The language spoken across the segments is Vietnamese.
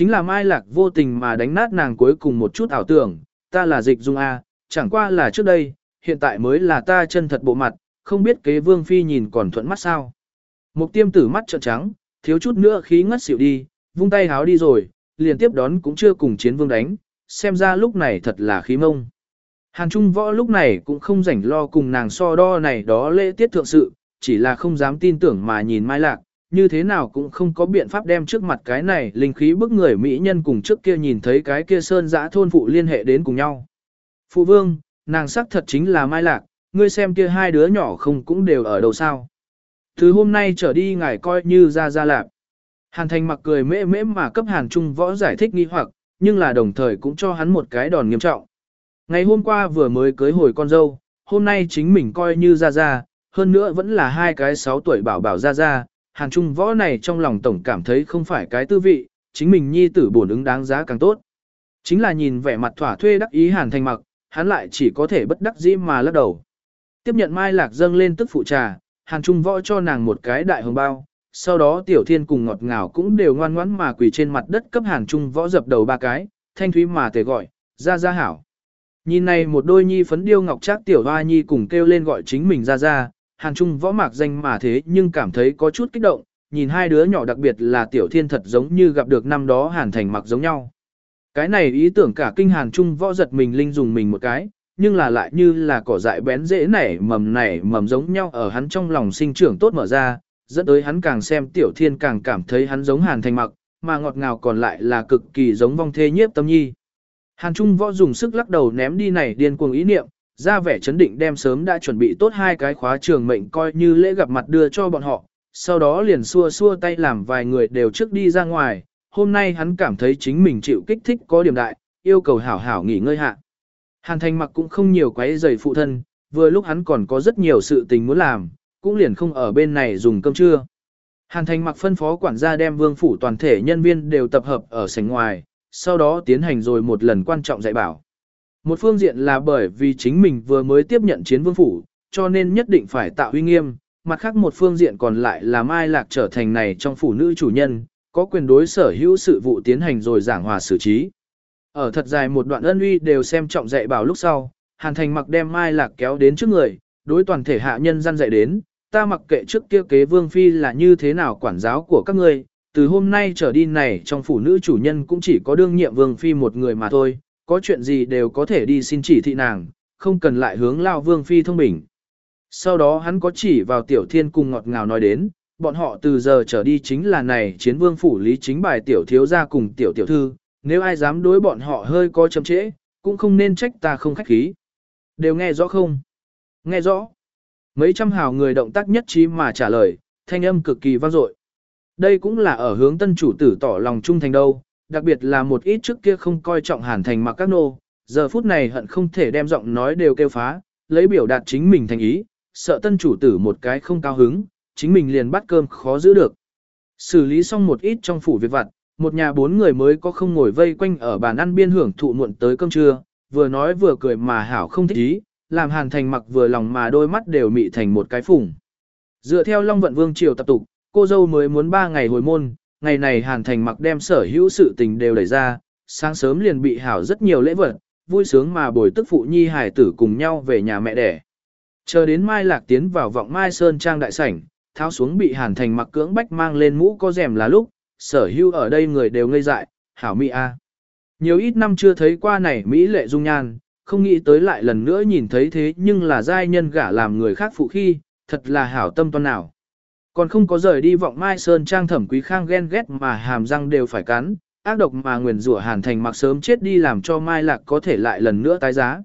Chính là Mai Lạc vô tình mà đánh nát nàng cuối cùng một chút ảo tưởng, ta là dịch dung A, chẳng qua là trước đây, hiện tại mới là ta chân thật bộ mặt, không biết kế vương phi nhìn còn thuận mắt sao. Mục tiêm tử mắt trợn trắng, thiếu chút nữa khí ngất xỉu đi, vung tay háo đi rồi, liền tiếp đón cũng chưa cùng chiến vương đánh, xem ra lúc này thật là khí mông. Hàn Trung Võ lúc này cũng không rảnh lo cùng nàng so đo này đó lễ tiết thượng sự, chỉ là không dám tin tưởng mà nhìn Mai Lạc, như thế nào cũng không có biện pháp đem trước mặt cái này linh khí bức người mỹ nhân cùng trước kia nhìn thấy cái kia sơn dã thôn phụ liên hệ đến cùng nhau. Phụ vương, nàng sắc thật chính là Mai Lạc, ngươi xem kia hai đứa nhỏ không cũng đều ở đâu sao. Từ hôm nay trở đi ngài coi như ra ra lạc. Hàn thành mặc cười mễ mễ mà cấp hàn trung võ giải thích nghi hoặc, nhưng là đồng thời cũng cho hắn một cái đòn nghiêm trọng. Ngày hôm qua vừa mới cưới hồi con dâu, hôm nay chính mình coi như ra ra, hơn nữa vẫn là hai cái sáu tuổi bảo bảo ra ra, hàn trung võ này trong lòng tổng cảm thấy không phải cái tư vị, chính mình nhi tử bổn ứng đáng giá càng tốt. Chính là nhìn vẻ mặt thỏa thuê đắc ý hàn thành mặc, hắn lại chỉ có thể bất đắc dĩ mà lắc đầu. Tiếp nhận mai lạc dâng lên tức phụ trà, hàn trung võ cho nàng một cái đại hồng bao, sau đó tiểu thiên cùng ngọt ngào cũng đều ngoan ngoãn mà quỳ trên mặt đất cấp hàn trung võ dập đầu ba cái, thanh thúy mà tề gọi, ra ra hảo. Nhìn này một đôi nhi phấn điêu ngọc trác tiểu hoa nhi cùng kêu lên gọi chính mình ra ra, hàn trung võ mạc danh mà thế nhưng cảm thấy có chút kích động, nhìn hai đứa nhỏ đặc biệt là tiểu thiên thật giống như gặp được năm đó hàn thành mặc giống nhau. Cái này ý tưởng cả kinh hàn trung võ giật mình linh dùng mình một cái, nhưng là lại như là cỏ dại bén dễ nảy mầm nảy mầm giống nhau ở hắn trong lòng sinh trưởng tốt mở ra, dẫn tới hắn càng xem tiểu thiên càng cảm thấy hắn giống hàn thành mặc, mà ngọt ngào còn lại là cực kỳ giống vong thê nhiếp tâm nhi. Hàn Trung võ dùng sức lắc đầu ném đi này điên cuồng ý niệm, ra vẻ chấn định đem sớm đã chuẩn bị tốt hai cái khóa trường mệnh coi như lễ gặp mặt đưa cho bọn họ, sau đó liền xua xua tay làm vài người đều trước đi ra ngoài, hôm nay hắn cảm thấy chính mình chịu kích thích có điểm đại, yêu cầu hảo hảo nghỉ ngơi hạ. Hàn Thành mặc cũng không nhiều quấy giày phụ thân, vừa lúc hắn còn có rất nhiều sự tình muốn làm, cũng liền không ở bên này dùng cơm trưa. Hàn Thành mặc phân phó quản gia đem vương phủ toàn thể nhân viên đều tập hợp ở sảnh ngoài, sau đó tiến hành rồi một lần quan trọng dạy bảo. Một phương diện là bởi vì chính mình vừa mới tiếp nhận chiến vương phủ, cho nên nhất định phải tạo uy nghiêm, mặt khác một phương diện còn lại là Mai Lạc trở thành này trong phủ nữ chủ nhân, có quyền đối sở hữu sự vụ tiến hành rồi giảng hòa xử trí. Ở thật dài một đoạn ân uy đều xem trọng dạy bảo lúc sau, Hàn Thành mặc đem Mai Lạc kéo đến trước người, đối toàn thể hạ nhân gian dạy đến, ta mặc kệ trước kia kế vương phi là như thế nào quản giáo của các ngươi, từ hôm nay trở đi này trong phủ nữ chủ nhân cũng chỉ có đương nhiệm vương phi một người mà thôi, có chuyện gì đều có thể đi xin chỉ thị nàng, không cần lại hướng lao vương phi thông bình. Sau đó hắn có chỉ vào tiểu thiên cùng ngọt ngào nói đến, bọn họ từ giờ trở đi chính là này chiến vương phủ lý chính bài tiểu thiếu gia cùng tiểu tiểu thư, nếu ai dám đối bọn họ hơi có chậm trễ, cũng không nên trách ta không khách khí. Đều nghe rõ không? Nghe rõ. Mấy trăm hào người động tác nhất trí mà trả lời, thanh âm cực kỳ vang dội. Đây cũng là ở hướng tân chủ tử tỏ lòng trung thành đâu, đặc biệt là một ít trước kia không coi trọng hàn thành mặc các nô, giờ phút này hận không thể đem giọng nói đều kêu phá, lấy biểu đạt chính mình thành ý, sợ tân chủ tử một cái không cao hứng, chính mình liền bắt cơm khó giữ được. Xử lý xong một ít trong phủ việc vặt, một nhà bốn người mới có không ngồi vây quanh ở bàn ăn biên hưởng thụ muộn tới cơm trưa, vừa nói vừa cười mà hảo không thích ý, làm hàn thành mặc vừa lòng mà đôi mắt đều mị thành một cái phủng. Dựa theo Long Vận Vương triều tập tục, cô dâu mới muốn ba ngày hồi môn, ngày này hàn thành mặc đem sở hữu sự tình đều đẩy ra, sáng sớm liền bị hảo rất nhiều lễ vật, vui sướng mà bồi tức phụ nhi hải tử cùng nhau về nhà mẹ đẻ. Chờ đến Mai Lạc tiến vào vọng Mai Sơn Trang đại sảnh, tháo xuống bị hàn thành mặc cưỡng bách mang lên mũ có rèm là lúc, sở hữu ở đây người đều ngây dại, hảo mỹ a. Nhiều ít năm chưa thấy qua này Mỹ lệ dung nhan, không nghĩ tới lại lần nữa nhìn thấy thế nhưng là giai nhân gả làm người khác phụ khi, thật là hảo tâm toan nào. Còn không có rời đi vọng mai sơn trang thẩm quý khang ghen ghét mà hàm răng đều phải cắn, ác độc mà nguyền rủa hàn thành mặc sớm chết đi làm cho mai lạc có thể lại lần nữa tái giá.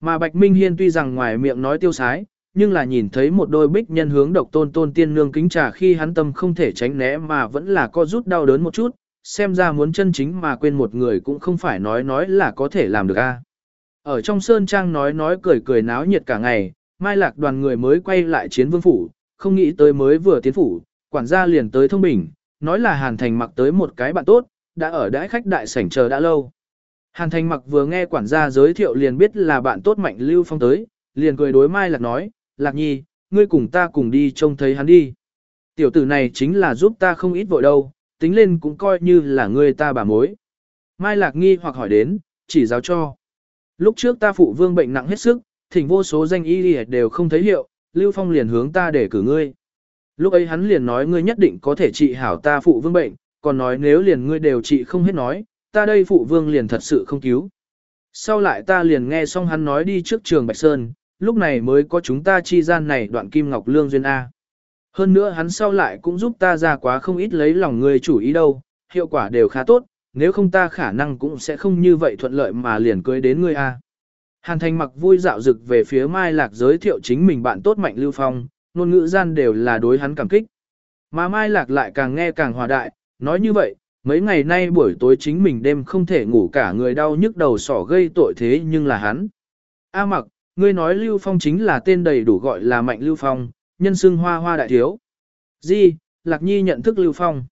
Mà Bạch Minh Hiên tuy rằng ngoài miệng nói tiêu sái, nhưng là nhìn thấy một đôi bích nhân hướng độc tôn tôn tiên nương kính trà khi hắn tâm không thể tránh né mà vẫn là co rút đau đớn một chút, xem ra muốn chân chính mà quên một người cũng không phải nói nói là có thể làm được a. Ở trong sơn trang nói nói cười cười náo nhiệt cả ngày, mai lạc đoàn người mới quay lại chiến vương phủ, không nghĩ tới mới vừa tiến phủ, quản gia liền tới thông bình, nói là Hàn Thành mặc tới một cái bạn tốt, đã ở đãi khách đại sảnh chờ đã lâu. Hàn Thành mặc vừa nghe quản gia giới thiệu liền biết là bạn tốt mạnh lưu phong tới, liền cười đối mai lạc nói, lạc nhi, ngươi cùng ta cùng đi trông thấy hắn đi. Tiểu tử này chính là giúp ta không ít vội đâu, tính lên cũng coi như là ngươi ta bà mối. Mai Lạc nghi hoặc hỏi đến, chỉ giáo cho. Lúc trước ta phụ vương bệnh nặng hết sức, thỉnh vô số danh y đều không thấy hiệu, Lưu Phong liền hướng ta để cử ngươi. Lúc ấy hắn liền nói ngươi nhất định có thể trị hảo ta phụ vương bệnh, còn nói nếu liền ngươi đều trị không hết nói, ta đây phụ vương liền thật sự không cứu. Sau lại ta liền nghe xong hắn nói đi trước trường Bạch Sơn, lúc này mới có chúng ta chi gian này đoạn kim ngọc lương duyên A. Hơn nữa hắn sau lại cũng giúp ta ra quá không ít lấy lòng người chủ ý đâu, hiệu quả đều khá tốt, nếu không ta khả năng cũng sẽ không như vậy thuận lợi mà liền cưới đến ngươi A. Hàn thành mặc vui dạo dực về phía Mai Lạc giới thiệu chính mình bạn tốt mạnh lưu phong, ngôn ngữ gian đều là đối hắn cảm kích. Mà Mai Lạc lại càng nghe càng hòa đại, nói như vậy, mấy ngày nay buổi tối chính mình đêm không thể ngủ cả người đau nhức đầu sỏ gây tội thế nhưng là hắn. A mặc, ngươi nói Lưu Phong chính là tên đầy đủ gọi là Mạnh Lưu Phong, nhân xưng hoa hoa đại thiếu. Di, Lạc Nhi nhận thức Lưu Phong.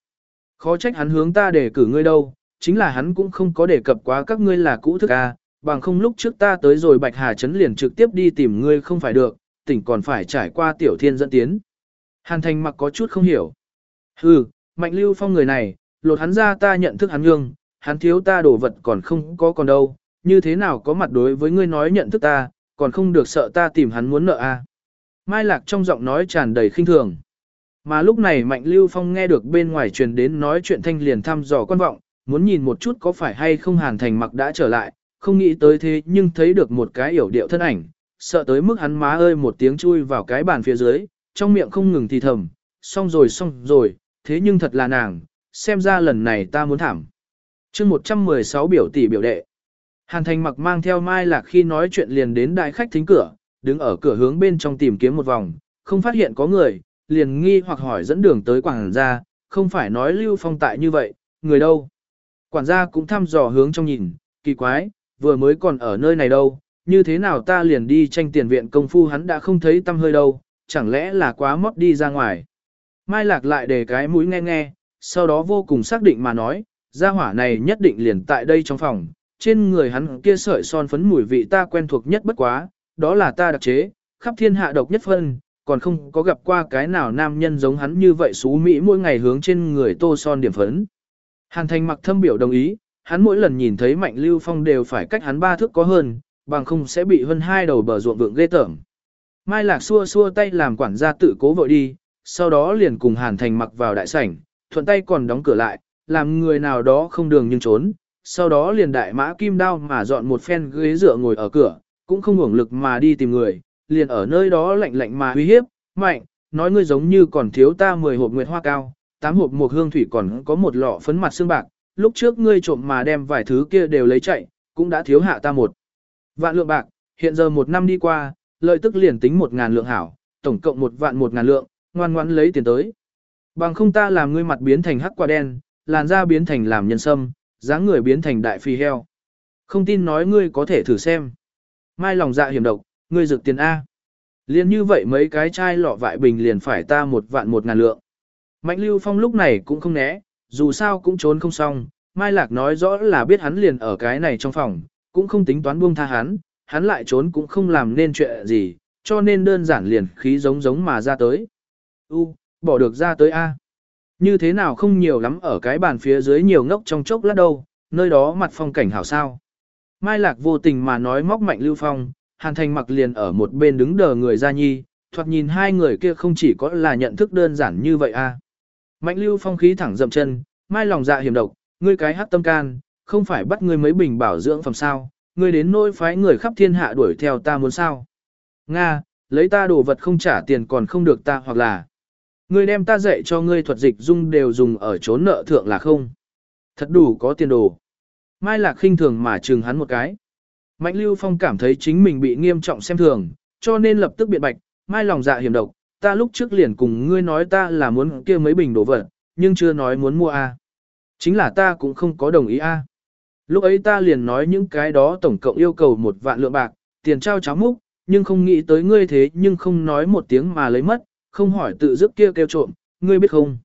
Khó trách hắn hướng ta để cử ngươi đâu, chính là hắn cũng không có đề cập quá các ngươi là cũ thức A, bằng không lúc trước ta tới rồi Bạch Hà Trấn liền trực tiếp đi tìm ngươi không phải được, tỉnh còn phải trải qua tiểu thiên dẫn tiến. Hàn thành mặc có chút không hiểu. Hừ, Mạnh Lưu Phong người này, lột hắn ra ta nhận thức hắn nhương, hắn thiếu ta đồ vật còn không có còn đâu, như thế nào có mặt đối với ngươi nói nhận thức ta, còn không được sợ ta tìm hắn muốn nợ a. Mai Lạc trong giọng nói tràn đầy khinh thường. Mà lúc này Mạnh Lưu Phong nghe được bên ngoài truyền đến nói chuyện thanh liền thăm dò quan vọng, muốn nhìn một chút có phải hay không Hàn Thành mặc đã trở lại, không nghĩ tới thế nhưng thấy được một cái yểu điệu thân ảnh, sợ tới mức hắn má ơi một tiếng chui vào cái bàn phía dưới, trong miệng không ngừng thì thầm, xong rồi xong rồi, thế nhưng thật là nàng, xem ra lần này ta muốn thảm. chương 116 biểu tỷ biểu đệ. Hàn Thành mặc mang theo Mai Lạc khi nói chuyện liền đến đại khách thính cửa, đứng ở cửa hướng bên trong tìm kiếm một vòng, không phát hiện có người, liền nghi hoặc hỏi dẫn đường tới quảng gia, không phải nói lưu phong tại như vậy, người đâu. Quản gia cũng thăm dò hướng trong nhìn, kỳ quái, vừa mới còn ở nơi này đâu, như thế nào ta liền đi tranh tiền viện công phu hắn đã không thấy tâm hơi đâu, chẳng lẽ là quá mót đi ra ngoài. Mai Lạc lại để cái mũi nghe nghe, sau đó vô cùng xác định mà nói, gia hỏa này nhất định liền tại đây trong phòng, trên người hắn kia sợi son phấn mùi vị ta quen thuộc nhất bất quá, đó là ta đặc chế, khắp thiên hạ độc nhất phân, còn không có gặp qua cái nào nam nhân giống hắn như vậy xú Mỹ mỗi ngày hướng trên người tô son điểm phấn. Hàn thành mặc thâm biểu đồng ý, hắn mỗi lần nhìn thấy mạnh lưu phong đều phải cách hắn ba thước có hơn, bằng không sẽ bị hơn hai đầu bờ ruộng vượng ghê tởm. Mai lạc xua xua tay làm quản gia tự cố vội đi, sau đó liền cùng hàn thành mặc vào đại sảnh, thuận tay còn đóng cửa lại, làm người nào đó không đường nhưng trốn, sau đó liền đại mã kim đao mà dọn một phen ghế dựa ngồi ở cửa, cũng không hưởng lực mà đi tìm người, liền ở nơi đó lạnh lạnh mà uy hiếp, mạnh, nói ngươi giống như còn thiếu ta 10 hộp nguyệt hoa cao, 8 hộp một hương thủy còn có một lọ phấn mặt xương bạc, lúc trước ngươi trộm mà đem vài thứ kia đều lấy chạy, cũng đã thiếu hạ ta một. Vạn lượng bạc, hiện giờ một năm đi qua, lợi tức liền tính một ngàn lượng hảo, tổng cộng một vạn một ngàn lượng, ngoan ngoãn lấy tiền tới. Bằng không ta làm ngươi mặt biến thành hắc quả đen, làn da biến thành làm nhân sâm, dáng người biến thành đại phi heo. Không tin nói ngươi có thể thử xem. Mai lòng dạ hiểm độc, ngươi rực tiền A. Liên như vậy mấy cái chai lọ vại bình liền phải ta một vạn một ngàn lượng. Mạnh lưu phong lúc này cũng không né, dù sao cũng trốn không xong. Mai lạc nói rõ là biết hắn liền ở cái này trong phòng, cũng không tính toán buông tha hắn, hắn lại trốn cũng không làm nên chuyện gì, cho nên đơn giản liền khí giống giống mà ra tới. U, bỏ được ra tới A. Như thế nào không nhiều lắm ở cái bàn phía dưới nhiều ngốc trong chốc lát đâu, nơi đó mặt phong cảnh hảo sao. Mai Lạc vô tình mà nói móc mạnh Lưu Phong, Hàn Thành mặc liền ở một bên đứng đờ người ra nhi, thoạt nhìn hai người kia không chỉ có là nhận thức đơn giản như vậy a. Mạnh Lưu Phong khí thẳng dậm chân, Mai lòng dạ hiểm độc, ngươi cái hát tâm can, không phải bắt ngươi mấy bình bảo dưỡng phẩm sao, ngươi đến nỗi phái người khắp thiên hạ đuổi theo ta muốn sao. Nga, lấy ta đồ vật không trả tiền còn không được ta hoặc là Ngươi đem ta dạy cho ngươi thuật dịch dung đều dùng ở trốn nợ thượng là không. Thật đủ có tiền đồ. Mai Lạc khinh thường mà trừng hắn một cái. Mạnh Lưu Phong cảm thấy chính mình bị nghiêm trọng xem thường, cho nên lập tức biện bạch, Mai lòng dạ hiểm độc, ta lúc trước liền cùng ngươi nói ta là muốn kia mấy bình đồ vật, nhưng chưa nói muốn mua a. Chính là ta cũng không có đồng ý a. Lúc ấy ta liền nói những cái đó tổng cộng yêu cầu một vạn lượng bạc, tiền trao cháo múc, nhưng không nghĩ tới ngươi thế nhưng không nói một tiếng mà lấy mất, không hỏi tự dứt kia kêu trộm, ngươi biết không?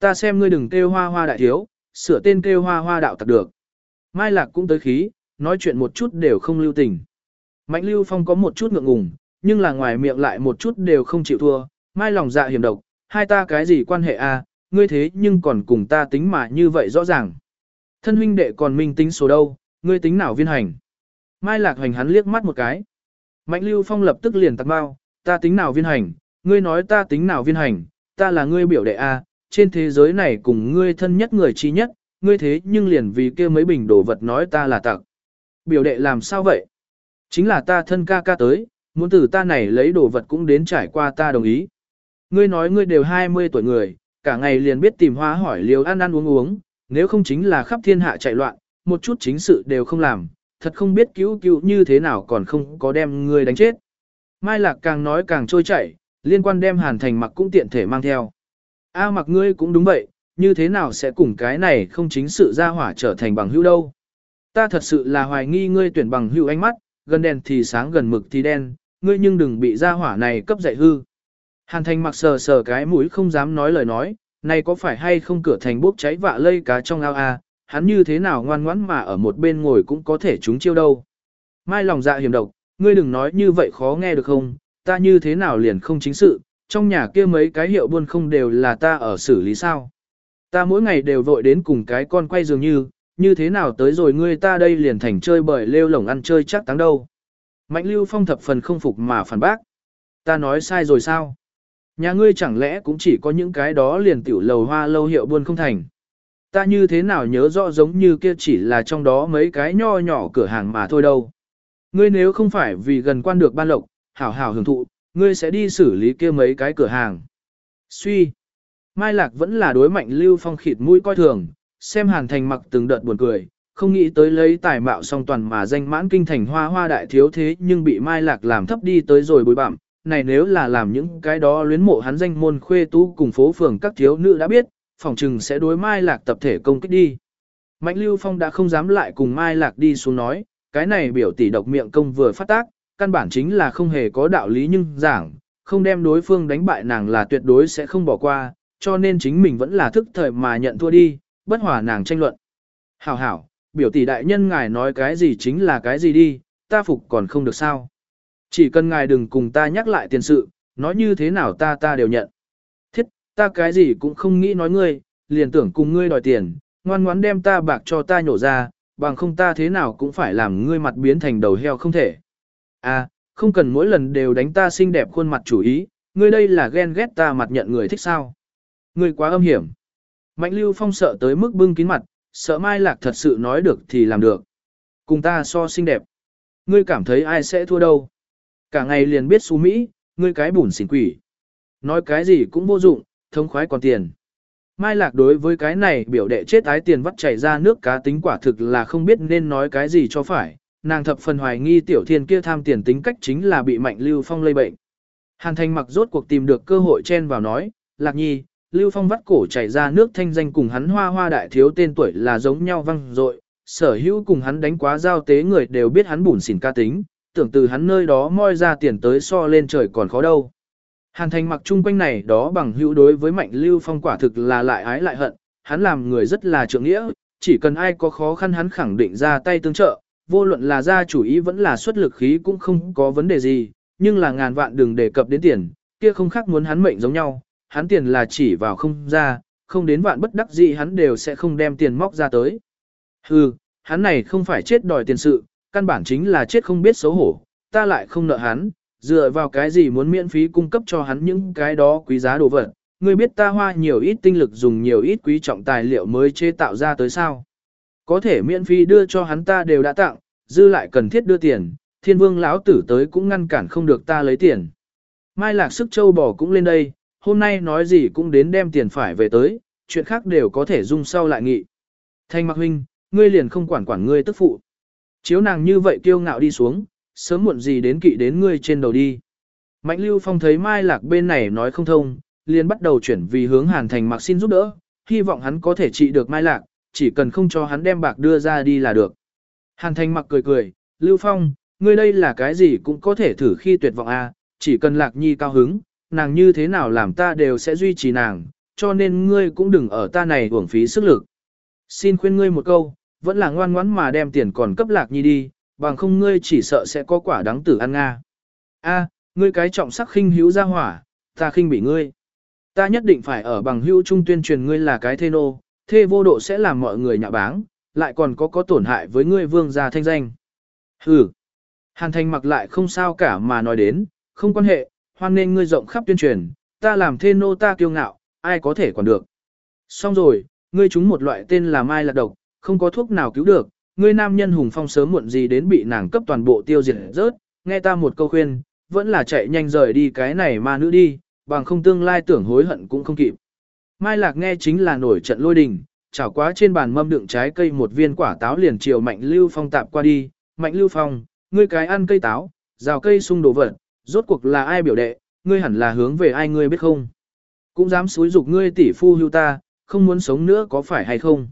Ta xem ngươi đừng kêu hoa hoa đại thiếu, sửa tên kêu hoa hoa đạo tặc được. Mai Lạc cũng tới khí, nói chuyện một chút đều không lưu tình. Mạnh Lưu Phong có một chút ngượng ngùng, nhưng là ngoài miệng lại một chút đều không chịu thua. Mai lòng dạ hiểm độc, hai ta cái gì quan hệ a? À? ngươi thế nhưng còn cùng ta tính mà như vậy rõ ràng. Thân huynh đệ còn minh tính số đâu, ngươi tính nào viên hành. Mai Lạc Hoành hắn liếc mắt một cái. Mạnh Lưu Phong lập tức liền tặc bao, ta tính nào viên hành, ngươi nói ta tính nào viên hành, ta là ngươi biểu đệ A, trên thế giới này cùng ngươi thân nhất người chi nhất, ngươi thế nhưng liền vì kia mấy bình đồ vật nói ta là tặc. Biểu đệ làm sao vậy? Chính là ta thân ca ca tới, muốn từ ta này lấy đồ vật cũng đến trải qua ta đồng ý. Ngươi nói ngươi đều 20 tuổi người, cả ngày liền biết tìm hoa hỏi liều ăn ăn uống uống, nếu không chính là khắp thiên hạ chạy loạn, một chút chính sự đều không làm, thật không biết cứu cứu như thế nào còn không có đem ngươi đánh chết. Mai Lạc càng nói càng trôi chảy, liên quan đem Hàn Thành mặc cũng tiện thể mang theo. A mặc ngươi cũng đúng vậy, như thế nào sẽ cùng cái này không chính sự ra hỏa trở thành bằng hữu đâu. Ta thật sự là hoài nghi ngươi tuyển bằng hữu ánh mắt, gần đèn thì sáng gần mực thì đen, ngươi nhưng đừng bị ra hỏa này cấp dạy hư. Hàn thành mặc sờ sờ cái mũi không dám nói lời nói, này có phải hay không cửa thành bốc cháy vạ lây cá trong ao à? hắn như thế nào ngoan ngoãn mà ở một bên ngồi cũng có thể trúng chiêu đâu. Mai lòng dạ hiểm độc, ngươi đừng nói như vậy khó nghe được không, ta như thế nào liền không chính sự, trong nhà kia mấy cái hiệu buôn không đều là ta ở xử lý sao. Ta mỗi ngày đều vội đến cùng cái con quay dường như, như thế nào tới rồi ngươi ta đây liền thành chơi bởi lêu lổng ăn chơi chắc táng đâu. Mạnh lưu phong thập phần không phục mà phản bác. Ta nói sai rồi sao? Nhà ngươi chẳng lẽ cũng chỉ có những cái đó liền tiểu lầu hoa lâu hiệu buôn không thành. Ta như thế nào nhớ rõ giống như kia chỉ là trong đó mấy cái nho nhỏ cửa hàng mà thôi đâu. Ngươi nếu không phải vì gần quan được ban lộc, hảo hảo hưởng thụ, ngươi sẽ đi xử lý kia mấy cái cửa hàng. Suy. Mai Lạc vẫn là đối mạnh lưu phong khịt mũi coi thường, xem hàn thành mặc từng đợt buồn cười, không nghĩ tới lấy tài mạo song toàn mà danh mãn kinh thành hoa hoa đại thiếu thế nhưng bị Mai Lạc làm thấp đi tới rồi bối bạm. Này nếu là làm những cái đó luyến mộ hắn danh môn khuê tú cùng phố phường các thiếu nữ đã biết, phòng trừng sẽ đối Mai Lạc tập thể công kích đi. Mạnh Lưu Phong đã không dám lại cùng Mai Lạc đi xuống nói, cái này biểu tỷ độc miệng công vừa phát tác, căn bản chính là không hề có đạo lý nhưng giảng, không đem đối phương đánh bại nàng là tuyệt đối sẽ không bỏ qua, cho nên chính mình vẫn là thức thời mà nhận thua đi, bất hòa nàng tranh luận. Hảo hảo, biểu tỷ đại nhân ngài nói cái gì chính là cái gì đi, ta phục còn không được sao. Chỉ cần ngài đừng cùng ta nhắc lại tiền sự, nói như thế nào ta ta đều nhận. Thiết, ta cái gì cũng không nghĩ nói ngươi, liền tưởng cùng ngươi đòi tiền, ngoan ngoãn đem ta bạc cho ta nhổ ra, bằng không ta thế nào cũng phải làm ngươi mặt biến thành đầu heo không thể. À, không cần mỗi lần đều đánh ta xinh đẹp khuôn mặt chủ ý, ngươi đây là ghen ghét ta mặt nhận người thích sao. Ngươi quá âm hiểm. Mạnh lưu phong sợ tới mức bưng kín mặt, sợ mai lạc thật sự nói được thì làm được. Cùng ta so xinh đẹp. Ngươi cảm thấy ai sẽ thua đâu. Cả ngày liền biết xú Mỹ, ngươi cái bùn xỉn quỷ. Nói cái gì cũng vô dụng, thống khoái còn tiền. Mai lạc đối với cái này biểu đệ chết ái tiền vắt chảy ra nước cá tính quả thực là không biết nên nói cái gì cho phải. Nàng thập phần hoài nghi tiểu thiên kia tham tiền tính cách chính là bị mạnh lưu phong lây bệnh. Hàn thành mặc rốt cuộc tìm được cơ hội chen vào nói, lạc nhi, Lưu Phong vắt cổ chảy ra nước thanh danh cùng hắn hoa hoa đại thiếu tên tuổi là giống nhau văng dội sở hữu cùng hắn đánh quá giao tế người đều biết hắn bùn xỉn ca tính, tưởng từ hắn nơi đó moi ra tiền tới so lên trời còn khó đâu. Hàn thành mặc chung quanh này đó bằng hữu đối với mạnh Lưu Phong quả thực là lại ái lại hận, hắn làm người rất là trượng nghĩa, chỉ cần ai có khó khăn hắn khẳng định ra tay tương trợ, vô luận là ra chủ ý vẫn là xuất lực khí cũng không có vấn đề gì, nhưng là ngàn vạn đừng đề cập đến tiền, kia không khác muốn hắn mệnh giống nhau, hắn tiền là chỉ vào không ra, không đến vạn bất đắc dĩ hắn đều sẽ không đem tiền móc ra tới. Hừ, hắn này không phải chết đòi tiền sự, căn bản chính là chết không biết xấu hổ, ta lại không nợ hắn, dựa vào cái gì muốn miễn phí cung cấp cho hắn những cái đó quý giá đồ vật. Ngươi biết ta hoa nhiều ít tinh lực dùng nhiều ít quý trọng tài liệu mới chế tạo ra tới sao. Có thể miễn phí đưa cho hắn ta đều đã tặng, dư lại cần thiết đưa tiền, thiên vương lão tử tới cũng ngăn cản không được ta lấy tiền. Mai lạc sức châu bò cũng lên đây, hôm nay nói gì cũng đến đem tiền phải về tới, chuyện khác đều có thể dung sau lại nghị. Thanh mặc huynh, ngươi liền không quản quản ngươi tức phụ. Chiếu nàng như vậy kiêu ngạo đi xuống, sớm muộn gì đến kỵ đến ngươi trên đầu đi. Mạnh lưu phong thấy mai lạc bên này nói không thông, liền bắt đầu chuyển vì hướng hàn thành mặc xin giúp đỡ, hy vọng hắn có thể trị được mai lạc, chỉ cần không cho hắn đem bạc đưa ra đi là được. Hàn thành mặc cười cười, lưu phong, ngươi đây là cái gì cũng có thể thử khi tuyệt vọng a, à, chỉ cần lạc nhi cao hứng, nàng như thế nào làm ta đều sẽ duy trì nàng, cho nên ngươi cũng đừng ở ta này uổng phí sức lực. Xin khuyên ngươi một câu, vẫn là ngoan ngoãn mà đem tiền còn cấp lạc nhi đi, bằng không ngươi chỉ sợ sẽ có quả đáng tử ăn nga. A, ngươi cái trọng sắc khinh hữu ra hỏa, ta khinh bị ngươi. ta nhất định phải ở bằng hữu trung tuyên truyền ngươi là cái thê nô, thê vô độ sẽ làm mọi người nhạ báng, lại còn có có tổn hại với ngươi vương gia thanh danh. Hừ. Hàn Thành mặc lại không sao cả mà nói đến, không quan hệ, hoan nên ngươi rộng khắp tuyên truyền, ta làm thê nô ta kiêu ngạo, ai có thể còn được. Xong rồi, ngươi trúng một loại tên là mai lạc độc, không có thuốc nào cứu được, ngươi nam nhân hùng phong sớm muộn gì đến bị nàng cấp toàn bộ tiêu diệt rớt, nghe ta một câu khuyên, vẫn là chạy nhanh rời đi cái này ma nữ đi, bằng không tương lai tưởng hối hận cũng không kịp. Mai lạc nghe chính là nổi trận lôi đình, chảo quá trên bàn mâm đựng trái cây một viên quả táo liền chiều mạnh lưu phong tạp qua đi, mạnh lưu phong, ngươi cái ăn cây táo, rào cây sung đồ vật, rốt cuộc là ai biểu đệ, ngươi hẳn là hướng về ai ngươi biết không. Cũng dám xúi dục ngươi tỷ phu hưu ta, không muốn sống nữa có phải hay không.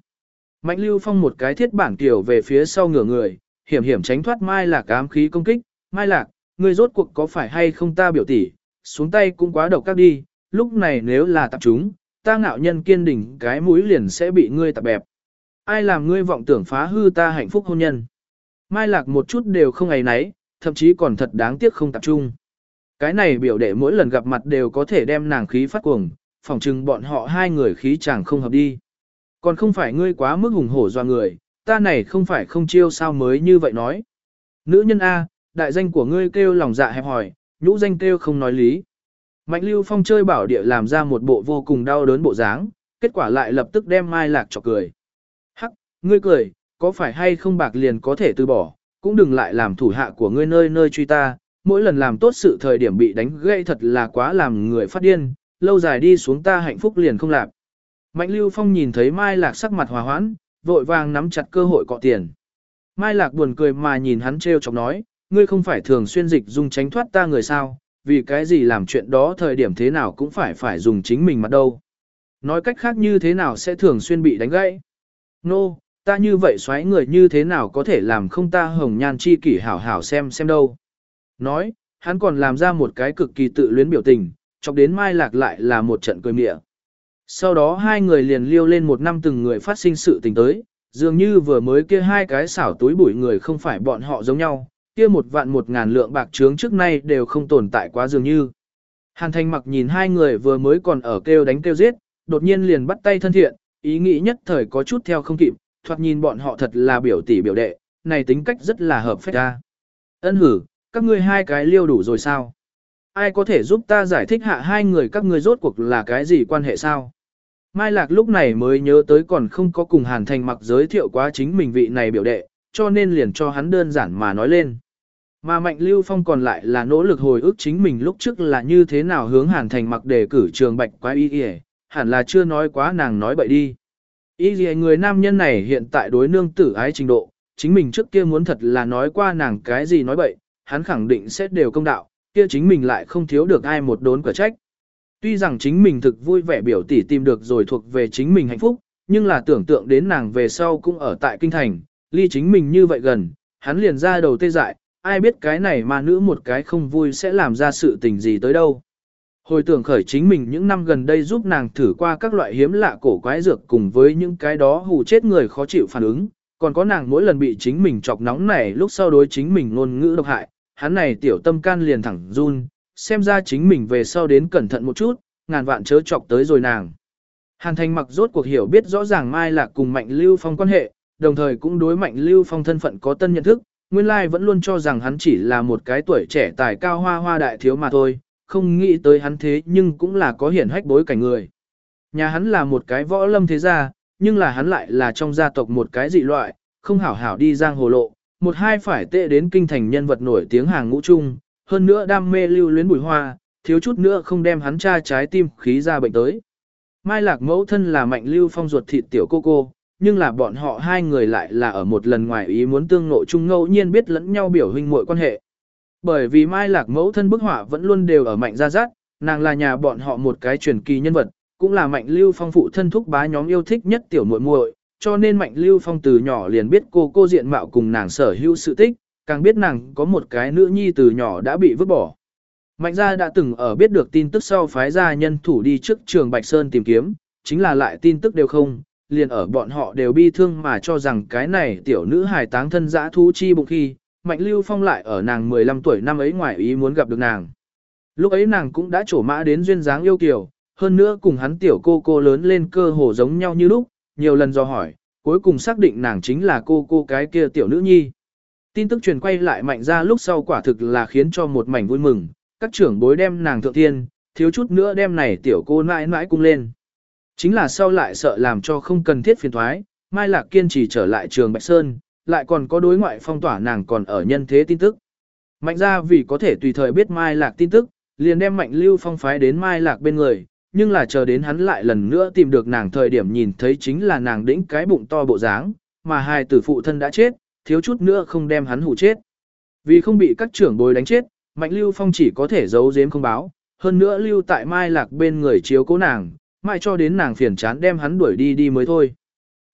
Mạnh lưu phong một cái thiết bản tiểu về phía sau ngửa người, hiểm hiểm tránh thoát mai lạc ám khí công kích, mai lạc, ngươi rốt cuộc có phải hay không ta biểu tỷ, xuống tay cũng quá độc các đi, lúc này nếu là tập chúng, ta ngạo nhân kiên đỉnh cái mũi liền sẽ bị ngươi tập bẹp. Ai làm ngươi vọng tưởng phá hư ta hạnh phúc hôn nhân. Mai lạc một chút đều không ấy nấy, thậm chí còn thật đáng tiếc không tập trung. Cái này biểu đệ mỗi lần gặp mặt đều có thể đem nàng khí phát cuồng, phỏng chừng bọn họ hai người khí chẳng không hợp đi. Còn không phải ngươi quá mức hùng hổ doa người, ta này không phải không chiêu sao mới như vậy nói. Nữ nhân A, đại danh của ngươi kêu lòng dạ hẹp hỏi, nhũ danh kêu không nói lý. Mạnh lưu phong chơi bảo địa làm ra một bộ vô cùng đau đớn bộ dáng, kết quả lại lập tức đem mai lạc cho cười. Hắc, ngươi cười, có phải hay không bạc liền có thể từ bỏ, cũng đừng lại làm thủ hạ của ngươi nơi nơi truy ta, mỗi lần làm tốt sự thời điểm bị đánh gây thật là quá làm người phát điên, lâu dài đi xuống ta hạnh phúc liền không lạc. Mạnh lưu phong nhìn thấy mai lạc sắc mặt hòa hoãn, vội vàng nắm chặt cơ hội cọ tiền. Mai lạc buồn cười mà nhìn hắn trêu chọc nói, ngươi không phải thường xuyên dịch dùng tránh thoát ta người sao, vì cái gì làm chuyện đó thời điểm thế nào cũng phải phải dùng chính mình mặt đâu. Nói cách khác như thế nào sẽ thường xuyên bị đánh gãy. Nô, no, ta như vậy xoáy người như thế nào có thể làm không ta hồng nhan chi kỷ hảo hảo xem xem đâu. Nói, hắn còn làm ra một cái cực kỳ tự luyến biểu tình, chọc đến mai lạc lại là một trận cười mịa. Sau đó hai người liền liêu lên một năm từng người phát sinh sự tình tới, dường như vừa mới kia hai cái xảo túi bụi người không phải bọn họ giống nhau, kia một vạn một ngàn lượng bạc trướng trước nay đều không tồn tại quá dường như. Hàn Thanh mặc nhìn hai người vừa mới còn ở kêu đánh kêu giết, đột nhiên liền bắt tay thân thiện, ý nghĩ nhất thời có chút theo không kịp, thoạt nhìn bọn họ thật là biểu tỷ biểu đệ, này tính cách rất là hợp phép ra. Ân hử, các ngươi hai cái liêu đủ rồi sao? Ai có thể giúp ta giải thích hạ hai người các ngươi rốt cuộc là cái gì quan hệ sao? Mai Lạc lúc này mới nhớ tới còn không có cùng Hàn Thành mặc giới thiệu quá chính mình vị này biểu đệ, cho nên liền cho hắn đơn giản mà nói lên. Mà Mạnh Lưu Phong còn lại là nỗ lực hồi ức chính mình lúc trước là như thế nào hướng Hàn Thành mặc đề cử trường bạch quá y y hẳn là chưa nói quá nàng nói bậy đi. Y y người nam nhân này hiện tại đối nương tử ái trình độ, chính mình trước kia muốn thật là nói qua nàng cái gì nói bậy, hắn khẳng định sẽ đều công đạo, kia chính mình lại không thiếu được ai một đốn quả trách. Tuy rằng chính mình thực vui vẻ biểu tỷ tìm được rồi thuộc về chính mình hạnh phúc, nhưng là tưởng tượng đến nàng về sau cũng ở tại kinh thành, ly chính mình như vậy gần, hắn liền ra đầu tê dại, ai biết cái này mà nữ một cái không vui sẽ làm ra sự tình gì tới đâu. Hồi tưởng khởi chính mình những năm gần đây giúp nàng thử qua các loại hiếm lạ cổ quái dược cùng với những cái đó hù chết người khó chịu phản ứng, còn có nàng mỗi lần bị chính mình chọc nóng này lúc sau đối chính mình ngôn ngữ độc hại, hắn này tiểu tâm can liền thẳng run, xem ra chính mình về sau đến cẩn thận một chút, ngàn vạn chớ chọc tới rồi nàng. Hàn Thành mặc rốt cuộc hiểu biết rõ ràng Mai Lạc cùng Mạnh Lưu Phong quan hệ, đồng thời cũng đối Mạnh Lưu Phong thân phận có tân nhận thức, nguyên lai vẫn luôn cho rằng hắn chỉ là một cái tuổi trẻ tài cao hoa hoa đại thiếu mà thôi, không nghĩ tới hắn thế nhưng cũng là có hiển hách bối cảnh người. Nhà hắn là một cái võ lâm thế gia, nhưng là hắn lại là trong gia tộc một cái dị loại, không hảo hảo đi giang hồ lộ, một hai phải tệ đến kinh thành nhân vật nổi tiếng hàng ngũ chung, hơn nữa đam mê lưu luyến bùi hoa, thiếu chút nữa không đem hắn cha trái tim khí ra bệnh tới. Mai Lạc mẫu thân là mạnh lưu phong ruột thịt tiểu cô cô, nhưng là bọn họ hai người lại là ở một lần ngoài ý muốn tương nội chung ngẫu nhiên biết lẫn nhau biểu hình mọi quan hệ. Bởi vì Mai Lạc mẫu thân bức họa vẫn luôn đều ở mạnh gia giác, nàng là nhà bọn họ một cái truyền kỳ nhân vật, cũng là mạnh lưu phong phụ thân thúc bá nhóm yêu thích nhất tiểu muội muội, cho nên mạnh lưu phong từ nhỏ liền biết cô cô diện mạo cùng nàng sở hữu sự tích, càng biết nàng có một cái nữ nhi từ nhỏ đã bị vứt bỏ. Mạnh gia đã từng ở biết được tin tức sau phái gia nhân thủ đi trước trường Bạch Sơn tìm kiếm, chính là lại tin tức đều không, liền ở bọn họ đều bi thương mà cho rằng cái này tiểu nữ hài táng thân dã thú chi bụng khi, Mạnh Lưu Phong lại ở nàng 15 tuổi năm ấy ngoài ý muốn gặp được nàng. Lúc ấy nàng cũng đã trổ mã đến duyên dáng yêu kiều, hơn nữa cùng hắn tiểu cô cô lớn lên cơ hồ giống nhau như lúc, nhiều lần do hỏi, cuối cùng xác định nàng chính là cô cô cái kia tiểu nữ nhi. Tin tức truyền quay lại mạnh ra lúc sau quả thực là khiến cho một mảnh vui mừng, các trưởng bối đem nàng thượng thiên, thiếu chút nữa đem này tiểu cô mãi mãi cung lên. Chính là sau lại sợ làm cho không cần thiết phiền thoái, Mai Lạc kiên trì trở lại trường Bạch Sơn, lại còn có đối ngoại phong tỏa nàng còn ở nhân thế tin tức. Mạnh ra vì có thể tùy thời biết Mai Lạc tin tức, liền đem Mạnh Lưu Phong phái đến Mai Lạc bên người, nhưng là chờ đến hắn lại lần nữa tìm được nàng thời điểm nhìn thấy chính là nàng đĩnh cái bụng to bộ dáng, mà hai tử phụ thân đã chết, thiếu chút nữa không đem hắn hủ chết. Vì không bị các trưởng bối đánh chết, Mạnh Lưu Phong chỉ có thể giấu giếm không báo, hơn nữa lưu tại Mai Lạc bên người chiếu cố nàng, mai cho đến nàng phiền chán đem hắn đuổi đi đi mới thôi.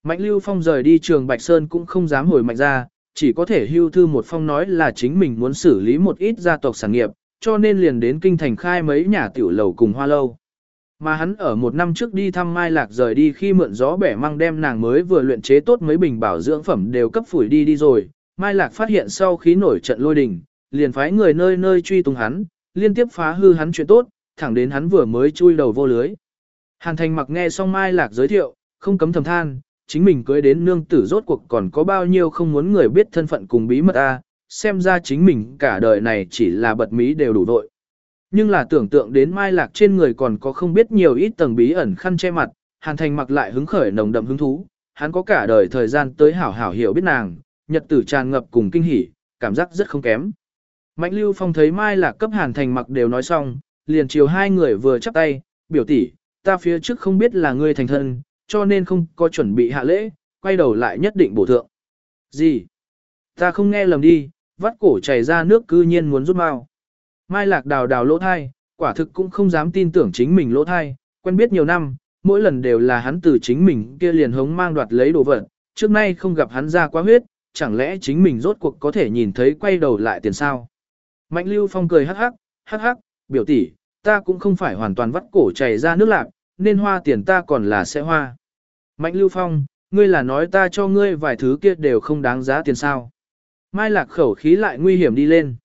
Mạnh Lưu Phong rời đi trường Bạch Sơn cũng không dám hồi mạnh ra, chỉ có thể hưu thư một phong nói là chính mình muốn xử lý một ít gia tộc sản nghiệp, cho nên liền đến kinh thành khai mấy nhà tiểu lầu cùng hoa lâu. Mà hắn ở một năm trước đi thăm Mai Lạc rời đi khi mượn gió bẻ mang đem nàng mới vừa luyện chế tốt mấy bình bảo dưỡng phẩm đều cấp phủi đi đi rồi. Mai Lạc phát hiện sau khi nổi trận lôi đình, liền phái người nơi nơi truy tung hắn, liên tiếp phá hư hắn chuyện tốt, thẳng đến hắn vừa mới chui đầu vô lưới. Hàn Thành mặc nghe xong Mai Lạc giới thiệu, không cấm thầm than, chính mình cưới đến nương tử rốt cuộc còn có bao nhiêu không muốn người biết thân phận cùng bí mật a, xem ra chính mình cả đời này chỉ là bật mí đều đủ vội. Nhưng là tưởng tượng đến Mai Lạc trên người còn có không biết nhiều ít tầng bí ẩn khăn che mặt, Hàn Thành mặc lại hứng khởi nồng đậm hứng thú, hắn có cả đời thời gian tới hảo hảo hiểu biết nàng, nhật tử tràn ngập cùng kinh hỉ, cảm giác rất không kém. Mạnh Lưu Phong thấy Mai Lạc cấp Hàn Thành mặc đều nói xong, liền chiều hai người vừa chắp tay, biểu tỷ, ta phía trước không biết là ngươi thành thân, cho nên không có chuẩn bị hạ lễ, quay đầu lại nhất định bổ thượng. Gì? Ta không nghe lầm đi, vắt cổ chảy ra nước cư nhiên muốn rút mau. Mai Lạc đào đào lỗ thai, quả thực cũng không dám tin tưởng chính mình lỗ thai, quen biết nhiều năm, mỗi lần đều là hắn từ chính mình kia liền hống mang đoạt lấy đồ vật, trước nay không gặp hắn ra quá huyết, chẳng lẽ chính mình rốt cuộc có thể nhìn thấy quay đầu lại tiền sao. Mạnh Lưu Phong cười hắc hắc, hắc hắc, biểu tỷ, ta cũng không phải hoàn toàn vắt cổ chảy ra nước lạc, nên hoa tiền ta còn là sẽ hoa. Mạnh Lưu Phong, ngươi là nói ta cho ngươi vài thứ kia đều không đáng giá tiền sao. Mai Lạc khẩu khí lại nguy hiểm đi lên.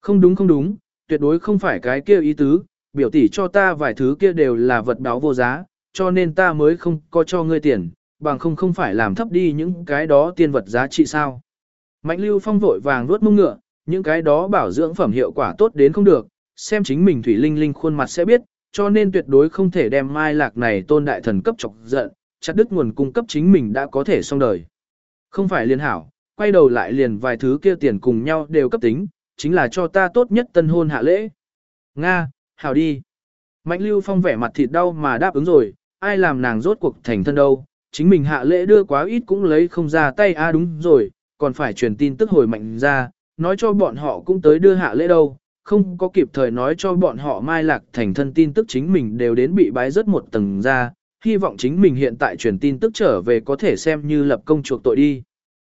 Không đúng không đúng, tuyệt đối không phải cái kia ý tứ, biểu tỷ cho ta vài thứ kia đều là vật báo vô giá, cho nên ta mới không có cho ngươi tiền, bằng không không phải làm thấp đi những cái đó tiền vật giá trị sao. Mạnh lưu phong vội vàng nuốt mông ngựa, những cái đó bảo dưỡng phẩm hiệu quả tốt đến không được, xem chính mình Thủy Linh Linh khuôn mặt sẽ biết, cho nên tuyệt đối không thể đem mai lạc này tôn đại thần cấp chọc giận, chặt đứt nguồn cung cấp chính mình đã có thể xong đời. Không phải liên hảo, quay đầu lại liền vài thứ kia tiền cùng nhau đều cấp tính, chính là cho ta tốt nhất tân hôn hạ lễ. Nga, hảo đi. Mạnh lưu phong vẻ mặt thịt đau mà đáp ứng rồi, ai làm nàng rốt cuộc thành thân đâu, chính mình hạ lễ đưa quá ít cũng lấy không ra tay a đúng rồi, còn phải truyền tin tức hồi mạnh ra, nói cho bọn họ cũng tới đưa hạ lễ đâu, không có kịp thời nói cho bọn họ mai lạc thành thân tin tức chính mình đều đến bị bái rớt một tầng ra, hy vọng chính mình hiện tại truyền tin tức trở về có thể xem như lập công chuộc tội đi.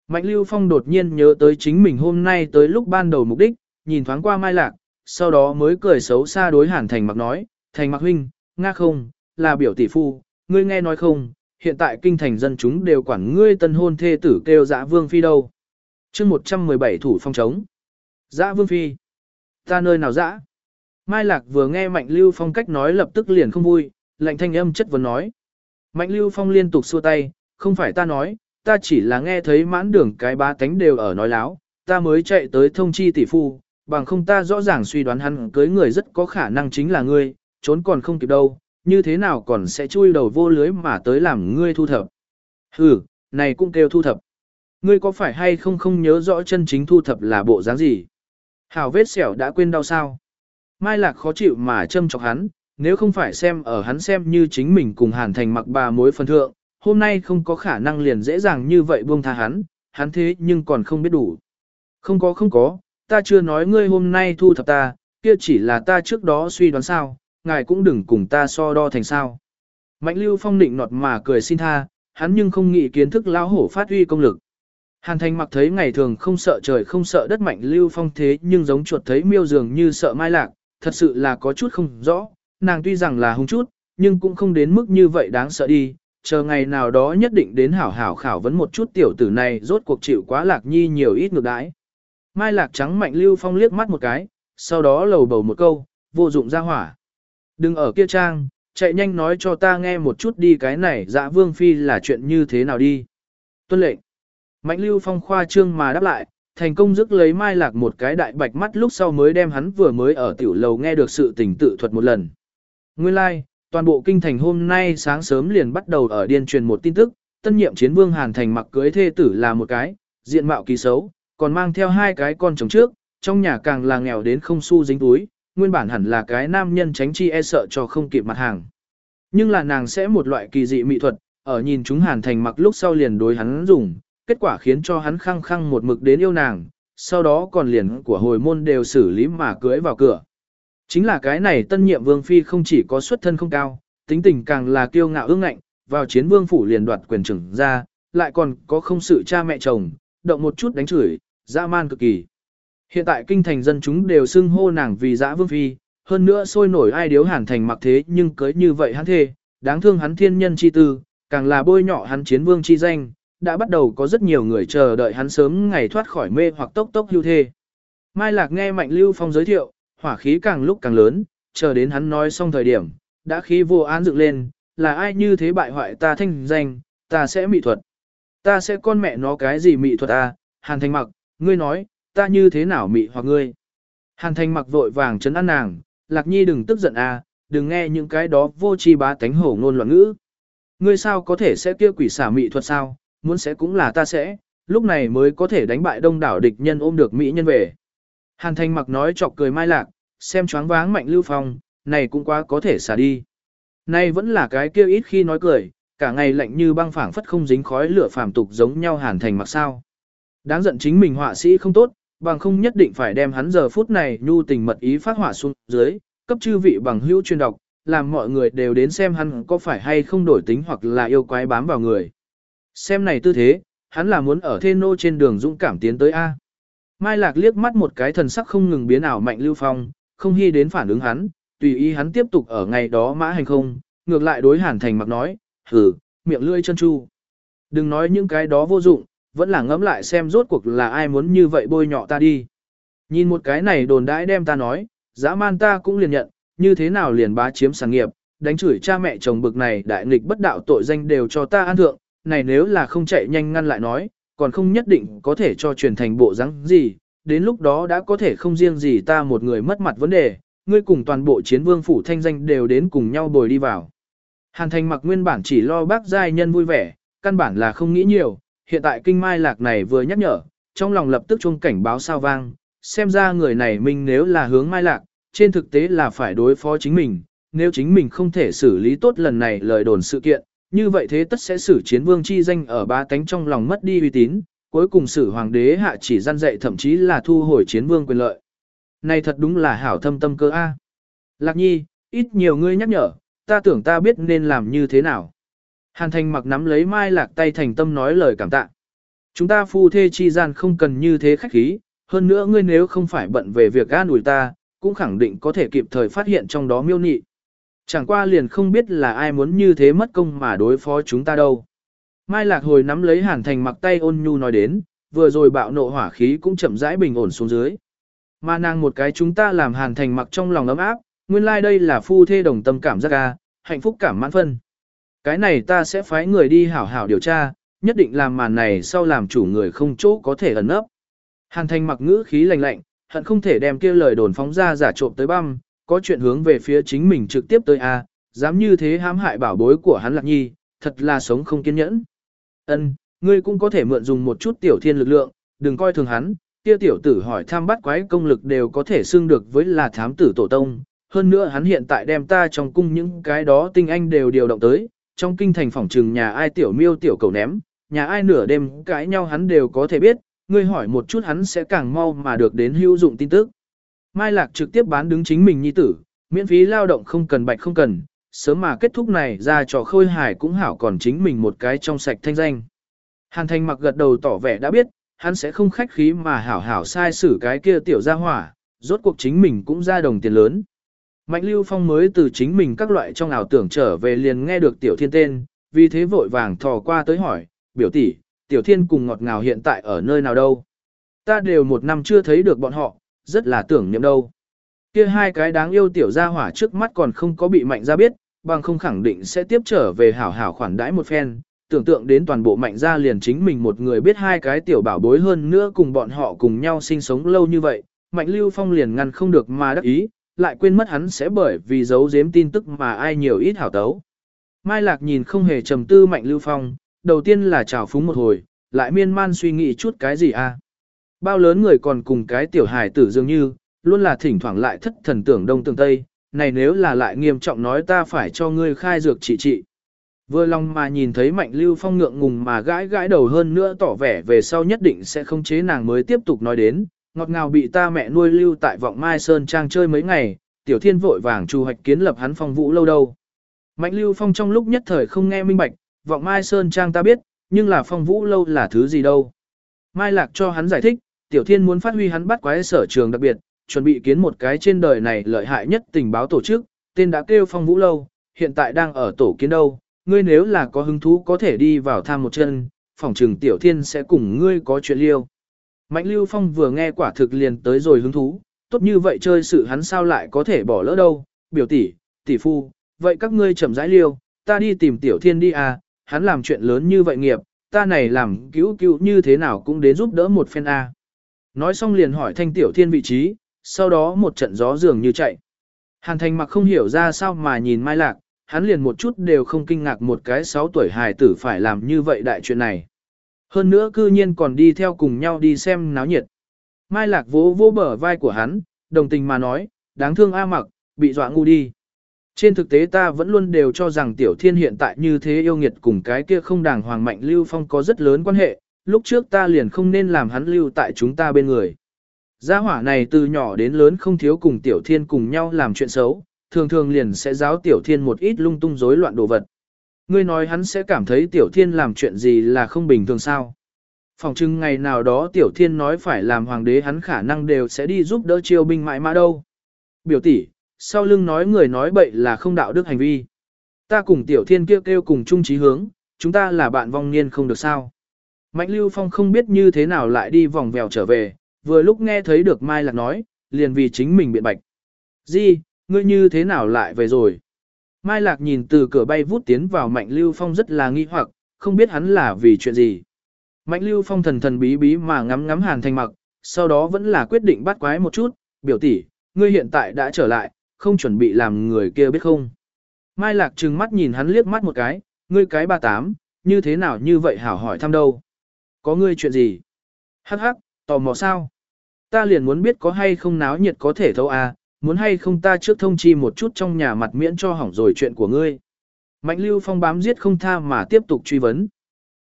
Mạnh Lưu Phong đột nhiên nhớ tới chính mình hôm nay tới lúc ban đầu mục đích, nhìn thoáng qua Mai Lạc, sau đó mới cười xấu xa đối Hàn Thành Mặc nói, Thành Mặc huynh, nga không, là biểu tỷ phu, ngươi nghe nói không, hiện tại kinh thành dân chúng đều quản ngươi tân hôn thê tử kêu dã vương phi đâu. chương 117 thủ phong trống. Dã vương phi. Ta nơi nào dã? Mai Lạc vừa nghe Mạnh Lưu Phong cách nói lập tức liền không vui, lạnh thanh âm chất vấn nói. Mạnh Lưu Phong liên tục xua tay, không phải ta nói, ta chỉ là nghe thấy mãn đường cái ba tánh đều ở nói láo, ta mới chạy tới thông chi tỷ phu, bằng không ta rõ ràng suy đoán hắn cưới người rất có khả năng chính là ngươi, trốn còn không kịp đâu, như thế nào còn sẽ chui đầu vô lưới mà tới làm ngươi thu thập. Ừ, này cũng kêu thu thập. Ngươi có phải hay không không nhớ rõ chân chính thu thập là bộ dáng gì? Hảo vết sẹo đã quên đau sao? Mai Lạc khó chịu mà châm chọc hắn, nếu không phải xem ở hắn xem như chính mình cùng Hàn Thành mặc bà mối phần thượng, hôm nay không có khả năng liền dễ dàng như vậy buông tha hắn, hắn thế nhưng còn không biết đủ. Không có không có, ta chưa nói ngươi hôm nay thu thập ta, kia chỉ là ta trước đó suy đoán sao, ngài cũng đừng cùng ta so đo thành sao. Mạnh lưu phong định nọt mà cười xin tha, hắn nhưng không nghĩ kiến thức lao hổ phát huy công lực. Hàn thành mặc thấy ngày thường không sợ trời không sợ đất mạnh lưu phong thế nhưng giống chuột thấy miêu dường như sợ mai lạc, thật sự là có chút không rõ, nàng tuy rằng là hung chút, nhưng cũng không đến mức như vậy đáng sợ đi, chờ ngày nào đó nhất định đến hảo hảo khảo vấn một chút tiểu tử này rốt cuộc chịu quá lạc nhi nhiều ít ngược đãi. Mai lạc trắng mạnh lưu phong liếc mắt một cái, sau đó lầu bầu một câu, vô dụng ra hỏa. Đừng ở kia trang, chạy nhanh nói cho ta nghe một chút đi cái này dạ vương phi là chuyện như thế nào đi. Tuân lệnh. Mạnh lưu phong khoa trương mà đáp lại, thành công dứt lấy mai lạc một cái đại bạch mắt lúc sau mới đem hắn vừa mới ở tiểu lầu nghe được sự tình tự thuật một lần. Nguyên lai, like, toàn bộ kinh thành hôm nay sáng sớm liền bắt đầu ở điên truyền một tin tức, tân nhiệm chiến vương Hàn Thành mặc cưới thê tử là một cái, diện mạo kỳ xấu, còn mang theo hai cái con chồng trước, trong nhà càng là nghèo đến không xu dính túi, nguyên bản hẳn là cái nam nhân tránh chi e sợ cho không kịp mặt hàng. Nhưng là nàng sẽ một loại kỳ dị mỹ thuật, ở nhìn chúng Hàn Thành mặc lúc sau liền đối hắn dùng, kết quả khiến cho hắn khăng khăng một mực đến yêu nàng, sau đó còn liền của hồi môn đều xử lý mà cưới vào cửa. Chính là cái này tân nhiệm vương phi không chỉ có xuất thân không cao, tính tình càng là kiêu ngạo ương ngạnh, vào chiến vương phủ liền đoạt quyền trưởng ra, lại còn có không sự cha mẹ chồng, động một chút đánh chửi, dã man cực kỳ. Hiện tại kinh thành dân chúng đều xưng hô nàng vì dã vương phi, hơn nữa sôi nổi ai điếu hàn thành mặc thế nhưng cưới như vậy hắn thê, đáng thương hắn thiên nhân chi tư, càng là bôi nhọ hắn chiến vương chi danh, đã bắt đầu có rất nhiều người chờ đợi hắn sớm ngày thoát khỏi mê hoặc tốc tốc hưu thê. Mai Lạc nghe Mạnh Lưu Phong giới thiệu, hỏa khí càng lúc càng lớn, chờ đến hắn nói xong thời điểm, đã khí vô án dựng lên, là ai như thế bại hoại ta thanh danh, ta sẽ mị thuật. Ta sẽ con mẹ nó cái gì mị thuật ta, Hàn Thanh mặc, ngươi nói, ta như thế nào mị hoặc ngươi. Hàn Thanh mặc vội vàng chấn an nàng, Lạc Nhi đừng tức giận a, đừng nghe những cái đó vô tri bá tánh hổ ngôn loạn ngữ. Ngươi sao có thể sẽ kia quỷ xả mị thuật sao, muốn sẽ cũng là ta sẽ, lúc này mới có thể đánh bại đông đảo địch nhân ôm được mỹ nhân về. Hàn Thanh mặc nói chọc cười mai lạc, xem choáng váng mạnh lưu phong, này cũng quá có thể xả đi. Nay vẫn là cái kia ít khi nói cười, cả ngày lạnh như băng phảng phất không dính khói lửa phàm tục giống nhau Hàn Thành mặc sao. Đáng giận chính mình họa sĩ không tốt, bằng không nhất định phải đem hắn giờ phút này nhu tình mật ý phát hỏa xuống dưới, cấp chư vị bằng hữu chuyên đọc, làm mọi người đều đến xem hắn có phải hay không đổi tính hoặc là yêu quái bám vào người. Xem này tư thế, hắn là muốn ở thê nô trên đường dũng cảm tiến tới A. Mai Lạc liếc mắt một cái thần sắc không ngừng biến ảo mạnh lưu phong, không hy đến phản ứng hắn, tùy ý hắn tiếp tục ở ngày đó mã hành không, ngược lại đối hàn thành mặc nói, hừ, miệng lươi chân chu. Đừng nói những cái đó vô dụng, vẫn là ngẫm lại xem rốt cuộc là ai muốn như vậy bôi nhọ ta đi. Nhìn một cái này đồn đãi đem ta nói, dã man ta cũng liền nhận, như thế nào liền bá chiếm sản nghiệp, đánh chửi cha mẹ chồng bực này đại nghịch bất đạo tội danh đều cho ta an thượng, này nếu là không chạy nhanh ngăn lại nói, còn không nhất định có thể cho truyền thành bộ rắn gì, đến lúc đó đã có thể không riêng gì ta một người mất mặt vấn đề, ngươi cùng toàn bộ chiến vương phủ thanh danh đều đến cùng nhau bồi đi vào. Hàn thành mặc nguyên bản chỉ lo bác giai nhân vui vẻ, căn bản là không nghĩ nhiều, hiện tại kinh mai lạc này vừa nhắc nhở, trong lòng lập tức chuông cảnh báo sao vang, xem ra người này mình nếu là hướng mai lạc, trên thực tế là phải đối phó chính mình, nếu chính mình không thể xử lý tốt lần này lời đồn sự kiện, như vậy thế tất sẽ xử chiến vương chi danh ở ba cánh trong lòng mất đi uy tín, cuối cùng sử hoàng đế hạ chỉ gian dạy thậm chí là thu hồi chiến vương quyền lợi. Này thật đúng là hảo thâm tâm cơ A. Lạc nhi, ít nhiều ngươi nhắc nhở, ta tưởng ta biết nên làm như thế nào. Hàn thành mặc nắm lấy mai lạc tay thành tâm nói lời cảm tạ. Chúng ta phu thê chi gian không cần như thế khách khí, hơn nữa ngươi nếu không phải bận về việc an ủi ta, cũng khẳng định có thể kịp thời phát hiện trong đó miêu nị. Chẳng qua liền không biết là ai muốn như thế mất công mà đối phó chúng ta đâu. Mai Lạc hồi nắm lấy Hàn Thành mặc tay ôn nhu nói đến, vừa rồi bạo nộ hỏa khí cũng chậm rãi bình ổn xuống dưới. Mà nàng một cái chúng ta làm Hàn Thành mặc trong lòng ấm áp, nguyên lai like đây là phu thê đồng tâm cảm giác ca, hạnh phúc cảm mãn phân. Cái này ta sẽ phái người đi hảo hảo điều tra, nhất định làm màn này sau làm chủ người không chỗ có thể ẩn nấp. Hàn Thành mặc ngữ khí lạnh lạnh, hận không thể đem kia lời đồn phóng ra giả trộm tới băm, có chuyện hướng về phía chính mình trực tiếp tới A, dám như thế hãm hại bảo bối của hắn lạc nhi, thật là sống không kiên nhẫn. Ân, ngươi cũng có thể mượn dùng một chút tiểu thiên lực lượng, đừng coi thường hắn, kia tiểu tử hỏi tham bắt quái công lực đều có thể xưng được với là thám tử tổ tông. Hơn nữa hắn hiện tại đem ta trong cung những cái đó tinh anh đều điều động tới, trong kinh thành phòng trừng nhà ai tiểu miêu tiểu cầu ném, nhà ai nửa đêm cãi nhau hắn đều có thể biết, ngươi hỏi một chút hắn sẽ càng mau mà được đến hữu dụng tin tức. Mai Lạc trực tiếp bán đứng chính mình nhi tử, miễn phí lao động không cần bạch không cần, sớm mà kết thúc này ra trò khôi hài cũng hảo còn chính mình một cái trong sạch thanh danh. Hàn Thành mặc gật đầu tỏ vẻ đã biết, hắn sẽ không khách khí mà hảo hảo sai xử cái kia tiểu gia hỏa, rốt cuộc chính mình cũng ra đồng tiền lớn. Mạnh Lưu Phong mới từ chính mình các loại trong ảo tưởng trở về liền nghe được tiểu thiên tên, vì thế vội vàng thò qua tới hỏi, biểu tỷ, tiểu thiên cùng ngọt ngào hiện tại ở nơi nào đâu? Ta đều một năm chưa thấy được bọn họ, rất là tưởng niệm đâu. Kia hai cái đáng yêu tiểu gia hỏa trước mắt còn không có bị mạnh ra biết, bằng không khẳng định sẽ tiếp trở về hảo hảo khoản đãi một phen, tưởng tượng đến toàn bộ mạnh gia liền chính mình một người biết hai cái tiểu bảo bối hơn nữa cùng bọn họ cùng nhau sinh sống lâu như vậy, mạnh lưu phong liền ngăn không được mà đắc ý, lại quên mất hắn sẽ bởi vì giấu giếm tin tức mà ai nhiều ít hảo tấu. Mai Lạc nhìn không hề trầm tư mạnh lưu phong, đầu tiên là chào phúng một hồi, lại miên man suy nghĩ chút cái gì à. Bao lớn người còn cùng cái tiểu hài tử dường như, luôn là thỉnh thoảng lại thất thần tưởng đông tưởng tây, này nếu là lại nghiêm trọng nói ta phải cho ngươi khai dược trị trị. Vừa lòng mà nhìn thấy mạnh lưu phong ngượng ngùng mà gãi gãi đầu hơn nữa tỏ vẻ về sau nhất định sẽ không chế nàng mới tiếp tục nói đến, ngọt ngào bị ta mẹ nuôi lưu tại vọng mai sơn trang chơi mấy ngày, tiểu thiên vội vàng trù hoạch kiến lập hắn phong vũ lâu đâu. Mạnh lưu phong trong lúc nhất thời không nghe minh bạch, vọng mai sơn trang ta biết, nhưng là phong vũ lâu là thứ gì đâu. Mai lạc cho hắn giải thích, tiểu thiên muốn phát huy hắn bắt quái sở trường đặc biệt, chuẩn bị kiến một cái trên đời này lợi hại nhất tình báo tổ chức, tên đã kêu phong vũ lâu, hiện tại đang ở tổ kiến đâu, ngươi nếu là có hứng thú có thể đi vào tham một chân, phòng trừng tiểu thiên sẽ cùng ngươi có chuyện liêu. Mạnh lưu phong vừa nghe quả thực liền tới rồi hứng thú, tốt như vậy chơi sự hắn sao lại có thể bỏ lỡ đâu, biểu tỷ, tỷ phu, vậy các ngươi chậm rãi liêu, ta đi tìm tiểu thiên đi à, hắn làm chuyện lớn như vậy nghiệp, ta này làm cứu cứu như thế nào cũng đến giúp đỡ một phen a. À. Nói xong liền hỏi thanh tiểu thiên vị trí, sau đó một trận gió dường như chạy. Hàn thành mặc không hiểu ra sao mà nhìn Mai Lạc, hắn liền một chút đều không kinh ngạc một cái 6 tuổi hài tử phải làm như vậy đại chuyện này. Hơn nữa cư nhiên còn đi theo cùng nhau đi xem náo nhiệt. Mai Lạc vỗ vỗ bờ vai của hắn, đồng tình mà nói, đáng thương A mặc, bị dọa ngu đi. Trên thực tế ta vẫn luôn đều cho rằng Tiểu Thiên hiện tại như thế yêu nghiệt cùng cái kia không đàng hoàng mạnh Lưu Phong có rất lớn quan hệ, lúc trước ta liền không nên làm hắn lưu tại chúng ta bên người. Gia hỏa này từ nhỏ đến lớn không thiếu cùng Tiểu Thiên cùng nhau làm chuyện xấu, thường thường liền sẽ giáo Tiểu Thiên một ít lung tung rối loạn đồ vật. Ngươi nói hắn sẽ cảm thấy Tiểu Thiên làm chuyện gì là không bình thường sao? Phòng trưng ngày nào đó Tiểu Thiên nói phải làm hoàng đế hắn khả năng đều sẽ đi giúp đỡ triều binh mãi mã đâu. Biểu tỷ, sau lưng nói người nói bậy là không đạo đức hành vi. Ta cùng Tiểu Thiên kêu kêu cùng chung chí hướng, chúng ta là bạn vong niên không được sao. Mạnh Lưu Phong không biết như thế nào lại đi vòng vèo trở về, vừa lúc nghe thấy được Mai Lạc nói, liền vì chính mình biện bạch. Di, ngươi như thế nào lại về rồi? Mai Lạc nhìn từ cửa bay vút tiến vào Mạnh Lưu Phong rất là nghi hoặc, không biết hắn là vì chuyện gì. Mạnh Lưu Phong thần thần bí bí mà ngắm ngắm Hàn Thành mặc, sau đó vẫn là quyết định bắt quái một chút, biểu tỷ, ngươi hiện tại đã trở lại, không chuẩn bị làm người kia biết không. Mai Lạc trừng mắt nhìn hắn liếc mắt một cái, ngươi cái ba tám, như thế nào như vậy hảo hỏi thăm đâu. Có ngươi chuyện gì? Hắc hắc, tò mò sao? Ta liền muốn biết có hay không náo nhiệt có thể thấu à, muốn hay không ta trước thông chi một chút trong nhà mặt miễn cho hỏng rồi chuyện của ngươi. Mạnh lưu phong bám giết không tha mà tiếp tục truy vấn.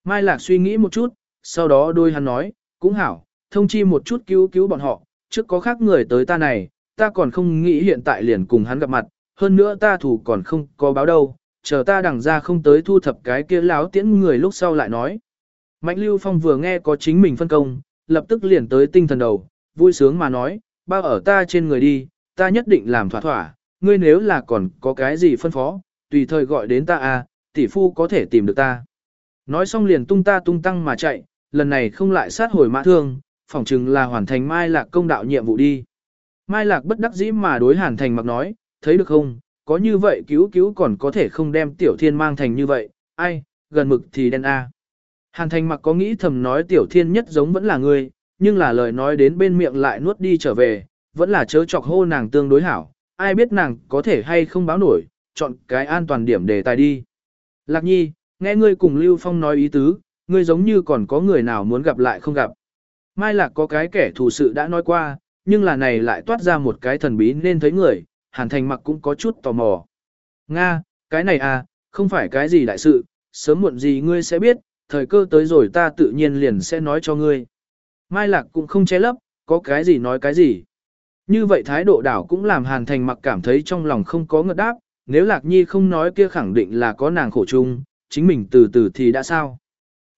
Mai Lạc suy nghĩ một chút, sau đó đôi hắn nói, cũng hảo, thông chi một chút cứu cứu bọn họ, trước có khác người tới ta này, ta còn không nghĩ hiện tại liền cùng hắn gặp mặt, hơn nữa ta thủ còn không có báo đâu, chờ ta đằng ra không tới thu thập cái kia láo tiễn người lúc sau lại nói. Mạnh Lưu Phong vừa nghe có chính mình phân công, lập tức liền tới tinh thần đầu, vui sướng mà nói, bao ở ta trên người đi, ta nhất định làm thỏa thỏa, ngươi nếu là còn có cái gì phân phó, tùy thời gọi đến ta à, tỷ phu có thể tìm được ta. Nói xong liền tung ta tung tăng mà chạy, lần này không lại sát hồi mã thương, phỏng chừng là hoàn thành Mai Lạc công đạo nhiệm vụ đi. Mai Lạc bất đắc dĩ mà đối Hàn Thành mặc nói, thấy được không, có như vậy cứu cứu còn có thể không đem Tiểu Thiên mang thành như vậy, ai, gần mực thì đen A. Hàn Thành mặc có nghĩ thầm nói Tiểu Thiên nhất giống vẫn là ngươi, nhưng là lời nói đến bên miệng lại nuốt đi trở về, vẫn là chớ chọc hô nàng tương đối hảo, ai biết nàng có thể hay không báo nổi, chọn cái an toàn điểm để tài đi. Lạc nhi, nghe ngươi cùng Lưu Phong nói ý tứ, ngươi giống như còn có người nào muốn gặp lại không gặp. Mai Lạc có cái kẻ thù sự đã nói qua, nhưng là này lại toát ra một cái thần bí nên thấy người, Hàn Thành mặc cũng có chút tò mò. Nga, cái này à, không phải cái gì đại sự, sớm muộn gì ngươi sẽ biết, thời cơ tới rồi ta tự nhiên liền sẽ nói cho ngươi. Mai Lạc cũng không che lấp, có cái gì nói cái gì. Như vậy thái độ đảo cũng làm Hàn Thành mặc cảm thấy trong lòng không có ngợt đáp, nếu Lạc Nhi không nói kia khẳng định là có nàng khổ chung, chính mình từ từ thì đã sao.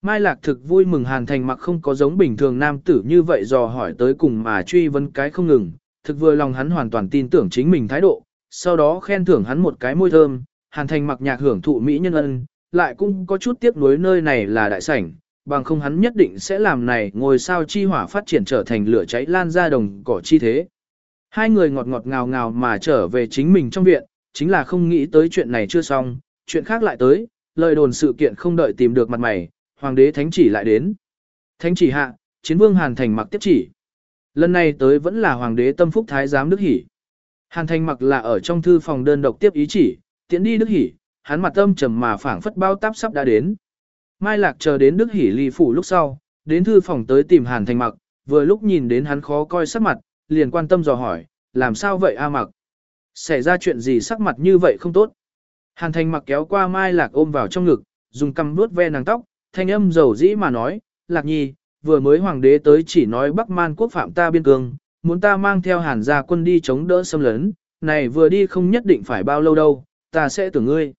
Mai Lạc thực vui mừng Hàn Thành mặc không có giống bình thường nam tử như vậy dò hỏi tới cùng mà truy vấn cái không ngừng, thực vừa lòng hắn hoàn toàn tin tưởng chính mình thái độ, sau đó khen thưởng hắn một cái môi thơm, Hàn Thành mặc nhạc hưởng thụ mỹ nhân ân, lại cũng có chút tiếc nuối nơi này là đại sảnh, bằng không hắn nhất định sẽ làm này ngồi sao chi hỏa phát triển trở thành lửa cháy lan ra đồng cỏ chi thế. Hai người ngọt ngọt ngào ngào mà trở về chính mình trong viện, chính là không nghĩ tới chuyện này chưa xong, chuyện khác lại tới, lời đồn sự kiện không đợi tìm được mặt mày, hoàng đế thánh chỉ lại đến. Thánh chỉ hạ, chiến vương Hàn Thành mặc tiếp chỉ. Lần này tới vẫn là hoàng đế tâm phúc thái giám Đức Hỷ. Hàn Thành mặc là ở trong thư phòng đơn độc tiếp ý chỉ, tiễn đi Đức Hỷ, hắn mặt tâm trầm mà phảng phất bao táp sắp đã đến. Mai Lạc chờ đến Đức Hỷ ly phủ lúc sau, đến thư phòng tới tìm Hàn Thành mặc, vừa lúc nhìn đến hắn khó coi sắc mặt, liền quan tâm dò hỏi, làm sao vậy A mặc? Xảy ra chuyện gì sắc mặt như vậy không tốt? Hàn Thành mặc kéo qua Mai Lạc ôm vào trong ngực, dùng cằm nuốt ve nàng tóc, thanh âm dầu dĩ mà nói, Lạc Nhi, vừa mới hoàng đế tới chỉ nói Bắc Man quốc phạm ta biên cương, muốn ta mang theo hàn gia quân đi chống đỡ xâm lấn, này vừa đi không nhất định phải bao lâu đâu, ta sẽ tưởng ngươi.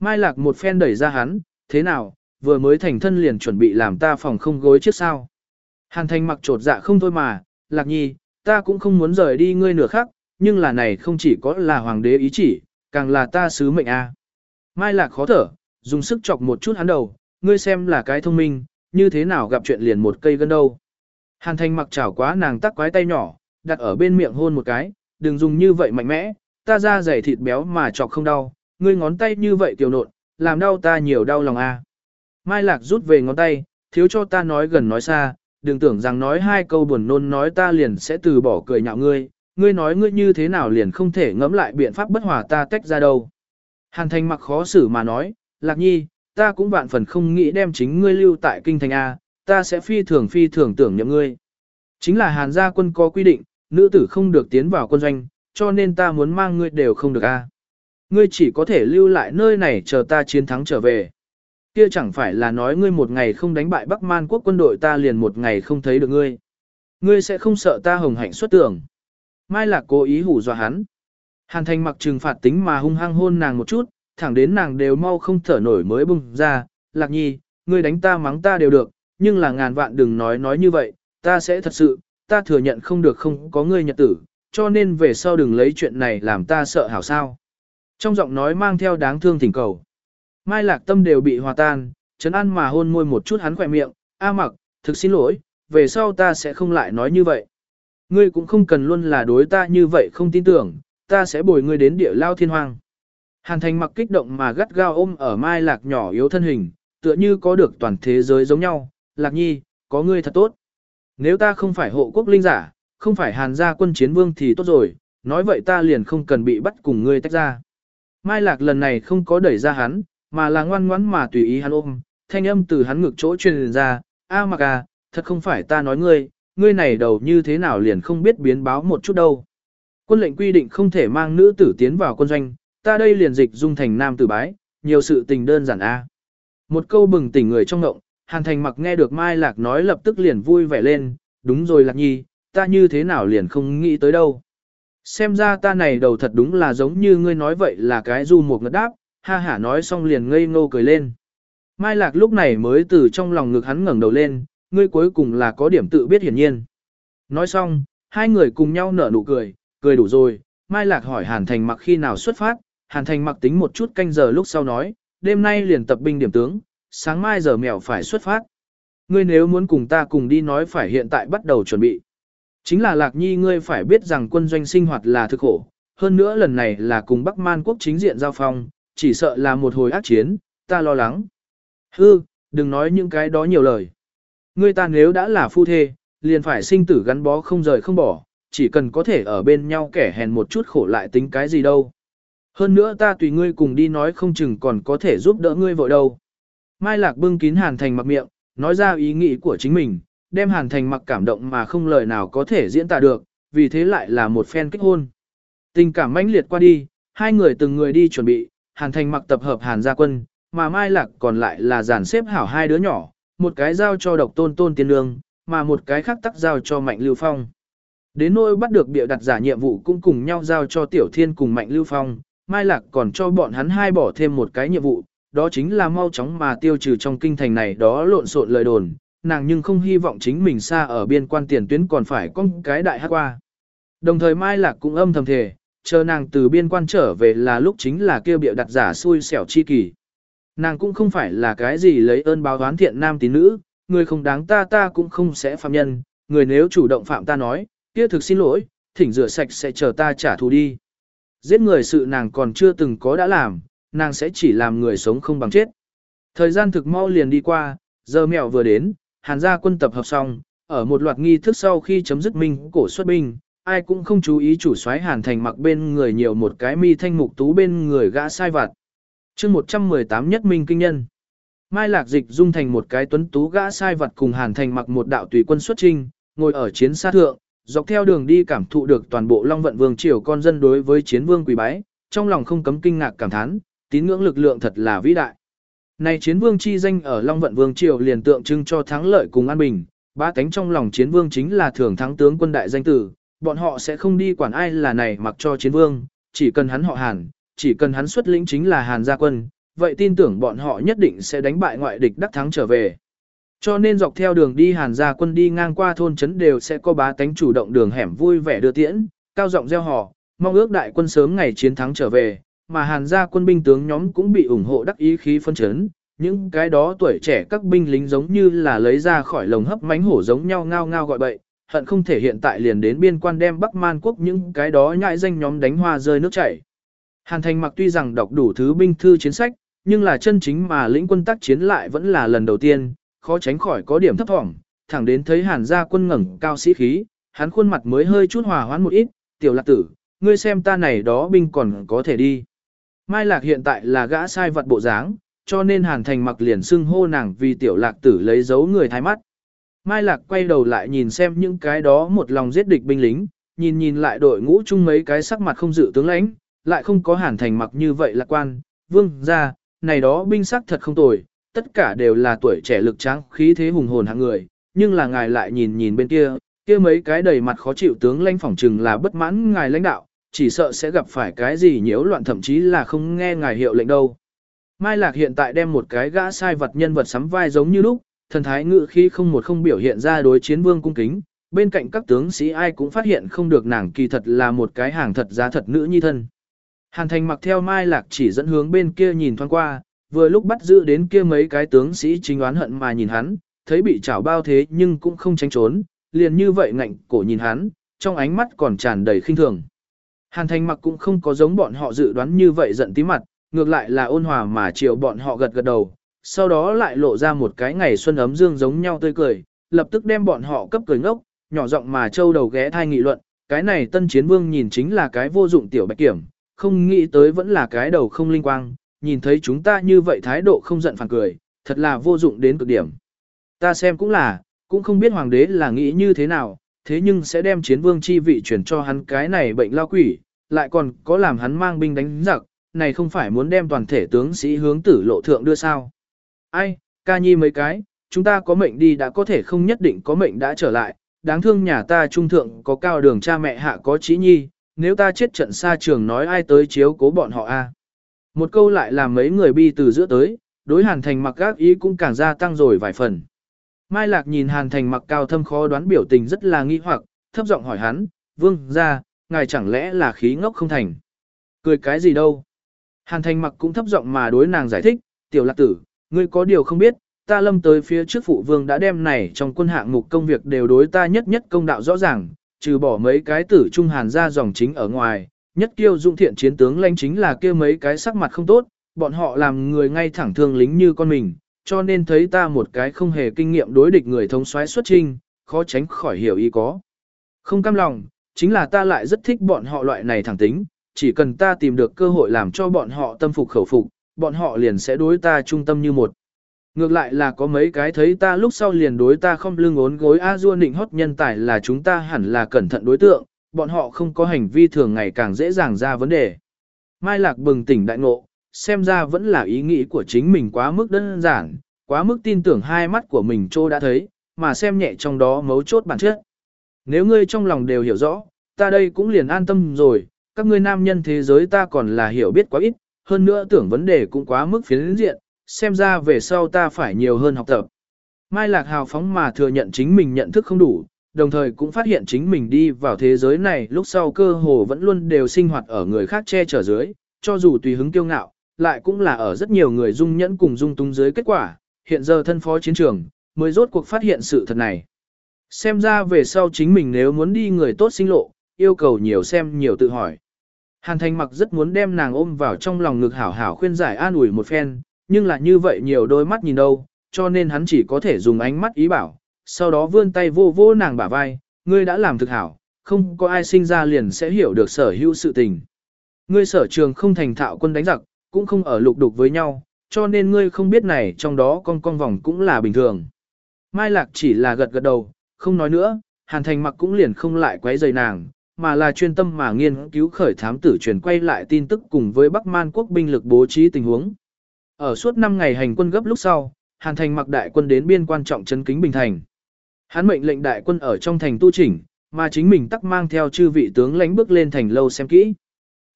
Mai Lạc một phen đẩy ra hắn, thế nào, vừa mới thành thân liền chuẩn bị làm ta phòng không gối trước sao. Hàn Thành mặc trột dạ không thôi mà, Lạc Nhi, ta cũng không muốn rời đi ngươi nửa khắc, nhưng là này không chỉ có là hoàng đế ý chỉ, càng là ta sứ mệnh a. Mai Lạc khó thở, dùng sức chọc một chút hắn đầu, ngươi xem là cái thông minh, như thế nào gặp chuyện liền một cây gân đâu. Hàn Thành mặc chảo quá nàng tắc quái tay nhỏ, đặt ở bên miệng hôn một cái, đừng dùng như vậy mạnh mẽ, ta ra dày thịt béo mà chọc không đau, ngươi ngón tay như vậy tiểu nộn, làm đau ta nhiều đau lòng a. Mai Lạc rút về ngón tay, thiếu cho ta nói gần nói xa, đừng tưởng rằng nói hai câu buồn nôn nói ta liền sẽ từ bỏ cười nhạo ngươi, ngươi nói ngươi như thế nào liền không thể ngẫm lại biện pháp bất hòa ta tách ra đâu. Hàn Thành mặc khó xử mà nói, Lạc Nhi, ta cũng vạn phần không nghĩ đem chính ngươi lưu tại kinh thành A, ta sẽ phi thường phi thường tưởng nhậm ngươi. Chính là Hàn gia quân có quy định, nữ tử không được tiến vào quân doanh, cho nên ta muốn mang ngươi đều không được A. Ngươi chỉ có thể lưu lại nơi này chờ ta chiến thắng trở về. Kia chẳng phải là nói ngươi một ngày không đánh bại Bắc Man quốc quân đội ta liền một ngày không thấy được ngươi. Ngươi sẽ không sợ ta hồng hạnh xuất tưởng. Mai Lạc cố ý hủ dọa hắn. Hàn Thành mặc trừng phạt tính mà hung hăng hôn nàng một chút, thẳng đến nàng đều mau không thở nổi mới bung ra. Lạc nhi, ngươi đánh ta mắng ta đều được, nhưng là ngàn vạn đừng nói nói như vậy, ta sẽ thật sự, ta thừa nhận không được không có ngươi nhật tử, cho nên về sau đừng lấy chuyện này làm ta sợ hảo sao. Trong giọng nói mang theo đáng thương thỉnh cầu. Mai lạc tâm đều bị hòa tan, chấn ăn mà hôn môi một chút hắn khỏe miệng, a mặc, thực xin lỗi, về sau ta sẽ không lại nói như vậy. Ngươi cũng không cần luôn là đối ta như vậy không tin tưởng, ta sẽ bồi ngươi đến địa lao thiên hoang. Hàn thành mặc kích động mà gắt gao ôm ở mai lạc nhỏ yếu thân hình, tựa như có được toàn thế giới giống nhau, lạc nhi, có ngươi thật tốt. Nếu ta không phải hộ quốc linh giả, không phải hàn gia quân chiến vương thì tốt rồi, nói vậy ta liền không cần bị bắt cùng ngươi tách ra. Mai lạc lần này không có đẩy ra hắn, mà là ngoan ngoãn mà tùy ý hắn ôm, thanh âm từ hắn ngực chỗ truyền ra, a mặc à, thật không phải ta nói ngươi, ngươi này đầu như thế nào liền không biết biến báo một chút đâu. Quân lệnh quy định không thể mang nữ tử tiến vào quân doanh, ta đây liền dịch dung thành nam tử bái, nhiều sự tình đơn giản a. Một câu bừng tỉnh người trong ngộng, Hàn Thành mặc nghe được Mai Lạc nói lập tức liền vui vẻ lên, đúng rồi Lạc Nhi, ta như thế nào liền không nghĩ tới đâu. Xem ra ta này đầu thật đúng là giống như ngươi nói vậy là cái du một ngất đáp, ha hả nói xong liền ngây ngô cười lên. Mai Lạc lúc này mới từ trong lòng ngực hắn ngẩng đầu lên, ngươi cuối cùng là có điểm tự biết hiển nhiên. Nói xong, hai người cùng nhau nở nụ cười, cười đủ rồi, Mai Lạc hỏi Hàn Thành mặc khi nào xuất phát, Hàn Thành mặc tính một chút canh giờ lúc sau nói, đêm nay liền tập binh điểm tướng, sáng mai giờ mèo phải xuất phát. Ngươi nếu muốn cùng ta cùng đi nói phải hiện tại bắt đầu chuẩn bị. Chính là Lạc Nhi ngươi phải biết rằng quân doanh sinh hoạt là thực khổ, hơn nữa lần này là cùng Bắc Man quốc chính diện giao phong, chỉ sợ là một hồi ác chiến, ta lo lắng. Hư, đừng nói những cái đó nhiều lời. Ngươi ta nếu đã là phu thê, liền phải sinh tử gắn bó không rời không bỏ, chỉ cần có thể ở bên nhau kẻ hèn một chút khổ lại tính cái gì đâu. Hơn nữa ta tùy ngươi cùng đi nói không chừng còn có thể giúp đỡ ngươi vội đâu. Mai Lạc bưng kín Hàn Thành mặc miệng, nói ra ý nghĩ của chính mình, đem Hàn Thành mặc cảm động mà không lời nào có thể diễn tả được, vì thế lại là một phen kết hôn. Tình cảm mãnh liệt qua đi, hai người từng người đi chuẩn bị, Hàn Thành mặc tập hợp Hàn gia quân, mà Mai Lạc còn lại là giản xếp hảo hai đứa nhỏ, một cái giao cho độc tôn tôn tiên lương, mà một cái khác tắc giao cho Mạnh Lưu Phong. Đến nỗi bắt được bịa đặt giả nhiệm vụ cũng cùng nhau giao cho Tiểu Thiên cùng Mạnh Lưu Phong, Mai Lạc còn cho bọn hắn hai bỏ thêm một cái nhiệm vụ, đó chính là mau chóng mà tiêu trừ trong kinh thành này đó lộn xộn lời đồn, nàng nhưng không hy vọng chính mình xa ở biên quan tiền tuyến còn phải có cái đại hát qua. Đồng thời Mai Lạc cũng âm thầm thề, chờ nàng từ biên quan trở về là lúc chính là kêu bịa đặt giả xui xẻo chi kỳ. Nàng cũng không phải là cái gì lấy ơn báo oán thiện nam tín nữ, người không đáng ta ta cũng không sẽ phạm nhân, người nếu chủ động phạm ta nói, kia thực xin lỗi, thỉnh rửa sạch sẽ chờ ta trả thù đi. Giết người sự nàng còn chưa từng có đã làm, nàng sẽ chỉ làm người sống không bằng chết. Thời gian thực mau liền đi qua, giờ mẹo vừa đến, hàn gia quân tập hợp xong, ở một loạt nghi thức sau khi chấm dứt minh cổ xuất binh, ai cũng không chú ý chủ soái hàn thành mặc bên người nhiều một cái mi thanh mục tú bên người gã sai vặt. chương 118 nhất minh kinh nhân. Mai lạc dịch dung thành một cái tuấn tú gã sai vặt cùng hàn thành mặc một đạo tùy quân xuất trinh, ngồi ở chiến xa thượng, dọc theo đường đi cảm thụ được toàn bộ Long Vận Vương triều con dân đối với chiến vương quỳ bái, trong lòng không cấm kinh ngạc cảm thán, tín ngưỡng lực lượng thật là vĩ đại. Này chiến vương chi danh ở Long Vận Vương triều liền tượng trưng cho thắng lợi cùng an bình, ba cánh trong lòng chiến vương chính là thưởng thắng tướng quân đại danh tử, bọn họ sẽ không đi quản ai là này mặc cho chiến vương, chỉ cần hắn họ Hàn, chỉ cần hắn xuất lĩnh chính là Hàn gia quân, vậy tin tưởng bọn họ nhất định sẽ đánh bại ngoại địch đắc thắng trở về. Cho nên dọc theo đường đi Hàn gia quân đi ngang qua thôn trấn đều sẽ có bá tánh chủ động đường hẻm vui vẻ đưa tiễn, cao giọng gieo hò, mong ước đại quân sớm ngày chiến thắng trở về, mà Hàn gia quân binh tướng nhóm cũng bị ủng hộ đắc ý khí phân chấn. Những cái đó tuổi trẻ các binh lính giống như là lấy ra khỏi lồng hấp mánh hổ giống nhau ngao ngao gọi bậy, hận không thể hiện tại liền đến biên quan đem Bắc Man quốc những cái đó nhại danh nhóm đánh hoa rơi nước chảy. Hàn Thành mặc tuy rằng đọc đủ thứ binh thư chiến sách, nhưng là chân chính mà lĩnh quân tác chiến lại vẫn là lần đầu tiên, khó tránh khỏi có điểm thấp thỏm, thẳng đến thấy Hàn gia quân ngẩng cao sĩ khí, hắn khuôn mặt mới hơi chút hòa hoãn một ít, "Tiểu Lạc tử, ngươi xem ta này đó binh còn có thể đi." Mai Lạc hiện tại là gã sai vật bộ dáng, cho nên Hàn Thành mặc liền xưng hô nàng vì Tiểu Lạc tử lấy dấu người thái mắt. Mai Lạc quay đầu lại nhìn xem những cái đó một lòng giết địch binh lính, nhìn nhìn lại đội ngũ chung mấy cái sắc mặt không dự tướng lãnh, lại không có Hàn Thành mặc như vậy lạc quan, vương ra, này đó binh sắc thật không tồi, tất cả đều là tuổi trẻ lực tráng khí thế hùng hồn hạng người, nhưng là ngài lại nhìn nhìn bên kia, kia mấy cái đầy mặt khó chịu tướng lãnh phỏng trừng là bất mãn ngài lãnh đạo, chỉ sợ sẽ gặp phải cái gì nhiễu loạn thậm chí là không nghe ngài hiệu lệnh đâu. Mai Lạc hiện tại đem một cái gã sai vật nhân vật sắm vai giống như lúc, thần thái ngự khi không một không biểu hiện ra đối chiến vương cung kính, bên cạnh các tướng sĩ ai cũng phát hiện không được nàng kỳ thật là một cái hàng thật giá thật nữ nhi thân. Hàn thành mặc theo Mai Lạc chỉ dẫn hướng bên kia nhìn thoáng qua, vừa lúc bắt giữ đến kia mấy cái tướng sĩ chính oán hận mà nhìn hắn, thấy bị chảo bao thế nhưng cũng không tránh trốn, liền như vậy ngạnh cổ nhìn hắn, trong ánh mắt còn tràn đầy khinh thường. Hàn thành mặc cũng không có giống bọn họ dự đoán như vậy giận tí mặt, ngược lại là ôn hòa mà chiều bọn họ gật gật đầu, sau đó lại lộ ra một cái ngày xuân ấm dương giống nhau tươi cười, lập tức đem bọn họ cấp cười ngốc, nhỏ giọng mà trâu đầu ghé thai nghị luận, cái này tân chiến vương nhìn chính là cái vô dụng tiểu bạch kiểm, không nghĩ tới vẫn là cái đầu không linh quang, nhìn thấy chúng ta như vậy thái độ không giận phản cười, thật là vô dụng đến cực điểm. Ta xem cũng là, cũng không biết hoàng đế là nghĩ như thế nào, thế nhưng sẽ đem chiến vương chi vị chuyển cho hắn cái này bệnh lao quỷ, lại còn có làm hắn mang binh đánh giặc, này không phải muốn đem toàn thể tướng sĩ hướng tử lộ thượng đưa sao. Ai, ca nhi mấy cái, chúng ta có mệnh đi đã có thể không nhất định có mệnh đã trở lại, đáng thương nhà ta trung thượng có cao đường cha mẹ hạ có trí nhi, nếu ta chết trận xa trường nói ai tới chiếu cố bọn họ a. Một câu lại làm mấy người bi từ giữa tới, đối hàn thành mặc gác ý cũng càng gia tăng rồi vài phần. Mai Lạc nhìn hàn thành mặc cao thâm khó đoán biểu tình rất là nghi hoặc, thấp giọng hỏi hắn, vương ra, ngài chẳng lẽ là khí ngốc không thành. Cười cái gì đâu. Hàn thành mặc cũng thấp giọng mà đối nàng giải thích, tiểu lạc tử, ngươi có điều không biết, ta lâm tới phía trước phụ vương đã đem này trong quân hạng mục công việc đều đối ta nhất nhất công đạo rõ ràng, trừ bỏ mấy cái tử trung hàn ra dòng chính ở ngoài, nhất kiêu dụng thiện chiến tướng lãnh chính là kia mấy cái sắc mặt không tốt, bọn họ làm người ngay thẳng thương lính như con mình, cho nên thấy ta một cái không hề kinh nghiệm đối địch người thống soái xuất trinh, khó tránh khỏi hiểu ý có. Không cam lòng, chính là ta lại rất thích bọn họ loại này thẳng tính, chỉ cần ta tìm được cơ hội làm cho bọn họ tâm phục khẩu phục, bọn họ liền sẽ đối ta trung tâm như một. Ngược lại là có mấy cái thấy ta lúc sau liền đối ta không lưng ốn gối a dua nịnh hót nhân tài là chúng ta hẳn là cẩn thận đối tượng, bọn họ không có hành vi thường ngày càng dễ dàng ra vấn đề. Mai Lạc bừng tỉnh đại ngộ, xem ra vẫn là ý nghĩ của chính mình quá mức đơn giản, quá mức tin tưởng hai mắt của mình trô đã thấy, mà xem nhẹ trong đó mấu chốt bản chất. Nếu ngươi trong lòng đều hiểu rõ, ta đây cũng liền an tâm rồi, các ngươi nam nhân thế giới ta còn là hiểu biết quá ít, hơn nữa tưởng vấn đề cũng quá mức phiến diện, xem ra về sau ta phải nhiều hơn học tập. Mai Lạc hào phóng mà thừa nhận chính mình nhận thức không đủ, đồng thời cũng phát hiện chính mình đi vào thế giới này lúc sau cơ hồ vẫn luôn đều sinh hoạt ở người khác che chở dưới, cho dù tùy hứng kiêu ngạo, lại cũng là ở rất nhiều người dung nhẫn cùng dung tung dưới kết quả, hiện giờ thân phó chiến trường, mới rốt cuộc phát hiện sự thật này. Xem ra về sau chính mình nếu muốn đi người tốt sinh lộ, yêu cầu nhiều xem nhiều tự hỏi. Hàn Thành mặc rất muốn đem nàng ôm vào trong lòng ngực hảo hảo khuyên giải an ủi một phen, nhưng là như vậy nhiều đôi mắt nhìn đâu, cho nên hắn chỉ có thể dùng ánh mắt ý bảo, sau đó vươn tay vô vô nàng bả vai, ngươi đã làm thực hảo, không có ai sinh ra liền sẽ hiểu được sở hữu sự tình. Ngươi sở trường không thành thạo quân đánh giặc, cũng không ở lục đục với nhau, cho nên ngươi không biết này trong đó con con vòng cũng là bình thường. Mai Lạc chỉ là gật gật đầu, không nói nữa, Hàn Thành mặc cũng liền không lại quấy rầy nàng, mà là chuyên tâm mà nghiên cứu khởi thám tử truyền quay lại tin tức cùng với Bắc Man quốc binh lực bố trí tình huống. Ở suốt 5 ngày hành quân gấp lúc sau, Hàn Thành mặc đại quân đến biên quan trọng trấn kính Bình Thành. Hắn mệnh lệnh đại quân ở trong thành tu chỉnh, mà chính mình tắc mang theo chư vị tướng lãnh bước lên thành lâu xem kỹ.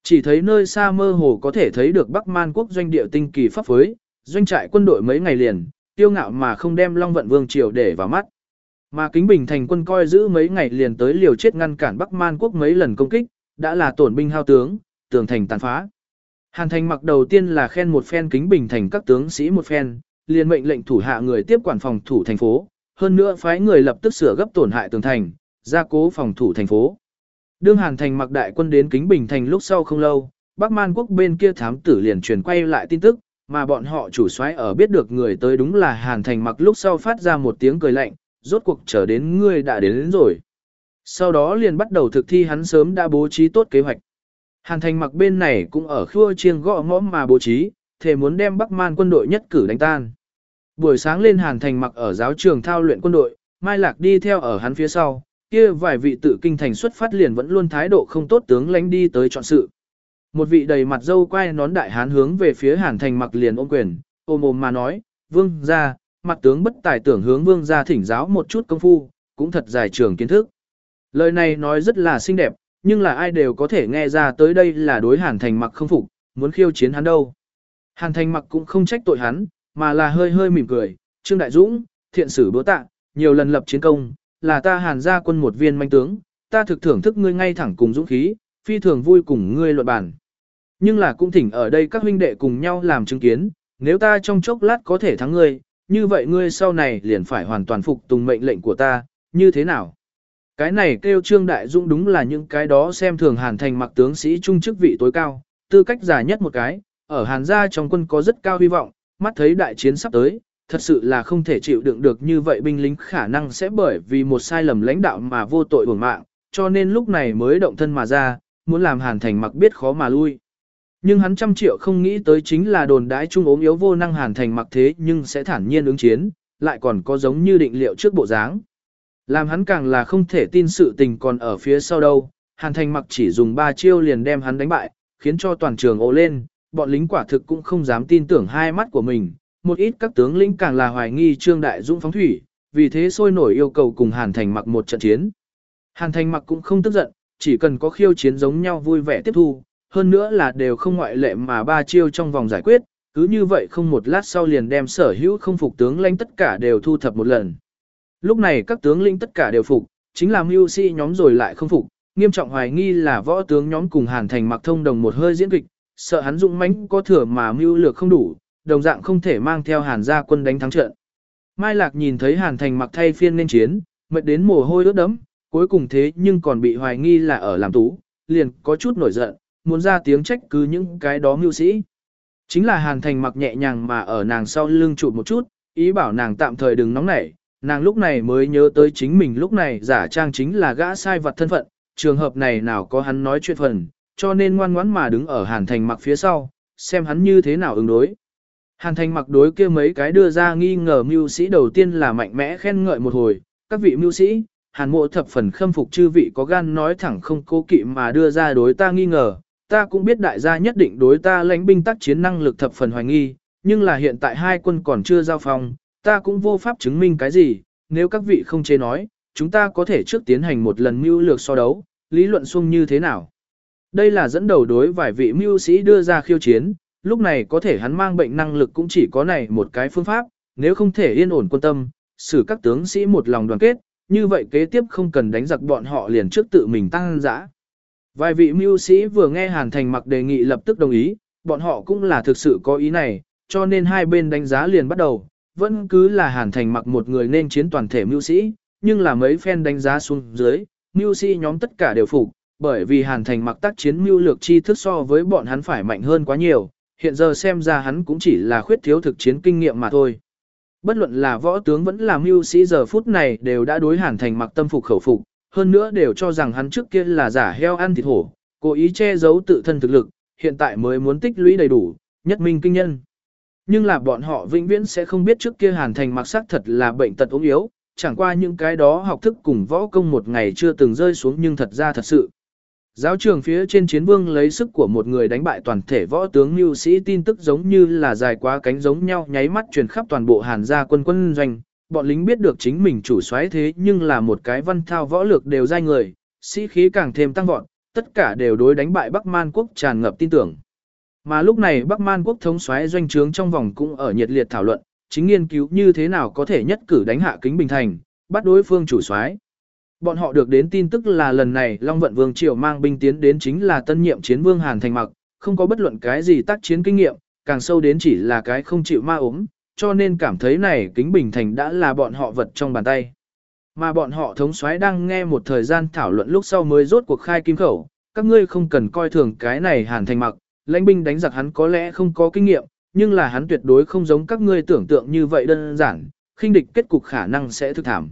Chỉ thấy nơi xa mơ hồ có thể thấy được Bắc Man quốc doanh địa tinh kỳ pháp phối, doanh trại quân đội mấy ngày liền, tiêu ngạo mà không đem Long Vận Vương triều để vào mắt. Mà Kính Bình thành quân coi giữ mấy ngày liền tới liều chết ngăn cản Bắc Man quốc mấy lần công kích, đã là tổn binh hao tướng, tường thành tàn phá. Hàn Thành mặc đầu tiên là khen một phen Kính Bình thành các tướng sĩ một phen, liền mệnh lệnh thủ hạ người tiếp quản phòng thủ thành phố, hơn nữa phái người lập tức sửa gấp tổn hại tường thành, gia cố phòng thủ thành phố. Đương Hàn Thành mặc đại quân đến Kính Bình thành lúc sau không lâu, Bắc Man quốc bên kia thám tử liền truyền quay lại tin tức, mà bọn họ chủ soái ở biết được người tới đúng là Hàn Thành mặc lúc sau phát ra một tiếng cười lạnh, rốt cuộc chờ đến ngươi đã đến, đến rồi. Sau đó liền bắt đầu thực thi hắn sớm đã bố trí tốt kế hoạch. Hàn Thành mặc bên này cũng ở khua chiêng gõ ngõm mà bố trí, thề muốn đem Bắc Man quân đội nhất cử đánh tan. Buổi sáng lên Hàn Thành mặc ở giáo trường thao luyện quân đội, Mai Lạc đi theo ở hắn phía sau, kia vài vị tự kinh thành xuất phát liền vẫn luôn thái độ không tốt tướng lãnh đi tới chọn sự. Một vị đầy mặt dâu quay nón đại hán hướng về phía Hàn Thành mặc liền ôm quyền, ôm ôm mà nói, vương ra, mặt tướng bất tài tưởng hướng vương ra thỉnh giáo một chút công phu, cũng thật dài trường kiến thức. Lời này nói rất là xinh đẹp, nhưng là ai đều có thể nghe ra tới đây là đối Hàn Thành mặc không phục, muốn khiêu chiến hắn đâu. Hàn Thành mặc cũng không trách tội hắn, mà là hơi hơi mỉm cười, Trương Đại Dũng, thiện sử bố tạ, nhiều lần lập chiến công, là ta Hàn gia quân một viên manh tướng, ta thực thưởng thức ngươi ngay thẳng cùng dũng khí, phi thường vui cùng ngươi luận bàn. Nhưng là cũng thỉnh ở đây các huynh đệ cùng nhau làm chứng kiến, nếu ta trong chốc lát có thể thắng ngươi, như vậy ngươi sau này liền phải hoàn toàn phục tùng mệnh lệnh của ta, như thế nào? Cái này kêu Trương Đại Dũng đúng là những cái đó xem thường Hàn Thành mặc tướng sĩ trung chức vị tối cao, tư cách giả nhất một cái, ở Hàn gia trong quân có rất cao hy vọng, mắt thấy đại chiến sắp tới, thật sự là không thể chịu đựng được như vậy binh lính khả năng sẽ bởi vì một sai lầm lãnh đạo mà vô tội uổng mạng, cho nên lúc này mới động thân mà ra, muốn làm Hàn Thành mặc biết khó mà lui. Nhưng hắn trăm triệu không nghĩ tới chính là đồn đái trung ốm yếu vô năng Hàn Thành mặc thế nhưng sẽ thản nhiên ứng chiến, lại còn có giống như định liệu trước bộ dáng. Làm hắn càng là không thể tin sự tình còn ở phía sau đâu, Hàn Thành mặc chỉ dùng ba chiêu liền đem hắn đánh bại, khiến cho toàn trường ồ lên, bọn lính quả thực cũng không dám tin tưởng hai mắt của mình, một ít các tướng lĩnh càng là hoài nghi Trương Đại Dũng phóng thủy, vì thế sôi nổi yêu cầu cùng Hàn Thành mặc một trận chiến. Hàn Thành mặc cũng không tức giận, chỉ cần có khiêu chiến giống nhau vui vẻ tiếp thu, hơn nữa là đều không ngoại lệ mà ba chiêu trong vòng giải quyết, cứ như vậy không một lát sau liền đem sở hữu không phục tướng lãnh tất cả đều thu thập một lần. Lúc này các tướng lĩnh tất cả đều phục, chính là mưu sĩ nhóm rồi lại không phục, nghiêm trọng hoài nghi là võ tướng nhóm cùng Hàn Thành mặc thông đồng một hơi diễn kịch, sợ hắn dũng mãnh có thừa mà mưu lược không đủ, đồng dạng không thể mang theo Hàn gia quân đánh thắng trận. Mai Lạc nhìn thấy Hàn Thành mặc thay phiên nên chiến, mệt đến mồ hôi ướt đẫm, cuối cùng thế nhưng còn bị hoài nghi là ở làm tú, liền có chút nổi giận, muốn ra tiếng trách cứ những cái đó mưu sĩ. Chính là Hàn Thành mặc nhẹ nhàng mà ở nàng sau lưng chụp một chút, ý bảo nàng tạm thời đừng nóng nảy, nàng lúc này mới nhớ tới chính mình lúc này giả trang chính là gã sai vật thân phận, trường hợp này nào có hắn nói chuyện phần, cho nên ngoan ngoãn mà đứng ở Hàn Thành mặc phía sau, xem hắn như thế nào ứng đối. Hàn Thành mặc đối kia mấy cái đưa ra nghi ngờ mưu sĩ đầu tiên là mạnh mẽ khen ngợi một hồi, các vị mưu sĩ, Hàn mộ thập phần khâm phục chư vị có gan nói thẳng không cố kỵ mà đưa ra đối ta nghi ngờ, ta cũng biết đại gia nhất định đối ta lãnh binh tác chiến năng lực thập phần hoài nghi, nhưng là hiện tại hai quân còn chưa giao phong, ta cũng vô pháp chứng minh cái gì, nếu các vị không chế nói, chúng ta có thể trước tiến hành một lần mưu lược so đấu, lý luận xung như thế nào. Đây là dẫn đầu đối vài vị mưu sĩ đưa ra khiêu chiến, lúc này có thể hắn mang bệnh năng lực cũng chỉ có này một cái phương pháp, nếu không thể yên ổn quân tâm, xử các tướng sĩ một lòng đoàn kết, như vậy kế tiếp không cần đánh giặc bọn họ liền trước tự mình tăng dã. Vài vị mưu sĩ vừa nghe Hàn Thành mặc đề nghị lập tức đồng ý, bọn họ cũng là thực sự có ý này, cho nên hai bên đánh giá liền bắt đầu, vẫn cứ là Hàn Thành mặc một người nên chiến toàn thể mưu sĩ, nhưng là mấy phen đánh giá xuống dưới, mưu sĩ nhóm tất cả đều phục, bởi vì Hàn Thành mặc tác chiến mưu lược chi thức so với bọn hắn phải mạnh hơn quá nhiều, hiện giờ xem ra hắn cũng chỉ là khuyết thiếu thực chiến kinh nghiệm mà thôi. Bất luận là võ tướng vẫn là mưu sĩ giờ phút này đều đã đối Hàn Thành mặc tâm phục khẩu phục, hơn nữa đều cho rằng hắn trước kia là giả heo ăn thịt hổ, cố ý che giấu tự thân thực lực, hiện tại mới muốn tích lũy đầy đủ, nhất minh kinh nhân. Nhưng là bọn họ vĩnh viễn sẽ không biết trước kia Hàn Thành mặc sắc thật là bệnh tật ốm yếu, chẳng qua những cái đó học thức cùng võ công một ngày chưa từng rơi xuống nhưng thật ra thật sự. Giáo trường phía trên chiến vương lấy sức của một người đánh bại toàn thể võ tướng mưu sĩ tin tức giống như là dài quá cánh giống nhau nháy mắt truyền khắp toàn bộ hàn gia quân quân doanh. Bọn lính biết được chính mình chủ soái thế nhưng là một cái văn thao võ lược đều dai người, sĩ khí càng thêm tăng vọt, tất cả đều đối đánh bại Bắc Man quốc tràn ngập tin tưởng. Mà lúc này Bắc Man quốc thống soái doanh trướng trong vòng cũng ở nhiệt liệt thảo luận, chính nghiên cứu như thế nào có thể nhất cử đánh hạ kính bình thành, bắt đối phương chủ soái. Bọn họ được đến tin tức là lần này Long Vận Vương Triều mang binh tiến đến chính là tân nhiệm chiến vương Hàn Thành Mặc, không có bất luận cái gì tác chiến kinh nghiệm, càng sâu đến chỉ là cái không chịu ma ốm, cho nên cảm thấy này kính bình thành đã là bọn họ vật trong bàn tay. Mà bọn họ thống soái đang nghe một thời gian thảo luận lúc sau mới rốt cuộc khai kim khẩu, các ngươi không cần coi thường cái này Hàn Thành Mặc, lãnh binh đánh giặc hắn có lẽ không có kinh nghiệm, nhưng là hắn tuyệt đối không giống các ngươi tưởng tượng như vậy đơn giản, khinh địch kết cục khả năng sẽ thực thảm.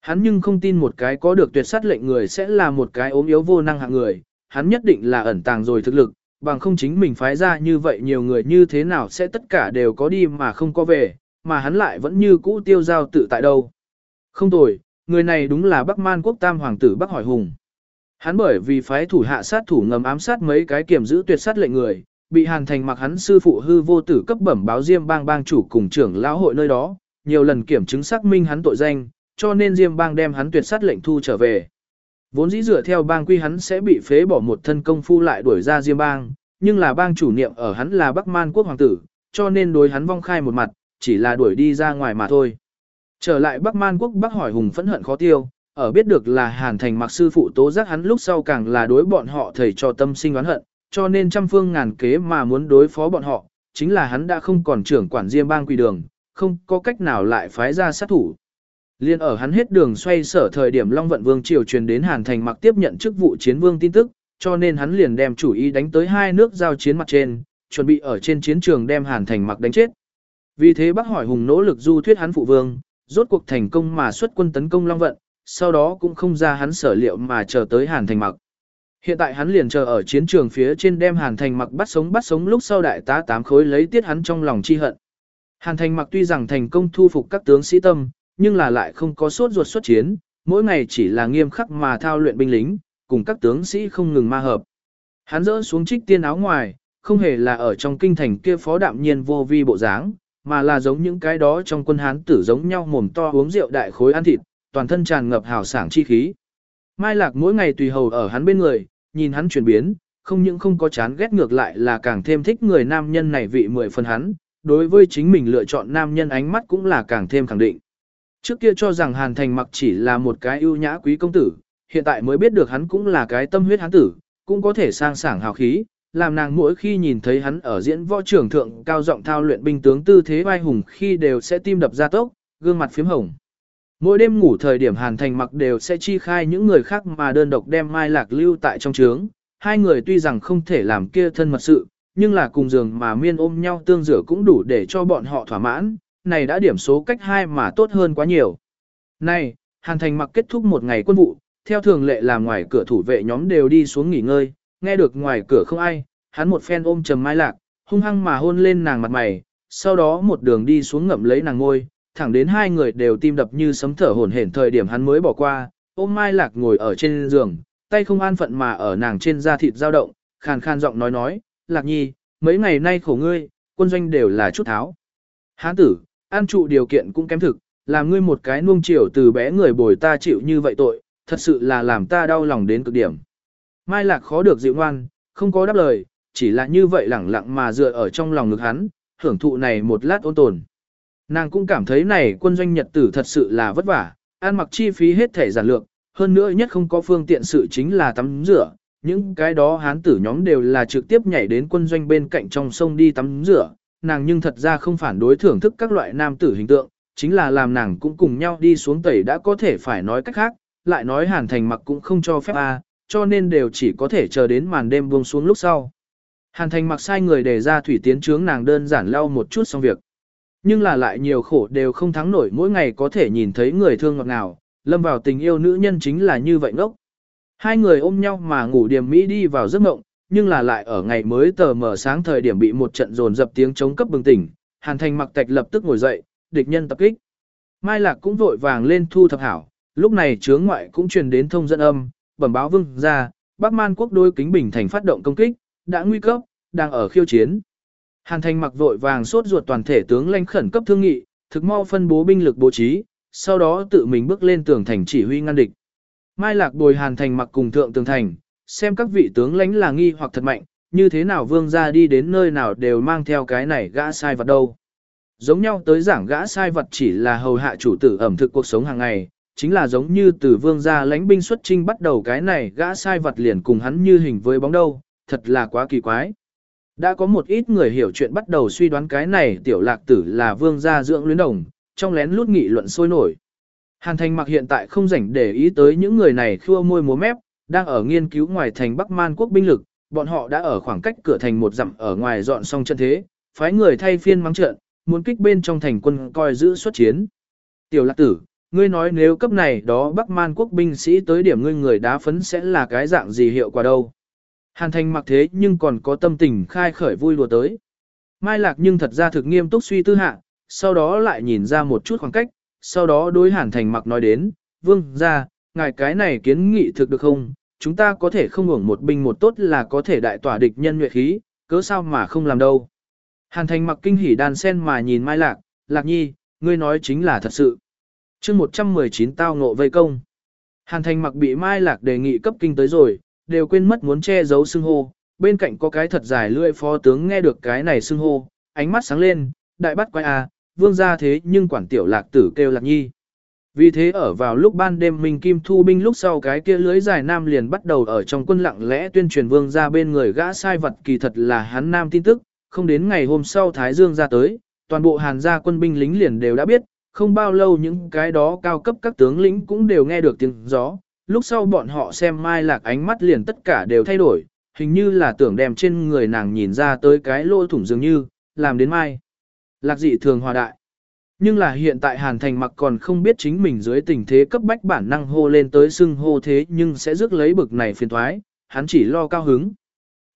Hắn nhưng không tin một cái có được tuyệt sát lệnh người sẽ là một cái ốm yếu vô năng hạng người, hắn nhất định là ẩn tàng rồi thực lực, bằng không chính mình phái ra như vậy nhiều người như thế nào sẽ tất cả đều có đi mà không có về, mà hắn lại vẫn như cũ tiêu giao tự tại đâu. Không tồi, người này đúng là Bắc Man quốc tam hoàng tử Bắc Hỏi Hùng. Hắn bởi vì phái thủ hạ sát thủ ngầm ám sát mấy cái kiểm giữ tuyệt sát lệnh người, bị Hàn Thành mặc hắn sư phụ hư vô tử cấp bẩm báo Diêm Bang bang chủ cùng trưởng lão hội nơi đó, nhiều lần kiểm chứng xác minh hắn tội danh, cho nên Diêm Bang đem hắn tuyệt sát lệnh thu trở về. Vốn dĩ dựa theo bang quy hắn sẽ bị phế bỏ một thân công phu lại đuổi ra Diêm Bang, nhưng là bang chủ niệm ở hắn là Bắc Man quốc hoàng tử, cho nên đối hắn vong khai một mặt, chỉ là đuổi đi ra ngoài mà thôi. Trở lại Bắc Man quốc Bắc hỏi hùng phẫn hận khó tiêu, ở biết được là Hàn Thành mặc sư phụ tố giác hắn lúc sau càng là đối bọn họ thầy cho tâm sinh oán hận, cho nên trăm phương ngàn kế mà muốn đối phó bọn họ, chính là hắn đã không còn trưởng quản Diêm Bang quy đường, không có cách nào lại phái ra sát thủ. Liên ở hắn hết đường xoay sở thời điểm Long Vận Vương triều truyền đến Hàn Thành mặc tiếp nhận chức vụ chiến vương tin tức, cho nên hắn liền đem chủ ý đánh tới hai nước giao chiến mặt trên, chuẩn bị ở trên chiến trường đem Hàn Thành mặc đánh chết. Vì thế bác Hỏi Hùng nỗ lực du thuyết hắn phụ vương, rốt cuộc thành công mà xuất quân tấn công Long Vận, sau đó cũng không ra hắn sở liệu mà chờ tới Hàn Thành mặc. Hiện tại hắn liền chờ ở chiến trường phía trên đem Hàn Thành mặc bắt sống bắt sống lúc sau đại tá tám khối lấy tiết hắn trong lòng chi hận. Hàn Thành mặc tuy rằng thành công thu phục các tướng sĩ tâm, nhưng là lại không có sốt ruột xuất chiến, mỗi ngày chỉ là nghiêm khắc mà thao luyện binh lính, cùng các tướng sĩ không ngừng ma hợp. Hắn rỡ xuống trích tiên áo ngoài, không hề là ở trong kinh thành kia phó đạm nhiên vô vi bộ dáng, mà là giống những cái đó trong quân hán tử giống nhau mồm to uống rượu đại khối ăn thịt, toàn thân tràn ngập hào sảng chi khí. Mai Lạc mỗi ngày tùy hầu ở hắn bên người, nhìn hắn chuyển biến, không những không có chán ghét ngược lại là càng thêm thích người nam nhân này vị mười phần hắn, đối với chính mình lựa chọn nam nhân ánh mắt cũng là càng thêm khẳng định. Trước kia cho rằng Hàn Thành mặc chỉ là một cái ưu nhã quý công tử, hiện tại mới biết được hắn cũng là cái tâm huyết hắn tử, cũng có thể sang sảng hào khí, làm nàng mỗi khi nhìn thấy hắn ở diễn võ trưởng thượng cao giọng thao luyện binh tướng tư thế vai hùng khi đều sẽ tim đập ra tốc, gương mặt phím hồng. Mỗi đêm ngủ thời điểm Hàn Thành mặc đều sẽ chi khai những người khác mà đơn độc đem Mai Lạc lưu tại trong trướng. Hai người tuy rằng không thể làm kia thân mật sự, nhưng là cùng giường mà miên ôm nhau tương rửa cũng đủ để cho bọn họ thỏa mãn, này đã điểm số cách hai mà tốt hơn quá nhiều. Này, Hàn Thành mặc kết thúc một ngày quân vụ, theo thường lệ là ngoài cửa thủ vệ nhóm đều đi xuống nghỉ ngơi, nghe được ngoài cửa không ai, hắn một phen ôm trầm mai lạc, hung hăng mà hôn lên nàng mặt mày, sau đó một đường đi xuống ngậm lấy nàng ngôi, thẳng đến hai người đều tim đập như sấm thở hổn hển thời điểm hắn mới bỏ qua, ôm mai lạc ngồi ở trên giường, tay không an phận mà ở nàng trên da thịt dao động, khàn khàn giọng nói nói, lạc nhi, mấy ngày nay khổ ngươi, quân doanh đều là chút tháo. Hán tử, an trụ điều kiện cũng kém thực, làm ngươi một cái nuông chiều từ bé người bồi ta chịu như vậy tội, thật sự là làm ta đau lòng đến cực điểm. Mai Lạc khó được dịu ngoan, không có đáp lời, chỉ là như vậy lẳng lặng mà dựa ở trong lòng ngực hắn, hưởng thụ này một lát ôn tồn. Nàng cũng cảm thấy này quân doanh nhật tử thật sự là vất vả, ăn mặc chi phí hết thể giản lược, hơn nữa nhất không có phương tiện sự chính là tắm rửa. Những cái đó hán tử nhóm đều là trực tiếp nhảy đến quân doanh bên cạnh trong sông đi tắm rửa, nàng nhưng thật ra không phản đối thưởng thức các loại nam tử hình tượng, chính là làm nàng cũng cùng nhau đi xuống tẩy đã có thể phải nói cách khác, lại nói hàn thành mặc cũng không cho phép a cho nên đều chỉ có thể chờ đến màn đêm buông xuống lúc sau. Hàn thành mặc sai người để ra thủy tiến trướng nàng đơn giản lau một chút xong việc. Nhưng là lại nhiều khổ đều không thắng nổi mỗi ngày có thể nhìn thấy người thương ngọt ngào, lâm vào tình yêu nữ nhân chính là như vậy ngốc. Hai người ôm nhau mà ngủ điềm mỹ đi vào giấc mộng, nhưng là lại ở ngày mới tờ mở sáng thời điểm bị một trận dồn dập tiếng chống cấp bừng tỉnh, Hàn Thành mặc tạch lập tức ngồi dậy, địch nhân tập kích. Mai Lạc cũng vội vàng lên thu thập hảo, lúc này chướng ngoại cũng truyền đến thông dẫn âm, bẩm báo vương ra, Bắc Man quốc đôi kính bình thành phát động công kích, đã nguy cấp, đang ở khiêu chiến. Hàn Thành mặc vội vàng sốt ruột toàn thể tướng lãnh khẩn cấp thương nghị, thực mau phân bố binh lực bố trí, sau đó tự mình bước lên tường thành chỉ huy ngăn địch. Mai Lạc bồi Hàn Thành mặc cùng thượng tường thành, xem các vị tướng lãnh là nghi hoặc thật mạnh, như thế nào vương gia đi đến nơi nào đều mang theo cái này gã sai vật đâu. Giống nhau tới giảng gã sai vật chỉ là hầu hạ chủ tử ẩm thực cuộc sống hàng ngày, chính là giống như từ vương gia lãnh binh xuất trinh bắt đầu cái này gã sai vật liền cùng hắn như hình với bóng đâu, thật là quá kỳ quái. Đã có một ít người hiểu chuyện bắt đầu suy đoán cái này tiểu lạc tử là vương gia dưỡng luyến đồng, trong lén lút nghị luận sôi nổi. Hàn thành mặc hiện tại không rảnh để ý tới những người này khua môi múa mép, đang ở nghiên cứu ngoài thành Bắc Man quốc binh lực, bọn họ đã ở khoảng cách cửa thành một dặm ở ngoài dọn xong chân thế, phái người thay phiên mắng trận, muốn kích bên trong thành quân coi giữ xuất chiến. Tiểu lạc tử, ngươi nói nếu cấp này đó Bắc Man quốc binh sĩ tới điểm ngươi người đá phấn sẽ là cái dạng gì hiệu quả đâu. Hàn thành mặc thế nhưng còn có tâm tình khai khởi vui đùa tới. Mai lạc nhưng thật ra thực nghiêm túc suy tư hạ, sau đó lại nhìn ra một chút khoảng cách, sau đó đối hàn thành mặc nói đến, vương ra, ngài cái này kiến nghị thực được không, chúng ta có thể không hưởng một binh một tốt là có thể đại tỏa địch nhân nhuệ khí, cớ sao mà không làm đâu. Hàn thành mặc kinh hỉ đàn sen mà nhìn Mai Lạc, Lạc Nhi, ngươi nói chính là thật sự. chương 119 tao ngộ vây công. Hàn thành mặc bị Mai Lạc đề nghị cấp kinh tới rồi, đều quên mất muốn che giấu xưng hô, bên cạnh có cái thật dài lưỡi phó tướng nghe được cái này xưng hô, ánh mắt sáng lên, đại bắt quay à, vương ra thế nhưng quản tiểu lạc tử kêu lạc nhi. Vì thế ở vào lúc ban đêm Minh Kim thu binh lúc sau cái kia lưới dài nam liền bắt đầu ở trong quân lặng lẽ tuyên truyền vương ra bên người gã sai vật kỳ thật là hắn nam tin tức, không đến ngày hôm sau Thái Dương ra tới, toàn bộ hàn gia quân binh lính liền đều đã biết, không bao lâu những cái đó cao cấp các tướng lĩnh cũng đều nghe được tiếng gió, lúc sau bọn họ xem Mai Lạc ánh mắt liền tất cả đều thay đổi, hình như là tưởng đem trên người nàng nhìn ra tới cái lỗ thủng dường như, làm đến Mai. Lạc dị thường hòa đại. Nhưng là hiện tại Hàn Thành mặc còn không biết chính mình dưới tình thế cấp bách bản năng hô lên tới xưng hô thế nhưng sẽ rước lấy bực này phiền thoái, hắn chỉ lo cao hứng.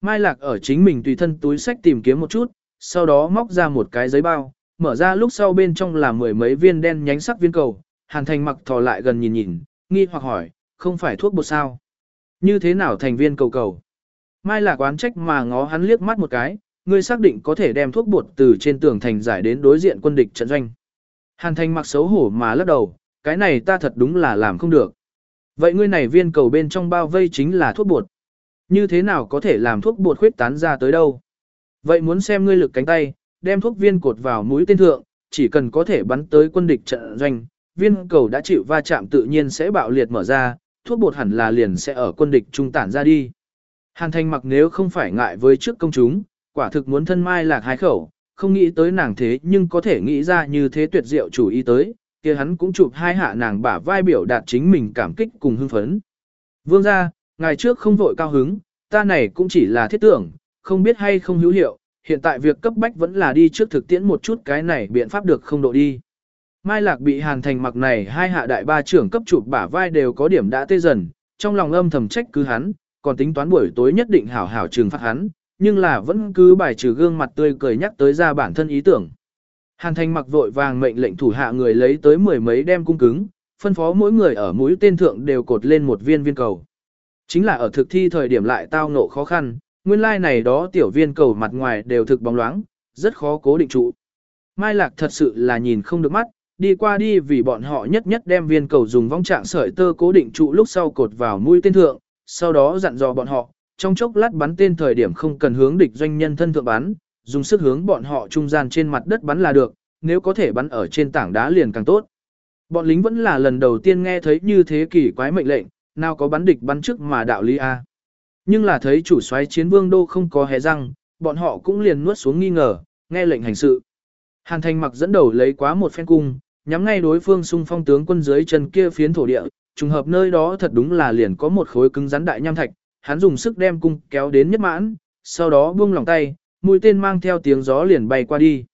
Mai Lạc ở chính mình tùy thân túi sách tìm kiếm một chút, sau đó móc ra một cái giấy bao, mở ra lúc sau bên trong là mười mấy viên đen nhánh sắc viên cầu, Hàn Thành mặc thò lại gần nhìn nhìn, nghi hoặc hỏi, không phải thuốc bột sao? Như thế nào thành viên cầu cầu? Mai Lạc oán trách mà ngó hắn liếc mắt một cái, ngươi xác định có thể đem thuốc bột từ trên tường thành giải đến đối diện quân địch trận doanh. Hàn thành mặc xấu hổ mà lắc đầu, cái này ta thật đúng là làm không được. Vậy ngươi này viên cầu bên trong bao vây chính là thuốc bột. Như thế nào có thể làm thuốc bột khuyết tán ra tới đâu? Vậy muốn xem ngươi lực cánh tay, đem thuốc viên cột vào mũi tên thượng, chỉ cần có thể bắn tới quân địch trận doanh, viên cầu đã chịu va chạm tự nhiên sẽ bạo liệt mở ra, thuốc bột hẳn là liền sẽ ở quân địch trung tản ra đi. Hàn thành mặc nếu không phải ngại với trước công chúng, quả thực muốn thân mai lạc hai khẩu, không nghĩ tới nàng thế nhưng có thể nghĩ ra như thế tuyệt diệu chủ ý tới, kia hắn cũng chụp hai hạ nàng bả vai biểu đạt chính mình cảm kích cùng hưng phấn. Vương gia, ngày trước không vội cao hứng, ta này cũng chỉ là thiết tưởng, không biết hay không hữu hiệu, hiện tại việc cấp bách vẫn là đi trước thực tiễn một chút cái này biện pháp được không độ đi. Mai Lạc bị Hàn Thành mặc này hai hạ đại ba trưởng cấp chụp bả vai đều có điểm đã tê dần, trong lòng âm thầm trách cứ hắn, còn tính toán buổi tối nhất định hảo hảo trừng phạt hắn, nhưng là vẫn cứ bài trừ gương mặt tươi cười nhắc tới ra bản thân ý tưởng. Hàn Thành mặc vội vàng mệnh lệnh thủ hạ người lấy tới mười mấy đem cung cứng, phân phó mỗi người ở mũi tên thượng đều cột lên một viên viên cầu. Chính là ở thực thi thời điểm lại tao ngộ khó khăn, nguyên lai like này đó tiểu viên cầu mặt ngoài đều thực bóng loáng, rất khó cố định trụ. Mai Lạc thật sự là nhìn không được mắt, đi qua đi vì bọn họ nhất nhất đem viên cầu dùng vong trạng sợi tơ cố định trụ lúc sau cột vào mũi tên thượng, sau đó dặn dò bọn họ, trong chốc lát bắn tên thời điểm không cần hướng địch doanh nhân thân thượng bắn, dùng sức hướng bọn họ trung gian trên mặt đất bắn là được, nếu có thể bắn ở trên tảng đá liền càng tốt. Bọn lính vẫn là lần đầu tiên nghe thấy như thế kỷ quái mệnh lệnh, nào có bắn địch bắn trước mà đạo lý A. Nhưng là thấy chủ soái chiến vương đô không có hé răng, bọn họ cũng liền nuốt xuống nghi ngờ, nghe lệnh hành sự. Hàn thành mặc dẫn đầu lấy quá một phen cung, nhắm ngay đối phương xung phong tướng quân dưới chân kia phiến thổ địa, trùng hợp nơi đó thật đúng là liền có một khối cứng rắn đại nham thạch, hắn dùng sức đem cung kéo đến nhất mãn, sau đó buông lòng tay, mũi tên mang theo tiếng gió liền bay qua đi.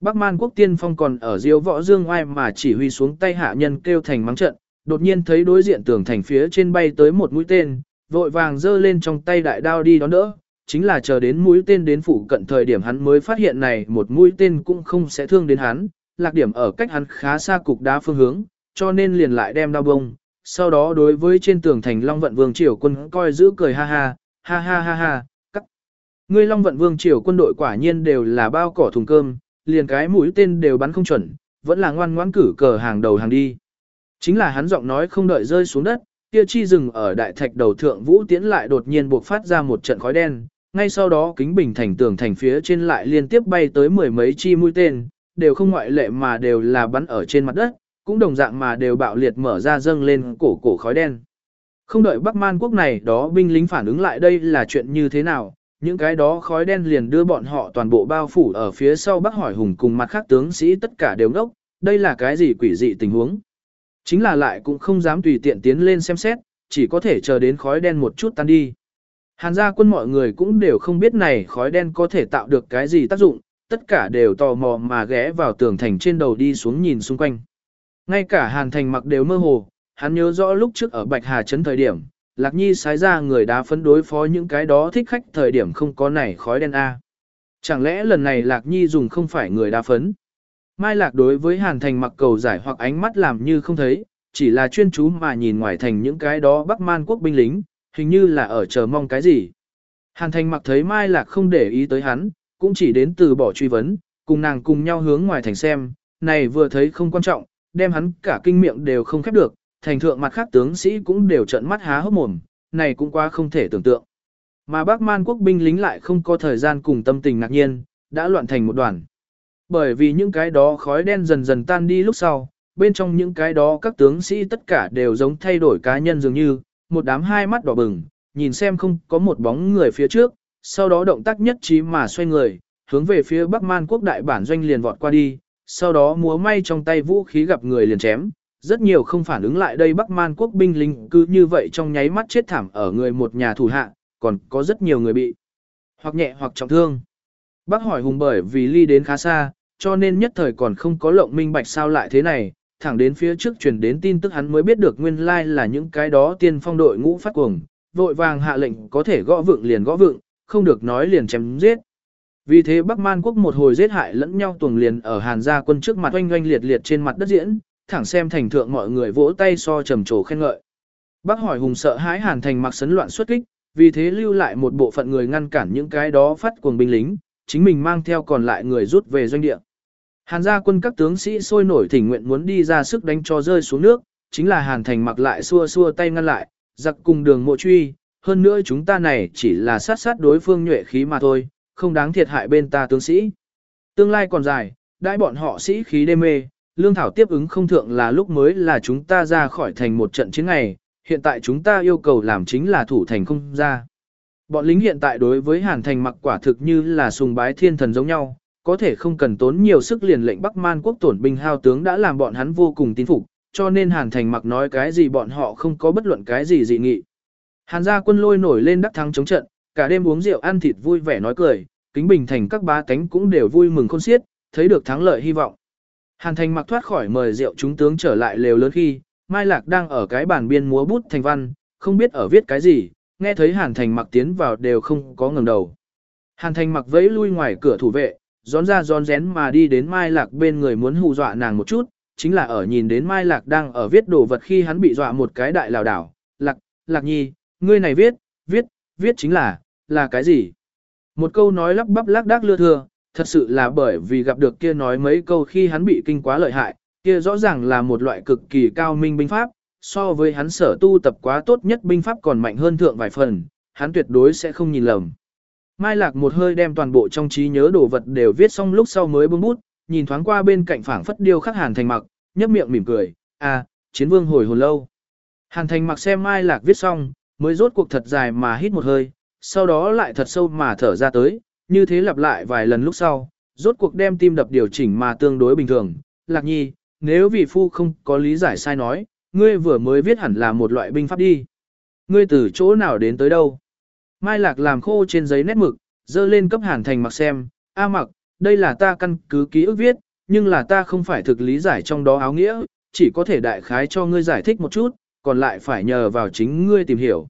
Bắc Man quốc tiên phong còn ở diêu võ dương oai mà chỉ huy xuống tay hạ nhân kêu thành mắng trận, đột nhiên thấy đối diện tường thành phía trên bay tới một mũi tên, vội vàng giơ lên trong tay đại đao đi đón đỡ, chính là chờ đến mũi tên đến phủ cận thời điểm hắn mới phát hiện này một mũi tên cũng không sẽ thương đến hắn, lạc điểm ở cách hắn khá xa cục đá phương hướng, cho nên liền lại đem đao bông. Sau đó đối với trên tường thành Long Vận Vương Triều quân coi giữ cười ha ha, ha ha ha ha, cắt. Ngươi Long Vận Vương Triều quân đội quả nhiên đều là bao cỏ thùng cơm, liền cái mũi tên đều bắn không chuẩn, vẫn là ngoan ngoãn cử cờ hàng đầu hàng đi. Chính là hắn giọng nói không đợi rơi xuống đất, kia chi rừng ở đại thạch đầu thượng vũ tiễn lại đột nhiên buộc phát ra một trận khói đen, ngay sau đó kính bình thành tường thành phía trên lại liên tiếp bay tới mười mấy chi mũi tên, đều không ngoại lệ mà đều là bắn ở trên mặt đất, cũng đồng dạng mà đều bạo liệt mở ra dâng lên cổ cổ khói đen. Không đợi Bắc Man quốc này đó binh lính phản ứng lại đây là chuyện như thế nào, những cái đó khói đen liền đưa bọn họ toàn bộ bao phủ ở phía sau Bắc Hỏi Hùng cùng mặt khác tướng sĩ tất cả đều ngốc, đây là cái gì quỷ dị tình huống. Chính là lại cũng không dám tùy tiện tiến lên xem xét, chỉ có thể chờ đến khói đen một chút tan đi. Hàn gia quân mọi người cũng đều không biết này khói đen có thể tạo được cái gì tác dụng, tất cả đều tò mò mà ghé vào tường thành trên đầu đi xuống nhìn xung quanh. Ngay cả Hàn Thành mặc đều mơ hồ, hắn nhớ rõ lúc trước ở Bạch Hà Trấn thời điểm, Lạc Nhi sái ra người đá phấn đối phó những cái đó thích khách thời điểm không có này khói đen A. Chẳng lẽ lần này Lạc Nhi dùng không phải người đá phấn? Mai Lạc đối với Hàn Thành mặc cầu giải hoặc ánh mắt làm như không thấy, chỉ là chuyên chú mà nhìn ngoài thành những cái đó Bắc Man quốc binh lính, hình như là ở chờ mong cái gì. Hàn Thành mặc thấy Mai Lạc không để ý tới hắn, cũng chỉ đến từ bỏ truy vấn, cùng nàng cùng nhau hướng ngoài thành xem, này vừa thấy không quan trọng, đem hắn cả kinh miệng đều không khép được, thành thượng mặt khác tướng sĩ cũng đều trợn mắt há hốc mồm, này cũng quá không thể tưởng tượng. Mà Bắc Man quốc binh lính lại không có thời gian cùng tâm tình ngạc nhiên, đã loạn thành một đoàn. Bởi vì những cái đó khói đen dần dần tan đi lúc sau, bên trong những cái đó các tướng sĩ tất cả đều giống thay đổi cá nhân dường như, một đám hai mắt đỏ bừng, nhìn xem không có một bóng người phía trước, sau đó động tác nhất trí mà xoay người, hướng về phía Bắc Man quốc đại bản doanh liền vọt qua đi, sau đó múa may trong tay vũ khí gặp người liền chém. Rất nhiều không phản ứng lại đây Bắc Man quốc binh lính cứ như vậy trong nháy mắt chết thảm ở người một nhà thủ hạ, còn có rất nhiều người bị hoặc nhẹ hoặc trọng thương. Bác hỏi hùng bởi vì ly đến khá xa, cho nên nhất thời còn không có lộng minh bạch sao lại thế này, thẳng đến phía trước truyền đến tin tức hắn mới biết được nguyên lai là những cái đó tiên phong đội ngũ phát cuồng, vội vàng hạ lệnh có thể gõ vượng liền gõ vượng, không được nói liền chém giết. Vì thế Bắc Man quốc một hồi giết hại lẫn nhau tuồng liền ở Hàn gia quân trước mặt oanh oanh liệt liệt trên mặt đất diễn, thẳng xem thành thượng mọi người vỗ tay so trầm trồ khen ngợi. Bắc hỏi hùng sợ hãi Hàn thành mặc sấn loạn xuất kích, vì thế lưu lại một bộ phận người ngăn cản những cái đó phát cuồng binh lính, chính mình mang theo còn lại người rút về doanh địa. Hàn gia quân các tướng sĩ sôi nổi thỉnh nguyện muốn đi ra sức đánh cho rơi xuống nước, chính là Hàn Thành mặc lại xua xua tay ngăn lại, giặc cùng đường mộ truy, hơn nữa chúng ta này chỉ là sát sát đối phương nhuệ khí mà thôi, không đáng thiệt hại bên ta tướng sĩ. Tương lai còn dài, đại bọn họ sĩ khí đê mê, lương thảo tiếp ứng không thượng là lúc mới là chúng ta ra khỏi thành một trận chiến ngày, hiện tại chúng ta yêu cầu làm chính là thủ thành không ra. Bọn lính hiện tại đối với Hàn Thành mặc quả thực như là sùng bái thiên thần giống nhau, có thể không cần tốn nhiều sức liền lệnh Bắc Man quốc tổn binh hao tướng đã làm bọn hắn vô cùng tín phục, cho nên Hàn Thành mặc nói cái gì bọn họ không có bất luận cái gì dị nghị. Hàn gia quân lôi nổi lên đắc thắng chống trận, cả đêm uống rượu ăn thịt vui vẻ nói cười, kính bình thành các bá tánh cũng đều vui mừng khôn xiết, thấy được thắng lợi hy vọng. Hàn Thành mặc thoát khỏi mời rượu chúng tướng trở lại lều lớn khi, Mai Lạc đang ở cái bàn biên múa bút thành văn, không biết ở viết cái gì, nghe thấy Hàn Thành mặc tiến vào đều không có ngừng đầu. Hàn Thành mặc vẫy lui ngoài cửa thủ vệ, gión ra gión rén mà đi đến Mai Lạc bên người muốn hù dọa nàng một chút, chính là ở nhìn đến Mai Lạc đang ở viết đồ vật khi hắn bị dọa một cái đại lào đảo. Lạc, Lạc nhi, ngươi này viết, viết, viết chính là, là cái gì? Một câu nói lắp bắp lác đác lưa thưa, thật sự là bởi vì gặp được kia nói mấy câu khi hắn bị kinh quá lợi hại, kia rõ ràng là một loại cực kỳ cao minh binh pháp, so với hắn sở tu tập quá tốt nhất binh pháp còn mạnh hơn thượng vài phần, hắn tuyệt đối sẽ không nhìn lầm. Mai Lạc một hơi đem toàn bộ trong trí nhớ đồ vật đều viết xong lúc sau mới bưng bút, nhìn thoáng qua bên cạnh phảng phất điêu khắc Hàn Thành Mặc, nhấp miệng mỉm cười, "À, chiến vương hồi hồn lâu." Hàn Thành Mặc xem Mai Lạc viết xong, mới rốt cuộc thật dài mà hít một hơi, sau đó lại thật sâu mà thở ra tới, như thế lặp lại vài lần lúc sau, rốt cuộc đem tim đập điều chỉnh mà tương đối bình thường. Lạc Nhi, nếu vị phu không có lý giải sai nói, ngươi vừa mới viết hẳn là một loại binh pháp đi. Ngươi từ chỗ nào đến tới đâu? Mai Lạc làm khô trên giấy nét mực, dơ lên cấp hàn thành mặc xem, A mặc, đây là ta căn cứ ký ức viết, nhưng là ta không phải thực lý giải trong đó áo nghĩa, chỉ có thể đại khái cho ngươi giải thích một chút, còn lại phải nhờ vào chính ngươi tìm hiểu.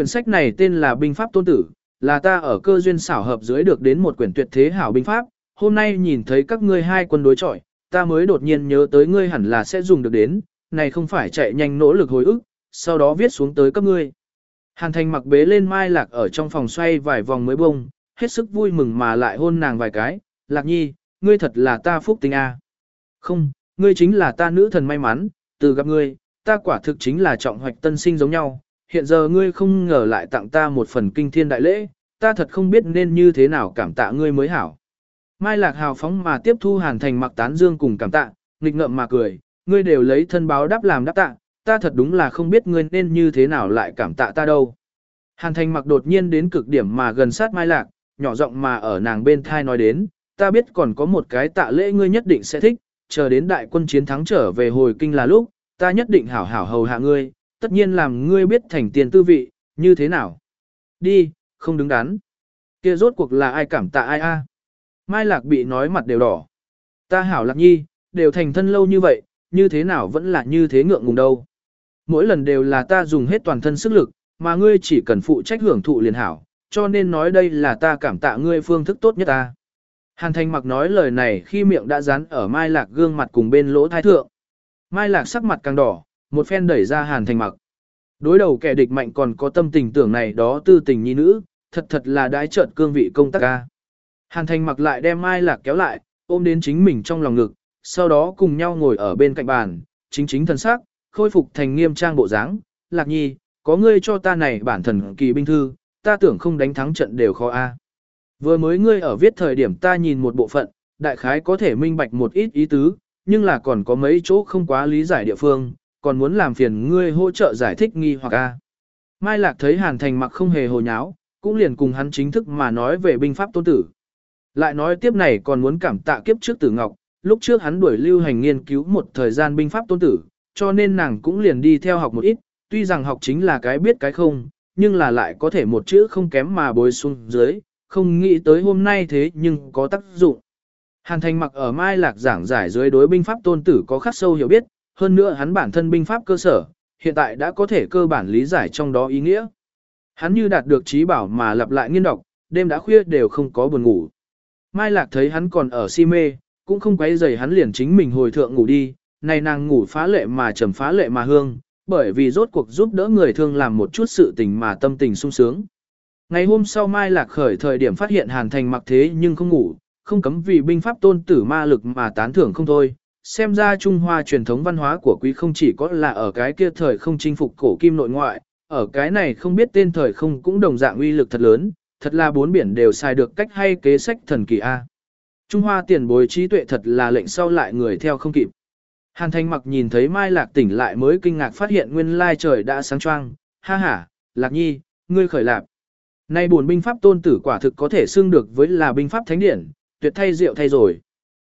Quyển sách này tên là Binh Pháp Tôn Tử, là ta ở cơ duyên xảo hợp dưới được đến một quyển tuyệt thế hảo binh pháp, hôm nay nhìn thấy các ngươi hai quân đối chọi, ta mới đột nhiên nhớ tới ngươi hẳn là sẽ dùng được đến, này không phải chạy nhanh nỗ lực hồi ức, sau đó viết xuống tới các ngươi. Hàn thành mặc bế lên mai lạc ở trong phòng xoay vài vòng mới bông, hết sức vui mừng mà lại hôn nàng vài cái, lạc nhi, ngươi thật là ta phúc tinh a. Không, ngươi chính là ta nữ thần may mắn, từ gặp ngươi, ta quả thực chính là trọng hoạch tân sinh giống nhau, hiện giờ ngươi không ngờ lại tặng ta một phần kinh thiên đại lễ, ta thật không biết nên như thế nào cảm tạ ngươi mới hảo. Mai Lạc hào phóng mà tiếp thu Hàn Thành mặc tán dương cùng cảm tạ, nghịch ngợm mà cười, ngươi đều lấy thân báo đáp làm đáp tạ, ta thật đúng là không biết ngươi nên như thế nào lại cảm tạ ta đâu. Hàn Thành mặc đột nhiên đến cực điểm mà gần sát Mai Lạc, nhỏ giọng mà ở nàng bên thai nói đến, ta biết còn có một cái tạ lễ ngươi nhất định sẽ thích, chờ đến đại quân chiến thắng trở về hồi kinh là lúc, ta nhất định hảo hảo hầu hạ ngươi, tất nhiên làm ngươi biết thành tiền tư vị, như thế nào. Đi, không đứng đắn. Kia rốt cuộc là ai cảm tạ ai a? Mai Lạc bị nói mặt đều đỏ. Ta hảo Lạc Nhi, đều thành thân lâu như vậy, như thế nào vẫn là như thế ngượng ngùng đâu. Mỗi lần đều là ta dùng hết toàn thân sức lực, mà ngươi chỉ cần phụ trách hưởng thụ liền hảo, cho nên nói đây là ta cảm tạ ngươi phương thức tốt nhất ta. Hàn Thành mặc nói lời này khi miệng đã dán ở Mai Lạc gương mặt cùng bên lỗ thái thượng. Mai Lạc sắc mặt càng đỏ, một phen đẩy ra Hàn Thành mặc. Đối đầu kẻ địch mạnh còn có tâm tình tưởng này đó tư tình nhi nữ, thật thật là đái trợt cương vị công tác ca. Hàn Thành mặc lại đem Mai Lạc kéo lại, ôm đến chính mình trong lòng ngực, sau đó cùng nhau ngồi ở bên cạnh bàn, chính chính thần sắc, khôi phục thành nghiêm trang bộ dáng. Lạc nhi, có ngươi cho ta này bản thần kỳ binh thư, ta tưởng không đánh thắng trận đều khó a. Vừa mới ngươi ở viết thời điểm ta nhìn một bộ phận, đại khái có thể minh bạch một ít ý tứ, nhưng là còn có mấy chỗ không quá lý giải địa phương, còn muốn làm phiền ngươi hỗ trợ giải thích nghi hoặc a. Mai Lạc thấy Hàn Thành mặc không hề hồ nháo, cũng liền cùng hắn chính thức mà nói về binh pháp tôn tử. Lại nói tiếp này còn muốn cảm tạ kiếp trước tử ngọc, lúc trước hắn đuổi lưu hành nghiên cứu một thời gian binh pháp tôn tử, cho nên nàng cũng liền đi theo học một ít, tuy rằng học chính là cái biết cái không, nhưng là lại có thể một chữ không kém mà bồi xuống dưới, không nghĩ tới hôm nay thế nhưng có tác dụng. Hàn Thành mặc ở Mai Lạc giảng giải dưới đối binh pháp tôn tử có khắc sâu hiểu biết, hơn nữa hắn bản thân binh pháp cơ sở, hiện tại đã có thể cơ bản lý giải trong đó ý nghĩa. Hắn như đạt được trí bảo mà lặp lại nghiên đọc, đêm đã khuya đều không có buồn ngủ. Mai Lạc thấy hắn còn ở si mê, cũng không quấy rầy hắn liền chính mình hồi thượng ngủ đi, này nàng ngủ phá lệ mà trầm phá lệ mà hương, bởi vì rốt cuộc giúp đỡ người thương làm một chút sự tình mà tâm tình sung sướng. Ngày hôm sau Mai Lạc khởi thời điểm phát hiện Hàn Thành mặc thế nhưng không ngủ, không cấm vì binh pháp tôn tử ma lực mà tán thưởng không thôi. Xem ra Trung Hoa truyền thống văn hóa của quý không chỉ có là ở cái kia thời không chinh phục cổ kim nội ngoại, ở cái này không biết tên thời không cũng đồng dạng uy lực thật lớn, thật là bốn biển đều xài được cách hay kế sách thần kỳ A. Trung Hoa tiền bối trí tuệ thật là lệnh sau lại người theo không kịp. Hàn Thanh mặc nhìn thấy Mai Lạc tỉnh lại mới kinh ngạc phát hiện nguyên lai trời đã sáng choang, ha ha, Lạc Nhi, ngươi khởi lạc. Nay buồn binh pháp tôn tử quả thực có thể xưng được với là binh pháp thánh điển, tuyệt thay rượu thay rồi.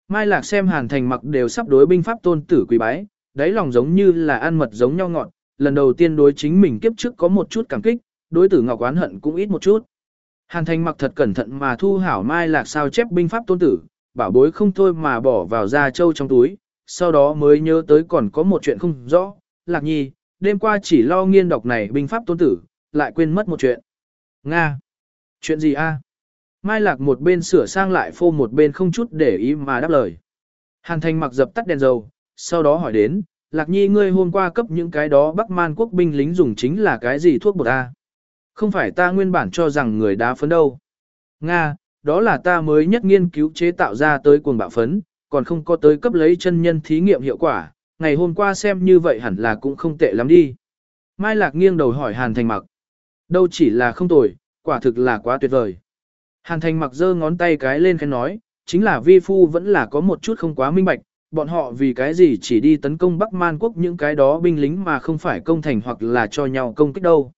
Mai Lạc xem Hàn Thành mặc đều sắp đối binh pháp tôn tử quý bái, đáy lòng giống như là ăn mật giống nhau ngọn, lần đầu tiên đối chính mình kiếp trước có một chút cảm kích, đối tử ngọc oán hận cũng ít một chút. Hàn Thành mặc thật cẩn thận mà thu hảo Mai Lạc sao chép binh pháp tôn tử, bảo bối không thôi mà bỏ vào da châu trong túi, sau đó mới nhớ tới còn có một chuyện không rõ, Lạc Nhi, đêm qua chỉ lo nghiên đọc này binh pháp tôn tử, lại quên mất một chuyện. Nga! Chuyện gì a? Mai Lạc một bên sửa sang lại phô một bên không chút để ý mà đáp lời. Hàn Thành mặc dập tắt đèn dầu, sau đó hỏi đến, Lạc Nhi ngươi hôm qua cấp những cái đó Bắc Man quốc binh lính dùng chính là cái gì thuốc bột a? Không phải ta nguyên bản cho rằng người đá phấn đâu. Nga, đó là ta mới nhất nghiên cứu chế tạo ra tới cuồng bạo phấn, còn không có tới cấp lấy chân nhân thí nghiệm hiệu quả, ngày hôm qua xem như vậy hẳn là cũng không tệ lắm đi. Mai Lạc nghiêng đầu hỏi Hàn Thành mặc. Đâu chỉ là không tồi, quả thực là quá tuyệt vời. Hàn Thành mặc giơ ngón tay cái lên khen nói, chính là vi phu vẫn là có một chút không quá minh bạch, bọn họ vì cái gì chỉ đi tấn công Bắc Man quốc những cái đó binh lính mà không phải công thành hoặc là cho nhau công kích đâu.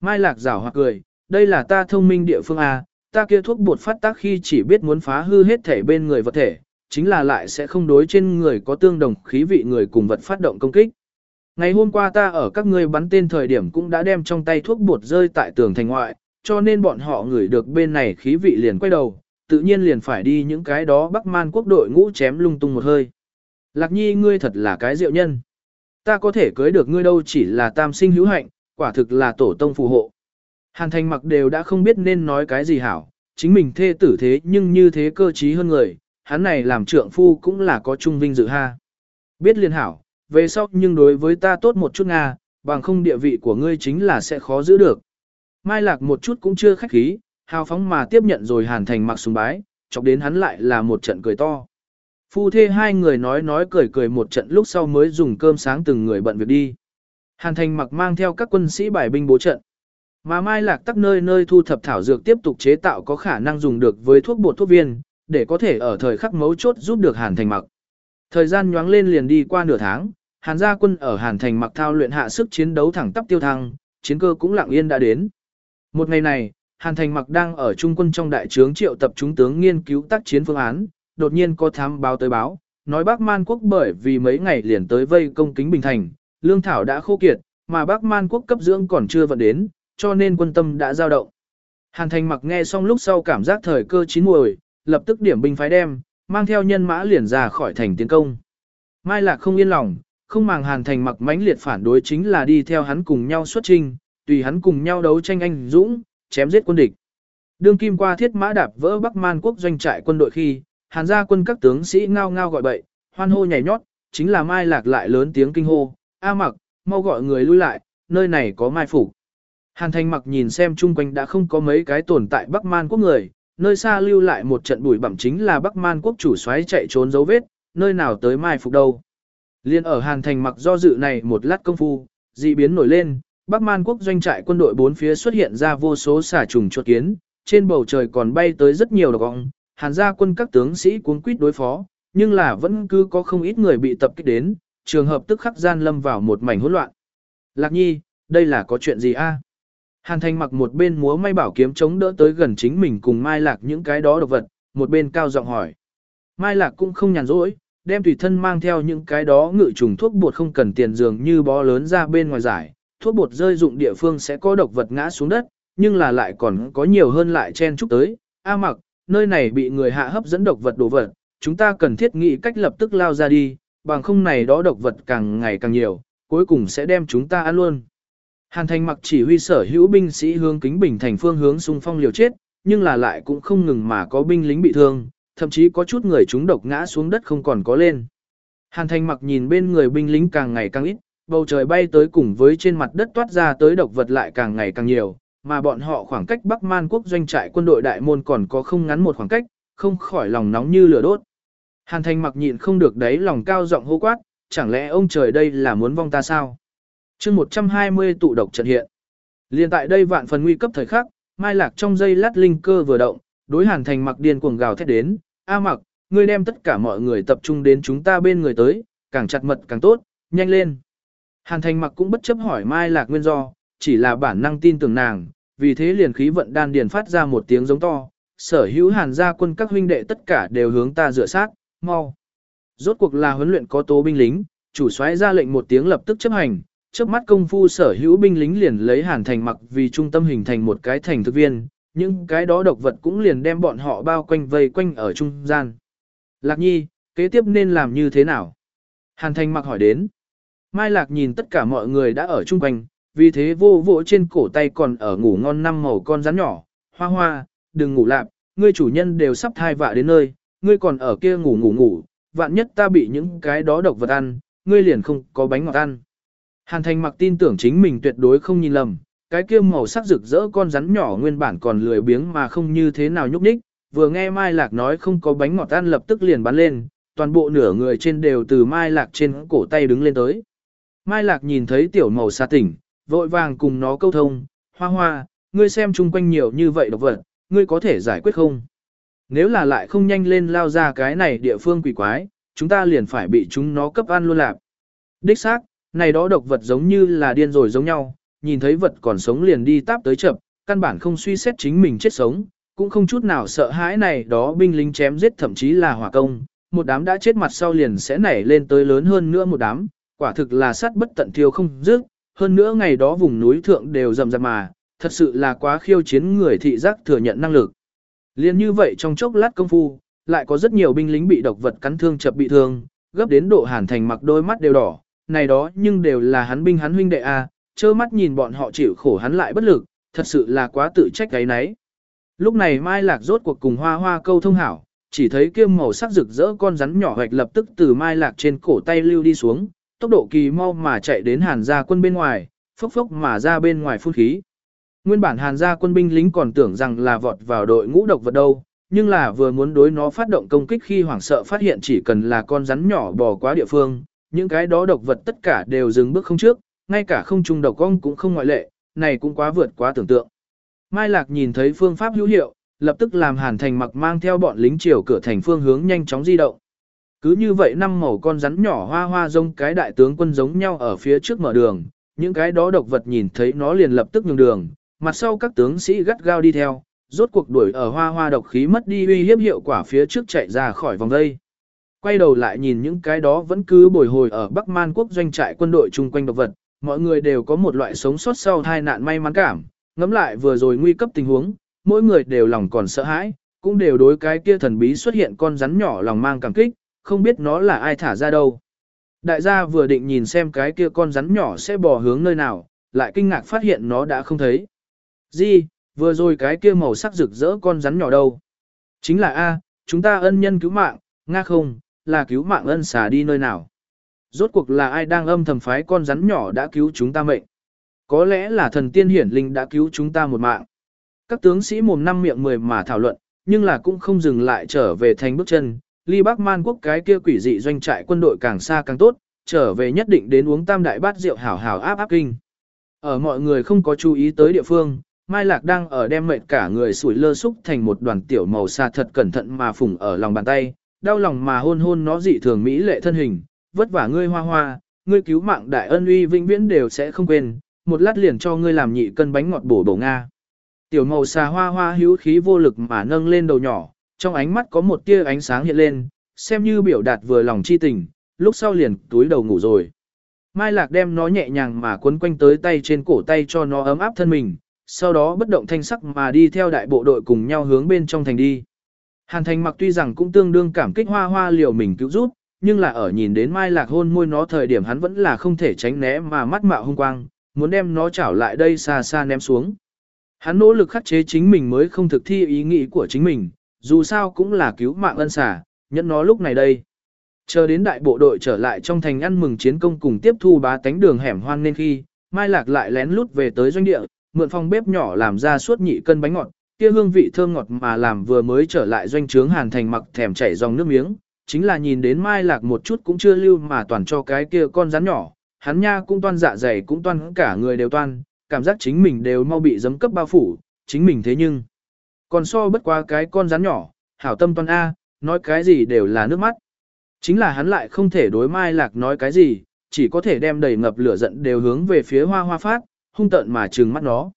Mai Lạc rảo hoặc cười, đây là ta thông minh địa phương A, ta kia thuốc bột phát tác khi chỉ biết muốn phá hư hết thể bên người vật thể, chính là lại sẽ không đối trên người có tương đồng khí vị người cùng vật phát động công kích. Ngày hôm qua ta ở các ngươi bắn tên thời điểm cũng đã đem trong tay thuốc bột rơi tại tường thành ngoại, cho nên bọn họ ngửi được bên này khí vị liền quay đầu, tự nhiên liền phải đi những cái đó Bắc Man quốc đội ngũ chém lung tung một hơi. Lạc nhi ngươi thật là cái diệu nhân. Ta có thể cưới được ngươi đâu chỉ là tam sinh hữu hạnh, quả thực là tổ tông phù hộ. Hàn thành mặc đều đã không biết nên nói cái gì hảo, chính mình thê tử thế nhưng như thế cơ trí hơn người, hắn này làm trượng phu cũng là có trung vinh dự ha. Biết liên hảo, về sau nhưng đối với ta tốt một chút Nga, bằng không địa vị của ngươi chính là sẽ khó giữ được. Mai Lạc một chút cũng chưa khách khí, hào phóng mà tiếp nhận rồi hàn thành mặc sùng bái, chọc đến hắn lại là một trận cười to. Phu thê hai người nói nói cười cười một trận lúc sau mới dùng cơm sáng từng người bận việc đi. Hàn thành mặc mang theo các quân sĩ bài binh bố trận. Mà Mai Lạc tắc nơi nơi thu thập thảo dược tiếp tục chế tạo có khả năng dùng được với thuốc bột thuốc viên, để có thể ở thời khắc mấu chốt giúp được Hàn thành mặc. Thời gian nhoáng lên liền đi qua nửa tháng, Hàn gia quân ở Hàn thành mặc thao luyện hạ sức chiến đấu thẳng tắp tiêu thăng, chiến cơ cũng lặng yên đã đến. Một ngày này, Hàn Thành Mặc đang ở trung quân trong đại trướng triệu tập chúng tướng nghiên cứu tác chiến phương án, đột nhiên có thám báo tới báo, nói Bắc Man quốc bởi vì mấy ngày liền tới vây công kính Bình Thành, lương thảo đã khô kiệt, mà Bắc Man quốc cấp dưỡng còn chưa vận đến, cho nên quân tâm đã dao động. Hàn Thành Mặc nghe xong lúc sau cảm giác thời cơ chín muồi, lập tức điểm binh phái đem, mang theo nhân mã liền ra khỏi thành tiến công. Mai Lạc không yên lòng, không màng Hàn Thành Mặc mãnh liệt phản đối chính là đi theo hắn cùng nhau xuất trình, tùy hắn cùng nhau đấu tranh anh dũng, chém giết quân địch. Đương kim qua thiết mã đạp vỡ Bắc Man quốc doanh trại quân đội khi, hàn gia quân các tướng sĩ ngao ngao gọi bậy, hoan hô nhảy nhót, chính là mai lạc lại lớn tiếng kinh hô, A mặc, mau gọi người lui lại, nơi này có mai phủ. Hàn thành mặc nhìn xem chung quanh đã không có mấy cái tồn tại Bắc Man quốc người, nơi xa lưu lại một trận bụi bặm chính là Bắc Man quốc chủ soái chạy trốn dấu vết, nơi nào tới mai phục đâu. Liên ở Hàn thành mặc do dự này một lát công phu, dị biến nổi lên, Bắc Man quốc doanh trại quân đội bốn phía xuất hiện ra vô số xà trùng chuột kiến, trên bầu trời còn bay tới rất nhiều độc ong, hàn gia quân các tướng sĩ cuốn quýt đối phó, nhưng là vẫn cứ có không ít người bị tập kích đến, trường hợp tức khắc gian lâm vào một mảnh hỗn loạn. Lạc nhi, đây là có chuyện gì a? Hàn Thanh mặc một bên múa may bảo kiếm chống đỡ tới gần chính mình cùng Mai Lạc những cái đó độc vật, một bên cao giọng hỏi. Mai Lạc cũng không nhàn rỗi, đem tùy thân mang theo những cái đó ngự trùng thuốc bột không cần tiền dường như bó lớn ra bên ngoài giải, thuốc bột rơi dụng địa phương sẽ có độc vật ngã xuống đất, nhưng là lại còn có nhiều hơn lại chen chúc tới. A mặc, nơi này bị người hạ hấp dẫn độc vật đổ vật, chúng ta cần thiết nghĩ cách lập tức lao ra đi, bằng không này đó độc vật càng ngày càng nhiều, cuối cùng sẽ đem chúng ta ăn luôn. Hàn thành mặc chỉ huy sở hữu binh sĩ hướng kính bình thành phương hướng xung phong liều chết, nhưng là lại cũng không ngừng mà có binh lính bị thương, thậm chí có chút người chúng độc ngã xuống đất không còn có lên. Hàn thành mặc nhìn bên người binh lính càng ngày càng ít, bầu trời bay tới cùng với trên mặt đất toát ra tới độc vật lại càng ngày càng nhiều, mà bọn họ khoảng cách Bắc Man quốc doanh trại quân đội đại môn còn có không ngắn một khoảng cách, không khỏi lòng nóng như lửa đốt. Hàn Thành mặc nhịn không được đấy lòng cao giọng hô quát, chẳng lẽ ông trời đây là muốn vong ta sao? chương 120 tụ độc trận hiện. Liên tại đây vạn phần nguy cấp thời khắc, Mai Lạc trong dây lát linh cơ vừa động, đối Hàn Thành mặc điên cuồng gào thét đến, A mặc, ngươi đem tất cả mọi người tập trung đến chúng ta bên người tới, càng chặt mật càng tốt, nhanh lên. Hàn thành mặc cũng bất chấp hỏi Mai Lạc nguyên do, chỉ là bản năng tin tưởng nàng, vì thế liền khí vận đan điền phát ra một tiếng giống to, sở hữu hàn gia quân các huynh đệ tất cả đều hướng ta dựa sát, mau. Rốt cuộc là huấn luyện có tố binh lính, chủ soái ra lệnh một tiếng lập tức chấp hành, trước mắt công phu sở hữu binh lính liền lấy hàn thành mặc vì trung tâm hình thành một cái thành thực viên, nhưng cái đó độc vật cũng liền đem bọn họ bao quanh vây quanh ở trung gian. Lạc nhi, kế tiếp nên làm như thế nào? Hàn thành mặc hỏi đến. Mai Lạc nhìn tất cả mọi người đã ở chung quanh, vì thế vô vỗ trên cổ tay còn ở ngủ ngon năm màu con rắn nhỏ, hoa hoa, đừng ngủ lạp, ngươi chủ nhân đều sắp thai vạ đến nơi, ngươi còn ở kia ngủ ngủ ngủ, vạn nhất ta bị những cái đó độc vật ăn, ngươi liền không có bánh ngọt ăn. Hàn thành mặc tin tưởng chính mình tuyệt đối không nhìn lầm, cái kia màu sắc rực rỡ con rắn nhỏ nguyên bản còn lười biếng mà không như thế nào nhúc nhích, vừa nghe Mai Lạc nói không có bánh ngọt ăn lập tức liền bắn lên, toàn bộ nửa người trên đều từ Mai Lạc trên cổ tay đứng lên tới. Mai Lạc nhìn thấy tiểu màu xa tỉnh, vội vàng cùng nó câu thông, hoa hoa, ngươi xem chung quanh nhiều như vậy độc vật, ngươi có thể giải quyết không? Nếu là lại không nhanh lên lao ra cái này địa phương quỷ quái, chúng ta liền phải bị chúng nó cấp ăn luôn lạc. Đích xác, này đó độc vật giống như là điên rồi giống nhau, nhìn thấy vật còn sống liền đi táp tới chập, căn bản không suy xét chính mình chết sống, cũng không chút nào sợ hãi này đó binh lính chém giết thậm chí là hỏa công, một đám đã chết mặt sau liền sẽ nảy lên tới lớn hơn nữa một đám, quả thực là sát bất tận thiêu không dứt, hơn nữa ngày đó vùng núi thượng đều rầm rầm mà, thật sự là quá khiêu chiến người thị giác thừa nhận năng lực. Liên như vậy trong chốc lát công phu, lại có rất nhiều binh lính bị độc vật cắn thương chập bị thương, gấp đến độ hàn thành mặc đôi mắt đều đỏ, này đó nhưng đều là hắn binh hắn huynh đệ a, trơ mắt nhìn bọn họ chịu khổ hắn lại bất lực, thật sự là quá tự trách cái nấy. Lúc này Mai Lạc rốt cuộc cùng hoa hoa câu thông hảo, chỉ thấy kiêm màu sắc rực rỡ con rắn nhỏ hoạch lập tức từ Mai Lạc trên cổ tay lưu đi xuống, tốc độ kỳ mau mà chạy đến hàn gia quân bên ngoài, phốc phốc mà ra bên ngoài phun khí. Nguyên bản hàn gia quân binh lính còn tưởng rằng là vọt vào đội ngũ độc vật đâu, nhưng là vừa muốn đối nó phát động công kích khi hoảng sợ phát hiện chỉ cần là con rắn nhỏ bò quá địa phương, những cái đó độc vật tất cả đều dừng bước không trước, ngay cả không trung độc cong cũng không ngoại lệ, này cũng quá vượt quá tưởng tượng. Mai Lạc nhìn thấy phương pháp hữu hiệu, lập tức làm Hàn Thành mặc mang theo bọn lính triều cửa thành phương hướng nhanh chóng di động. Cứ như vậy năm màu con rắn nhỏ hoa hoa giống cái đại tướng quân giống nhau ở phía trước mở đường, những cái đó độc vật nhìn thấy nó liền lập tức nhường đường, mặt sau các tướng sĩ gắt gao đi theo, rốt cuộc đuổi ở hoa hoa độc khí mất đi uy hiếp hiệu quả phía trước chạy ra khỏi vòng đây. Quay đầu lại nhìn những cái đó vẫn cứ bồi hồi ở Bắc Man quốc doanh trại quân đội chung quanh độc vật, mọi người đều có một loại sống sót sau tai nạn may mắn cảm, ngắm lại vừa rồi nguy cấp tình huống, mỗi người đều lòng còn sợ hãi, cũng đều đối cái kia thần bí xuất hiện con rắn nhỏ lòng mang cảm kích, không biết nó là ai thả ra đâu. Đại gia vừa định nhìn xem cái kia con rắn nhỏ sẽ bò hướng nơi nào, lại kinh ngạc phát hiện nó đã không thấy. Gì, vừa rồi cái kia màu sắc rực rỡ con rắn nhỏ đâu? Chính là A, chúng ta ân nhân cứu mạng, nga không, là cứu mạng ân xà đi nơi nào? Rốt cuộc là ai đang âm thầm phái con rắn nhỏ đã cứu chúng ta mệnh? Có lẽ là thần tiên hiển linh đã cứu chúng ta một mạng. Các tướng sĩ mồm năm miệng mười mà thảo luận, nhưng là cũng không dừng lại trở về thành bước chân, ly Bắc Man quốc cái kia quỷ dị doanh trại quân đội càng xa càng tốt, trở về nhất định đến uống tam đại bát rượu hảo hảo áp áp kinh. Ở mọi người không có chú ý tới địa phương, Mai Lạc đang ở đem mệt cả người sủi lơ xúc thành một đoàn tiểu màu xa thật cẩn thận mà phủng ở lòng bàn tay, đau lòng mà hôn hôn nó dị thường mỹ lệ thân hình, vất vả ngươi hoa hoa, ngươi cứu mạng đại ân uy vĩnh viễn đều sẽ không quên, một lát liền cho ngươi làm nhị cân bánh ngọt bổ bổ Nga. Tiểu màu xà hoa hoa hữu khí vô lực mà nâng lên đầu nhỏ, trong ánh mắt có một tia ánh sáng hiện lên, xem như biểu đạt vừa lòng chi tình, lúc sau liền túi đầu ngủ rồi. Mai Lạc đem nó nhẹ nhàng mà quấn quanh tới tay trên cổ tay cho nó ấm áp thân mình, sau đó bất động thanh sắc mà đi theo đại bộ đội cùng nhau hướng bên trong thành đi. Hàn thành mặc tuy rằng cũng tương đương cảm kích hoa hoa liều mình cứu giúp, nhưng là ở nhìn đến Mai Lạc hôn môi nó thời điểm hắn vẫn là không thể tránh né mà mắt mạo hung quang, muốn đem nó chảo lại đây xa xa ném xuống. Hắn nỗ lực khắc chế chính mình mới không thực thi ý nghĩ của chính mình, dù sao cũng là cứu mạng ân xả, nhẫn nó lúc này đây. Chờ đến đại bộ đội trở lại trong thành ăn mừng chiến công cùng tiếp thu bá tánh đường hẻm hoang nên khi, Mai Lạc lại lén lút về tới doanh địa, mượn phòng bếp nhỏ làm ra suốt nhị cân bánh ngọt, kia hương vị thơm ngọt mà làm vừa mới trở lại doanh trướng Hàn Thành mặc thèm chảy dòng nước miếng, chính là nhìn đến Mai Lạc một chút cũng chưa lưu mà toàn cho cái kia con rắn nhỏ, hắn nha cũng toan dạ dày cũng toan cả người đều toan, cảm giác chính mình đều mau bị giấm cấp bao phủ, chính mình thế nhưng còn so bất quá cái con rắn nhỏ, hảo tâm toàn A, nói cái gì đều là nước mắt. Chính là hắn lại không thể đối Mai Lạc nói cái gì, chỉ có thể đem đầy ngập lửa giận đều hướng về phía hoa hoa phát, hung tợn mà trừng mắt nó.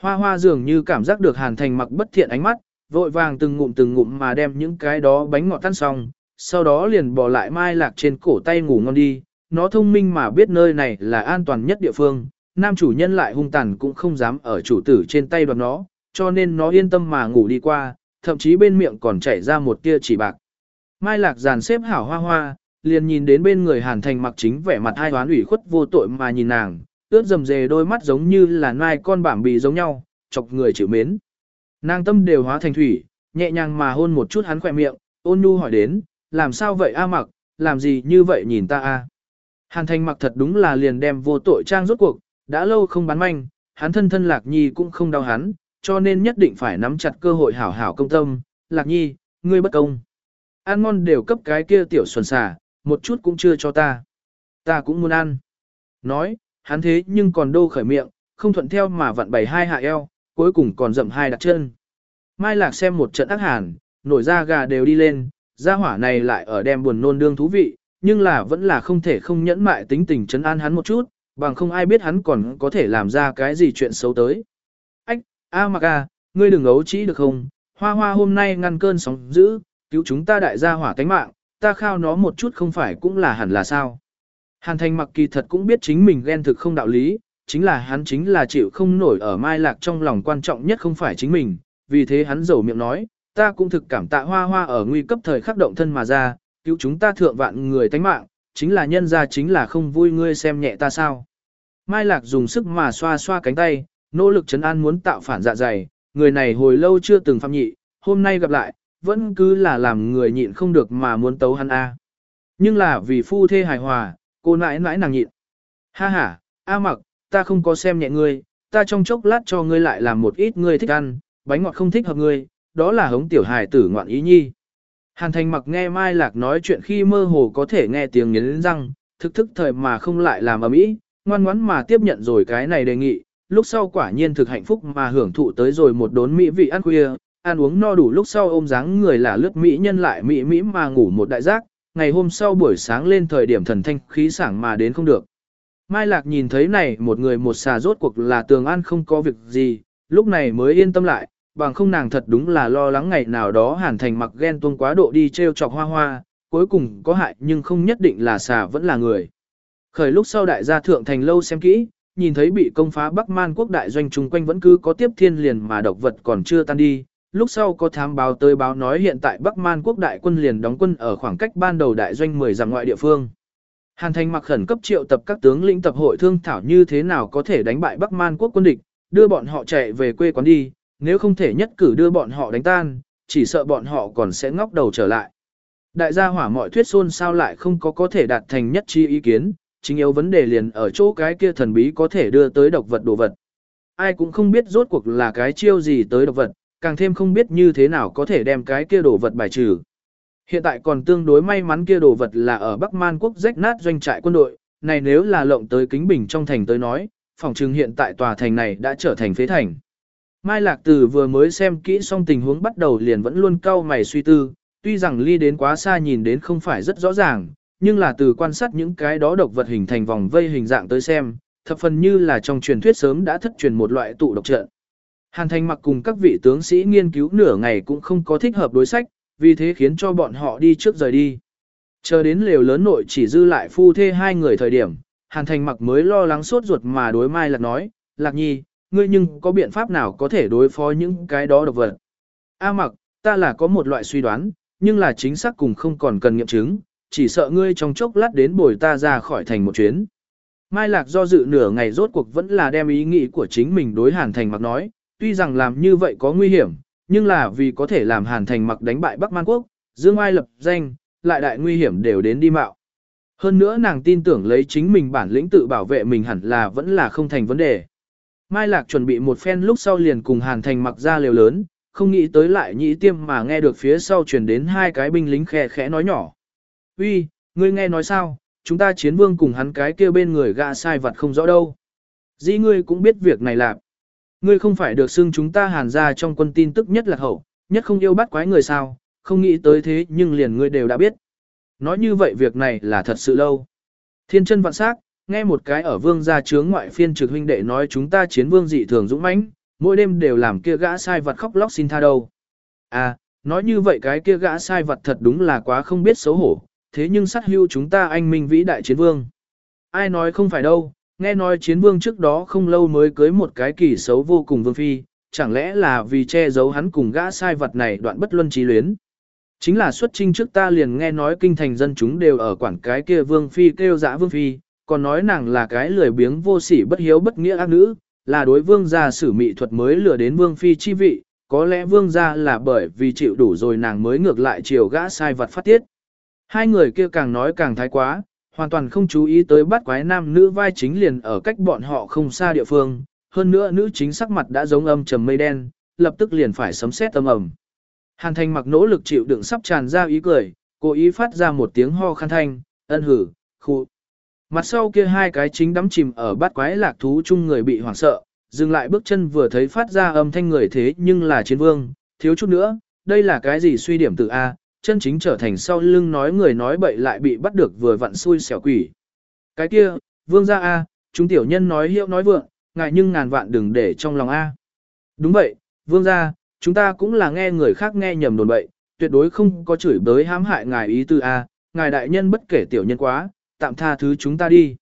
Hoa hoa dường như cảm giác được hàn thành mặc bất thiện ánh mắt, vội vàng từng ngụm từng ngụm mà đem những cái đó bánh ngọt tan xong, sau đó liền bỏ lại mai lạc trên cổ tay ngủ ngon đi, nó thông minh mà biết nơi này là an toàn nhất địa phương, nam chủ nhân lại hung tàn cũng không dám ở chủ tử trên tay đoạt nó, cho nên nó yên tâm mà ngủ đi qua, thậm chí bên miệng còn chảy ra một tia chỉ bạc. Mai lạc dàn xếp hảo hoa hoa, liền nhìn đến bên người hàn thành mặc chính vẻ mặt hai hoán ủy khuất vô tội mà nhìn nàng, ướt dầm dề đôi mắt giống như là nai con bảm bì giống nhau, chọc người chịu mến. Nàng tâm đều hóa thành thủy, nhẹ nhàng mà hôn một chút hắn khỏe miệng, ôn nhu hỏi đến, làm sao vậy a mặc, làm gì như vậy nhìn ta a? Hàn thành mặc thật đúng là liền đem vô tội trang rốt cuộc, đã lâu không bán manh, hắn thân thân lạc nhi cũng không đau hắn, cho nên nhất định phải nắm chặt cơ hội hảo hảo công tâm, lạc nhi, ngươi bất công. Ăn ngon đều cấp cái kia tiểu xuân xà, một chút cũng chưa cho ta. Ta cũng muốn ăn. Nói, hắn thế nhưng còn đô khởi miệng, không thuận theo mà vặn bày hai hạ eo, cuối cùng còn dậm hai đặt chân. Mai Lạc xem một trận ác hàn, nổi da gà đều đi lên, gia hỏa này lại ở đem buồn nôn đương thú vị, nhưng là vẫn là không thể không nhẫn mại tính tình chấn an hắn một chút, bằng không ai biết hắn còn có thể làm ra cái gì chuyện xấu tới. A Mạc A, ngươi đừng ấu trĩ được không? Hoa hoa hôm nay ngăn cơn sóng dữ, cứu chúng ta đại gia hỏa tánh mạng, ta khao nó một chút không phải cũng là hẳn là sao. Hàn thành mặc kỳ thật cũng biết chính mình ghen thực không đạo lý, chính là hắn chính là chịu không nổi ở mai lạc trong lòng quan trọng nhất không phải chính mình, vì thế hắn dầu miệng nói, ta cũng thực cảm tạ hoa hoa ở nguy cấp thời khắc động thân mà ra, cứu chúng ta thượng vạn người tánh mạng, chính là nhân ra chính là không vui ngươi xem nhẹ ta sao. Mai lạc dùng sức mà xoa xoa cánh tay, nỗ lực chấn an muốn tạo phản dạ dày, người này hồi lâu chưa từng phạm nhị, hôm nay gặp lại, vẫn cứ là làm người nhịn không được mà muốn tấu hắn A. Nhưng là vì phu thê hài hòa, cô nãi nãi nàng nhịn. Ha ha, A mặc, ta không có xem nhẹ ngươi, ta trong chốc lát cho ngươi lại làm một ít ngươi thích ăn, bánh ngọt không thích hợp ngươi, đó là hống tiểu hài tử ngoạn ý nhi. Hàn thành mặc nghe Mai Lạc nói chuyện khi mơ hồ có thể nghe tiếng nghiến răng, thực thức thời mà không lại làm ở mỹ, ngoan ngoãn mà tiếp nhận rồi cái này đề nghị, lúc sau quả nhiên thực hạnh phúc mà hưởng thụ tới rồi một đốn mỹ vị ăn khuya, ăn uống no đủ lúc sau ôm dáng người là lướt mỹ nhân lại mỹ mỹ mà ngủ một đại giác, ngày hôm sau buổi sáng lên thời điểm thần thanh khí sảng mà đến không được. Mai Lạc nhìn thấy này một người một xà rốt cuộc là tường an không có việc gì, lúc này mới yên tâm lại, bằng không nàng thật đúng là lo lắng ngày nào đó hàn thành mặc ghen tuông quá độ đi trêu chọc hoa hoa, cuối cùng có hại nhưng không nhất định là xà vẫn là người. Khởi lúc sau đại gia thượng thành lâu xem kỹ, nhìn thấy bị công phá Bắc Man quốc đại doanh chung quanh vẫn cứ có tiếp thiên liền mà độc vật còn chưa tan đi. Lúc sau có thám báo tới báo nói hiện tại Bắc Man quốc đại quân liền đóng quân ở khoảng cách ban đầu đại doanh 10 dặm ngoại địa phương. Hàn Thành mặc khẩn cấp triệu tập các tướng lĩnh tập hội thương thảo như thế nào có thể đánh bại Bắc Man quốc quân địch, đưa bọn họ chạy về quê quán đi, nếu không thể nhất cử đưa bọn họ đánh tan, chỉ sợ bọn họ còn sẽ ngóc đầu trở lại. Đại gia hỏa mọi thuyết xôn sao lại không có có thể đạt thành nhất chi ý kiến, chính yếu vấn đề liền ở chỗ cái kia thần bí có thể đưa tới độc vật đồ vật. Ai cũng không biết rốt cuộc là cái chiêu gì tới độc vật, càng thêm không biết như thế nào có thể đem cái kia đồ vật bài trừ. Hiện tại còn tương đối may mắn kia đồ vật là ở Bắc Man quốc rách nát doanh trại quân đội, này nếu là lộng tới kính bình trong thành tới nói, phòng trừng hiện tại tòa thành này đã trở thành phế thành. Mai Lạc Tử vừa mới xem kỹ xong tình huống bắt đầu liền vẫn luôn cau mày suy tư, tuy rằng ly đến quá xa nhìn đến không phải rất rõ ràng, nhưng là từ quan sát những cái đó độc vật hình thành vòng vây hình dạng tới xem, thập phần như là trong truyền thuyết sớm đã thất truyền một loại tụ độc trận. Hàn Thành mặc cùng các vị tướng sĩ nghiên cứu nửa ngày cũng không có thích hợp đối sách, vì thế khiến cho bọn họ đi trước rời đi. Chờ đến lều lớn nội chỉ dư lại phu thê hai người thời điểm, Hàn Thành mặc mới lo lắng sốt ruột mà đối Mai Lạc nói, Lạc Nhi, ngươi nhưng có biện pháp nào có thể đối phó những cái đó độc vật. A mặc, ta là có một loại suy đoán, nhưng là chính xác cùng không còn cần nghiệm chứng, chỉ sợ ngươi trong chốc lát đến bồi ta ra khỏi thành một chuyến. Mai Lạc do dự nửa ngày rốt cuộc vẫn là đem ý nghĩ của chính mình đối Hàn Thành mặc nói, tuy rằng làm như vậy có nguy hiểm, nhưng là vì có thể làm Hàn Thành mặc đánh bại Bắc Man Quốc, Dương Ai lập danh, lại đại nguy hiểm đều đến đi mạo. Hơn nữa nàng tin tưởng lấy chính mình bản lĩnh tự bảo vệ mình hẳn là vẫn là không thành vấn đề. Mai Lạc chuẩn bị một phen lúc sau liền cùng Hàn Thành mặc ra liều lớn, không nghĩ tới lại nhĩ tiêm mà nghe được phía sau truyền đến hai cái binh lính khe khẽ nói nhỏ. Uy, ngươi nghe nói sao, chúng ta chiến vương cùng hắn cái kia bên người gã sai vật không rõ đâu. Dĩ ngươi cũng biết việc này lạc. Ngươi không phải được xưng chúng ta hàn ra trong quân tin tức nhất là hậu, nhất không yêu bắt quái người sao, không nghĩ tới thế nhưng liền ngươi đều đã biết. Nói như vậy việc này là thật sự lâu. Thiên chân vạn sắc, nghe một cái ở vương gia chướng ngoại phiên trực huynh đệ nói chúng ta chiến vương dị thường dũng mãnh, mỗi đêm đều làm kia gã sai vật khóc lóc xin tha đâu. À, nói như vậy cái kia gã sai vật thật đúng là quá không biết xấu hổ, thế nhưng sát hưu chúng ta anh minh vĩ đại chiến vương. Ai nói không phải đâu, nghe nói chiến vương trước đó không lâu mới cưới một cái kỳ xấu vô cùng vương phi, chẳng lẽ là vì che giấu hắn cùng gã sai vật này đoạn bất luân trí luyến. Chính là xuất trinh trước ta liền nghe nói kinh thành dân chúng đều ở quản cái kia vương phi kêu dã vương phi, còn nói nàng là cái lười biếng vô sỉ bất hiếu bất nghĩa ác nữ, là đối vương gia sử mị thuật mới lừa đến vương phi chi vị, có lẽ vương gia là bởi vì chịu đủ rồi nàng mới ngược lại chiều gã sai vật phát tiết. Hai người kia càng nói càng thái quá, hoàn toàn không chú ý tới bắt quái nam nữ vai chính liền ở cách bọn họ không xa địa phương, hơn nữa nữ chính sắc mặt đã giống âm trầm mây đen, lập tức liền phải sấm sét âm ầm. Hàn Thành mặc nỗ lực chịu đựng sắp tràn ra ý cười, cố ý phát ra một tiếng ho khăn thanh, ân hử, khu. Mặt sau kia hai cái chính đắm chìm ở bát quái lạc thú chung người bị hoảng sợ, dừng lại bước chân vừa thấy phát ra âm thanh người thế nhưng là chiến vương, thiếu chút nữa, đây là cái gì suy điểm từ A, chân chính trở thành sau lưng nói người nói bậy lại bị bắt được vừa vặn xui xẻo quỷ. Cái kia, vương gia A, chúng tiểu nhân nói hiệu nói vượng, ngại nhưng ngàn vạn đừng để trong lòng A. Đúng vậy, vương gia, chúng ta cũng là nghe người khác nghe nhầm đồn bậy, tuyệt đối không có chửi bới hãm hại ngài ý tư A, ngài đại nhân bất kể tiểu nhân quá, tạm tha thứ chúng ta đi.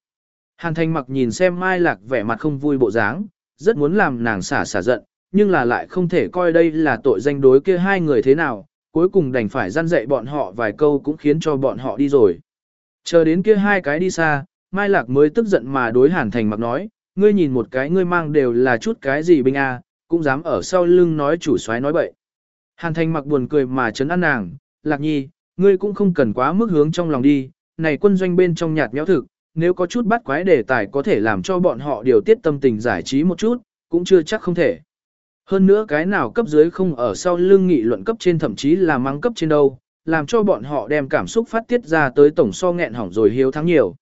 Hàn thanh mặc nhìn xem Mai Lạc vẻ mặt không vui bộ dáng, rất muốn làm nàng xả xả giận, nhưng là lại không thể coi đây là tội danh đối kia hai người thế nào, cuối cùng đành phải gian dạy bọn họ vài câu cũng khiến cho bọn họ đi rồi. Chờ đến kia hai cái đi xa, Mai Lạc mới tức giận mà đối Hàn Thành mặc nói, ngươi nhìn một cái ngươi mang đều là chút cái gì binh a, cũng dám ở sau lưng nói chủ soái nói bậy. Hàn Thành mặc buồn cười mà chấn an nàng, Lạc Nhi, ngươi cũng không cần quá mức hướng trong lòng đi, này quân doanh bên trong nhạt nhẽo thực, nếu có chút bắt quái đề tài có thể làm cho bọn họ điều tiết tâm tình giải trí một chút, cũng chưa chắc không thể. Hơn nữa cái nào cấp dưới không ở sau lưng nghị luận cấp trên thậm chí là mang cấp trên đâu, làm cho bọn họ đem cảm xúc phát tiết ra tới tổng so nghẹn hỏng rồi hiếu thắng nhiều.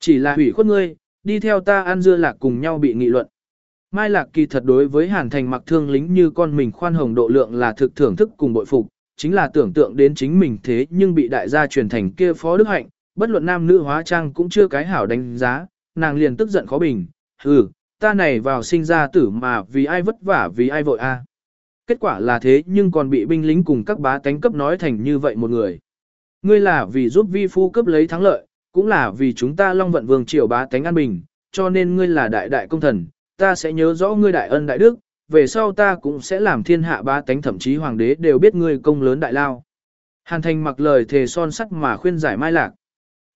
Chỉ là hủy khuất ngươi, đi theo ta ăn dưa lạc cùng nhau bị nghị luận. Mai Lạc kỳ thật đối với Hàn Thành mặc thương lính như con mình khoan hồng độ lượng là thực thưởng thức cùng bội phục, chính là tưởng tượng đến chính mình thế nhưng bị đại gia truyền thành kia phó đức hạnh, bất luận nam nữ hóa trang cũng chưa cái hảo đánh giá, nàng liền tức giận khó bình, hừ, ta này vào sinh ra tử mà vì ai vất vả vì ai vội a. Kết quả là thế nhưng còn bị binh lính cùng các bá tánh cấp nói thành như vậy một người. Ngươi là vì giúp vi phu cấp lấy thắng lợi, cũng là vì chúng ta long vận vương triều bá tánh an bình, cho nên ngươi là đại đại công thần, ta sẽ nhớ rõ ngươi đại ân đại đức, về sau ta cũng sẽ làm thiên hạ bá tánh thậm chí hoàng đế đều biết ngươi công lớn đại lao. Hàn thành mặc lời thề son sắt mà khuyên giải mai lạc.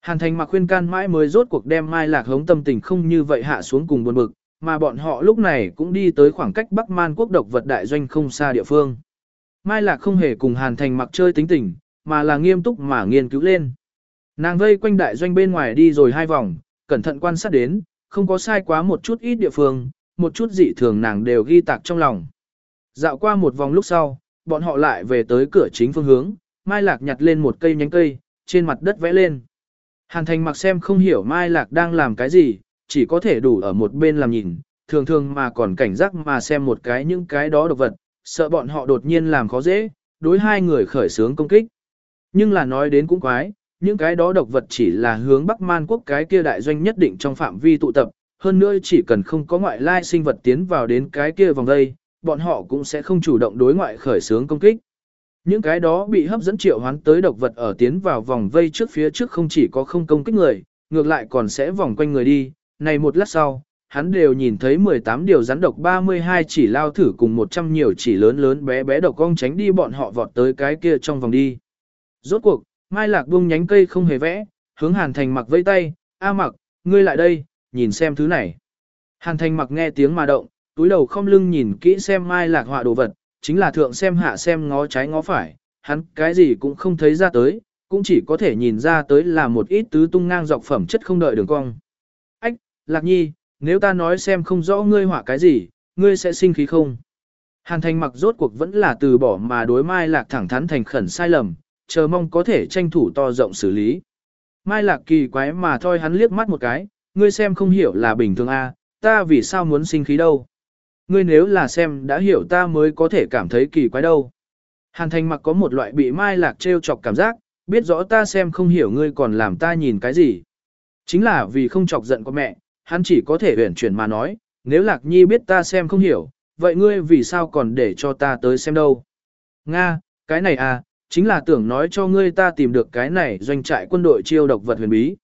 Hàn thành mặc khuyên can mãi mới rốt cuộc đem mai lạc hống tâm tình không như vậy hạ xuống cùng buồn bực, mà bọn họ lúc này cũng đi tới khoảng cách Bắc Man quốc độc vật đại doanh không xa địa phương. Mai lạc không hề cùng hàn thành mặc chơi tính tình, mà là nghiêm túc mà nghiên cứu lên. Nàng vây quanh đại doanh bên ngoài đi rồi hai vòng, cẩn thận quan sát đến, không có sai quá một chút ít địa phương, một chút dị thường nàng đều ghi tạc trong lòng. Dạo qua một vòng lúc sau, bọn họ lại về tới cửa chính phương hướng, Mai Lạc nhặt lên một cây nhánh cây, trên mặt đất vẽ lên. Hàn Thành mặc xem không hiểu Mai Lạc đang làm cái gì, chỉ có thể đủ ở một bên làm nhìn, thường thường mà còn cảnh giác mà xem một cái những cái đó độc vật, sợ bọn họ đột nhiên làm khó dễ, đối hai người khởi sướng công kích. Nhưng là nói đến cũng quái, những cái đó độc vật chỉ là hướng Bắc Man quốc cái kia đại doanh nhất định trong phạm vi tụ tập, hơn nữa chỉ cần không có ngoại lai sinh vật tiến vào đến cái kia vòng đây, bọn họ cũng sẽ không chủ động đối ngoại khởi sướng công kích. Những cái đó bị hấp dẫn triệu hoán tới độc vật ở tiến vào vòng vây trước phía trước không chỉ có không công kích người, ngược lại còn sẽ vòng quanh người đi, này một lát sau, hắn đều nhìn thấy 18 điều rắn độc 32 chỉ lao thử cùng 100 nhiều chỉ lớn lớn bé bé độc cong tránh đi bọn họ vọt tới cái kia trong vòng đi. Rốt cuộc, Mai Lạc buông nhánh cây không hề vẽ, hướng Hàn Thành mặc vây tay, A mặc, ngươi lại đây, nhìn xem thứ này. Hàn Thành mặc nghe tiếng mà động, túi đầu không lưng nhìn kỹ xem Mai Lạc họa đồ vật, chính là thượng xem hạ xem ngó trái ngó phải, hắn cái gì cũng không thấy ra tới, cũng chỉ có thể nhìn ra tới là một ít tứ tung ngang dọc phẩm chất không đợi đường cong. Lạc Nhi, nếu ta nói xem không rõ ngươi họa cái gì, ngươi sẽ sinh khí không? Hàn Thành mặc rốt cuộc vẫn là từ bỏ mà đối Mai Lạc thẳng thắn thành khẩn sai lầm, chờ mong có thể tranh thủ to rộng xử lý. Mai Lạc kỳ quái mà thôi hắn liếc mắt một cái, ngươi xem không hiểu là bình thường a, à, ta vì sao muốn sinh khí đâu. Ngươi nếu là xem đã hiểu ta mới có thể cảm thấy kỳ quái đâu. Hàn thành mặc có một loại bị Mai Lạc trêu chọc cảm giác, biết rõ ta xem không hiểu ngươi còn làm ta nhìn cái gì. Chính là vì không chọc giận của mẹ, hắn chỉ có thể huyển chuyển mà nói, nếu Lạc Nhi biết ta xem không hiểu, vậy ngươi vì sao còn để cho ta tới xem đâu. Nga, cái này à, chính là tưởng nói cho ngươi ta tìm được cái này doanh trại quân đội chiêu độc vật huyền bí.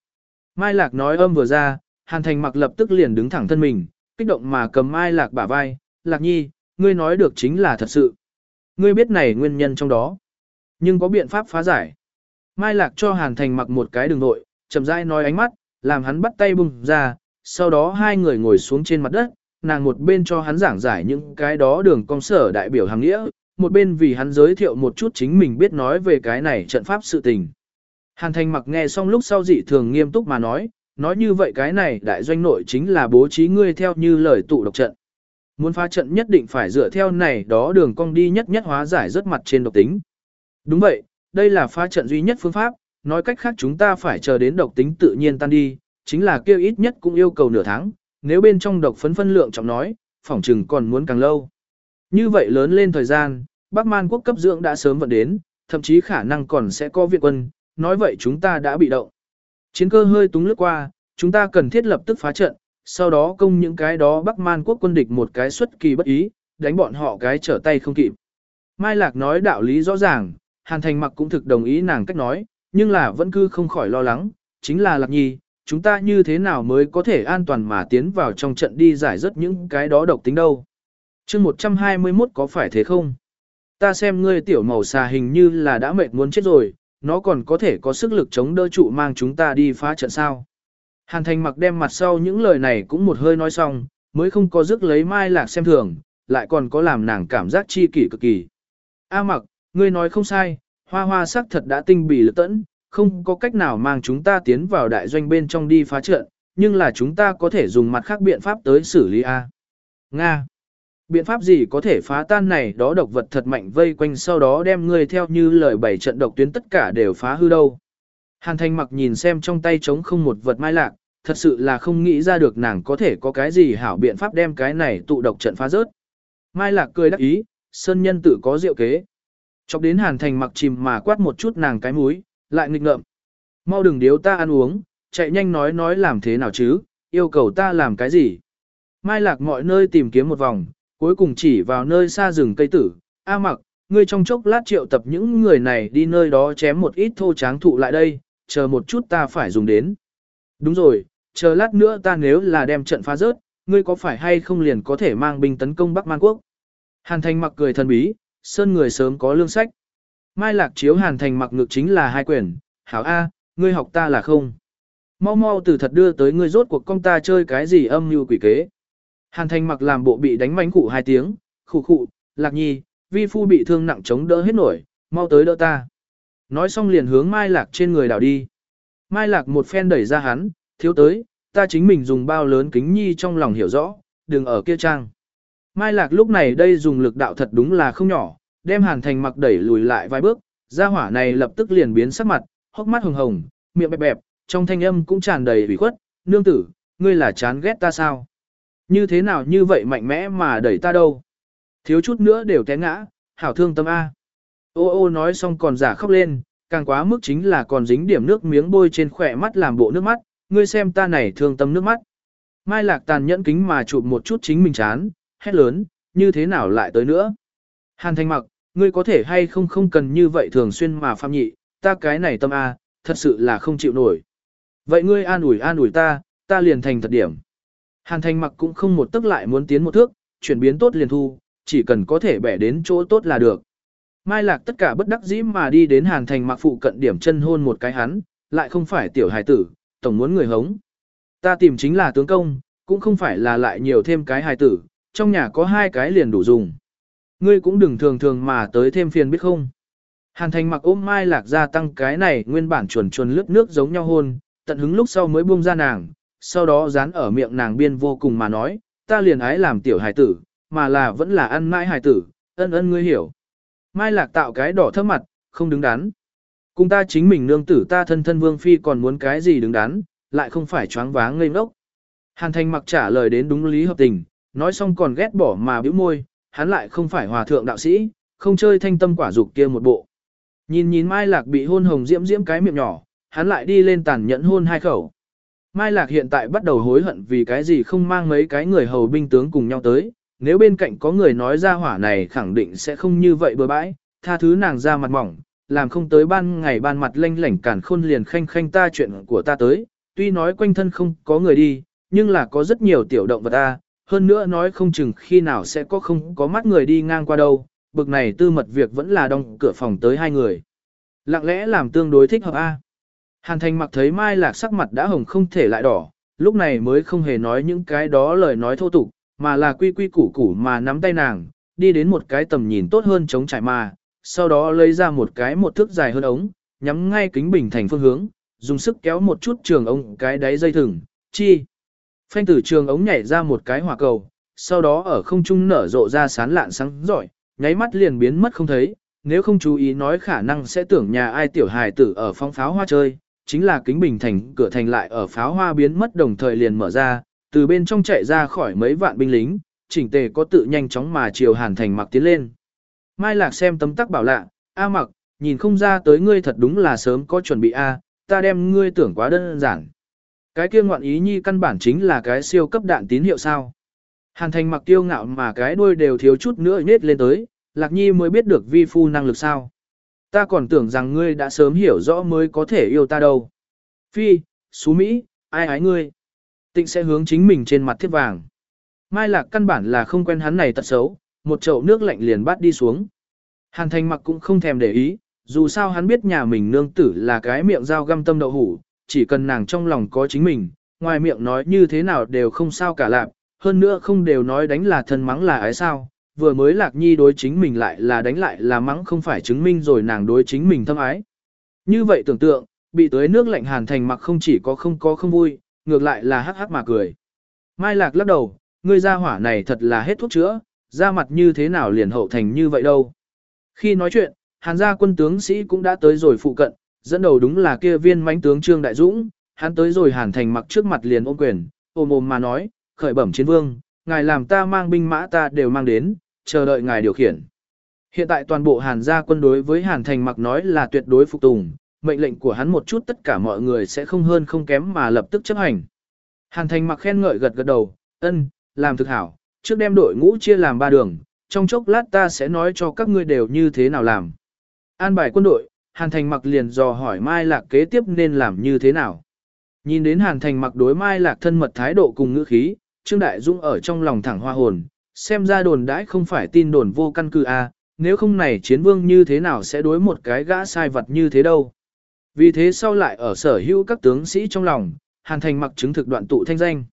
Mai Lạc nói âm vừa ra, Hàn Thành mặc lập tức liền đứng thẳng thân mình, kích động mà cầm Mai Lạc bả vai, Lạc Nhi, ngươi nói được chính là thật sự. Ngươi biết này nguyên nhân trong đó, nhưng có biện pháp phá giải. Mai Lạc cho Hàn Thành mặc một cái đường nội, chậm rãi nói ánh mắt, làm hắn bắt tay bùng ra, sau đó hai người ngồi xuống trên mặt đất, nàng một bên cho hắn giảng giải những cái đó đường công sở đại biểu hàng nghĩa, một bên vì hắn giới thiệu một chút chính mình biết nói về cái này trận pháp sự tình. Hàn Thành mặc nghe xong lúc sau dị thường nghiêm túc mà nói, nói như vậy cái này đại doanh nội chính là bố trí ngươi theo như lời tụ độc trận. Muốn phá trận nhất định phải dựa theo này đó đường cong đi nhất nhất hóa giải rất mặt trên độc tính. Đúng vậy, đây là phá trận duy nhất phương pháp, nói cách khác chúng ta phải chờ đến độc tính tự nhiên tan đi, chính là kêu ít nhất cũng yêu cầu nửa tháng, nếu bên trong độc phấn phân lượng trọng nói, phỏng chừng còn muốn càng lâu. Như vậy lớn lên thời gian, Bắc Man quốc cấp dưỡng đã sớm vận đến, thậm chí khả năng còn sẽ có viện quân, nói vậy chúng ta đã bị động. Chiến cơ hơi túng lướt qua, chúng ta cần thiết lập tức phá trận, sau đó công những cái đó Bắc Man quốc quân địch một cái xuất kỳ bất ý, đánh bọn họ cái trở tay không kịp. Mai Lạc nói đạo lý rõ ràng, Hàn Thành mặc cũng thực đồng ý nàng cách nói, nhưng là vẫn cứ không khỏi lo lắng, chính là Lạc Nhi, chúng ta như thế nào mới có thể an toàn mà tiến vào trong trận đi giải rất những cái đó độc tính đâu. chương 121 có phải thế không? Ta xem ngươi tiểu màu xà hình như là đã mệt muốn chết rồi, nó còn có thể có sức lực chống đỡ trụ mang chúng ta đi phá trận sao. Hàn thành mặc đem mặt sau những lời này cũng một hơi nói xong, mới không có dứt lấy mai lạc xem thường, lại còn có làm nàng cảm giác chi kỷ cực kỳ. A mặc, ngươi nói không sai, hoa hoa sắc thật đã tinh bì lực tẫn, không có cách nào mang chúng ta tiến vào đại doanh bên trong đi phá trận, nhưng là chúng ta có thể dùng mặt khác biện pháp tới xử lý A. Nga. Biện pháp gì có thể phá tan này đó độc vật thật mạnh vây quanh sau đó đem ngươi theo như lời bảy trận độc tuyến tất cả đều phá hư đâu. Hàn thành mặc nhìn xem trong tay trống không một vật mai lạc, thật sự là không nghĩ ra được nàng có thể có cái gì hảo biện pháp đem cái này tụ độc trận phá rớt. Mai lạc cười đắc ý, sơn nhân tự có diệu kế. Chọc đến hàn thành mặc chìm mà quát một chút nàng cái múi, lại nghịch ngợm. Mau đừng điếu ta ăn uống, chạy nhanh nói nói làm thế nào chứ, yêu cầu ta làm cái gì. Mai lạc mọi nơi tìm kiếm một vòng, cuối cùng chỉ vào nơi xa rừng cây tử. A mặc, ngươi trong chốc lát triệu tập những người này đi nơi đó chém một ít thô tráng thụ lại đây, chờ một chút ta phải dùng đến. Đúng rồi, chờ lát nữa ta nếu là đem trận phá rớt, ngươi có phải hay không liền có thể mang binh tấn công Bắc Man Quốc. Hàn Thành mặc cười thần bí, sơn người sớm có lương sách. Mai Lạc chiếu Hàn Thành mặc ngược chính là hai quyển, hảo A, ngươi học ta là không. Mau mau từ thật đưa tới ngươi rốt cuộc công ta chơi cái gì âm mưu quỷ kế. Hàn Thành mặc làm bộ bị đánh mánh cụ hai tiếng, khụ khụ, Lạc Nhi, vi phu bị thương nặng chống đỡ hết nổi, mau tới đỡ ta. Nói xong liền hướng Mai Lạc trên người đảo đi. Mai Lạc một phen đẩy ra hắn, thiếu tới, ta chính mình dùng bao lớn kính nhi trong lòng hiểu rõ, đừng ở kia trang. Mai Lạc lúc này đây dùng lực đạo thật đúng là không nhỏ, đem Hàn Thành mặc đẩy lùi lại vài bước, gia hỏa này lập tức liền biến sắc mặt, hốc mắt hồng hồng, miệng bẹp bẹp, trong thanh âm cũng tràn đầy ủy khuất, nương tử, ngươi là chán ghét ta sao? Như thế nào như vậy mạnh mẽ mà đẩy ta đâu? Thiếu chút nữa đều té ngã, hảo thương tâm A. Ô ô nói xong còn giả khóc lên, càng quá mức chính là còn dính điểm nước miếng bôi trên khỏe mắt làm bộ nước mắt, ngươi xem ta này thương tâm nước mắt. Mai lạc tàn nhẫn kính mà chụp một chút chính mình chán, hét lớn, như thế nào lại tới nữa. Hàn thanh mặc, ngươi có thể hay không không cần như vậy thường xuyên mà phạm nhị, ta cái này tâm A, thật sự là không chịu nổi. Vậy ngươi an ủi an ủi ta, ta liền thành thật điểm. Hàn thanh mặc cũng không một tức lại muốn tiến một thước, chuyển biến tốt liền thu, chỉ cần có thể bẻ đến chỗ tốt là được. Mai lạc tất cả bất đắc dĩ mà đi đến hàn thành mặc phụ cận điểm chân hôn một cái hắn, lại không phải tiểu hài tử, tổng muốn người hống. Ta tìm chính là tướng công, cũng không phải là lại nhiều thêm cái hài tử, trong nhà có hai cái liền đủ dùng. Ngươi cũng đừng thường thường mà tới thêm phiền biết không. Hàn thành mặc ôm mai lạc ra tăng cái này nguyên bản chuồn chuồn lướt nước giống nhau hôn, tận hứng lúc sau mới buông ra nàng, sau đó dán ở miệng nàng biên vô cùng mà nói, ta liền ái làm tiểu hài tử, mà là vẫn là ăn mãi hài tử, ân ân ngươi hiểu. Mai lạc tạo cái đỏ thấp mặt, không đứng đắn. Cùng ta chính mình nương tử ta thân thân vương phi còn muốn cái gì đứng đắn, lại không phải choáng váng ngây ngốc. Hàn thành mặc trả lời đến đúng lý hợp tình, nói xong còn ghét bỏ mà bĩu môi, hắn lại không phải hòa thượng đạo sĩ, không chơi thanh tâm quả dục kia một bộ. Nhìn nhìn Mai Lạc bị hôn hồng diễm diễm cái miệng nhỏ, hắn lại đi lên tàn nhẫn hôn hai khẩu. Mai Lạc hiện tại bắt đầu hối hận vì cái gì không mang mấy cái người hầu binh tướng cùng nhau tới, nếu bên cạnh có người nói ra hỏa này khẳng định sẽ không như vậy bừa bãi, tha thứ nàng ra mặt mỏng, làm không tới ban ngày ban mặt lanh lảnh cản khôn liền khanh khanh ta chuyện của ta tới, tuy nói quanh thân không có người đi, nhưng là có rất nhiều tiểu động vật ta, hơn nữa nói không chừng khi nào sẽ có không có mắt người đi ngang qua đâu, bực này tư mật việc vẫn là đóng cửa phòng tới hai người. Lặng lẽ làm tương đối thích hợp A. Hàn thành mặc thấy Mai Lạc sắc mặt đã hồng không thể lại đỏ, lúc này mới không hề nói những cái đó lời nói thô tục, mà là quy quy củ củ mà nắm tay nàng, đi đến một cái tầm nhìn tốt hơn chống trải mà, sau đó lấy ra một cái một thước dài hơn ống, nhắm ngay kính bình thành phương hướng, dùng sức kéo một chút trường ống cái đáy dây thừng, chi. Phanh tử trường ống nhảy ra một cái hỏa cầu, sau đó ở không trung nở rộ ra sán lạn sáng giỏi, nháy mắt liền biến mất không thấy, nếu không chú ý nói khả năng sẽ tưởng nhà ai tiểu hài tử ở phong pháo hoa chơi, chính là kính bình thành cửa thành lại ở pháo hoa biến mất đồng thời liền mở ra, từ bên trong chạy ra khỏi mấy vạn binh lính, chỉnh tề có tự nhanh chóng mà chiều hàn thành mặc tiến lên. Mai Lạc xem tấm tắc bảo lạ, A mặc, nhìn không ra tới ngươi thật đúng là sớm có chuẩn bị A, ta đem ngươi tưởng quá đơn giản. Cái kia ngoạn ý nhi căn bản chính là cái siêu cấp đạn tín hiệu sao. Hàn thành mặc tiêu ngạo mà cái đuôi đều thiếu chút nữa nết lên tới, Lạc Nhi mới biết được vi phu năng lực sao. Ta còn tưởng rằng ngươi đã sớm hiểu rõ mới có thể yêu ta đâu. Phi, xú Mỹ, ai ái ngươi. Tịnh sẽ hướng chính mình trên mặt thiết vàng. Mai Lạc căn bản là không quen hắn này tật xấu, một chậu nước lạnh liền bắt đi xuống. Hàn Thành mặc cũng không thèm để ý, dù sao hắn biết nhà mình nương tử là cái miệng dao găm tâm đậu hủ, chỉ cần nàng trong lòng có chính mình, ngoài miệng nói như thế nào đều không sao cả lạc, hơn nữa không đều nói đánh là thân mắng là ái sao, vừa mới lạc nhi đối chính mình lại là đánh lại là mắng không phải chứng minh rồi nàng đối chính mình thâm ái. Như vậy tưởng tượng, bị tới nước lạnh hàn thành mặc không chỉ có không có không vui, ngược lại là hắc hắc mà cười. Mai lạc lắc đầu, ngươi ra hỏa này thật là hết thuốc chữa, ra mặt như thế nào liền hậu thành như vậy đâu. Khi nói chuyện, hàn gia quân tướng sĩ cũng đã tới rồi phụ cận, dẫn đầu đúng là kia viên mãnh tướng Trương Đại Dũng, hắn tới rồi hàn thành mặc trước mặt liền ôm quyền, ôm ôm mà nói, khởi bẩm chiến vương, ngài làm ta mang binh mã ta đều mang đến, chờ đợi ngài điều khiển. Hiện tại toàn bộ hàn gia quân đối với hàn thành mặc nói là tuyệt đối phục tùng, mệnh lệnh của hắn một chút tất cả mọi người sẽ không hơn không kém mà lập tức chấp hành. Hàn thành mặc khen ngợi gật gật đầu, ân, làm thực hảo, trước đem đội ngũ chia làm ba đường, trong chốc lát ta sẽ nói cho các ngươi đều như thế nào làm. An bài quân đội, Hàn Thành mặc liền dò hỏi Mai Lạc kế tiếp nên làm như thế nào. Nhìn đến Hàn Thành mặc đối Mai Lạc thân mật thái độ cùng ngữ khí, Trương Đại Dung ở trong lòng thẳng hoa hồn, xem ra đồn đãi không phải tin đồn vô căn cứ a, nếu không này chiến vương như thế nào sẽ đối một cái gã sai vật như thế đâu. Vì thế sau lại ở sở hữu các tướng sĩ trong lòng, Hàn Thành mặc chứng thực đoạn tụ thanh danh.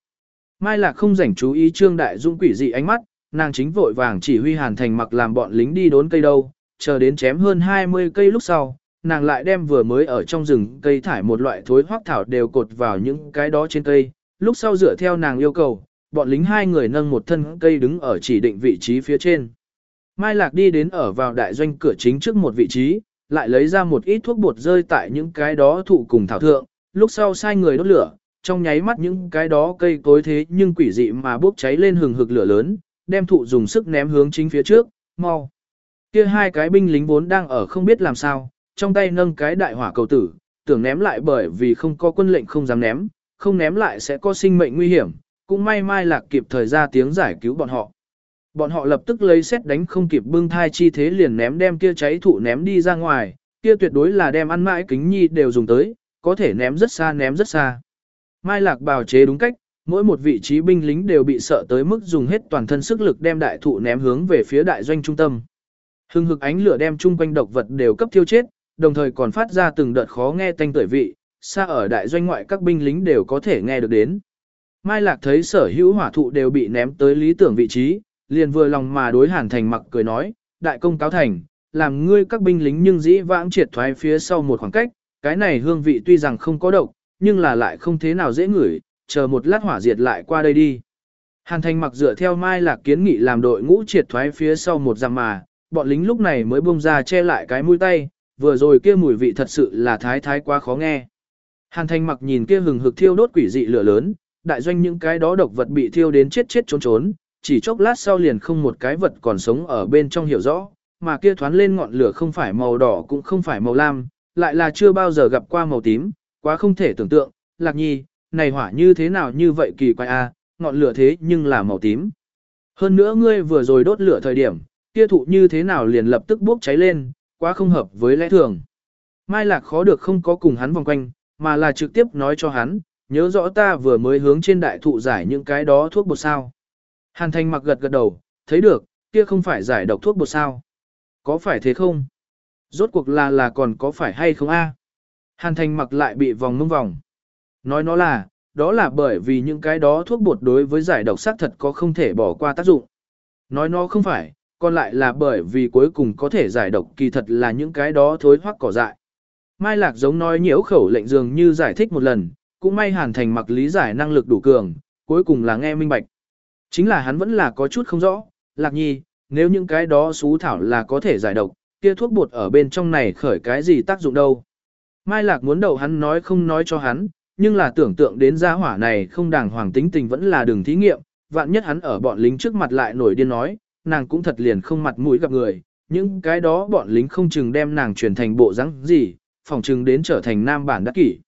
Mai Lạc không rảnh chú ý Trương Đại Dung quỷ dị ánh mắt, nàng chính vội vàng chỉ huy Hàn Thành mặc làm bọn lính đi đốn cây đâu, chờ đến chém hơn 20 cây lúc sau, nàng lại đem vừa mới ở trong rừng cây thải một loại thối hoác thảo đều cột vào những cái đó trên cây, lúc sau dựa theo nàng yêu cầu, bọn lính hai người nâng một thân cây đứng ở chỉ định vị trí phía trên. Mai Lạc đi đến ở vào đại doanh cửa chính trước một vị trí, lại lấy ra một ít thuốc bột rơi tại những cái đó thụ cùng thảo thượng, lúc sau sai người đốt lửa, trong nháy mắt những cái đó cây cối thế nhưng quỷ dị mà bốc cháy lên hừng hực lửa lớn, đem thụ dùng sức ném hướng chính phía trước, mau. Kia hai cái binh lính vốn đang ở không biết làm sao, trong tay nâng cái đại hỏa cầu tử, tưởng ném lại bởi vì không có quân lệnh không dám ném, không ném lại sẽ có sinh mệnh nguy hiểm, cũng may mai lạc kịp thời ra tiếng giải cứu bọn họ. Bọn họ lập tức lấy xét đánh không kịp bưng thai chi thế liền ném đem kia cháy thụ ném đi ra ngoài, kia tuyệt đối là đem ăn mãi kính nhi đều dùng tới, có thể ném rất xa ném rất xa. Mai lạc bào chế đúng cách, mỗi một vị trí binh lính đều bị sợ tới mức dùng hết toàn thân sức lực đem đại thụ ném hướng về phía đại doanh trung tâm. Hưng hực ánh lửa đem chung quanh độc vật đều cấp thiêu chết, đồng thời còn phát ra từng đợt khó nghe tanh tuổi vị, xa ở đại doanh ngoại các binh lính đều có thể nghe được đến. Mai Lạc thấy sở hữu hỏa thụ đều bị ném tới lý tưởng vị trí, liền vừa lòng mà đối Hàn Thành mặc cười nói, đại công cáo thành, làm ngươi các binh lính nhưng dĩ vãng triệt thoái phía sau một khoảng cách, cái này hương vị tuy rằng không có độc, nhưng là lại không thế nào dễ ngửi, chờ một lát hỏa diệt lại qua đây đi. Hàn Thành mặc dựa theo Mai Lạc kiến nghị làm đội ngũ triệt thoái phía sau một dặm mà, bọn lính lúc này mới bông ra che lại cái mũi tay, vừa rồi kia mùi vị thật sự là thái thái quá khó nghe. Hàn Thành mặc nhìn kia hừng hực thiêu đốt quỷ dị lửa lớn, đại doanh những cái đó độc vật bị thiêu đến chết chết trốn trốn, chỉ chốc lát sau liền không một cái vật còn sống ở bên trong hiểu rõ, mà kia thoán lên ngọn lửa không phải màu đỏ cũng không phải màu lam, lại là chưa bao giờ gặp qua màu tím, quá không thể tưởng tượng, lạc nhi, này hỏa như thế nào như vậy kỳ quái a, ngọn lửa thế nhưng là màu tím. Hơn nữa ngươi vừa rồi đốt lửa thời điểm, kia thụ như thế nào liền lập tức bốc cháy lên, quá không hợp với lẽ thường. Mai Lạc khó được không có cùng hắn vòng quanh, mà là trực tiếp nói cho hắn, nhớ rõ ta vừa mới hướng trên đại thụ giải những cái đó thuốc bột sao. Hàn Thành mặc gật gật đầu, thấy được, kia không phải giải độc thuốc bột sao. Có phải thế không? Rốt cuộc là là còn có phải hay không a? Hàn Thành mặc lại bị vòng mông vòng. Nói nó là, đó là bởi vì những cái đó thuốc bột đối với giải độc xác thật có không thể bỏ qua tác dụng. Nói nó không phải, còn lại là bởi vì cuối cùng có thể giải độc kỳ thật là những cái đó thối hoắc cỏ dại. Mai Lạc giống nói nhiễu khẩu lệnh dường như giải thích một lần, cũng may Hàn Thành mặc lý giải năng lực đủ cường, cuối cùng là nghe minh bạch. Chính là hắn vẫn là có chút không rõ, Lạc Nhi, nếu những cái đó xú thảo là có thể giải độc, kia thuốc bột ở bên trong này khởi cái gì tác dụng đâu. Mai Lạc muốn đầu hắn nói không nói cho hắn, nhưng là tưởng tượng đến gia hỏa này không đàng hoàng tính tình vẫn là đường thí nghiệm, vạn nhất hắn ở bọn lính trước mặt lại nổi điên nói, nàng cũng thật liền không mặt mũi gặp người, những cái đó bọn lính không chừng đem nàng chuyển thành bộ rắn gì, phòng chừng đến trở thành nam bản đắc kỷ.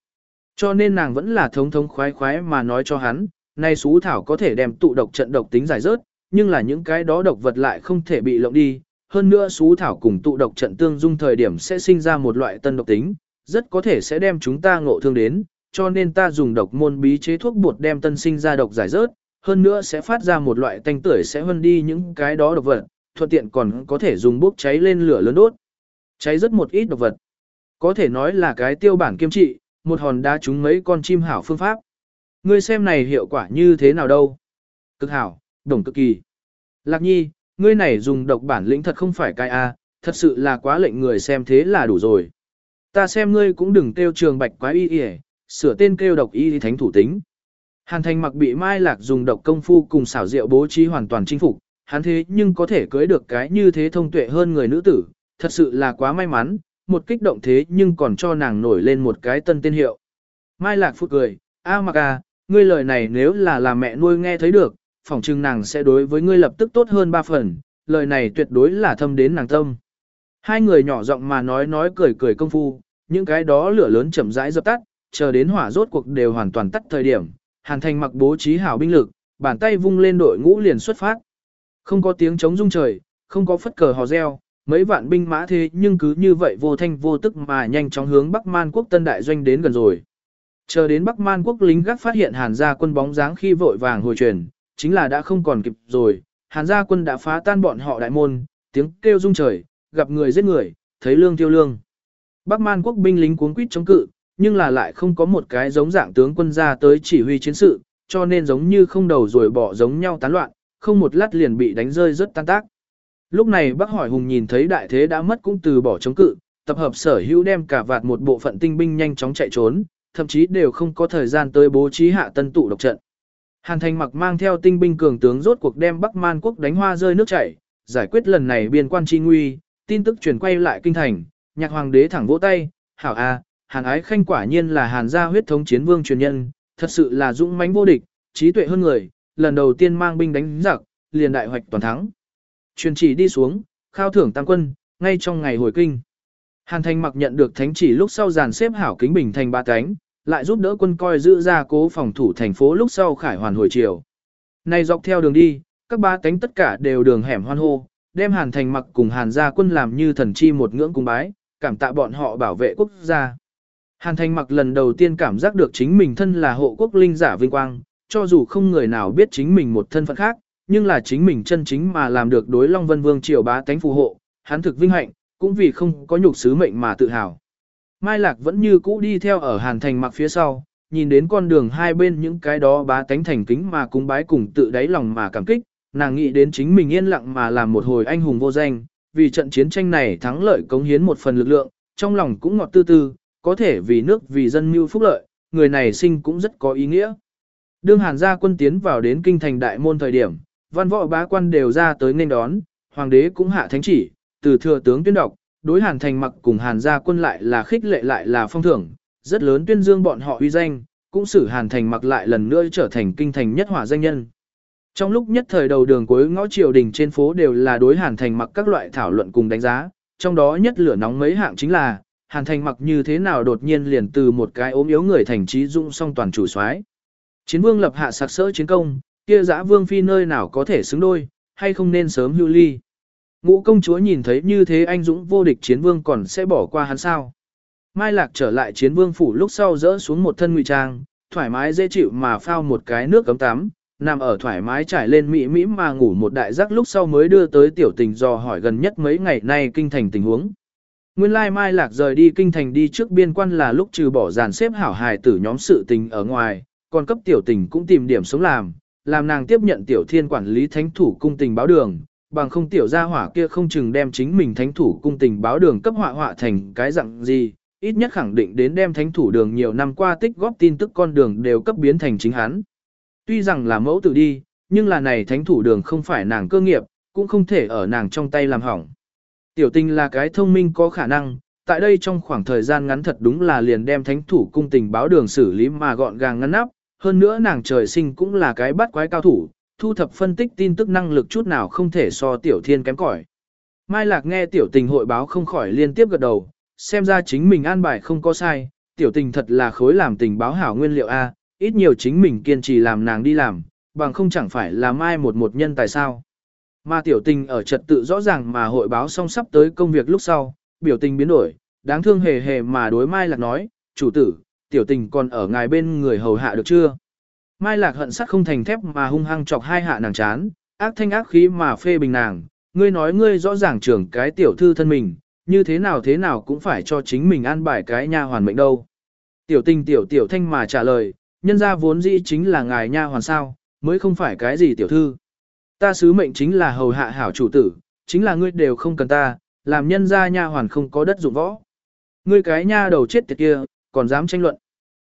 Cho nên nàng vẫn là thống thống khoái khoái mà nói cho hắn, nay xú thảo có thể đem tụ độc trận độc tính giải rớt, nhưng là những cái đó độc vật lại không thể bị lộng đi. Hơn nữa xú thảo cùng tụ độc trận tương dung thời điểm sẽ sinh ra một loại tân độc tính, rất có thể sẽ đem chúng ta ngộ thương đến, cho nên ta dùng độc môn bí chế thuốc bột đem tân sinh ra độc giải rớt, hơn nữa sẽ phát ra một loại tanh tưởi sẽ hơn đi những cái đó độc vật, thuận tiện còn có thể dùng bốc cháy lên lửa lớn đốt. Cháy rất một ít độc vật. Có thể nói là cái tiêu bản kiêm trị, một hòn đá trúng mấy con chim hảo phương pháp. Ngươi xem này hiệu quả như thế nào đâu? Cực hảo, đồng cực kỳ. Lạc nhi, ngươi này dùng độc bản lĩnh thật không phải cái A, thật sự là quá lệnh người xem thế là đủ rồi. Ta xem ngươi cũng đừng kêu trường bạch quá y y, sửa tên kêu độc y thánh thủ tính. Hàn thành mặc bị Mai Lạc dùng độc công phu cùng xảo diệu bố trí hoàn toàn chinh phục, hắn thế nhưng có thể cưới được cái như thế thông tuệ hơn người nữ tử, thật sự là quá may mắn, một kích động thế nhưng còn cho nàng nổi lên một cái tân tên hiệu. Mai Lạc phụt cười, a mặc à, ngươi lời này nếu là làm mẹ nuôi nghe thấy được, phỏng chừng nàng sẽ đối với ngươi lập tức tốt hơn ba phần, lời này tuyệt đối là thâm đến nàng tâm. Hai người nhỏ giọng mà nói nói cười cười công phu, những cái đó lửa lớn chậm rãi dập tắt, chờ đến hỏa rốt cuộc đều hoàn toàn tắt thời điểm, Hàn Thành mặc bố trí hảo binh lực, bàn tay vung lên đội ngũ liền xuất phát. Không có tiếng chống rung trời, không có phất cờ hò reo, mấy vạn binh mã thế nhưng cứ như vậy vô thanh vô tức mà nhanh chóng hướng Bắc Man quốc tân đại doanh đến gần rồi. Chờ đến Bắc Man quốc lính gác phát hiện Hàn gia quân bóng dáng khi vội vàng hồi truyền, chính là đã không còn kịp rồi, Hàn gia quân đã phá tan bọn họ đại môn, tiếng kêu rung trời, gặp người giết người, thấy lương tiêu lương. Bắc Man quốc binh lính cuống quýt chống cự, nhưng là lại không có một cái giống dạng tướng quân ra tới chỉ huy chiến sự, cho nên giống như không đầu rồi bỏ giống nhau tán loạn, không một lát liền bị đánh rơi rất tan tác. Lúc này Bắc Hỏi Hùng nhìn thấy đại thế đã mất cũng từ bỏ chống cự, tập hợp sở hữu đem cả vạt một bộ phận tinh binh nhanh chóng chạy trốn, thậm chí đều không có thời gian tới bố trí hạ tân tụ độc trận. Hàn Thành mặc mang theo tinh binh cường tướng rốt cuộc đem Bắc Man quốc đánh hoa rơi nước chảy, giải quyết lần này biên quan chi nguy, tin tức truyền quay lại kinh thành, nhạc hoàng đế thẳng vỗ tay, hảo a, Hàn Ái Khanh quả nhiên là Hàn gia huyết thống chiến vương truyền nhân, thật sự là dũng mãnh vô địch, trí tuệ hơn người, lần đầu tiên mang binh đánh giặc, liền đại hoạch toàn thắng. Truyền chỉ đi xuống, khao thưởng tam quân, ngay trong ngày hồi kinh. Hàn Thành mặc nhận được thánh chỉ lúc sau dàn xếp hảo kính bình thành ba cánh, lại giúp đỡ quân coi giữ ra cố phòng thủ thành phố lúc sau khải hoàn hồi chiều. Này dọc theo đường đi, các ba cánh tất cả đều đường hẻm hoan hô, đem Hàn Thành mặc cùng Hàn gia quân làm như thần chi một ngưỡng cung bái, cảm tạ bọn họ bảo vệ quốc gia. Hàn Thành mặc lần đầu tiên cảm giác được chính mình thân là hộ quốc linh giả vinh quang, cho dù không người nào biết chính mình một thân phận khác, nhưng là chính mình chân chính mà làm được đối Long Vân Vương triều bá tánh phù hộ, hắn thực vinh hạnh, cũng vì không có nhục sứ mệnh mà tự hào. Mai Lạc vẫn như cũ đi theo ở Hàn Thành mặc phía sau, nhìn đến con đường hai bên những cái đó bá tánh thành kính mà cúng bái cùng tự đáy lòng mà cảm kích, nàng nghĩ đến chính mình yên lặng mà làm một hồi anh hùng vô danh, vì trận chiến tranh này thắng lợi cống hiến một phần lực lượng, trong lòng cũng ngọt tư tư, có thể vì nước vì dân mưu phúc lợi, người này sinh cũng rất có ý nghĩa. Đương Hàn gia quân tiến vào đến kinh thành đại môn thời điểm, văn võ bá quan đều ra tới nên đón, hoàng đế cũng hạ thánh chỉ, từ thừa tướng tuyên đọc, đối Hàn thành mặc cùng Hàn gia quân lại là khích lệ lại là phong thưởng, rất lớn tuyên dương bọn họ uy danh, cũng xử Hàn thành mặc lại lần nữa trở thành kinh thành nhất hỏa danh nhân. Trong lúc nhất thời đầu đường cuối ngõ triều đình trên phố đều là đối Hàn thành mặc các loại thảo luận cùng đánh giá, trong đó nhất lửa nóng mấy hạng chính là Hàn Thành mặc như thế nào đột nhiên liền từ một cái ốm yếu người thành trí dung song toàn chủ soái. Chiến vương lập hạ sặc sỡ chiến công, kia dã vương phi nơi nào có thể xứng đôi, hay không nên sớm hưu ly. Ngũ công chúa nhìn thấy như thế anh dũng vô địch chiến vương còn sẽ bỏ qua hắn sao. Mai Lạc trở lại chiến vương phủ lúc sau dỡ xuống một thân ngụy trang, thoải mái dễ chịu mà phao một cái nước cấm tắm, nằm ở thoải mái trải lên mỹ mỹ mà ngủ một đại giấc lúc sau mới đưa tới tiểu tình dò hỏi gần nhất mấy ngày nay kinh thành tình huống. Nguyên lai Mai Lạc rời đi kinh thành đi trước biên quan là lúc trừ bỏ dàn xếp hảo hài tử nhóm sự tình ở ngoài, còn cấp tiểu tình cũng tìm điểm sống làm, làm nàng tiếp nhận tiểu thiên quản lý thánh thủ cung tình báo đường, bằng không tiểu gia hỏa kia không chừng đem chính mình thánh thủ cung tình báo đường cấp họa họa thành cái dạng gì, ít nhất khẳng định đến đem thánh thủ đường nhiều năm qua tích góp tin tức con đường đều cấp biến thành chính hắn. Tuy rằng là mẫu tử đi, nhưng là này thánh thủ đường không phải nàng cơ nghiệp, cũng không thể ở nàng trong tay làm hỏng. Tiểu tình là cái thông minh có khả năng, tại đây trong khoảng thời gian ngắn thật đúng là liền đem thánh thủ cung tình báo đường xử lý mà gọn gàng ngăn nắp, hơn nữa nàng trời sinh cũng là cái bắt quái cao thủ, thu thập phân tích tin tức năng lực chút nào không thể so tiểu thiên kém cỏi. Mai Lạc nghe tiểu tình hội báo không khỏi liên tiếp gật đầu, xem ra chính mình an bài không có sai, tiểu tình thật là khối làm tình báo hảo nguyên liệu A, ít nhiều chính mình kiên trì làm nàng đi làm, bằng không chẳng phải là mai một một nhân tại sao. Mà tiểu tình ở trật tự rõ ràng mà hội báo xong sắp tới công việc lúc sau, biểu tình biến đổi, đáng thương hề hề mà đối Mai Lạc nói, chủ tử, tiểu tình còn ở ngài bên người hầu hạ được chưa? Mai lạc hận sắt không thành thép mà hung hăng chọc hai hạ nàng chán, ác thanh ác khí mà phê bình nàng, ngươi nói ngươi rõ ràng trưởng cái tiểu thư thân mình, như thế nào thế nào cũng phải cho chính mình an bài cái nha hoàn mệnh đâu. Tiểu tình tiểu tiểu thanh mà trả lời, nhân ra vốn dĩ chính là ngài nha hoàn sao, mới không phải cái gì tiểu thư. Ta sứ mệnh chính là hầu hạ hảo chủ tử, chính là ngươi đều không cần ta, làm nhân gia nha hoàn không có đất dụng võ. Ngươi cái nha đầu chết tiệt kia, còn dám tranh luận.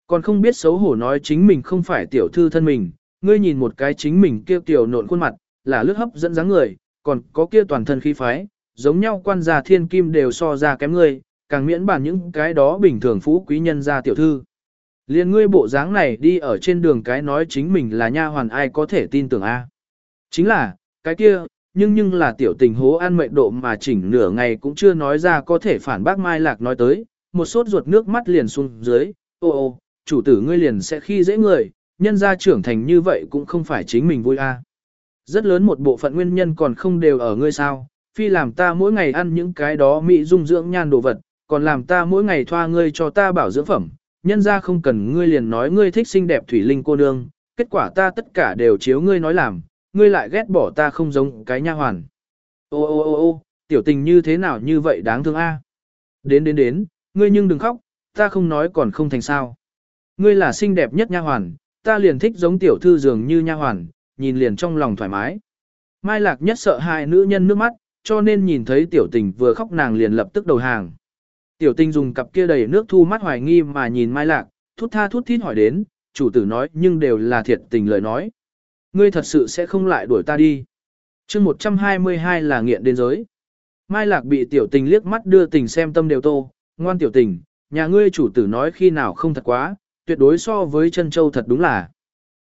Còn không biết xấu hổ nói chính mình không phải tiểu thư thân mình, ngươi nhìn một cái chính mình kia tiểu nộn khuôn mặt, là lướt hấp dẫn dáng người, còn có kia toàn thân khí phái, giống nhau quan gia thiên kim đều so ra kém ngươi, càng miễn bàn những cái đó bình thường phú quý nhân gia tiểu thư. Liên ngươi bộ dáng này đi ở trên đường cái nói chính mình là nha hoàn ai có thể tin tưởng a? Chính là, cái kia, nhưng nhưng là tiểu tình hố ăn mệnh độ mà chỉnh nửa ngày cũng chưa nói ra có thể phản bác Mai Lạc nói tới, một sốt ruột nước mắt liền xuống dưới, ô ô, chủ tử ngươi liền sẽ khi dễ người, nhân gia trưởng thành như vậy cũng không phải chính mình vui a. Rất lớn một bộ phận nguyên nhân còn không đều ở ngươi sao, phi làm ta mỗi ngày ăn những cái đó mỹ dung dưỡng nhan đồ vật, còn làm ta mỗi ngày thoa ngươi cho ta bảo dưỡng phẩm, nhân ra không cần ngươi liền nói ngươi thích xinh đẹp thủy linh cô nương, kết quả ta tất cả đều chiếu ngươi nói làm, ngươi lại ghét bỏ ta không giống cái nha hoàn. Ô ô ô ô, tiểu tình như thế nào như vậy đáng thương a? Đến đến đến, ngươi nhưng đừng khóc, ta không nói còn không thành sao. Ngươi là xinh đẹp nhất nha hoàn, ta liền thích giống tiểu thư dường như nha hoàn, nhìn liền trong lòng thoải mái. Mai Lạc nhất sợ hai nữ nhân nước mắt, cho nên nhìn thấy tiểu tình vừa khóc nàng liền lập tức đầu hàng. Tiểu tình dùng cặp kia đầy nước thu mắt hoài nghi mà nhìn Mai Lạc, thút tha thút thít hỏi đến, chủ tử nói nhưng đều là thiệt tình lời nói. Ngươi thật sự sẽ không lại đuổi ta đi. chương 122 là nghiện đến giới. Mai Lạc bị tiểu tình liếc mắt đưa tình xem tâm đều tô, ngoan tiểu tình, nhà ngươi chủ tử nói khi nào không thật quá, tuyệt đối so với chân châu thật đúng là.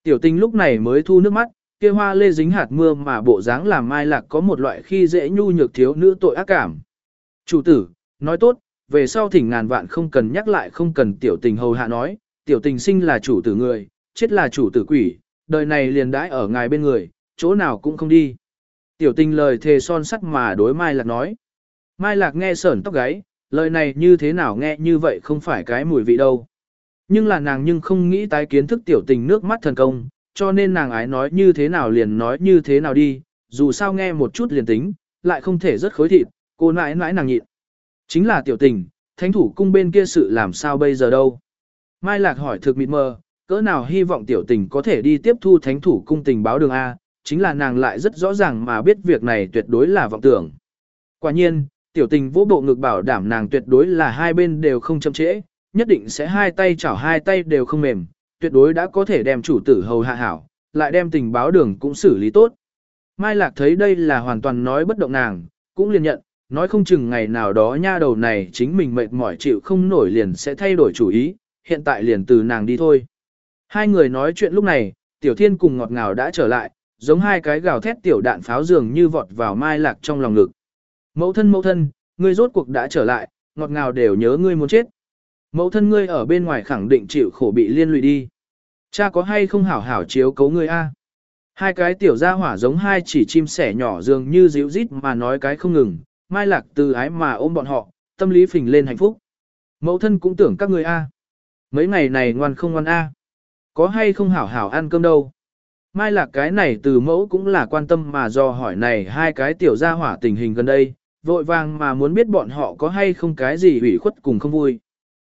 Tiểu tình lúc này mới thu nước mắt, kia hoa lê dính hạt mưa mà bộ dáng làm Mai Lạc có một loại khi dễ nhu nhược thiếu nữ tội ác cảm. Chủ tử, nói tốt, về sau thỉnh ngàn vạn không cần nhắc lại không cần tiểu tình hầu hạ nói, tiểu tình sinh là chủ tử người, chết là chủ tử quỷ, đời này liền đãi ở ngài bên người, chỗ nào cũng không đi. Tiểu tình lời thề son sắt mà đối Mai Lạc nói. Mai Lạc nghe sởn tóc gáy, lời này như thế nào nghe như vậy không phải cái mùi vị đâu. Nhưng là nàng nhưng không nghĩ tái kiến thức tiểu tình nước mắt thần công, cho nên nàng ái nói như thế nào liền nói như thế nào đi, dù sao nghe một chút liền tính, lại không thể rất khối thịt, cô nãi nãi nàng nhịn. Chính là tiểu tình, thánh thủ cung bên kia sự làm sao bây giờ đâu. Mai Lạc hỏi thực mịt mờ, cỡ nào hy vọng tiểu tình có thể đi tiếp thu thánh thủ cung tình báo đường A, chính là nàng lại rất rõ ràng mà biết việc này tuyệt đối là vọng tưởng. Quả nhiên, tiểu tình vô bộ ngực bảo đảm nàng tuyệt đối là hai bên đều không chậm trễ, nhất định sẽ hai tay chảo hai tay đều không mềm, tuyệt đối đã có thể đem chủ tử hầu hạ hảo, lại đem tình báo đường cũng xử lý tốt. Mai Lạc thấy đây là hoàn toàn nói bất động nàng, cũng liền nhận, nói không chừng ngày nào đó nha đầu này chính mình mệt mỏi chịu không nổi liền sẽ thay đổi chủ ý, hiện tại liền từ nàng đi thôi. Hai người nói chuyện lúc này, Tiểu Thiên cùng ngọt ngào đã trở lại, giống hai cái gào thét tiểu đạn pháo dường như vọt vào Mai Lạc trong lòng ngực. Mẫu thân mẫu thân, ngươi rốt cuộc đã trở lại, ngọt ngào đều nhớ ngươi muốn chết. Mẫu thân ngươi ở bên ngoài khẳng định chịu khổ bị liên lụy đi. Cha có hay không hảo hảo chiếu cấu ngươi a? Hai cái tiểu gia hỏa giống hai chỉ chim sẻ nhỏ dường như díu rít mà nói cái không ngừng, mai lạc từ ái mà ôm bọn họ, tâm lý phình lên hạnh phúc. Mẫu thân cũng tưởng các ngươi a. Mấy ngày này ngoan không ngoan a. Có hay không hảo hảo ăn cơm đâu. Mai lạc cái này từ mẫu cũng là quan tâm mà do hỏi này hai cái tiểu gia hỏa tình hình gần đây, vội vàng mà muốn biết bọn họ có hay không cái gì ủy khuất cùng không vui.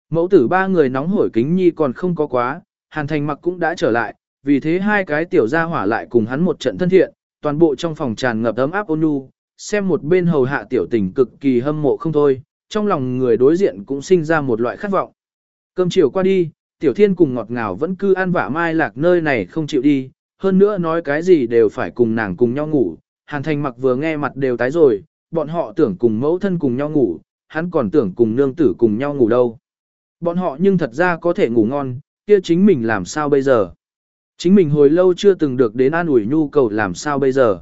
Mẫu tử ba người nóng hổi kính nhi còn không có quá, Hàn Thành mặc cũng đã trở lại, vì thế hai cái tiểu gia hỏa lại cùng hắn một trận thân thiện, toàn bộ trong phòng tràn ngập ấm áp ôn nhu, xem một bên hầu hạ tiểu tình cực kỳ hâm mộ không thôi, trong lòng người đối diện cũng sinh ra một loại khát vọng. Cơm chiều qua đi, tiểu thiên cùng ngọt ngào vẫn cứ ăn vả mai lạc nơi này không chịu đi, hơn nữa nói cái gì đều phải cùng nàng cùng nhau ngủ, Hàn Thành mặc vừa nghe mặt đều tái rồi, bọn họ tưởng cùng mẫu thân cùng nhau ngủ, hắn còn tưởng cùng nương tử cùng nhau ngủ đâu. Bọn họ nhưng thật ra có thể ngủ ngon, kia chính mình làm sao bây giờ? Chính mình hồi lâu chưa từng được đến an ủi nhu cầu làm sao bây giờ?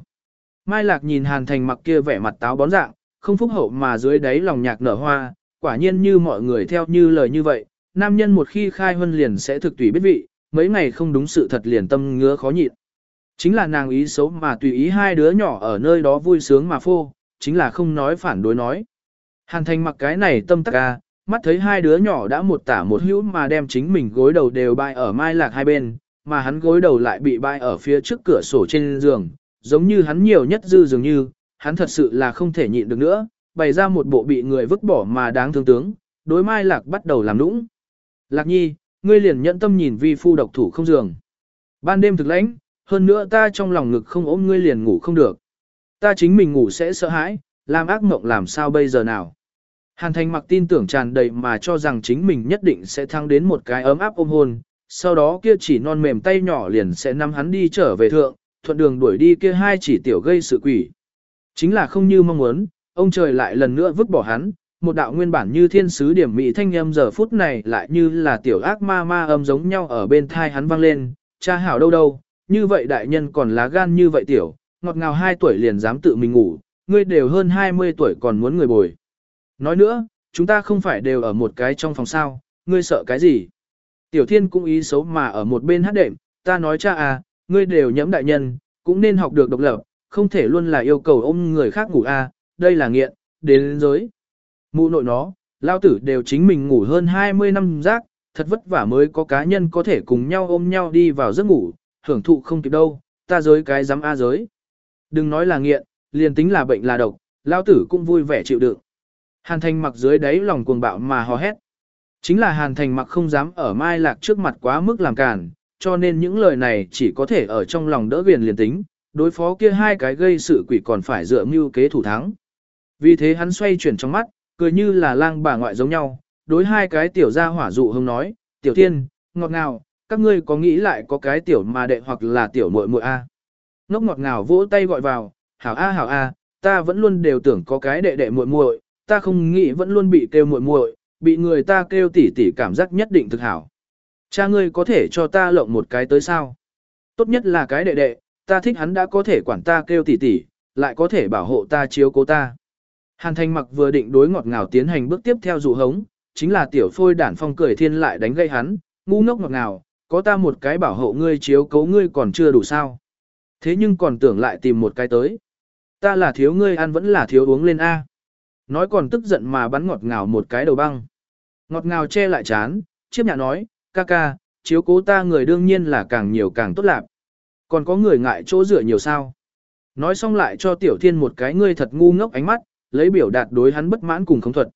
Mai Lạc nhìn Hàn Thành mặc kia vẻ mặt táo bón dạng, không phúc hậu mà dưới đáy lòng nhạc nở hoa, quả nhiên như mọi người theo như lời như vậy, nam nhân một khi khai huân liền sẽ thực tùy biết vị, mấy ngày không đúng sự thật liền tâm ngứa khó nhịn. Chính là nàng ý xấu mà tùy ý hai đứa nhỏ ở nơi đó vui sướng mà phô, chính là không nói phản đối nói. Hàn Thành mặc cái này tâm tắc ca, mắt thấy hai đứa nhỏ đã một tả một hữu mà đem chính mình gối đầu đều bay ở mai lạc hai bên, mà hắn gối đầu lại bị bay ở phía trước cửa sổ trên giường, giống như hắn nhiều nhất dư dường như, hắn thật sự là không thể nhịn được nữa, bày ra một bộ bị người vứt bỏ mà đáng thương tướng, đối mai lạc bắt đầu làm nũng. Lạc nhi, ngươi liền nhẫn tâm nhìn vi phu độc thủ không giường. Ban đêm thực lãnh, hơn nữa ta trong lòng ngực không ôm ngươi liền ngủ không được. Ta chính mình ngủ sẽ sợ hãi, làm ác mộng làm sao bây giờ nào. Hàn thành mặc tin tưởng tràn đầy mà cho rằng chính mình nhất định sẽ thăng đến một cái ấm áp ôm hôn, sau đó kia chỉ non mềm tay nhỏ liền sẽ nắm hắn đi trở về thượng, thuận đường đuổi đi kia hai chỉ tiểu gây sự quỷ. Chính là không như mong muốn, ông trời lại lần nữa vứt bỏ hắn, một đạo nguyên bản như thiên sứ điểm mỹ thanh âm giờ phút này lại như là tiểu ác ma ma âm giống nhau ở bên thai hắn vang lên, cha hảo đâu đâu, như vậy đại nhân còn lá gan như vậy tiểu, ngọt ngào hai tuổi liền dám tự mình ngủ, ngươi đều hơn 20 tuổi còn muốn người bồi. Nói nữa, chúng ta không phải đều ở một cái trong phòng sao, ngươi sợ cái gì? Tiểu thiên cũng ý xấu mà ở một bên hát đệm, ta nói cha à, ngươi đều nhẫm đại nhân, cũng nên học được độc lập, không thể luôn là yêu cầu ôm người khác ngủ à, đây là nghiện, đến giới. Mụ nội nó, lao tử đều chính mình ngủ hơn 20 năm rác, thật vất vả mới có cá nhân có thể cùng nhau ôm nhau đi vào giấc ngủ, hưởng thụ không kịp đâu, ta giới cái dám a giới. Đừng nói là nghiện, liền tính là bệnh là độc, lao tử cũng vui vẻ chịu đựng. Hàn thành mặc dưới đáy lòng cuồng bạo mà hò hét. Chính là hàn thành mặc không dám ở mai lạc trước mặt quá mức làm cản, cho nên những lời này chỉ có thể ở trong lòng đỡ viền liền tính, đối phó kia hai cái gây sự quỷ còn phải dựa mưu kế thủ thắng. Vì thế hắn xoay chuyển trong mắt, cười như là lang bà ngoại giống nhau, đối hai cái tiểu gia hỏa dụ hông nói, tiểu thiên, ngọt ngào, các ngươi có nghĩ lại có cái tiểu mà đệ hoặc là tiểu muội muội a? Ngốc ngọt ngào vỗ tay gọi vào, hảo a hảo a, ta vẫn luôn đều tưởng có cái đệ đệ muội muội, ta không nghĩ vẫn luôn bị kêu muội muội, bị người ta kêu tỷ tỷ cảm giác nhất định thực hảo. Cha ngươi có thể cho ta lộng một cái tới sao? Tốt nhất là cái đệ đệ, ta thích hắn đã có thể quản ta kêu tỷ tỷ, lại có thể bảo hộ ta chiếu cố ta. Hàn Thành mặc vừa định đối ngọt ngào tiến hành bước tiếp theo dụ hống, chính là tiểu phôi đản phong cười thiên lại đánh gây hắn, ngu ngốc ngọt ngào, có ta một cái bảo hộ ngươi chiếu cố ngươi còn chưa đủ sao. Thế nhưng còn tưởng lại tìm một cái tới. Ta là thiếu ngươi ăn vẫn là thiếu uống lên A. Nói còn tức giận mà bắn ngọt ngào một cái đầu băng. Ngọt ngào che lại chán, chiếp nhà nói, ca ca, chiếu cố ta người đương nhiên là càng nhiều càng tốt lạc. Còn có người ngại chỗ rửa nhiều sao. Nói xong lại cho tiểu thiên một cái ngươi thật ngu ngốc ánh mắt, lấy biểu đạt đối hắn bất mãn cùng không thuật.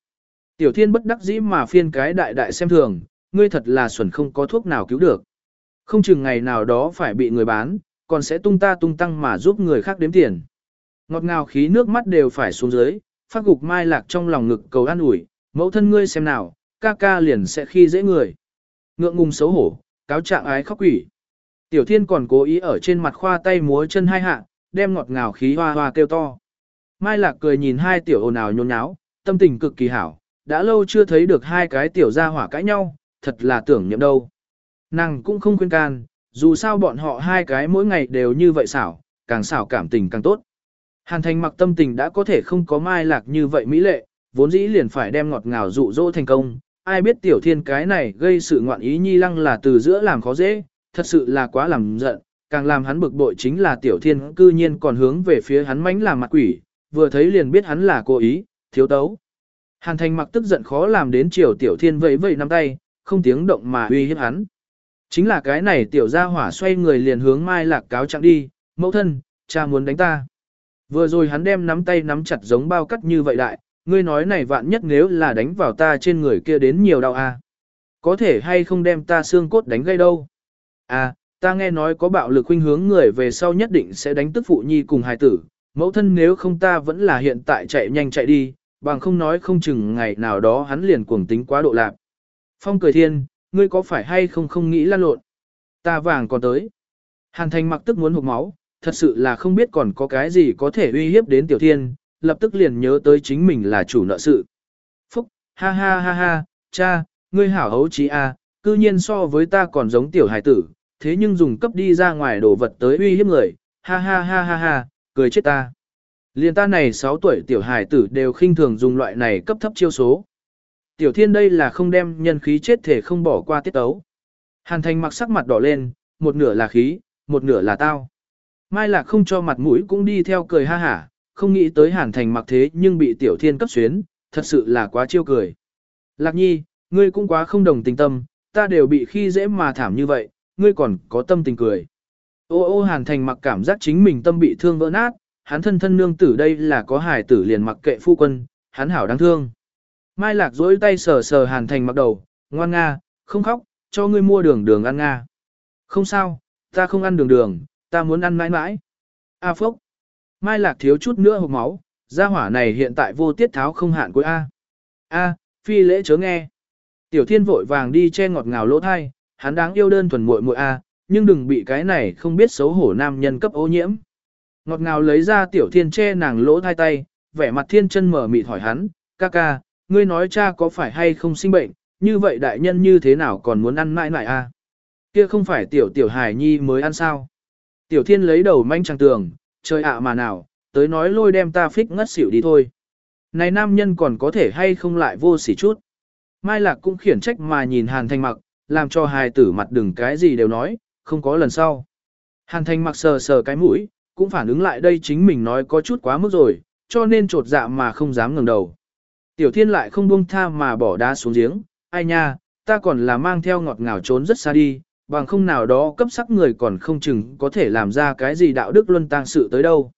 Tiểu thiên bất đắc dĩ mà phiên cái đại đại xem thường, ngươi thật là xuẩn không có thuốc nào cứu được. Không chừng ngày nào đó phải bị người bán, còn sẽ tung ta tung tăng mà giúp người khác đếm tiền. Ngọt ngào khí nước mắt đều phải xuống dưới, phát gục mai lạc trong lòng ngực cầu an ủi, mẫu thân ngươi xem nào, ca ca liền sẽ khi dễ người. Ngượng ngùng xấu hổ, cáo trạng ái khóc quỷ. Tiểu thiên còn cố ý ở trên mặt khoa tay múa chân hai hạ, đem ngọt ngào khí hoa hoa kêu to. Mai lạc cười nhìn hai tiểu ồn ào nhôn nháo, tâm tình cực kỳ hảo, đã lâu chưa thấy được hai cái tiểu gia hỏa cãi nhau, thật là tưởng nhậm đâu. Nàng cũng không khuyên can, dù sao bọn họ hai cái mỗi ngày đều như vậy xảo, càng xảo cảm tình càng tốt. Hàn thành mặc tâm tình đã có thể không có mai lạc như vậy mỹ lệ, vốn dĩ liền phải đem ngọt ngào dụ dỗ thành công. Ai biết tiểu thiên cái này gây sự ngoạn ý nhi lăng là từ giữa làm khó dễ, thật sự là quá làm giận, càng làm hắn bực bội chính là tiểu thiên cư nhiên còn hướng về phía hắn mánh làm mặt quỷ, vừa thấy liền biết hắn là cố ý, thiếu tấu. Hàn thành mặc tức giận khó làm đến chiều tiểu thiên vẫy vẫy nắm tay, không tiếng động mà uy hiếp hắn. Chính là cái này tiểu gia hỏa xoay người liền hướng mai lạc cáo trạng đi, mẫu thân, cha muốn đánh ta. Vừa rồi hắn đem nắm tay nắm chặt giống bao cắt như vậy đại, ngươi nói này vạn nhất nếu là đánh vào ta trên người kia đến nhiều đau à. Có thể hay không đem ta xương cốt đánh gây đâu. À, ta nghe nói có bạo lực huynh hướng người về sau nhất định sẽ đánh tức phụ nhi cùng hài tử, mẫu thân nếu không ta vẫn là hiện tại chạy nhanh chạy đi, bằng không nói không chừng ngày nào đó hắn liền cuồng tính quá độ lạc. Phong cười thiên, ngươi có phải hay không không nghĩ lan lộn? Ta vàng còn tới. Hàn thành mặc tức muốn hụt máu, thật sự là không biết còn có cái gì có thể uy hiếp đến tiểu thiên, lập tức liền nhớ tới chính mình là chủ nợ sự. Phúc, ha ha ha ha, cha, ngươi hảo hấu trí a, à, cư nhiên so với ta còn giống tiểu hài tử, thế nhưng dùng cấp đi ra ngoài đồ vật tới uy hiếp người, ha ha ha ha ha, cười chết ta. Liên ta này 6 tuổi tiểu hài tử đều khinh thường dùng loại này cấp thấp chiêu số. Tiểu thiên đây là không đem nhân khí chết thể không bỏ qua tiết tấu. Hàn thành mặc sắc mặt đỏ lên, một nửa là khí, một nửa là tao. Mai lạc không cho mặt mũi cũng đi theo cười ha hả, không nghĩ tới hàn thành mặc thế nhưng bị tiểu thiên cấp xuyến, thật sự là quá chiêu cười. Lạc nhi, ngươi cũng quá không đồng tình tâm, ta đều bị khi dễ mà thảm như vậy, ngươi còn có tâm tình cười. Ô ô hàn thành mặc cảm giác chính mình tâm bị thương vỡ nát, hắn thân thân nương tử đây là có hài tử liền mặc kệ phu quân, hắn hảo đáng thương. Mai lạc dối tay sờ sờ hàn thành mặc đầu, ngoan nga, không khóc, cho ngươi mua đường đường ăn nga. Không sao, ta không ăn đường đường, ta muốn ăn mãi mãi. A phốc. Mai lạc thiếu chút nữa hộp máu, gia hỏa này hiện tại vô tiết tháo không hạn cuối A. A, phi lễ chớ nghe. Tiểu thiên vội vàng đi che ngọt ngào lỗ thai, hắn đáng yêu đơn thuần muội muội A, nhưng đừng bị cái này không biết xấu hổ nam nhân cấp ô nhiễm. Ngọt ngào lấy ra tiểu thiên che nàng lỗ thai tay, vẻ mặt thiên chân mở mịt hỏi hắn, ca ca, ngươi nói cha có phải hay không sinh bệnh, như vậy đại nhân như thế nào còn muốn ăn mãi mãi a? Kia không phải tiểu tiểu hài nhi mới ăn sao? Tiểu thiên lấy đầu manh trăng tường, trời ạ mà nào, tới nói lôi đem ta phích ngất xỉu đi thôi. Này nam nhân còn có thể hay không lại vô sỉ chút. Mai Lạc cũng khiển trách mà nhìn Hàn Thanh mặc, làm cho hài tử mặt đừng cái gì đều nói, không có lần sau. Hàn Thanh mặc sờ sờ cái mũi, cũng phản ứng lại đây chính mình nói có chút quá mức rồi, cho nên trột dạ mà không dám ngẩng đầu. Tiểu thiên lại không buông tha mà bỏ đá xuống giếng, ai nha, ta còn là mang theo ngọt ngào trốn rất xa đi, bằng không nào đó cấp sắc người còn không chừng có thể làm ra cái gì đạo đức luân tang sự tới đâu.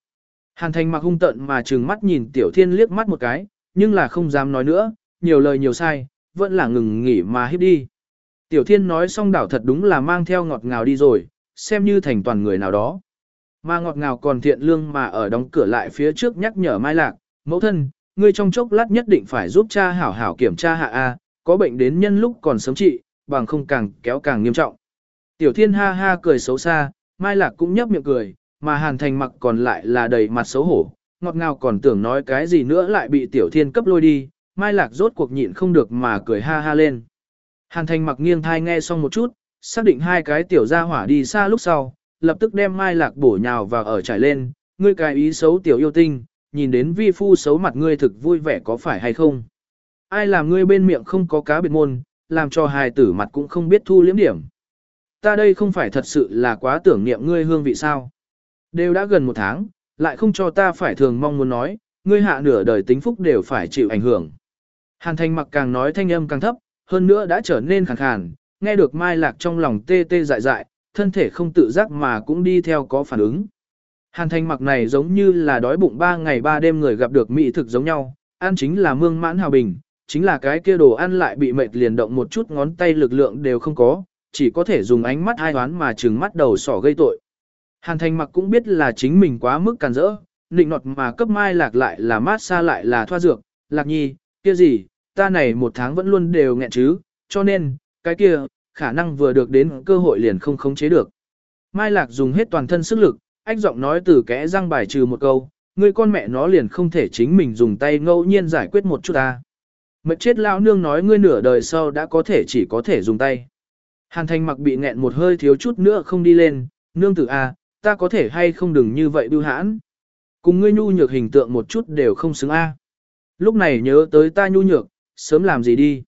Hàn thành mặc hung tận mà trừng mắt nhìn tiểu thiên liếc mắt một cái, nhưng là không dám nói nữa, nhiều lời nhiều sai, vẫn là ngừng nghỉ mà hiếp đi. Tiểu thiên nói xong đảo thật đúng là mang theo ngọt ngào đi rồi, xem như thành toàn người nào đó. Mà ngọt ngào còn thiện lương mà ở đóng cửa lại phía trước nhắc nhở Mai Lạc, mẫu thân, ngươi trong chốc lát nhất định phải giúp cha hảo hảo kiểm tra hạ A, có bệnh đến nhân lúc còn sớm trị, bằng không càng kéo càng nghiêm trọng. Tiểu thiên ha ha cười xấu xa, Mai Lạc cũng nhấp miệng cười, mà Hàn Thành mặc còn lại là đầy mặt xấu hổ, ngọt ngào còn tưởng nói cái gì nữa lại bị Tiểu thiên cấp lôi đi, Mai Lạc rốt cuộc nhịn không được mà cười ha ha lên. Hàn Thành mặc nghiêng thai nghe xong một chút, xác định hai cái tiểu gia hỏa đi xa lúc sau, lập tức đem Mai Lạc bổ nhào vào ở trải lên, ngươi cái ý xấu tiểu yêu tinh, nhìn đến vi phu xấu mặt ngươi thực vui vẻ có phải hay không? Ai làm ngươi bên miệng không có cá biệt môn, làm cho hài tử mặt cũng không biết thu liếm điểm. Ta đây không phải thật sự là quá tưởng niệm ngươi hương vị sao. Đều đã gần một tháng, lại không cho ta phải thường mong muốn nói, ngươi hạ nửa đời tính phúc đều phải chịu ảnh hưởng. Hàn thành mặc càng nói thanh âm càng thấp, hơn nữa đã trở nên khàn khàn, nghe được mai lạc trong lòng tê tê dại dại, thân thể không tự giác mà cũng đi theo có phản ứng. Hàn thành mặc này giống như là đói bụng ba ngày ba đêm người gặp được mỹ thực giống nhau, ăn chính là mương mãn hào bình, chính là cái kia đồ ăn lại bị mệt liền động một chút ngón tay lực lượng đều không có, chỉ có thể dùng ánh mắt hai toán mà trừng mắt đầu sỏ gây tội. Hàn thành mặc cũng biết là chính mình quá mức càn rỡ, nịnh nọt mà cấp mai lạc lại là mát xa lại là thoa dược, lạc nhi, kia gì, ta này một tháng vẫn luôn đều nghẹn chứ, cho nên, cái kia, khả năng vừa được đến cơ hội liền không khống chế được. Mai lạc dùng hết toàn thân sức lực, ách giọng nói từ kẽ răng bài trừ một câu, người con mẹ nó liền không thể chính mình dùng tay ngẫu nhiên giải quyết một chút ta. Mệt chết lão nương nói ngươi nửa đời sau đã có thể chỉ có thể dùng tay. Hàn thành mặc bị nghẹn một hơi thiếu chút nữa không đi lên, nương tử a, à, ta có thể hay không đừng như vậy bưu hãn. Cùng ngươi nhu nhược hình tượng một chút đều không xứng a. Lúc này nhớ tới ta nhu nhược, sớm làm gì đi.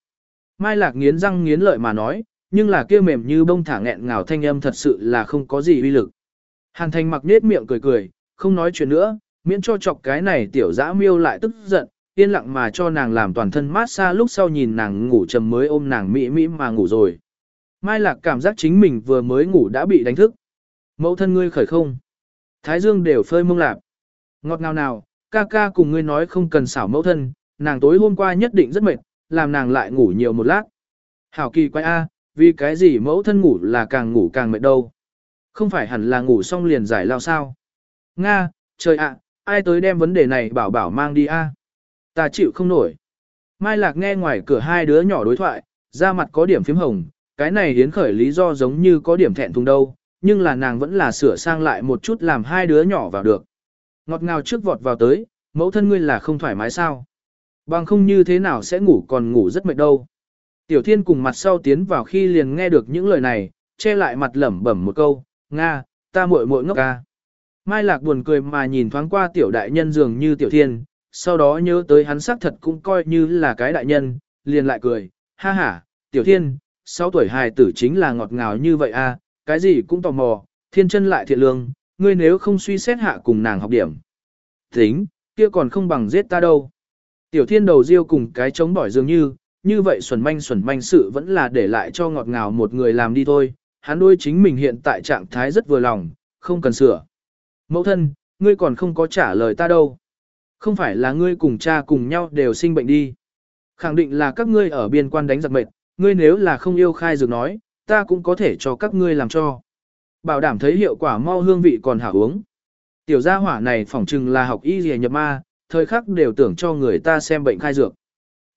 Mai lạc nghiến răng nghiến lợi mà nói, nhưng là kia mềm như bông thả nghẹn ngào thanh âm thật sự là không có gì uy lực. Hàn thành mặc nết miệng cười cười, không nói chuyện nữa, miễn cho chọc cái này tiểu dã miêu lại tức giận, yên lặng mà cho nàng làm toàn thân mát xa lúc sau nhìn nàng ngủ trầm mới ôm nàng mỹ mỹ mà ngủ rồi. Mai lạc cảm giác chính mình vừa mới ngủ đã bị đánh thức. Mẫu thân ngươi khởi không. Thái dương đều phơi mông lạp. Ngọt ngào nào, ca ca cùng ngươi nói không cần xảo mẫu thân, nàng tối hôm qua nhất định rất mệt, làm nàng lại ngủ nhiều một lát. Hảo kỳ quay A, vì cái gì mẫu thân ngủ là càng ngủ càng mệt đâu. Không phải hẳn là ngủ xong liền giải lao sao. Nga, trời ạ, ai tới đem vấn đề này bảo bảo mang đi A. Ta chịu không nổi. Mai Lạc nghe ngoài cửa hai đứa nhỏ đối thoại, da mặt có điểm phím hồng, cái này hiến khởi lý do giống như có điểm thẹn thùng đâu, nhưng là nàng vẫn là sửa sang lại một chút làm hai đứa nhỏ vào được. Ngọt ngào trước vọt vào tới, mẫu thân ngươi là không thoải mái sao? Bằng không như thế nào sẽ ngủ còn ngủ rất mệt đâu. Tiểu thiên cùng mặt sau tiến vào khi liền nghe được những lời này, che lại mặt lẩm bẩm một câu, Nga, ta muội muội ngốc ca. Mai lạc buồn cười mà nhìn thoáng qua tiểu đại nhân dường như tiểu thiên, sau đó nhớ tới hắn xác thật cũng coi như là cái đại nhân, liền lại cười, ha ha, tiểu thiên, 6 tuổi hài tử chính là ngọt ngào như vậy à, cái gì cũng tò mò, thiên chân lại thiện lương, ngươi nếu không suy xét hạ cùng nàng học điểm. Tính, kia còn không bằng giết ta đâu. Tiểu thiên đầu riêu cùng cái chống bỏi dường như, như vậy xuẩn manh xuẩn manh sự vẫn là để lại cho ngọt ngào một người làm đi thôi, hắn đôi chính mình hiện tại trạng thái rất vừa lòng, không cần sửa. Mẫu thân, ngươi còn không có trả lời ta đâu. Không phải là ngươi cùng cha cùng nhau đều sinh bệnh đi. Khẳng định là các ngươi ở biên quan đánh giặc mệt, ngươi nếu là không yêu khai dược nói, ta cũng có thể cho các ngươi làm cho. Bảo đảm thấy hiệu quả mau hương vị còn hảo uống. Tiểu gia hỏa này phỏng chừng là học y gì nhập ma, thời khắc đều tưởng cho người ta xem bệnh khai dược.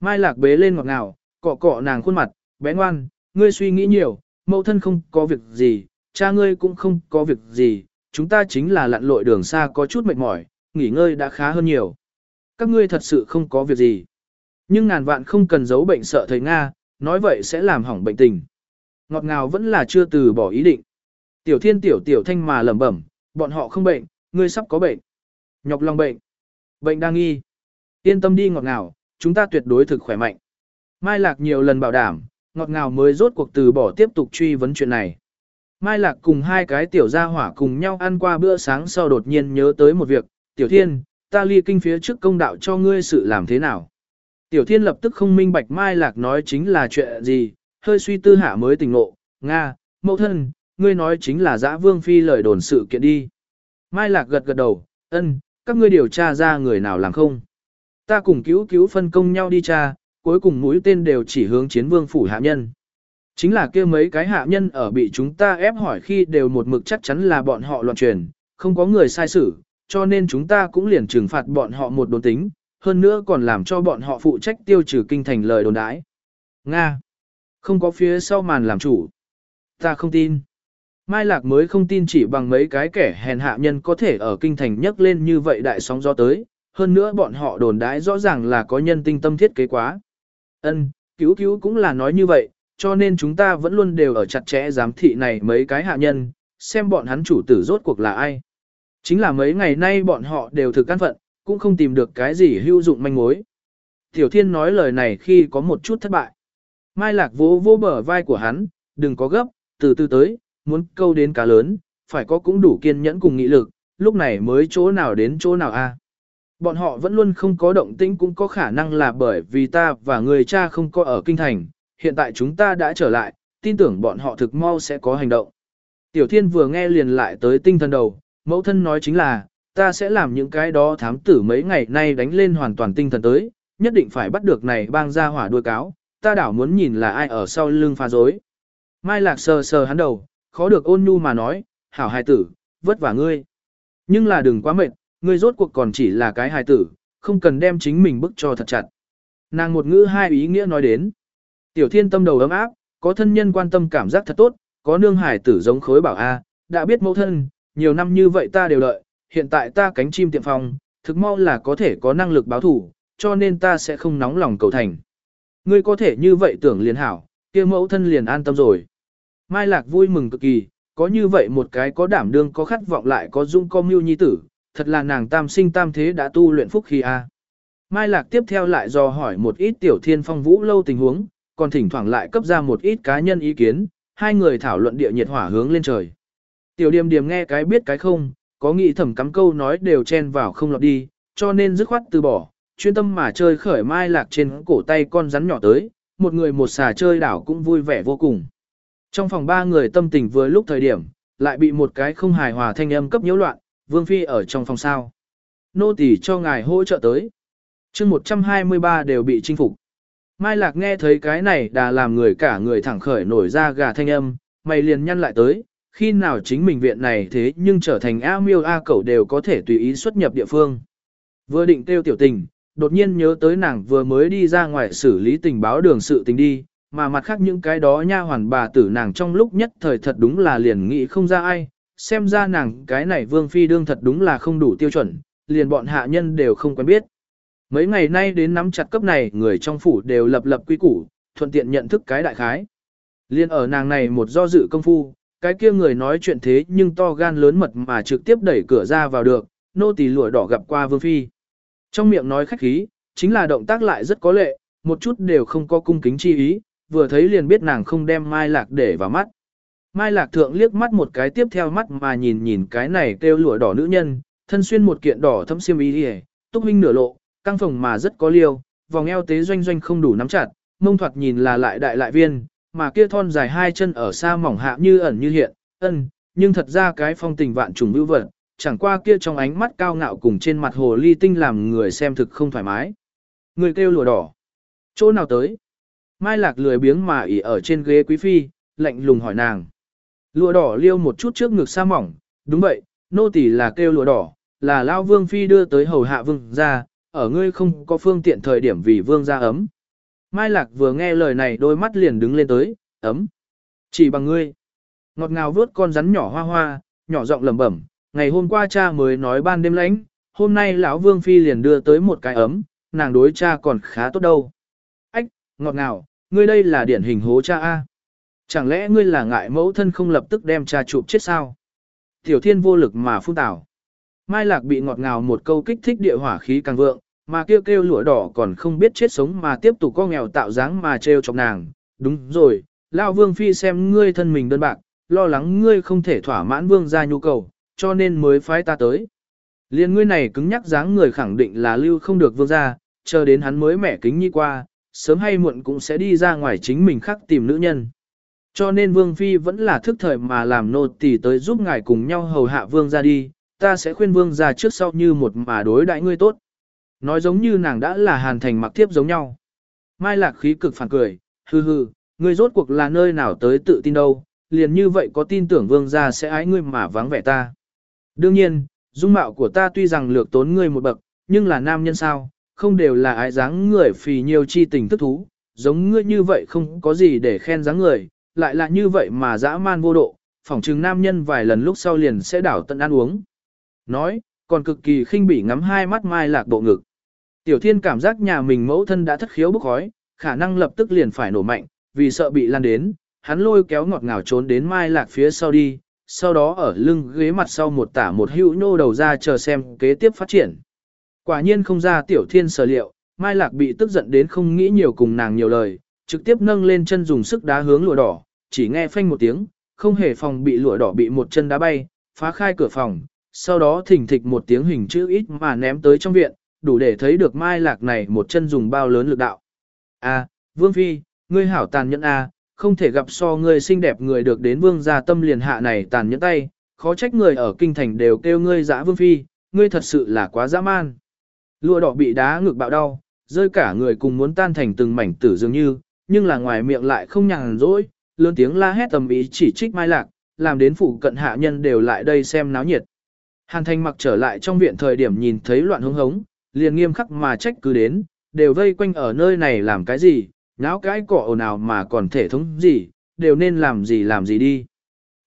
Mai lạc bế lên ngọt ngào, cọ cọ nàng khuôn mặt, bé ngoan, ngươi suy nghĩ nhiều, mẫu thân không có việc gì, cha ngươi cũng không có việc gì, chúng ta chính là lặn lội đường xa có chút mệt mỏi, nghỉ ngơi đã khá hơn nhiều. Các ngươi thật sự không có việc gì. Nhưng ngàn vạn không cần giấu bệnh sợ thầy Nga, nói vậy sẽ làm hỏng bệnh tình. Ngọt ngào vẫn là chưa từ bỏ ý định. Tiểu thiên tiểu tiểu thanh mà lẩm bẩm, bọn họ không bệnh, ngươi sắp có bệnh. Nhọc lòng bệnh. Bệnh đang nghi. Yên tâm đi ngọt ngào, chúng ta tuyệt đối thực khỏe mạnh. Mai Lạc nhiều lần bảo đảm, ngọt ngào mới rốt cuộc từ bỏ tiếp tục truy vấn chuyện này. Mai Lạc cùng hai cái tiểu gia hỏa cùng nhau ăn qua bữa sáng sau đột nhiên nhớ tới một việc, Tiểu Thiên, ta ly kinh phía trước công đạo cho ngươi sự làm thế nào. Tiểu Thiên lập tức không minh bạch Mai Lạc nói chính là chuyện gì, hơi suy tư hạ mới tỉnh ngộ, Nga, mẫu thân, ngươi nói chính là dã vương phi lời đồn sự kiện đi. Mai Lạc gật gật đầu, ân, các ngươi điều tra ra người nào làm không. Ta cùng cứu cứu phân công nhau đi tra, cuối cùng mũi tên đều chỉ hướng chiến vương phủ hạ nhân. Chính là kia mấy cái hạ nhân ở bị chúng ta ép hỏi khi đều một mực chắc chắn là bọn họ loạn truyền, không có người sai xử, cho nên chúng ta cũng liền trừng phạt bọn họ một đồn tính, hơn nữa còn làm cho bọn họ phụ trách tiêu trừ kinh thành lời đồn đãi. Nga. Không có phía sau màn làm chủ. Ta không tin. Mai Lạc mới không tin chỉ bằng mấy cái kẻ hèn hạ nhân có thể ở kinh thành nhấc lên như vậy đại sóng gió tới, hơn nữa bọn họ đồn đãi rõ ràng là có nhân tinh tâm thiết kế quá. Ân, cứu cứu cũng là nói như vậy, cho nên chúng ta vẫn luôn đều ở chặt chẽ giám thị này mấy cái hạ nhân, xem bọn hắn chủ tử rốt cuộc là ai. Chính là mấy ngày nay bọn họ đều thực căn phận, cũng không tìm được cái gì hữu dụng manh mối. Tiểu Thiên nói lời này khi có một chút thất bại. Mai Lạc vỗ vỗ bờ vai của hắn, đừng có gấp, từ từ tới, muốn câu đến cá lớn, phải có cũng đủ kiên nhẫn cùng nghị lực, lúc này mới chỗ nào đến chỗ nào a. Bọn họ vẫn luôn không có động tĩnh cũng có khả năng là bởi vì ta và người cha không có ở kinh thành, hiện tại chúng ta đã trở lại, tin tưởng bọn họ thực mau sẽ có hành động. Tiểu Thiên vừa nghe liền lại tới tinh thần đầu, mẫu thân nói chính là, ta sẽ làm những cái đó thám tử mấy ngày nay đánh lên hoàn toàn tinh thần tới, nhất định phải bắt được này bang ra hỏa đuôi cáo, ta đảo muốn nhìn là ai ở sau lưng phá dối. Mai Lạc sờ sờ hắn đầu, khó được ôn nhu mà nói, hảo hài tử, vất vả ngươi. Nhưng là đừng quá mệt, ngươi rốt cuộc còn chỉ là cái hài tử, không cần đem chính mình bức cho thật chặt. Nàng một ngữ hai ý nghĩa nói đến. Tiểu thiên tâm đầu ấm áp, có thân nhân quan tâm cảm giác thật tốt, có nương hài tử giống khối bảo A, đã biết mẫu thân, nhiều năm như vậy ta đều đợi, hiện tại ta cánh chim tiệm phòng, thực mau là có thể có năng lực báo thủ, cho nên ta sẽ không nóng lòng cầu thành. Ngươi có thể như vậy tưởng liền hảo, kia mẫu thân liền an tâm rồi. Mai Lạc vui mừng cực kỳ, có như vậy một cái có đảm đương có khát vọng lại có dung có mưu nhi tử, thật là nàng tam sinh tam thế đã tu luyện phúc khi a. Mai Lạc tiếp theo lại do hỏi một ít tiểu thiên phong vũ lâu tình huống, còn thỉnh thoảng lại cấp ra một ít cá nhân ý kiến, hai người thảo luận địa nhiệt hỏa hướng lên trời. Tiểu điềm điềm nghe cái biết cái không, có nghĩ thẩm cắm câu nói đều chen vào không lọt đi, cho nên dứt khoát từ bỏ, chuyên tâm mà chơi khởi mai lạc trên cổ tay con rắn nhỏ tới, một người một xà chơi đảo cũng vui vẻ vô cùng. Trong phòng ba người tâm tình vừa lúc thời điểm, lại bị một cái không hài hòa thanh âm cấp nhiễu loạn, vương phi ở trong phòng sao. Nô tỳ cho ngài hỗ trợ tới. chương 123 đều bị chinh phục. Mai Lạc nghe thấy cái này đã làm người cả người thẳng khởi nổi ra gà thanh âm, mày liền nhăn lại tới, khi nào chính mình viện này thế nhưng trở thành A miêu A cẩu đều có thể tùy ý xuất nhập địa phương. Vừa định tiêu tiểu tình, đột nhiên nhớ tới nàng vừa mới đi ra ngoài xử lý tình báo đường sự tình đi, mà mặt khác những cái đó nha hoàn bà tử nàng trong lúc nhất thời thật đúng là liền nghĩ không ra ai, xem ra nàng cái này vương phi đương thật đúng là không đủ tiêu chuẩn, liền bọn hạ nhân đều không quen biết. Mấy ngày nay đến nắm chặt cấp này người trong phủ đều lập lập quy củ, thuận tiện nhận thức cái đại khái. Liên ở nàng này một do dự công phu, cái kia người nói chuyện thế nhưng to gan lớn mật mà trực tiếp đẩy cửa ra vào được, nô tỳ lụa đỏ gặp qua vương phi. Trong miệng nói khách khí, chính là động tác lại rất có lệ, một chút đều không có cung kính chi ý, vừa thấy liền biết nàng không đem Mai Lạc để vào mắt. Mai Lạc thượng liếc mắt một cái tiếp theo mắt mà nhìn nhìn cái này kêu lụa đỏ nữ nhân, thân xuyên một kiện đỏ thâm xiêm y đi túc minh nửa lộ, căng phồng mà rất có liêu, vòng eo tế doanh doanh không đủ nắm chặt, mông thoạt nhìn là lại đại lại viên, mà kia thon dài hai chân ở xa mỏng hạ như ẩn như hiện, ân, nhưng thật ra cái phong tình vạn trùng vưu vật, chẳng qua kia trong ánh mắt cao ngạo cùng trên mặt hồ ly tinh làm người xem thực không thoải mái. Người kêu lụa đỏ. Chỗ nào tới? Mai lạc lười biếng mà ỉ ở trên ghế quý phi, lạnh lùng hỏi nàng. Lụa đỏ liêu một chút trước ngực xa mỏng, đúng vậy, nô tỳ là kêu lụa đỏ, là lao vương phi đưa tới hầu hạ vương ra, ở ngươi không có phương tiện thời điểm vì vương ra ấm. Mai lạc vừa nghe lời này đôi mắt liền đứng lên tới, ấm. Chỉ bằng ngươi. Ngọt ngào vớt con rắn nhỏ hoa hoa, nhỏ giọng lẩm bẩm, ngày hôm qua cha mới nói ban đêm lãnh, hôm nay lão vương phi liền đưa tới một cái ấm, nàng đối cha còn khá tốt đâu. Ách, ngọt ngào, ngươi đây là điển hình hố cha A. Chẳng lẽ ngươi là ngại mẫu thân không lập tức đem cha chụp chết sao? Tiểu thiên vô lực mà phun tảo. Mai lạc bị ngọt ngào một câu kích thích địa hỏa khí càng vượng, mà kêu kêu lụa đỏ còn không biết chết sống mà tiếp tục co nghèo tạo dáng mà trêu chọc nàng. Đúng rồi, Lão Vương Phi xem ngươi thân mình đơn bạc, lo lắng ngươi không thể thỏa mãn Vương ra nhu cầu, cho nên mới phái ta tới. Liên ngươi này cứng nhắc dáng người khẳng định là lưu không được Vương ra, chờ đến hắn mới mẻ kính nhi qua, sớm hay muộn cũng sẽ đi ra ngoài chính mình khắc tìm nữ nhân. Cho nên Vương Phi vẫn là thức thời mà làm nô tỳ tới giúp ngài cùng nhau hầu hạ Vương ra đi, ta sẽ khuyên Vương ra trước sau như một mà đối đại ngươi tốt. Nói giống như nàng đã là hàn thành mặc tiếp giống nhau. Mai lạc khí cực phản cười, hư hư, ngươi rốt cuộc là nơi nào tới tự tin đâu, liền như vậy có tin tưởng Vương ra sẽ ái ngươi mà vắng vẻ ta. Đương nhiên, dung mạo của ta tuy rằng lược tốn ngươi một bậc, nhưng là nam nhân sao, không đều là ái dáng người phì nhiều chi tình thức thú, giống ngươi như vậy không có gì để khen dáng người, lại là như vậy mà dã man vô độ, phỏng chừng nam nhân vài lần lúc sau liền sẽ đảo tận ăn uống. Nói, còn cực kỳ khinh bỉ ngắm hai mắt mai lạc bộ ngực. Tiểu thiên cảm giác nhà mình mẫu thân đã thất khiếu bức khói, khả năng lập tức liền phải nổ mạnh, vì sợ bị lan đến, hắn lôi kéo ngọt ngào trốn đến mai lạc phía sau đi, sau đó ở lưng ghế mặt sau một tả một hữu nô đầu ra chờ xem kế tiếp phát triển. Quả nhiên không ra tiểu thiên sở liệu, mai lạc bị tức giận đến không nghĩ nhiều cùng nàng nhiều lời, trực tiếp nâng lên chân dùng sức đá hướng lụa đỏ, chỉ nghe phanh một tiếng, không hề phòng bị lụa đỏ bị một chân đá bay, phá khai cửa phòng, sau đó thỉnh thịch một tiếng hình chữ ít mà ném tới trong viện, đủ để thấy được mai lạc này một chân dùng bao lớn lực đạo. A, Vương Phi, ngươi hảo tàn nhẫn A, không thể gặp so ngươi xinh đẹp người được đến vương gia tâm liền hạ này tàn nhẫn tay, khó trách người ở kinh thành đều kêu ngươi dã Vương Phi, ngươi thật sự là quá dã man. Lụa đỏ bị đá ngược bạo đau, rơi cả người cùng muốn tan thành từng mảnh tử dường như, nhưng là ngoài miệng lại không nhàn rỗi, lớn tiếng la hét tầm ý chỉ trích Mai Lạc, làm đến phủ cận hạ nhân đều lại đây xem náo nhiệt. Hàn Thanh mặc trở lại trong viện thời điểm nhìn thấy loạn hống hống, liền nghiêm khắc mà trách cứ đến, đều vây quanh ở nơi này làm cái gì, náo cái cỏ ồn ào mà còn thể thống gì, đều nên làm gì làm gì đi.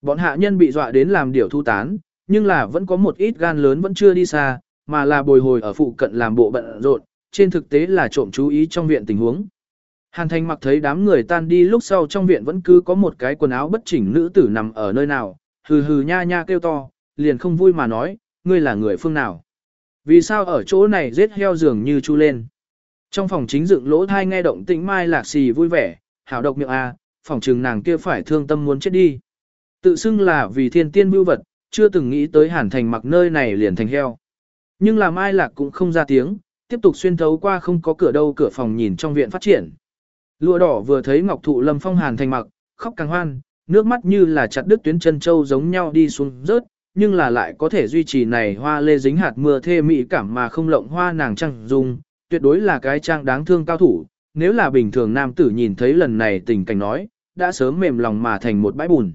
Bọn hạ nhân bị dọa đến làm điều thu tán, nhưng là vẫn có một ít gan lớn vẫn chưa đi xa, mà là bồi hồi ở phụ cận làm bộ bận rộn, trên thực tế là trộm chú ý trong viện tình huống. Hàn Thành mặc thấy đám người tan đi lúc sau trong viện vẫn cứ có một cái quần áo bất chỉnh nữ tử nằm ở nơi nào, hừ hừ nha nha kêu to, liền không vui mà nói, ngươi là người phương nào. Vì sao ở chỗ này giết heo dường như chu lên. Trong phòng chính dựng lỗ thai nghe động tĩnh mai lạc xì vui vẻ, hảo độc miệng a, phòng trừng nàng kia phải thương tâm muốn chết đi. Tự xưng là vì thiên tiên bưu vật, chưa từng nghĩ tới hàn thành mặc nơi này liền thành heo. Nhưng là mai lạc cũng không ra tiếng, tiếp tục xuyên thấu qua không có cửa đâu cửa phòng nhìn trong viện phát triển. Lụa đỏ vừa thấy Ngọc Thụ Lâm Phong Hàn thành mặc, khóc càng hoan, nước mắt như là chặt đứt tuyến chân châu giống nhau đi xuống rớt, nhưng là lại có thể duy trì này hoa lê dính hạt mưa thê mỹ cảm mà không lộng hoa nàng trăng dung, tuyệt đối là cái trang đáng thương cao thủ, nếu là bình thường nam tử nhìn thấy lần này tình cảnh nói, đã sớm mềm lòng mà thành một bãi bùn.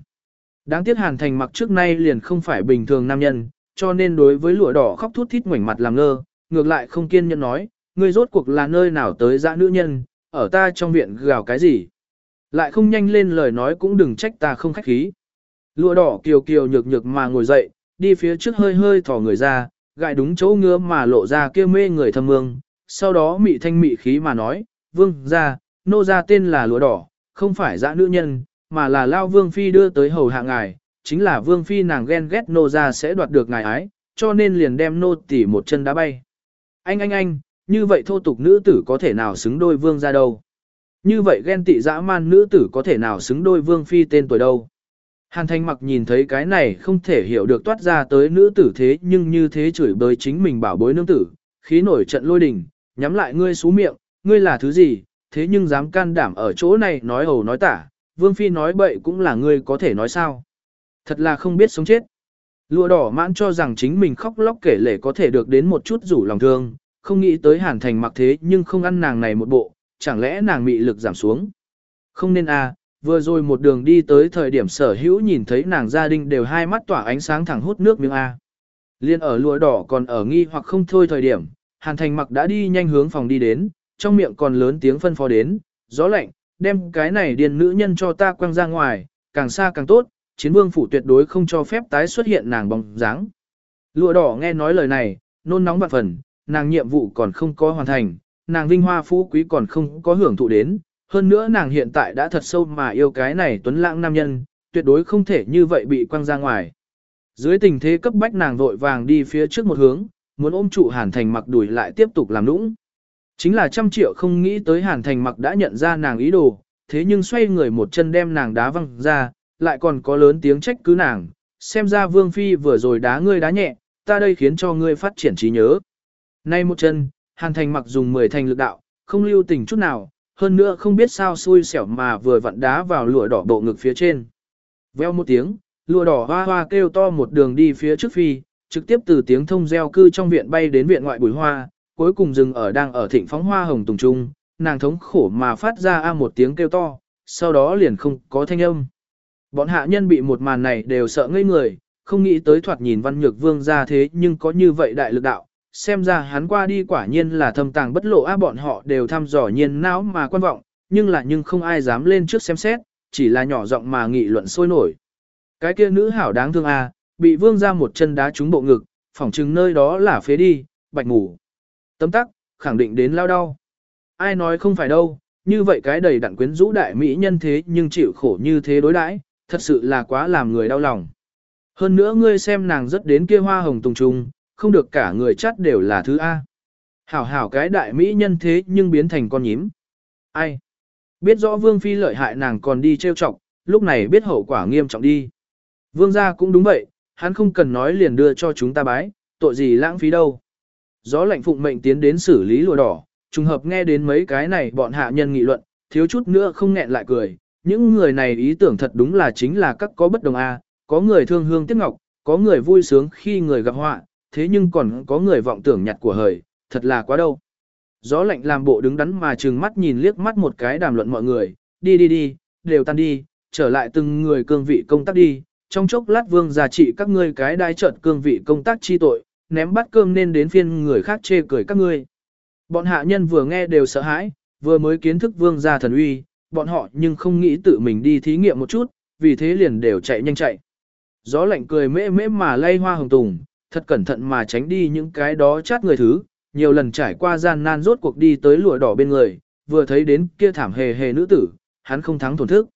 Đáng tiếc Hàn Thành mặc trước nay liền không phải bình thường nam nhân, cho nên đối với lụa đỏ khóc thút thít ngoảnh mặt làm ngơ, ngược lại không kiên nhẫn nói, ngươi rốt cuộc là nơi nào tới dã nữ nhân, ở ta trong viện gào cái gì. Lại không nhanh lên lời nói cũng đừng trách ta không khách khí. Lụa đỏ kiều kiều nhược nhược mà ngồi dậy, đi phía trước hơi hơi thò người ra, gại đúng chỗ ngứa mà lộ ra kia mê người thâm mương, sau đó mị thanh mị khí mà nói, vương ra, nô ra tên là lụa đỏ, không phải dã nữ nhân, mà là lao vương phi đưa tới hầu hạ ngài, chính là vương phi nàng ghen ghét nô ra sẽ đoạt được ngài ái, cho nên liền đem nô tỉ một chân đá bay. Anh anh anh, như vậy thô tục nữ tử có thể nào xứng đôi vương ra đâu? Như vậy ghen tị dã man nữ tử có thể nào xứng đôi vương phi tên tuổi đâu? Hàn Thanh mặc nhìn thấy cái này không thể hiểu được toát ra tới nữ tử thế nhưng như thế chửi bới chính mình bảo bối nương tử, khí nổi trận lôi đình, nhắm lại ngươi xú miệng, ngươi là thứ gì, thế nhưng dám can đảm ở chỗ này nói hầu nói tả, Vương Phi nói bậy cũng là ngươi có thể nói sao. Thật là không biết sống chết. Lụa đỏ mãn cho rằng chính mình khóc lóc kể lể có thể được đến một chút rủ lòng thương, không nghĩ tới hàn thành mặc thế nhưng không ăn nàng này một bộ, chẳng lẽ nàng mị lực giảm xuống. Không nên à, vừa rồi một đường đi tới thời điểm sở hữu nhìn thấy nàng gia đình đều hai mắt tỏa ánh sáng thẳng hút nước miếng A. Liên ở lụa đỏ còn ở nghi hoặc không thôi thời điểm, hàn thành mặc đã đi nhanh hướng phòng đi đến, trong miệng còn lớn tiếng phân phó đến, gió lạnh, đem cái này điền nữ nhân cho ta quăng ra ngoài, càng xa càng tốt, chiến vương phủ tuyệt đối không cho phép tái xuất hiện nàng bóng dáng. Lụa đỏ nghe nói lời này, nôn nóng vạn phần, nàng nhiệm vụ còn không có hoàn thành, nàng vinh hoa phú quý còn không có hưởng thụ đến, hơn nữa nàng hiện tại đã thật sâu mà yêu cái này tuấn lãng nam nhân, tuyệt đối không thể như vậy bị quăng ra ngoài. Dưới tình thế cấp bách nàng vội vàng đi phía trước một hướng, muốn ôm trụ Hàn Thành mặc đuổi lại tiếp tục làm nũng. Chính là trăm triệu không nghĩ tới Hàn Thành mặc đã nhận ra nàng ý đồ, thế nhưng xoay người một chân đem nàng đá văng ra, lại còn có lớn tiếng trách cứ nàng, xem ra Vương Phi vừa rồi đá ngươi đá nhẹ, ta đây khiến cho ngươi phát triển trí nhớ. Nay một chân, Hàn Thành mặc dùng 10 thành lực đạo, không lưu tình chút nào, hơn nữa không biết sao xui xẻo mà vừa vặn đá vào lụa đỏ bộ ngực phía trên. Veo một tiếng, lụa đỏ hoa hoa kêu to một đường đi phía trước phi, trực tiếp từ tiếng thông gieo cư trong viện bay đến viện ngoại bùi hoa, cuối cùng dừng ở đang ở thịnh phóng hoa hồng tùng trung, nàng thống khổ mà phát ra a một tiếng kêu to, sau đó liền không có thanh âm. Bọn hạ nhân bị một màn này đều sợ ngây người, không nghĩ tới thoạt nhìn văn nhược vương ra thế nhưng có như vậy đại lực đạo, xem ra hắn qua đi quả nhiên là thâm tàng bất lộ á bọn họ đều thăm dò nhiên não mà quan vọng, nhưng là nhưng không ai dám lên trước xem xét, chỉ là nhỏ giọng mà nghị luận sôi nổi. Cái kia nữ hảo đáng thương a, bị vương ra một chân đá trúng bộ ngực, phỏng chừng nơi đó là phế đi, bạch ngủ. Tấm tắc, khẳng định đến lao đau. Ai nói không phải đâu, như vậy cái đầy đặn quyến rũ đại mỹ nhân thế nhưng chịu khổ như thế đối đãi, thật sự là quá làm người đau lòng. Hơn nữa ngươi xem nàng rất đến kia hoa hồng tùng trùng, không được cả người chắt đều là thứ A. Hảo hảo cái đại mỹ nhân thế nhưng biến thành con nhím. Ai? Biết rõ vương phi lợi hại nàng còn đi trêu chọc, lúc này biết hậu quả nghiêm trọng đi. Vương gia cũng đúng vậy, hắn không cần nói liền đưa cho chúng ta bái, tội gì lãng phí đâu. Gió lạnh phụng mệnh tiến đến xử lý lùa đỏ, trùng hợp nghe đến mấy cái này bọn hạ nhân nghị luận, thiếu chút nữa không nghẹn lại cười. Những người này ý tưởng thật đúng là chính là các có bất đồng A, có người thương hương tiếc ngọc, có người vui sướng khi người gặp họa, thế nhưng còn có người vọng tưởng nhặt của hời, thật là quá đâu. Gió lạnh làm bộ đứng đắn mà trừng mắt nhìn liếc mắt một cái đàm luận mọi người, đi đi đi, đều tan đi, trở lại từng người cương vị công tác đi, trong chốc lát vương gia trị các ngươi cái đai trợt cương vị công tác chi tội, ném bát cơm nên đến phiên người khác chê cười các ngươi. Bọn hạ nhân vừa nghe đều sợ hãi, vừa mới kiến thức vương gia thần uy, bọn họ nhưng không nghĩ tự mình đi thí nghiệm một chút, vì thế liền đều chạy nhanh chạy. Gió lạnh cười mễ mễ mà lay hoa hồng tùng, thật cẩn thận mà tránh đi những cái đó chát người thứ, nhiều lần trải qua gian nan rốt cuộc đi tới lụa đỏ bên người, vừa thấy đến kia thảm hề hề nữ tử, hắn không thắng thổn thức.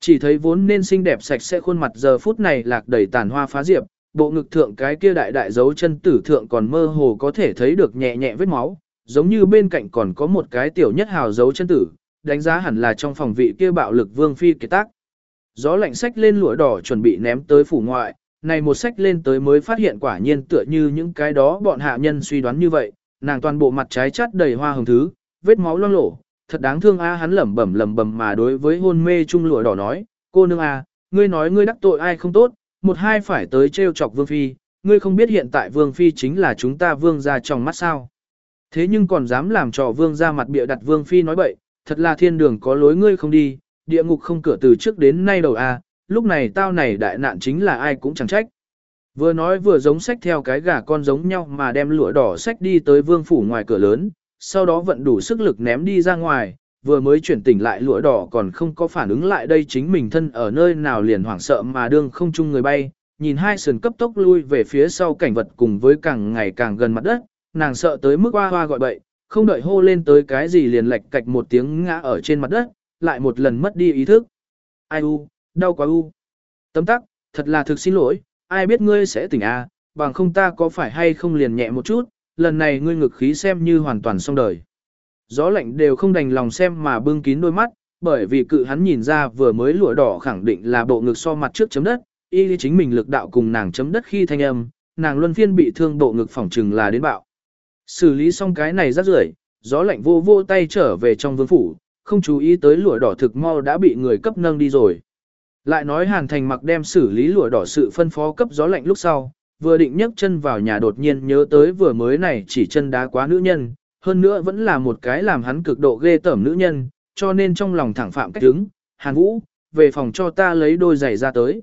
Chỉ thấy vốn nên xinh đẹp sạch sẽ khuôn mặt giờ phút này lạc đầy tàn hoa phá diệp, bộ ngực thượng cái kia đại đại dấu chân tử thượng còn mơ hồ có thể thấy được nhẹ nhẹ vết máu, giống như bên cạnh còn có một cái tiểu nhất hào dấu chân tử, đánh giá hẳn là trong phòng vị kia bạo lực vương phi kế tác. Gió lạnh sách lên lụa đỏ chuẩn bị ném tới phủ ngoại, này một sách lên tới mới phát hiện quả nhiên tựa như những cái đó bọn hạ nhân suy đoán như vậy, nàng toàn bộ mặt trái chát đầy hoa hồng thứ, vết máu loang lổ, thật đáng thương a hắn lẩm bẩm lẩm bẩm mà đối với hôn mê trung lụa đỏ nói, cô nương a, ngươi nói ngươi đắc tội ai không tốt, một hai phải tới trêu chọc vương phi, ngươi không biết hiện tại vương phi chính là chúng ta vương gia trong mắt sao. Thế nhưng còn dám làm trò vương gia mặt bịa đặt vương phi nói bậy, thật là thiên đường có lối ngươi không đi, địa ngục không cửa từ trước đến nay đầu a, lúc này tao này đại nạn chính là ai cũng chẳng trách. Vừa nói vừa giống sách theo cái gà con giống nhau mà đem lụa đỏ sách đi tới vương phủ ngoài cửa lớn, sau đó vận đủ sức lực ném đi ra ngoài, vừa mới chuyển tỉnh lại lụa đỏ còn không có phản ứng lại đây chính mình thân ở nơi nào liền hoảng sợ mà đương không chung người bay, nhìn hai sườn cấp tốc lui về phía sau cảnh vật cùng với càng ngày càng gần mặt đất, nàng sợ tới mức hoa hoa gọi bậy, không đợi hô lên tới cái gì liền lệch cạch một tiếng ngã ở trên mặt đất, lại một lần mất đi ý thức. Ai u, đau quá u. Tấm tắc, thật là thực xin lỗi, ai biết ngươi sẽ tỉnh à, bằng không ta có phải hay không liền nhẹ một chút, lần này ngươi ngực khí xem như hoàn toàn xong đời. Gió lạnh đều không đành lòng xem mà bưng kín đôi mắt, bởi vì cự hắn nhìn ra vừa mới lụa đỏ khẳng định là bộ ngực so mặt trước chấm đất, y chính mình lực đạo cùng nàng chấm đất khi thanh âm, nàng luân phiên bị thương bộ ngực phỏng trừng là đến bạo. Xử lý xong cái này rất rưởi, gió lạnh vô vô tay trở về trong vương phủ, không chú ý tới lụa đỏ thực mau đã bị người cấp nâng đi rồi. Lại nói Hàn Thành mặc đem xử lý lụa đỏ sự phân phó cấp gió lạnh lúc sau, vừa định nhấc chân vào nhà đột nhiên nhớ tới vừa mới này chỉ chân đá quá nữ nhân, hơn nữa vẫn là một cái làm hắn cực độ ghê tởm nữ nhân, cho nên trong lòng thẳng phạm cách đứng, Hàn Vũ, về phòng cho ta lấy đôi giày ra tới.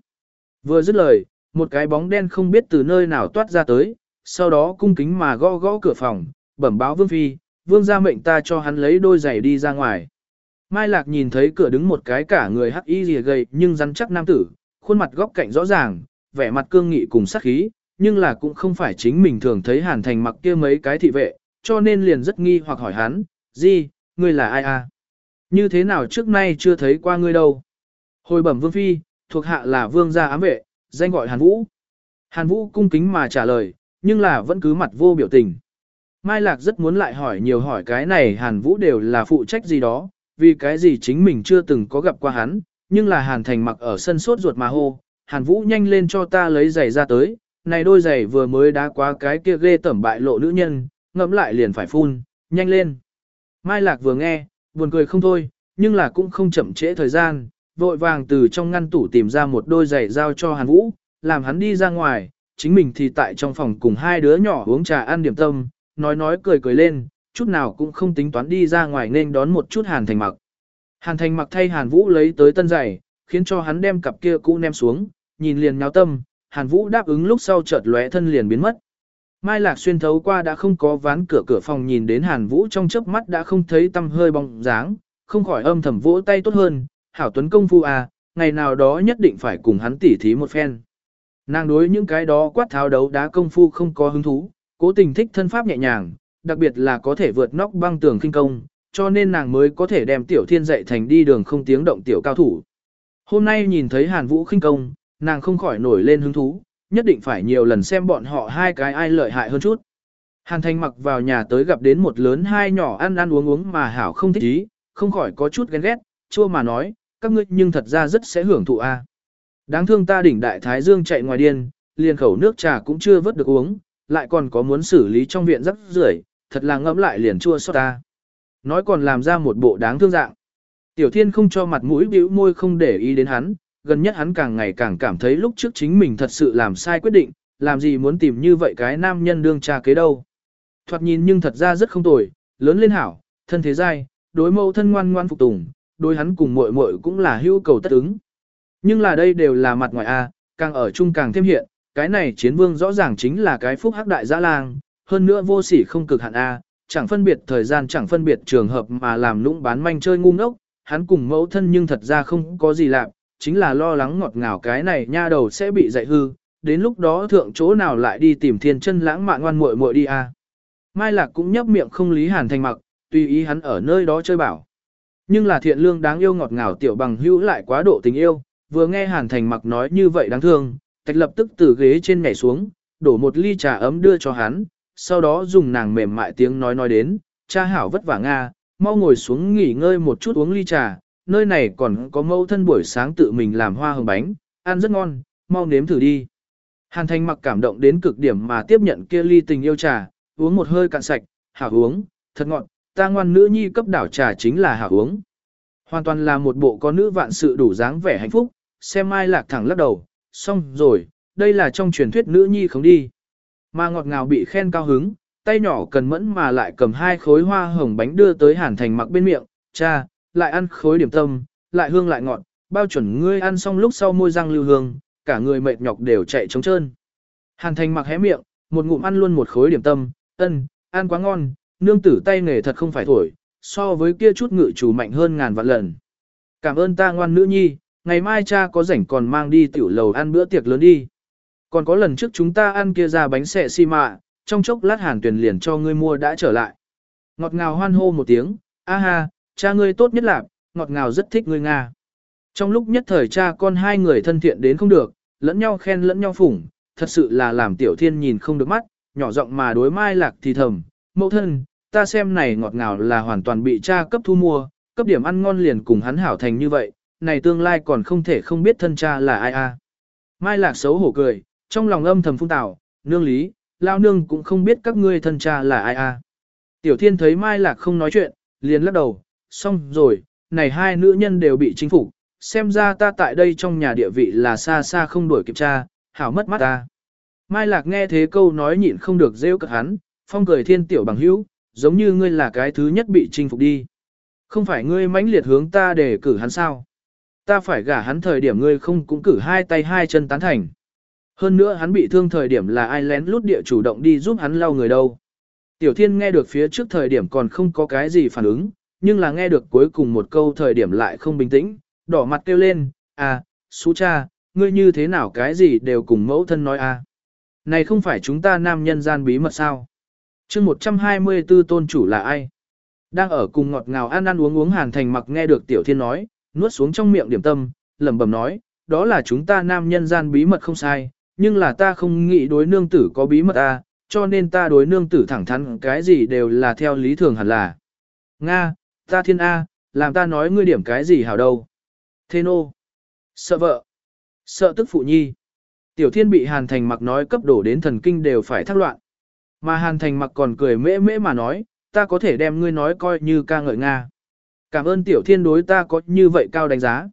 Vừa dứt lời, một cái bóng đen không biết từ nơi nào toát ra tới, sau đó cung kính mà gõ gõ cửa phòng, bẩm báo Vương Phi, Vương gia mệnh ta cho hắn lấy đôi giày đi ra ngoài. Mai Lạc nhìn thấy cửa đứng một cái cả người hắc y rìa gầy nhưng rắn chắc nam tử, khuôn mặt góc cạnh rõ ràng, vẻ mặt cương nghị cùng sắc khí, nhưng là cũng không phải chính mình thường thấy Hàn Thành mặc kia mấy cái thị vệ, cho nên liền rất nghi hoặc hỏi hắn, gì, ngươi là ai à? Như thế nào trước nay chưa thấy qua ngươi đâu? Hồi bẩm Vương Phi, thuộc hạ là Vương gia ám vệ, danh gọi Hàn Vũ. Hàn Vũ cung kính mà trả lời, nhưng là vẫn cứ mặt vô biểu tình. Mai Lạc rất muốn lại hỏi nhiều hỏi cái này Hàn Vũ đều là phụ trách gì đó, vì cái gì chính mình chưa từng có gặp qua hắn, nhưng là Hàn Thành mặc ở sân sốt ruột mà hô, Hàn Vũ nhanh lên cho ta lấy giày ra tới, này đôi giày vừa mới đá qua cái kia ghê tẩm bại lộ nữ nhân, ngẫm lại liền phải phun, nhanh lên. Mai Lạc vừa nghe, buồn cười không thôi, nhưng là cũng không chậm trễ thời gian, vội vàng từ trong ngăn tủ tìm ra một đôi giày giao cho Hàn Vũ, làm hắn đi ra ngoài, chính mình thì tại trong phòng cùng hai đứa nhỏ uống trà ăn điểm tâm, nói nói cười cười lên, chút nào cũng không tính toán đi ra ngoài nên đón một chút Hàn Thành mặc. Hàn Thành mặc thay Hàn Vũ lấy tới tân giày, khiến cho hắn đem cặp kia cũ ném xuống, nhìn liền nháo tâm, Hàn Vũ đáp ứng lúc sau chợt lóe thân liền biến mất. Mai Lạc xuyên thấu qua đã không có ván cửa cửa phòng nhìn đến Hàn Vũ trong chớp mắt đã không thấy tâm hơi bóng dáng, không khỏi âm thầm vỗ tay tốt hơn, hảo tuấn công phu à, ngày nào đó nhất định phải cùng hắn tỉ thí một phen. Nàng đối những cái đó quát tháo đấu đá công phu không có hứng thú, cố tình thích thân pháp nhẹ nhàng, đặc biệt là có thể vượt nóc băng tường kinh công, cho nên nàng mới có thể đem tiểu thiên dạy thành đi đường không tiếng động tiểu cao thủ. Hôm nay nhìn thấy Hàn Vũ khinh công, nàng không khỏi nổi lên hứng thú, nhất định phải nhiều lần xem bọn họ hai cái ai lợi hại hơn chút. Hàn Thành mặc vào nhà tới gặp đến một lớn hai nhỏ ăn ăn uống uống mà hảo không thích ý, không khỏi có chút ghen ghét, chua mà nói, các ngươi nhưng thật ra rất sẽ hưởng thụ a. Đáng thương ta đỉnh đại thái dương chạy ngoài điên, liền khẩu nước trà cũng chưa vớt được uống, lại còn có muốn xử lý trong viện rắc rưởi, thật là ngẫm lại liền chua xót ta. Nói còn làm ra một bộ đáng thương dạng. Tiểu thiên không cho mặt mũi bĩu môi không để ý đến hắn, gần nhất hắn càng ngày càng cảm thấy lúc trước chính mình thật sự làm sai quyết định, làm gì muốn tìm như vậy cái nam nhân đương cha kế đâu. Thoạt nhìn nhưng thật ra rất không tồi, lớn lên hảo, thân thế dai, đối mẫu thân ngoan ngoan phục tùng, đối hắn cùng muội muội cũng là hữu cầu tất ứng. Nhưng là đây đều là mặt ngoài a, càng ở chung càng thêm hiện, cái này chiến vương rõ ràng chính là cái phúc hắc đại dã lang, hơn nữa vô sỉ không cực hạn a, chẳng phân biệt thời gian chẳng phân biệt trường hợp mà làm lũng bán manh chơi ngu ngốc, hắn cùng mẫu thân nhưng thật ra không có gì lạ, chính là lo lắng ngọt ngào cái này nha đầu sẽ bị dạy hư, đến lúc đó thượng chỗ nào lại đi tìm thiên chân lãng mạn ngoan muội muội đi a. Mai Lạc cũng nhấp miệng không lý Hàn Thành mặc, tùy ý hắn ở nơi đó chơi bảo. Nhưng là thiện lương đáng yêu ngọt ngào tiểu bằng hữu lại quá độ tình yêu, vừa nghe Hàn Thành mặc nói như vậy đáng thương, tạch lập tức từ ghế trên nhảy xuống, đổ một ly trà ấm đưa cho hắn, sau đó dùng nàng mềm mại tiếng nói nói đến, cha hảo vất vả Nga, mau ngồi xuống nghỉ ngơi một chút uống ly trà, nơi này còn có mẫu thân buổi sáng tự mình làm hoa hồng bánh, ăn rất ngon, mau nếm thử đi. Hàn Thành mặc cảm động đến cực điểm mà tiếp nhận kia ly tình yêu trà, uống một hơi cạn sạch, hảo uống, thật ngọt, ta ngoan nữ nhi cấp đảo trà chính là hảo uống. Hoàn toàn là một bộ có nữ vạn sự đủ dáng vẻ hạnh phúc, xem mai lạc thẳng lắc đầu, xong rồi, đây là trong truyền thuyết nữ nhi không đi. Mà ngọt ngào bị khen cao hứng, tay nhỏ cần mẫn mà lại cầm hai khối hoa hồng bánh đưa tới hàn thành mặc bên miệng, cha, lại ăn khối điểm tâm, lại hương lại ngọt, bao chuẩn ngươi ăn xong lúc sau môi răng lưu hương, cả người mệt nhọc đều chạy trống trơn. Hàn thành mặc hé miệng, một ngụm ăn luôn một khối điểm tâm, ân, ăn quá ngon, nương tử tay nghề thật không phải thổi, so với kia chút ngự chủ mạnh hơn ngàn vạn lần. Cảm ơn ta ngoan nữ nhi, ngày mai cha có rảnh còn mang đi tiểu lầu ăn bữa tiệc lớn đi. Còn có lần trước chúng ta ăn kia ra bánh xẹ xi mạ, trong chốc lát hàn tuyển liền cho ngươi mua đã trở lại. Ngọt ngào hoan hô một tiếng, a ha, cha ngươi tốt nhất là, ngọt ngào rất thích ngươi Nga. Trong lúc nhất thời cha con hai người thân thiện đến không được, lẫn nhau khen lẫn nhau phủng, thật sự là làm tiểu thiên nhìn không được mắt, nhỏ giọng mà đối mai lạc thì thầm, mẫu thân, ta xem này ngọt ngào là hoàn toàn bị cha cấp thu mua, cấp điểm ăn ngon liền cùng hắn hảo thành như vậy, này tương lai còn không thể không biết thân cha là ai a. Mai lạc xấu hổ cười, trong lòng âm thầm phung tạo, nương lý, lao nương cũng không biết các ngươi thân cha là ai a. Tiểu thiên thấy Mai lạc không nói chuyện, liền lắc đầu, xong rồi, này hai nữ nhân đều bị chính phục, xem ra ta tại đây trong nhà địa vị là xa xa không đuổi kịp cha, hảo mất mắt ta. Mai Lạc nghe thế câu nói nhịn không được rêu cực hắn, phong cười thiên tiểu bằng hữu, giống như ngươi là cái thứ nhất bị chinh phục đi. Không phải ngươi mãnh liệt hướng ta để cử hắn sao? Ta phải gả hắn thời điểm ngươi không cũng cử hai tay hai chân tán thành. Hơn nữa hắn bị thương thời điểm là ai lén lút địa chủ động đi giúp hắn lau người đâu. Tiểu thiên nghe được phía trước thời điểm còn không có cái gì phản ứng, nhưng là nghe được cuối cùng một câu thời điểm lại không bình tĩnh, đỏ mặt kêu lên, à, xú cha, ngươi như thế nào cái gì đều cùng mẫu thân nói à. Này không phải chúng ta nam nhân gian bí mật sao? chương 124 tôn chủ là ai? Đang ở cùng ngọt ngào ăn ăn uống uống hàn thành mặc nghe được tiểu thiên nói, nuốt xuống trong miệng điểm tâm, lẩm bẩm nói, đó là chúng ta nam nhân gian bí mật không sai, nhưng là ta không nghĩ đối nương tử có bí mật à, cho nên ta đối nương tử thẳng thắn cái gì đều là theo lý thường hẳn là. Nga, ta thiên A, làm ta nói ngươi điểm cái gì hảo đâu. Thế nô, sợ vợ, sợ tức phụ nhi. Tiểu thiên bị hàn thành mặc nói cấp đổ đến thần kinh đều phải thắc loạn. Mà hàn thành mặc còn cười mễ mễ mà nói, ta có thể đem ngươi nói coi như ca ngợi Nga. Cảm ơn tiểu thiên đối ta có như vậy cao đánh giá.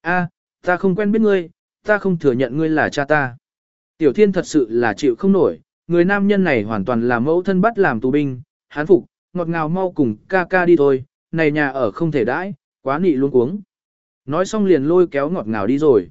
A, ta không quen biết ngươi, ta không thừa nhận ngươi là cha ta. Tiểu thiên thật sự là chịu không nổi, người nam nhân này hoàn toàn là mẫu thân bắt làm tù binh, hán phục, ngọt ngào mau cùng ca ca đi thôi, này nhà ở không thể đãi, quá nị luôn cuống. Nói xong liền lôi kéo ngọt ngào đi rồi.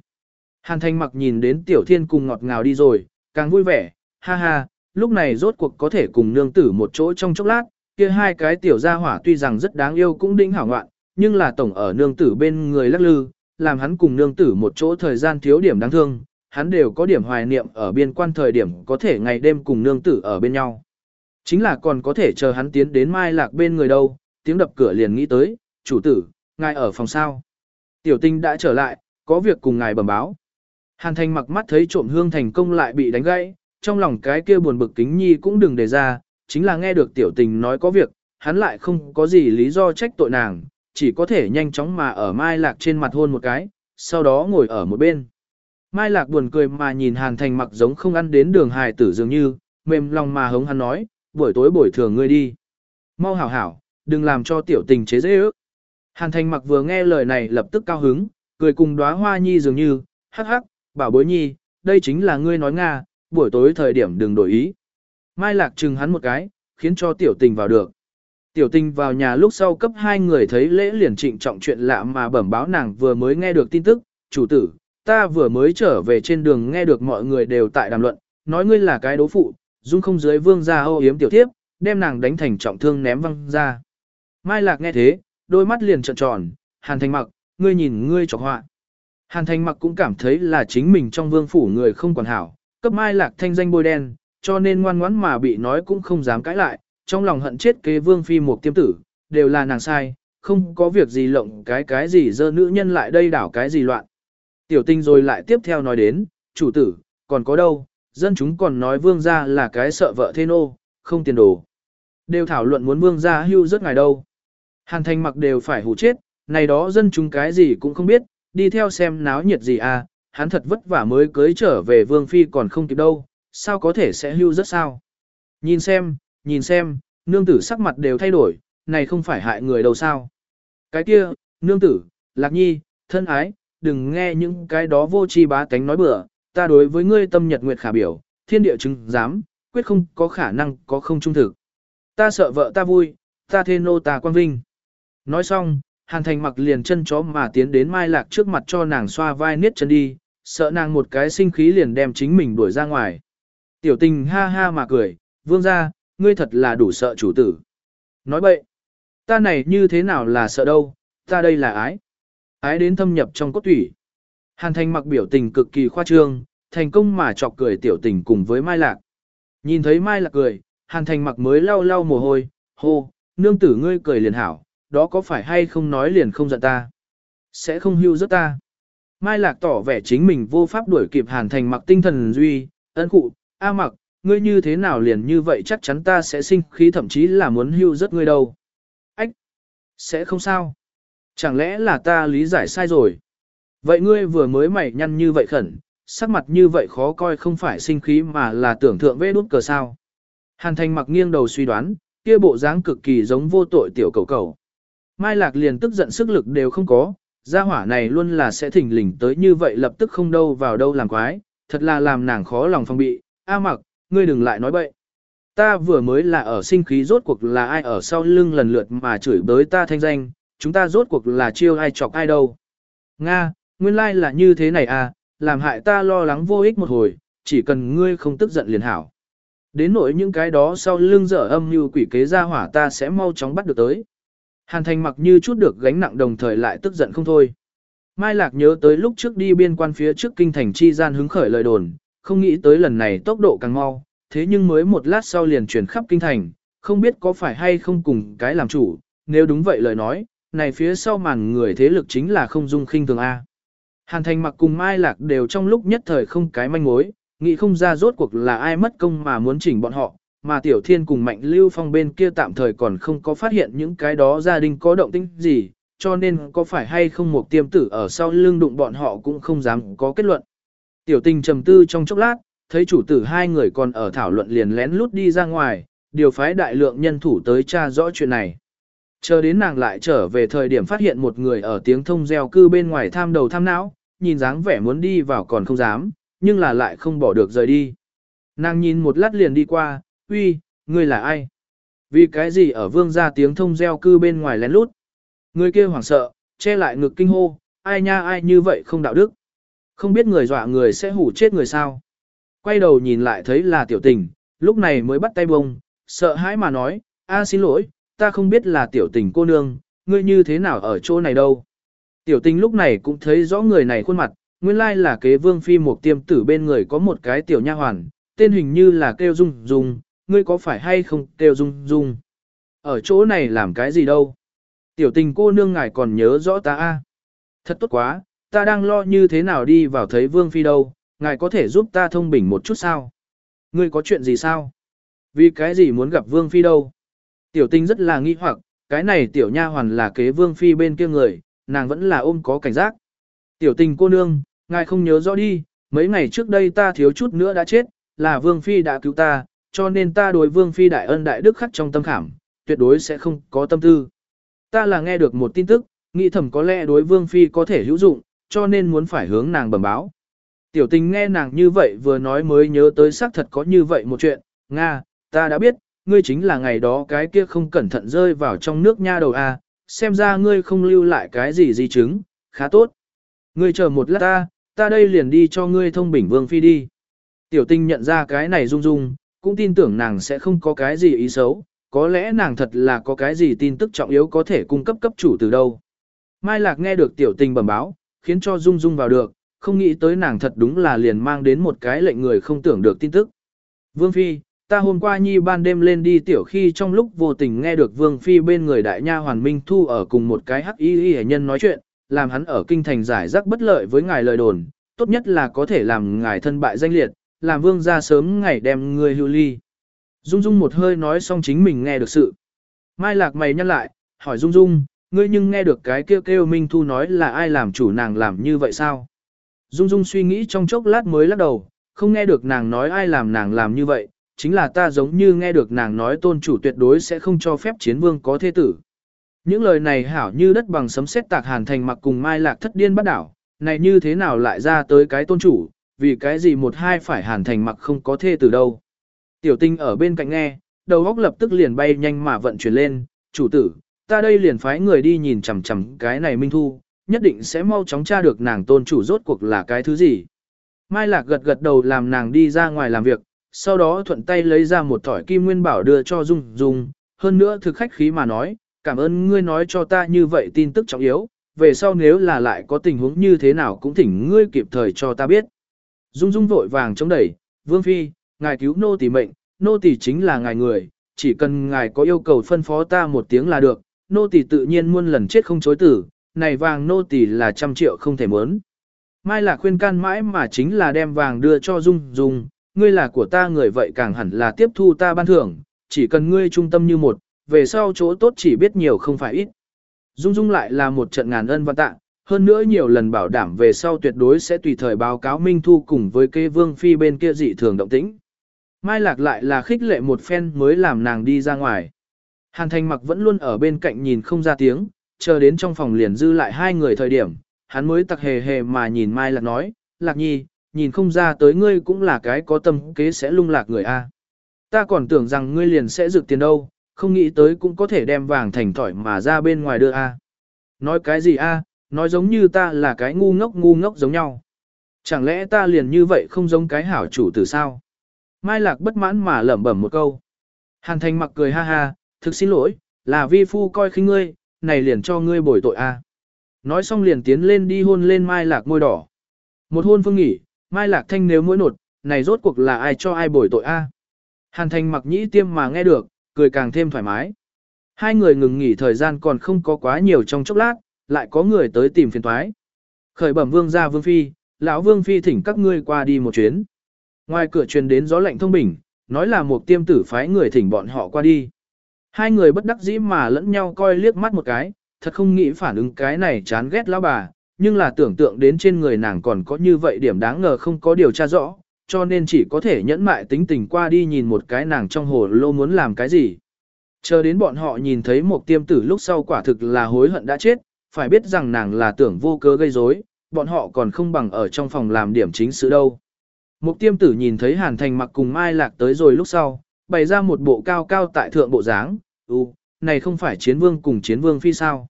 Hàn thanh mặc nhìn đến tiểu thiên cùng ngọt ngào đi rồi, càng vui vẻ, ha ha, lúc này rốt cuộc có thể cùng nương tử một chỗ trong chốc lát, kia hai cái tiểu gia hỏa tuy rằng rất đáng yêu cũng đỉnh hảo ngoạn, nhưng là tổng ở nương tử bên người lắc lư, làm hắn cùng nương tử một chỗ thời gian thiếu điểm đáng thương, hắn đều có điểm hoài niệm ở biên quan thời điểm có thể ngày đêm cùng nương tử ở bên nhau. Chính là còn có thể chờ hắn tiến đến mai lạc bên người đâu, tiếng đập cửa liền nghĩ tới, chủ tử, ngài ở phòng sao. Tiểu tinh đã trở lại, có việc cùng ngài bẩm báo. Hàn thành mặc mắt thấy trộm hương thành công lại bị đánh gãy, trong lòng cái kia buồn bực kính nhi cũng đừng đề ra, chính là nghe được tiểu tình nói có việc, hắn lại không có gì lý do trách tội nàng, chỉ có thể nhanh chóng mà ở mai lạc trên mặt hôn một cái, sau đó ngồi ở một bên. Mai lạc buồn cười mà nhìn hàn thành mặc giống không ăn đến đường hài tử dường như, mềm lòng mà hống hắn nói, buổi tối bồi thường ngươi đi. Mau hảo hảo, đừng làm cho tiểu tình chế dễ ước. Hàn thành mặc vừa nghe lời này lập tức cao hứng, cười cùng đóa hoa nhi dường như, hắc hắc, bảo bối nhi, đây chính là ngươi nói Nga, buổi tối thời điểm đừng đổi ý. Mai lạc trừng hắn một cái, khiến cho tiểu tình vào được. Tiểu tình vào nhà lúc sau cấp hai người thấy lễ liền trịnh trọng chuyện lạ mà bẩm báo nàng vừa mới nghe được tin tức, chủ tử, ta vừa mới trở về trên đường nghe được mọi người đều tại đàm luận, nói ngươi là cái đố phụ, dung không dưới vương gia ô yếm tiểu tiếp, đem nàng đánh thành trọng thương ném văng ra. Mai lạc nghe thế, đôi mắt liền trợn tròn, hàn thành mặc, ngươi nhìn ngươi chọc họa. Hàn thành mặc cũng cảm thấy là chính mình trong vương phủ người không còn hảo, cấp mai lạc thanh danh bôi đen, cho nên ngoan ngoãn mà bị nói cũng không dám cãi lại, trong lòng hận chết kế vương phi một tiêm tử, đều là nàng sai, không có việc gì lộng cái cái gì dơ nữ nhân lại đây đảo cái gì loạn. Tiểu tinh rồi lại tiếp theo nói đến, chủ tử, còn có đâu, dân chúng còn nói vương gia là cái sợ vợ thê nô, không tiền đồ. Đều thảo luận muốn vương gia hưu rất ngài đâu. Hàn thành mặc đều phải hủ chết, này đó dân chúng cái gì cũng không biết, đi theo xem náo nhiệt gì à, hắn thật vất vả mới cưới trở về vương phi còn không kịp đâu, sao có thể sẽ hưu rất sao. Nhìn xem, nhìn xem, nương tử sắc mặt đều thay đổi, này không phải hại người đâu sao. Cái kia, nương tử, lạc nhi, thân ái, đừng nghe những cái đó vô tri bá cánh nói bừa, ta đối với ngươi tâm nhật nguyệt khả biểu, thiên địa chứng giám, quyết không có khả năng có không trung thực. Ta sợ vợ ta vui, ta thê nô ta quan vinh. Nói xong, Hàn Thành mặc liền chân chó mà tiến đến Mai Lạc trước mặt cho nàng xoa vai niết chân đi, sợ nàng một cái sinh khí liền đem chính mình đuổi ra ngoài. Tiểu tình ha ha mà cười, vương ra, ngươi thật là đủ sợ chủ tử. Nói bậy, ta này như thế nào là sợ đâu, ta đây là ái. Ái đến thâm nhập trong cốt thủy. Hàn thành mặc biểu tình cực kỳ khoa trương, thành công mà chọc cười tiểu tình cùng với Mai Lạc. Nhìn thấy Mai Lạc cười, hàn thành mặc mới lau lau mồ hôi, hô, nương tử ngươi cười liền hảo, đó có phải hay không nói liền không giận ta. Sẽ không hưu rất ta. Mai Lạc tỏ vẻ chính mình vô pháp đuổi kịp hàn thành mặc tinh thần duy, ân cụ, A mặc, ngươi như thế nào liền như vậy chắc chắn ta sẽ sinh khí thậm chí là muốn hưu rất ngươi đâu. Ách! Sẽ không sao. Chẳng lẽ là ta lý giải sai rồi? Vậy ngươi vừa mới mày nhăn như vậy khẩn, sắc mặt như vậy khó coi không phải sinh khí mà là tưởng thượng vê đút cờ sao. Hàn thành mặc nghiêng đầu suy đoán, kia bộ dáng cực kỳ giống vô tội tiểu cầu cầu. Mai Lạc liền tức giận sức lực đều không có, gia hỏa này luôn là sẽ thỉnh lình tới như vậy lập tức không đâu vào đâu làm quái, thật là làm nàng khó lòng phòng bị, A mặc, ngươi đừng lại nói bậy. Ta vừa mới là ở sinh khí rốt cuộc là ai ở sau lưng lần lượt mà chửi bới ta thanh danh, chúng ta rốt cuộc là chiêu ai chọc ai đâu. Nga, nguyên lai like là như thế này à, làm hại ta lo lắng vô ích một hồi, chỉ cần ngươi không tức giận liền hảo. Đến nỗi những cái đó sau lưng dở âm như quỷ kế ra hỏa ta sẽ mau chóng bắt được tới. Hàn thành mặc như chút được gánh nặng đồng thời lại tức giận không thôi. Mai Lạc nhớ tới lúc trước đi biên quan phía trước kinh thành chi gian hứng khởi lời đồn, không nghĩ tới lần này tốc độ càng mau, thế nhưng mới một lát sau liền chuyển khắp kinh thành, không biết có phải hay không cùng cái làm chủ, nếu đúng vậy lời nói, này phía sau màn người thế lực chính là không dung khinh thường A. Hàn thành mặc cùng Mai Lạc đều trong lúc nhất thời không cái manh mối, nghĩ không ra rốt cuộc là ai mất công mà muốn chỉnh bọn họ, mà Tiểu Thiên cùng Mạnh Lưu Phong bên kia tạm thời còn không có phát hiện những cái đó gia đình có động tĩnh gì, cho nên có phải hay không một tiêm tử ở sau lưng đụng bọn họ cũng không dám có kết luận. Tiểu tình trầm tư trong chốc lát, thấy chủ tử hai người còn ở thảo luận liền lén lút đi ra ngoài, điều phái đại lượng nhân thủ tới tra rõ chuyện này. Chờ đến nàng lại trở về thời điểm phát hiện một người ở tiếng thông gieo cư bên ngoài tham đầu tham não, nhìn dáng vẻ muốn đi vào còn không dám, nhưng là lại không bỏ được rời đi. Nàng nhìn một lát liền đi qua, uy, ngươi là ai? Vì cái gì ở vương gia tiếng thông gieo cư bên ngoài lén lút? Người kia hoảng sợ, che lại ngực kinh hô, ai nha ai như vậy không đạo đức. Không biết người dọa người sẽ hủ chết người sao. Quay đầu nhìn lại thấy là tiểu tình, lúc này mới bắt tay bông, sợ hãi mà nói, a xin lỗi, ta không biết là tiểu tình cô nương, ngươi như thế nào ở chỗ này đâu. Tiểu tình lúc này cũng thấy rõ người này khuôn mặt, nguyên lai là kế vương phi một tiêm tử bên người có một cái tiểu nha hoàn, tên hình như là kêu dung dung, ngươi có phải hay không kêu dung dung. Ở chỗ này làm cái gì đâu. Tiểu tình cô nương ngài còn nhớ rõ ta a Thật tốt quá, ta đang lo như thế nào đi vào thấy vương phi đâu, ngài có thể giúp ta thông bình một chút sao? Ngươi có chuyện gì sao? Vì cái gì muốn gặp vương phi đâu? Tiểu Tinh rất là nghi hoặc, cái này tiểu nha hoàn là kế vương phi bên kia người, nàng vẫn là ôm có cảnh giác. Tiểu tình cô nương, ngài không nhớ rõ đi, mấy ngày trước đây ta thiếu chút nữa đã chết, là vương phi đã cứu ta, cho nên ta đối vương phi đại ân đại đức khắc trong tâm khảm, tuyệt đối sẽ không có tâm tư. Ta là nghe được một tin tức, nghĩ thầm có lẽ đối vương phi có thể hữu dụng, cho nên muốn phải hướng nàng bẩm báo. Tiểu tình nghe nàng như vậy vừa nói mới nhớ tới xác thật có như vậy một chuyện, Nga, ta đã biết, ngươi chính là ngày đó cái kia không cẩn thận rơi vào trong nước nha đầu a, xem ra ngươi không lưu lại cái gì di chứng, khá tốt. Ngươi chờ một lát ta, ta đây liền đi cho ngươi thông bình vương phi đi. Tiểu tinh nhận ra cái này rung rung, cũng tin tưởng nàng sẽ không có cái gì ý xấu, có lẽ nàng thật là có cái gì tin tức trọng yếu có thể cung cấp cấp chủ từ đâu. Mai Lạc nghe được tiểu tình bẩm báo, khiến cho Dung Dung vào được, không nghĩ tới nàng thật đúng là liền mang đến một cái lệnh người không tưởng được tin tức. Vương Phi, ta hôm qua nhi ban đêm lên đi tiểu khi trong lúc vô tình nghe được Vương Phi bên người đại nha hoàn minh thu ở cùng một cái hắc y y nhân nói chuyện, làm hắn ở kinh thành giải rắc bất lợi với ngài lời đồn, tốt nhất là có thể làm ngài thân bại danh liệt, làm vương ra sớm ngày đem người hưu ly. Dung Dung một hơi nói xong chính mình nghe được sự. Mai lạc mày nhăn lại, hỏi Dung Dung, ngươi nhưng nghe được cái kêu kêu Minh Thu nói là ai làm chủ nàng làm như vậy sao? Dung Dung suy nghĩ trong chốc lát mới lắc đầu, không nghe được nàng nói ai làm nàng làm như vậy, chính là ta giống như nghe được nàng nói tôn chủ tuyệt đối sẽ không cho phép chiến vương có thế tử. Những lời này hảo như đất bằng sấm sét tạc hàn thành mặc cùng mai lạc thất điên bắt đảo, này như thế nào lại ra tới cái tôn chủ, vì cái gì một hai phải hàn thành mặc không có thê tử đâu. Tiểu tinh ở bên cạnh nghe, đầu góc lập tức liền bay nhanh mà vận chuyển lên, chủ tử, ta đây liền phái người đi nhìn chằm chằm cái này minh thu, nhất định sẽ mau chóng tra được nàng tôn chủ rốt cuộc là cái thứ gì. Mai Lạc gật gật đầu làm nàng đi ra ngoài làm việc, sau đó thuận tay lấy ra một thỏi kim nguyên bảo đưa cho Dung Dung, hơn nữa thực khách khí mà nói, cảm ơn ngươi nói cho ta như vậy tin tức trọng yếu, về sau nếu là lại có tình huống như thế nào cũng thỉnh ngươi kịp thời cho ta biết. Dung Dung vội vàng chống đẩy, Vương Phi, ngài cứu nô tỳ mệnh, nô tỳ chính là ngài người, chỉ cần ngài có yêu cầu phân phó ta một tiếng là được, nô tỳ tự nhiên muôn lần chết không chối tử, này vàng nô tỳ là trăm triệu không thể mớn. Mai là khuyên can mãi mà chính là đem vàng đưa cho Dung Dung, ngươi là của ta người vậy càng hẳn là tiếp thu ta ban thưởng, chỉ cần ngươi trung tâm như một, về sau chỗ tốt chỉ biết nhiều không phải ít. Dung Dung lại là một trận ngàn ân văn tạ, hơn nữa nhiều lần bảo đảm về sau tuyệt đối sẽ tùy thời báo cáo Minh Thu cùng với kê vương phi bên kia dị thường động tĩnh. Mai Lạc lại là khích lệ một phen mới làm nàng đi ra ngoài. Hàn Thành mặc vẫn luôn ở bên cạnh nhìn không ra tiếng, chờ đến trong phòng liền dư lại hai người thời điểm, hắn mới tặc hề hề mà nhìn Mai Lạc nói, Lạc Nhi, nhìn không ra tới ngươi cũng là cái có tâm kế sẽ lung lạc người a. Ta còn tưởng rằng ngươi liền sẽ rực tiền đâu, không nghĩ tới cũng có thể đem vàng thành thỏi mà ra bên ngoài đưa a. Nói cái gì a? Nói giống như ta là cái ngu ngốc ngu ngốc giống nhau. Chẳng lẽ ta liền như vậy không giống cái hảo chủ từ sao? Mai Lạc bất mãn mà lẩm bẩm một câu. Hàn Thành mặc cười ha ha, thực xin lỗi, là vi phu coi khinh ngươi, này liền cho ngươi bồi tội a. Nói xong liền tiến lên đi hôn lên Mai Lạc môi đỏ. Một hôn phương nghỉ, Mai Lạc thanh nếu mỗi nột, này rốt cuộc là ai cho ai bồi tội a? Hàn Thành mặc nhĩ tiêm mà nghe được, cười càng thêm thoải mái. Hai người ngừng nghỉ thời gian còn không có quá nhiều trong chốc lát, lại có người tới tìm phiền thoái. Khởi bẩm vương gia vương phi, lão vương phi thỉnh các ngươi qua đi một chuyến. Ngoài cửa truyền đến gió lạnh thông bình, nói là một tiêm tử phái người thỉnh bọn họ qua đi. Hai người bất đắc dĩ mà lẫn nhau coi liếc mắt một cái, thật không nghĩ phản ứng cái này chán ghét lão bà, nhưng là tưởng tượng đến trên người nàng còn có như vậy điểm đáng ngờ không có điều tra rõ, cho nên chỉ có thể nhẫn mại tính tình qua đi nhìn một cái nàng trong hồ lô muốn làm cái gì. Chờ đến bọn họ nhìn thấy một tiêm tử lúc sau quả thực là hối hận đã chết, phải biết rằng nàng là tưởng vô cớ gây rối, bọn họ còn không bằng ở trong phòng làm điểm chính sự đâu. Mục tiêm tử nhìn thấy Hàn Thành mặc cùng Mai Lạc tới rồi lúc sau, bày ra một bộ cao cao tại thượng bộ dáng, ừ, này không phải chiến vương cùng chiến vương phi sao.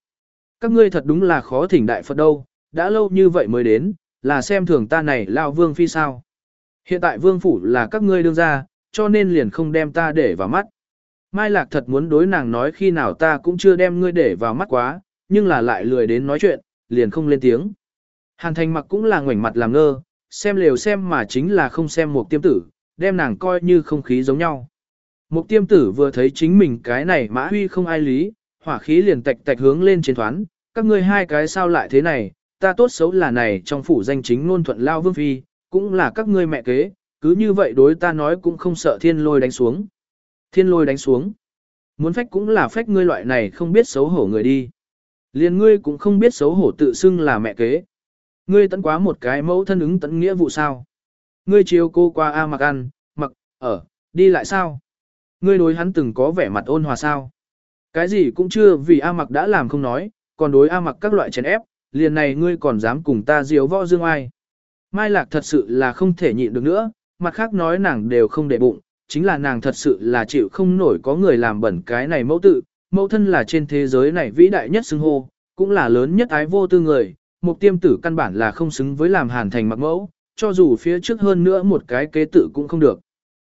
Các ngươi thật đúng là khó thỉnh đại Phật đâu, đã lâu như vậy mới đến, là xem thường ta này lao vương phi sao. Hiện tại vương phủ là các ngươi đương ra, cho nên liền không đem ta để vào mắt. Mai Lạc thật muốn đối nàng nói khi nào ta cũng chưa đem ngươi để vào mắt quá, nhưng là lại lười đến nói chuyện, liền không lên tiếng. Hàn thành mặc cũng là ngoảnh mặt làm ngơ, xem lều xem mà chính là không xem một tiêm tử, đem nàng coi như không khí giống nhau. Một tiêm tử vừa thấy chính mình cái này mã huy không ai lý, hỏa khí liền tạch tạch hướng lên trên thoán, các ngươi hai cái sao lại thế này, ta tốt xấu là này trong phủ danh chính ngôn thuận lao vương phi, cũng là các ngươi mẹ kế, cứ như vậy đối ta nói cũng không sợ thiên lôi đánh xuống. Thiên lôi đánh xuống. Muốn phách cũng là phách ngươi loại này không biết xấu hổ người đi. Liền ngươi cũng không biết xấu hổ tự xưng là mẹ kế. Ngươi tận quá một cái mẫu thân ứng tận nghĩa vụ sao. Ngươi chiếu cô qua A mặc ăn, mặc, ở, đi lại sao. Ngươi đối hắn từng có vẻ mặt ôn hòa sao. Cái gì cũng chưa vì A mặc đã làm không nói, còn đối A mặc các loại chèn ép, liền này ngươi còn dám cùng ta diếu võ dương ai. Mai Lạc thật sự là không thể nhịn được nữa, mặt khác nói nàng đều không để bụng, chính là nàng thật sự là chịu không nổi có người làm bẩn cái này mẫu tự, mẫu thân là trên thế giới này vĩ đại nhất xưng hô, cũng là lớn nhất ái vô tư người, mục tiêm tử căn bản là không xứng với làm hàn thành mặc mẫu, cho dù phía trước hơn nữa một cái kế tự cũng không được.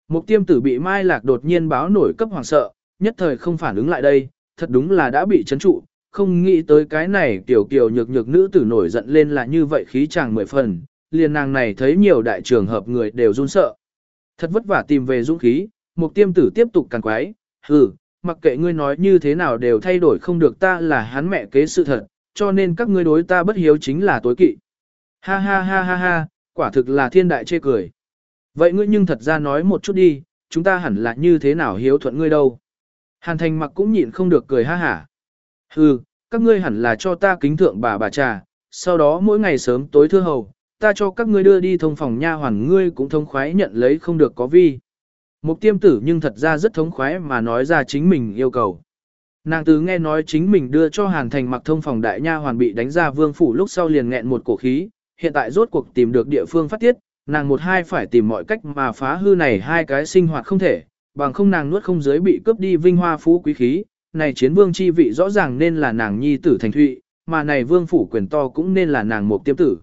Mục tiêm tử bị Mai Lạc đột nhiên báo nổi cấp hoàng sợ, nhất thời không phản ứng lại đây, thật đúng là đã bị chấn trụ, không nghĩ tới cái này tiểu kiều nhược nhược nữ tử nổi giận lên là như vậy khí chàng mười phần, liền nàng này thấy nhiều đại trường hợp người đều run sợ. Thật vất vả tìm về dũng khí, mục tiêm tử tiếp tục càng quái, hừ, mặc kệ ngươi nói như thế nào đều thay đổi không được ta là hắn mẹ kế sự thật, cho nên các ngươi đối ta bất hiếu chính là tối kỵ. Ha ha ha ha ha, quả thực là thiên đại chê cười. Vậy ngươi nhưng thật ra nói một chút đi, chúng ta hẳn là như thế nào hiếu thuận ngươi đâu. Hàn thành mặc cũng nhịn không được cười ha hả. Hừ, các ngươi hẳn là cho ta kính thượng bà bà trà, sau đó mỗi ngày sớm tối thưa hầu, ta cho các ngươi đưa đi thông phòng nha hoàn ngươi cũng thông khoái nhận lấy không được có vi. Mục tiêm tử nhưng thật ra rất thống khoái mà nói ra chính mình yêu cầu. Nàng tứ nghe nói chính mình đưa cho Hàn Thành mặc thông phòng đại nha hoàn bị đánh ra vương phủ lúc sau liền nghẹn một cổ khí, hiện tại rốt cuộc tìm được địa phương phát tiết, nàng một hai phải tìm mọi cách mà phá hư này hai cái sinh hoạt không thể, bằng không nàng nuốt không giới bị cướp đi vinh hoa phú quý khí, này chiến vương chi vị rõ ràng nên là nàng nhi tử thành thụy, mà này vương phủ quyền to cũng nên là nàng một tiêm tử.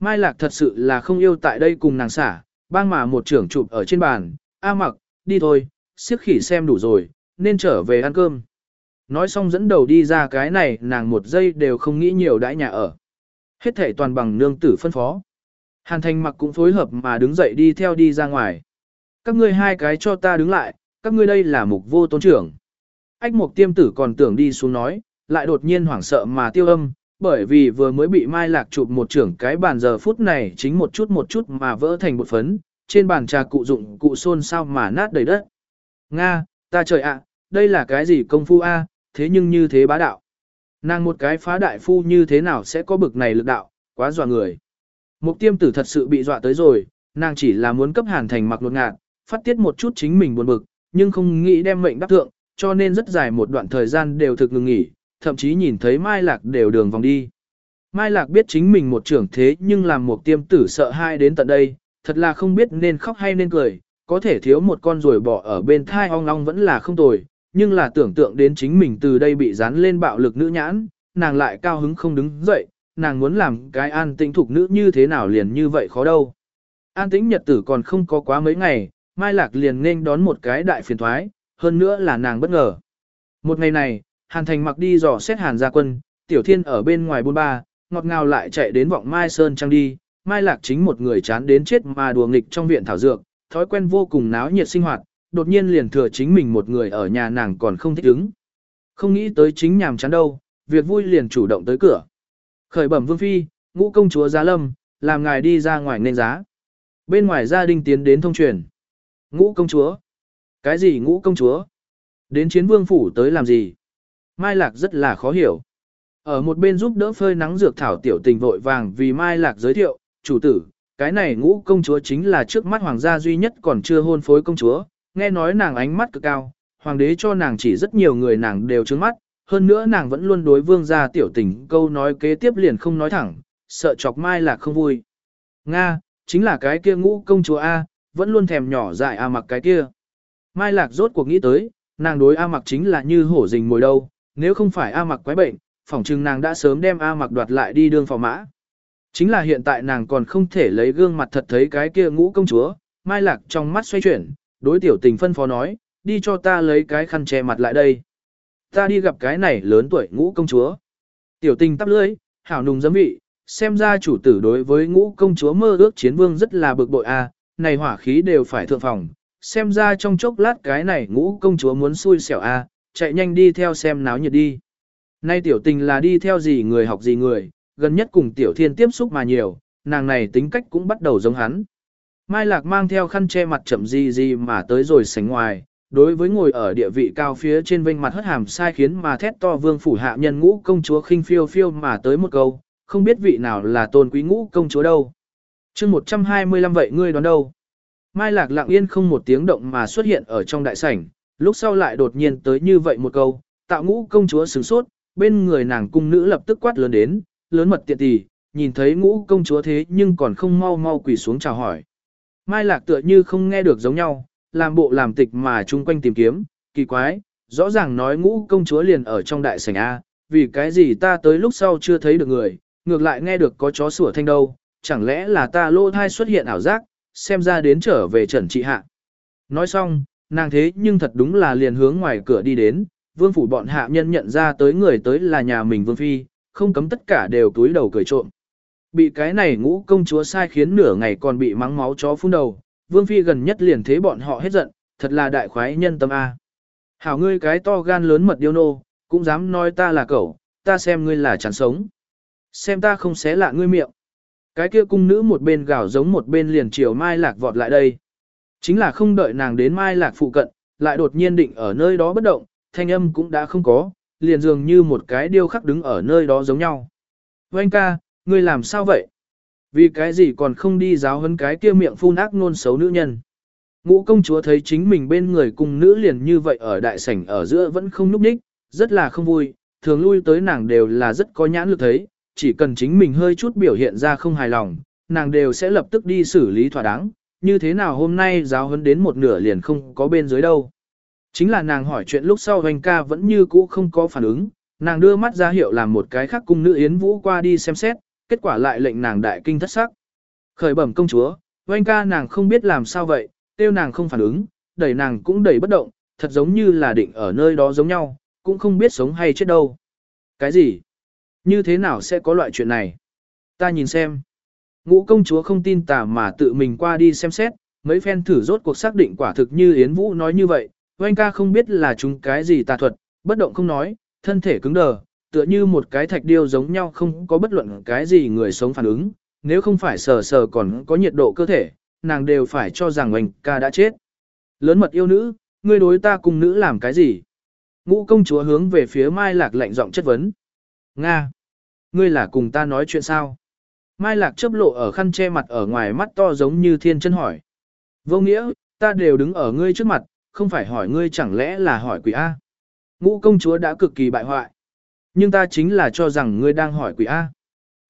Mai Lạc thật sự là không yêu tại đây cùng nàng xả, bang mà một trưởng chụp ở trên bàn, A mặc, đi thôi, siếc khỉ xem đủ rồi, nên trở về ăn cơm. Nói xong dẫn đầu đi ra cái này nàng một giây đều không nghĩ nhiều đãi nhà ở. Hết thể toàn bằng nương tử phân phó. Hàn thành mặc cũng phối hợp mà đứng dậy đi theo đi ra ngoài. Các ngươi hai cái cho ta đứng lại, các ngươi đây là mục vô tôn trưởng. Ách mục tiêm tử còn tưởng đi xuống nói, lại đột nhiên hoảng sợ mà tiêu âm, bởi vì vừa mới bị Mai Lạc chụp một trưởng cái bàn giờ phút này chính một chút một chút mà vỡ thành một phấn, trên bàn trà cụ dụng cụ xôn sao mà nát đầy đất. Nga, ta trời ạ, đây là cái gì công phu a? thế nhưng như thế bá đạo. Nàng một cái phá đại phu như thế nào sẽ có bực này lực đạo, quá dọa người. Mục tiêm tử thật sự bị dọa tới rồi, nàng chỉ là muốn cấp hàn thành mặc nột ngạt, phát tiết một chút chính mình buồn bực, nhưng không nghĩ đem mệnh đắc thượng, cho nên rất dài một đoạn thời gian đều thực ngừng nghỉ, thậm chí nhìn thấy Mai Lạc đều đường vòng đi. Mai Lạc biết chính mình một trưởng thế nhưng làm một tiêm tử sợ hai đến tận đây, thật là không biết nên khóc hay nên cười, có thể thiếu một con rồi bỏ ở bên thai ong long vẫn là không tồi, nhưng là tưởng tượng đến chính mình từ đây bị dán lên bạo lực nữ nhãn, nàng lại cao hứng không đứng dậy, nàng muốn làm cái an tĩnh thục nữ như thế nào liền như vậy khó đâu. An tĩnh nhật tử còn không có quá mấy ngày, Mai Lạc liền nên đón một cái đại phiền thoái, hơn nữa là nàng bất ngờ. Một ngày này, Hàn Thành mặc đi dò xét Hàn gia quân, Tiểu Thiên ở bên ngoài buôn ba, ngọt ngào lại chạy đến vọng Mai Sơn Trang đi, Mai Lạc chính một người chán đến chết mà đùa nghịch trong viện thảo dược, thói quen vô cùng náo nhiệt sinh hoạt, đột nhiên liền thừa chính mình một người ở nhà nàng còn không thích ứng. Không nghĩ tới chính nhàm chán đâu, việc vui liền chủ động tới cửa. Khởi bẩm vương phi, ngũ công chúa giá lâm, làm ngài đi ra ngoài nên giá. Bên ngoài gia đình tiến đến thông truyền. Ngũ công chúa? Cái gì ngũ công chúa? Đến chiến vương phủ tới làm gì? Mai Lạc rất là khó hiểu. Ở một bên giúp đỡ phơi nắng dược thảo tiểu tình vội vàng vì Mai Lạc giới thiệu, chủ tử, cái này ngũ công chúa chính là trước mắt hoàng gia duy nhất còn chưa hôn phối công chúa, nghe nói nàng ánh mắt cực cao, hoàng đế cho nàng chỉ rất nhiều người nàng đều trướng mắt, hơn nữa nàng vẫn luôn đối vương gia tiểu tình câu nói kế tiếp liền không nói thẳng, sợ chọc Mai là không vui. Nga, chính là cái kia ngũ công chúa A, vẫn luôn thèm nhỏ dại A mặc cái kia. Mai Lạc rốt cuộc nghĩ tới, nàng đối A mặc chính là như hổ rình mồi đâu, nếu không phải A mặc quái bệnh, phỏng chừng nàng đã sớm đem A mặc đoạt lại đi đương phò mã. Chính là hiện tại nàng còn không thể lấy gương mặt thật thấy cái kia ngũ công chúa, Mai Lạc trong mắt xoay chuyển, đối tiểu tình phân phó nói, đi cho ta lấy cái khăn che mặt lại đây. Ta đi gặp cái này lớn tuổi ngũ công chúa. Tiểu tình tắp lưỡi, hảo nùng giấm vị, xem ra chủ tử đối với ngũ công chúa mơ ước chiến vương rất là bực bội a, à, này hỏa khí đều phải thượng phòng, xem ra trong chốc lát cái này ngũ công chúa muốn xui xẻo a, à, chạy nhanh đi theo xem náo nhiệt đi. Nay tiểu tình là đi theo gì người học gì người, gần nhất cùng tiểu thiên tiếp xúc mà nhiều, nàng này tính cách cũng bắt đầu giống hắn. Mai Lạc mang theo khăn che mặt chậm gì gì mà tới rồi sánh ngoài, đối với ngồi ở địa vị cao phía trên vinh mặt hất hàm sai khiến mà thét to vương phủ hạ nhân ngũ công chúa khinh phiêu phiêu mà tới một câu, không biết vị nào là tôn quý ngũ công chúa đâu. chương 125 vậy ngươi đoán đâu? Mai Lạc lặng yên không một tiếng động mà xuất hiện ở trong đại sảnh, lúc sau lại đột nhiên tới như vậy một câu, tạo ngũ công chúa sửng sốt, bên người nàng cung nữ lập tức quát lớn đến, lớn mật tiện tỷ, nhìn thấy ngũ công chúa thế nhưng còn không mau mau quỳ xuống chào hỏi. Mai Lạc tựa như không nghe được giống nhau, làm bộ làm tịch mà chung quanh tìm kiếm, kỳ quái, rõ ràng nói ngũ công chúa liền ở trong đại sảnh A, vì cái gì ta tới lúc sau chưa thấy được người, ngược lại nghe được có chó sủa thanh đâu, chẳng lẽ là ta lô thai xuất hiện ảo giác, xem ra đến trở về trần trị hạ. Nói xong, nàng thế nhưng thật đúng là liền hướng ngoài cửa đi đến, vương phủ bọn hạ nhân nhận ra tới người tới là nhà mình vương phi, không cấm tất cả đều túi đầu cười trộm. Bị cái này ngũ công chúa sai khiến nửa ngày còn bị mắng máu chó phun đầu, vương phi gần nhất liền thế bọn họ hết giận, thật là đại khoái nhân tâm A. Hảo ngươi cái to gan lớn mật điêu nô, cũng dám nói ta là cẩu, ta xem ngươi là chán sống. Xem ta không xé lạ ngươi miệng. Cái kia cung nữ một bên gào giống một bên liền chiều Mai Lạc vọt lại đây. Chính là không đợi nàng đến Mai Lạc phụ cận, lại đột nhiên định ở nơi đó bất động, thanh âm cũng đã không có, liền dường như một cái điêu khắc đứng ở nơi đó giống nhau. Oanh ca, ngươi làm sao vậy? Vì cái gì còn không đi giáo huấn cái kia miệng phun ác nôn xấu nữ nhân? Ngũ công chúa thấy chính mình bên người cùng nữ liền như vậy ở đại sảnh ở giữa vẫn không núp ních, rất là không vui, thường lui tới nàng đều là rất có nhãn lực thấy, chỉ cần chính mình hơi chút biểu hiện ra không hài lòng, nàng đều sẽ lập tức đi xử lý thỏa đáng, như thế nào hôm nay giáo huấn đến một nửa liền không có bên dưới đâu. Chính là nàng hỏi chuyện lúc sau hoành ca vẫn như cũ không có phản ứng, nàng đưa mắt ra hiệu làm một cái khác cung nữ Yến Vũ qua đi xem xét, kết quả lại lệnh nàng đại kinh thất sắc. Khởi bẩm công chúa, oanh ca nàng không biết làm sao vậy, tiêu nàng không phản ứng, đẩy nàng cũng đẩy bất động, thật giống như là định ở nơi đó giống nhau, cũng không biết sống hay chết đâu. Cái gì? Như thế nào sẽ có loại chuyện này? Ta nhìn xem. Ngũ công chúa không tin tà mà tự mình qua đi xem xét, mấy phen thử rốt cuộc xác định quả thực như Yến Vũ nói như vậy, oanh ca không biết là chúng cái gì tà thuật, bất động không nói, thân thể cứng đờ, tựa như một cái thạch điêu giống nhau không có bất luận cái gì người sống phản ứng, nếu không phải sờ sờ còn có nhiệt độ cơ thể, nàng đều phải cho rằng oanh ca đã chết. Lớn mật yêu nữ, ngươi đối ta cùng nữ làm cái gì? Ngũ công chúa hướng về phía Mai Lạc lạnh giọng chất vấn. Nga! Ngươi là cùng ta nói chuyện sao? Mai Lạc chấp lộ ở khăn che mặt ở ngoài mắt to giống như thiên chân hỏi. Vô nghĩa, ta đều đứng ở ngươi trước mặt, không phải hỏi ngươi chẳng lẽ là hỏi quỷ A. Ngũ công chúa đã cực kỳ bại hoại. Nhưng ta chính là cho rằng ngươi đang hỏi quỷ A.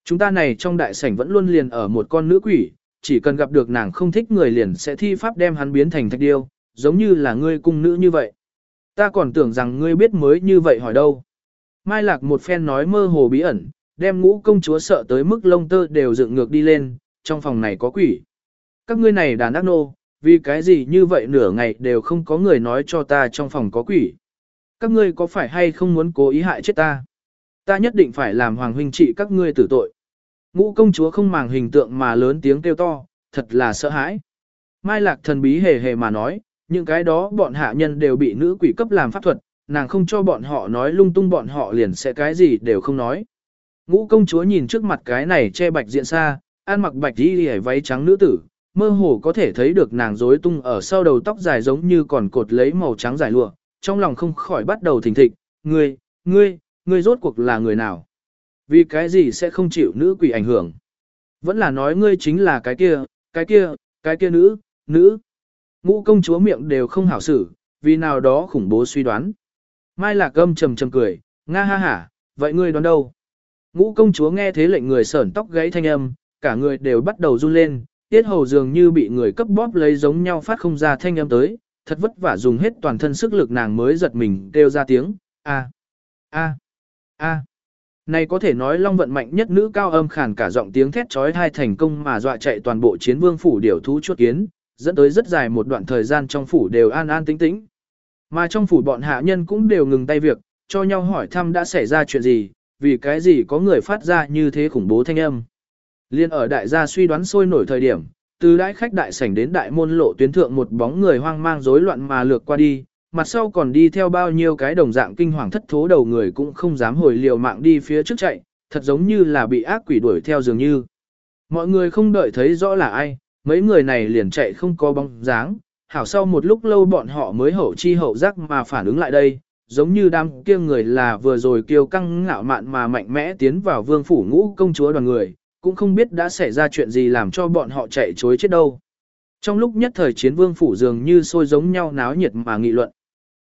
Chúng ta này trong đại sảnh vẫn luôn liền ở một con nữ quỷ, chỉ cần gặp được nàng không thích người liền sẽ thi pháp đem hắn biến thành thạch điêu, giống như là ngươi cung nữ như vậy. Ta còn tưởng rằng ngươi biết mới như vậy hỏi đâu. Mai Lạc một phen nói mơ hồ bí ẩn, đem ngũ công chúa sợ tới mức lông tơ đều dựng ngược đi lên, trong phòng này có quỷ. Các ngươi này đàn ác nô, vì cái gì như vậy nửa ngày đều không có người nói cho ta trong phòng có quỷ. Các ngươi có phải hay không muốn cố ý hại chết ta? Ta nhất định phải làm hoàng huynh trị các ngươi tử tội. Ngũ công chúa không màng hình tượng mà lớn tiếng kêu to, thật là sợ hãi. Mai lạc thần bí hề hề mà nói, những cái đó bọn hạ nhân đều bị nữ quỷ cấp làm pháp thuật, nàng không cho bọn họ nói lung tung bọn họ liền sẽ cái gì đều không nói. Ngũ công chúa nhìn trước mặt cái này che bạch diện xa, ăn mặc bạch đi hề váy trắng nữ tử, mơ hồ có thể thấy được nàng rối tung ở sau đầu tóc dài giống như còn cột lấy màu trắng dài lụa, trong lòng không khỏi bắt đầu thình thịch, ngươi, ngươi, ngươi rốt cuộc là người nào? Vì cái gì sẽ không chịu nữ quỷ ảnh hưởng? Vẫn là nói ngươi chính là cái kia, cái kia, cái kia nữ, nữ. Ngũ công chúa miệng đều không hảo xử, vì nào đó khủng bố suy đoán. Mai lạc Âm trầm trầm cười, nga ha hả, vậy ngươi đoán đâu? Ngũ công chúa nghe thế lệnh người sởn tóc gãy thanh âm, cả người đều bắt đầu run lên, tiết hầu dường như bị người cấp bóp lấy giống nhau phát không ra thanh âm tới, thật vất vả dùng hết toàn thân sức lực nàng mới giật mình kêu ra tiếng, a a a Này có thể nói long vận mạnh nhất nữ cao âm khàn cả giọng tiếng thét trói thai thành công mà dọa chạy toàn bộ chiến vương phủ điều thú chuột kiến, dẫn tới rất dài một đoạn thời gian trong phủ đều an an tĩnh tĩnh. Mà trong phủ bọn hạ nhân cũng đều ngừng tay việc, cho nhau hỏi thăm đã xảy ra chuyện gì, vì cái gì có người phát ra như thế khủng bố thanh âm. Liên ở đại gia suy đoán sôi nổi thời điểm, từ đại khách đại sảnh đến đại môn lộ tuyến thượng một bóng người hoang mang rối loạn mà lược qua đi, mặt sau còn đi theo bao nhiêu cái đồng dạng kinh hoàng thất thố đầu người cũng không dám hồi liều mạng đi phía trước chạy, thật giống như là bị ác quỷ đuổi theo dường như. Mọi người không đợi thấy rõ là ai, mấy người này liền chạy không có bóng dáng, hảo sau một lúc lâu bọn họ mới hậu chi hậu giác mà phản ứng lại đây, giống như đám kia người là vừa rồi kiêu căng ngạo mạn mà mạnh mẽ tiến vào vương phủ ngũ công chúa đoàn người, cũng không biết đã xảy ra chuyện gì làm cho bọn họ chạy chối chết đâu. Trong lúc nhất thời chiến vương phủ dường như sôi giống nhau náo nhiệt mà nghị luận.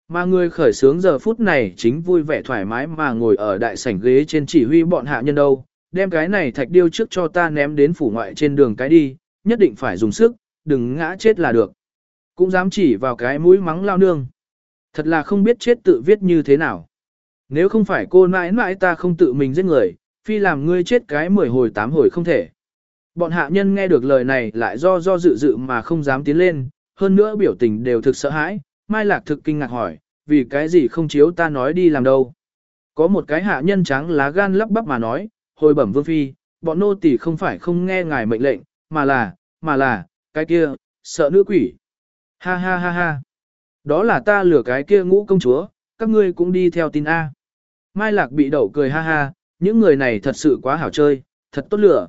Mà người khởi sướng giờ phút này chính vui vẻ thoải mái mà ngồi ở đại sảnh ghế trên chỉ huy bọn hạ nhân đâu, đem cái này thạch điêu trước cho ta ném đến phủ ngoại trên đường cái đi, nhất định phải dùng sức, đừng ngã chết là được. Cũng dám chỉ vào cái mũi mắng lao nương. Thật là không biết chết tự viết như thế nào. Nếu không phải cô mãi mãi ta không tự mình giết người, phi làm ngươi chết cái mười hồi tám hồi không thể. Bọn hạ nhân nghe được lời này lại do do dự dự mà không dám tiến lên, hơn nữa biểu tình đều thực sợ hãi, Mai Lạc thực kinh ngạc hỏi, vì cái gì không chiếu ta nói đi làm đâu. Có một cái hạ nhân trắng lá gan lắp bắp mà nói, hồi bẩm vương phi, bọn nô tỳ không phải không nghe ngài mệnh lệnh, mà là, mà là, cái kia, sợ nữ quỷ. Ha ha ha ha. Đó là ta lừa cái kia ngũ công chúa, các ngươi cũng đi theo tin A. Mai Lạc bị đậu cười ha ha, những người này thật sự quá hảo chơi, thật tốt lửa.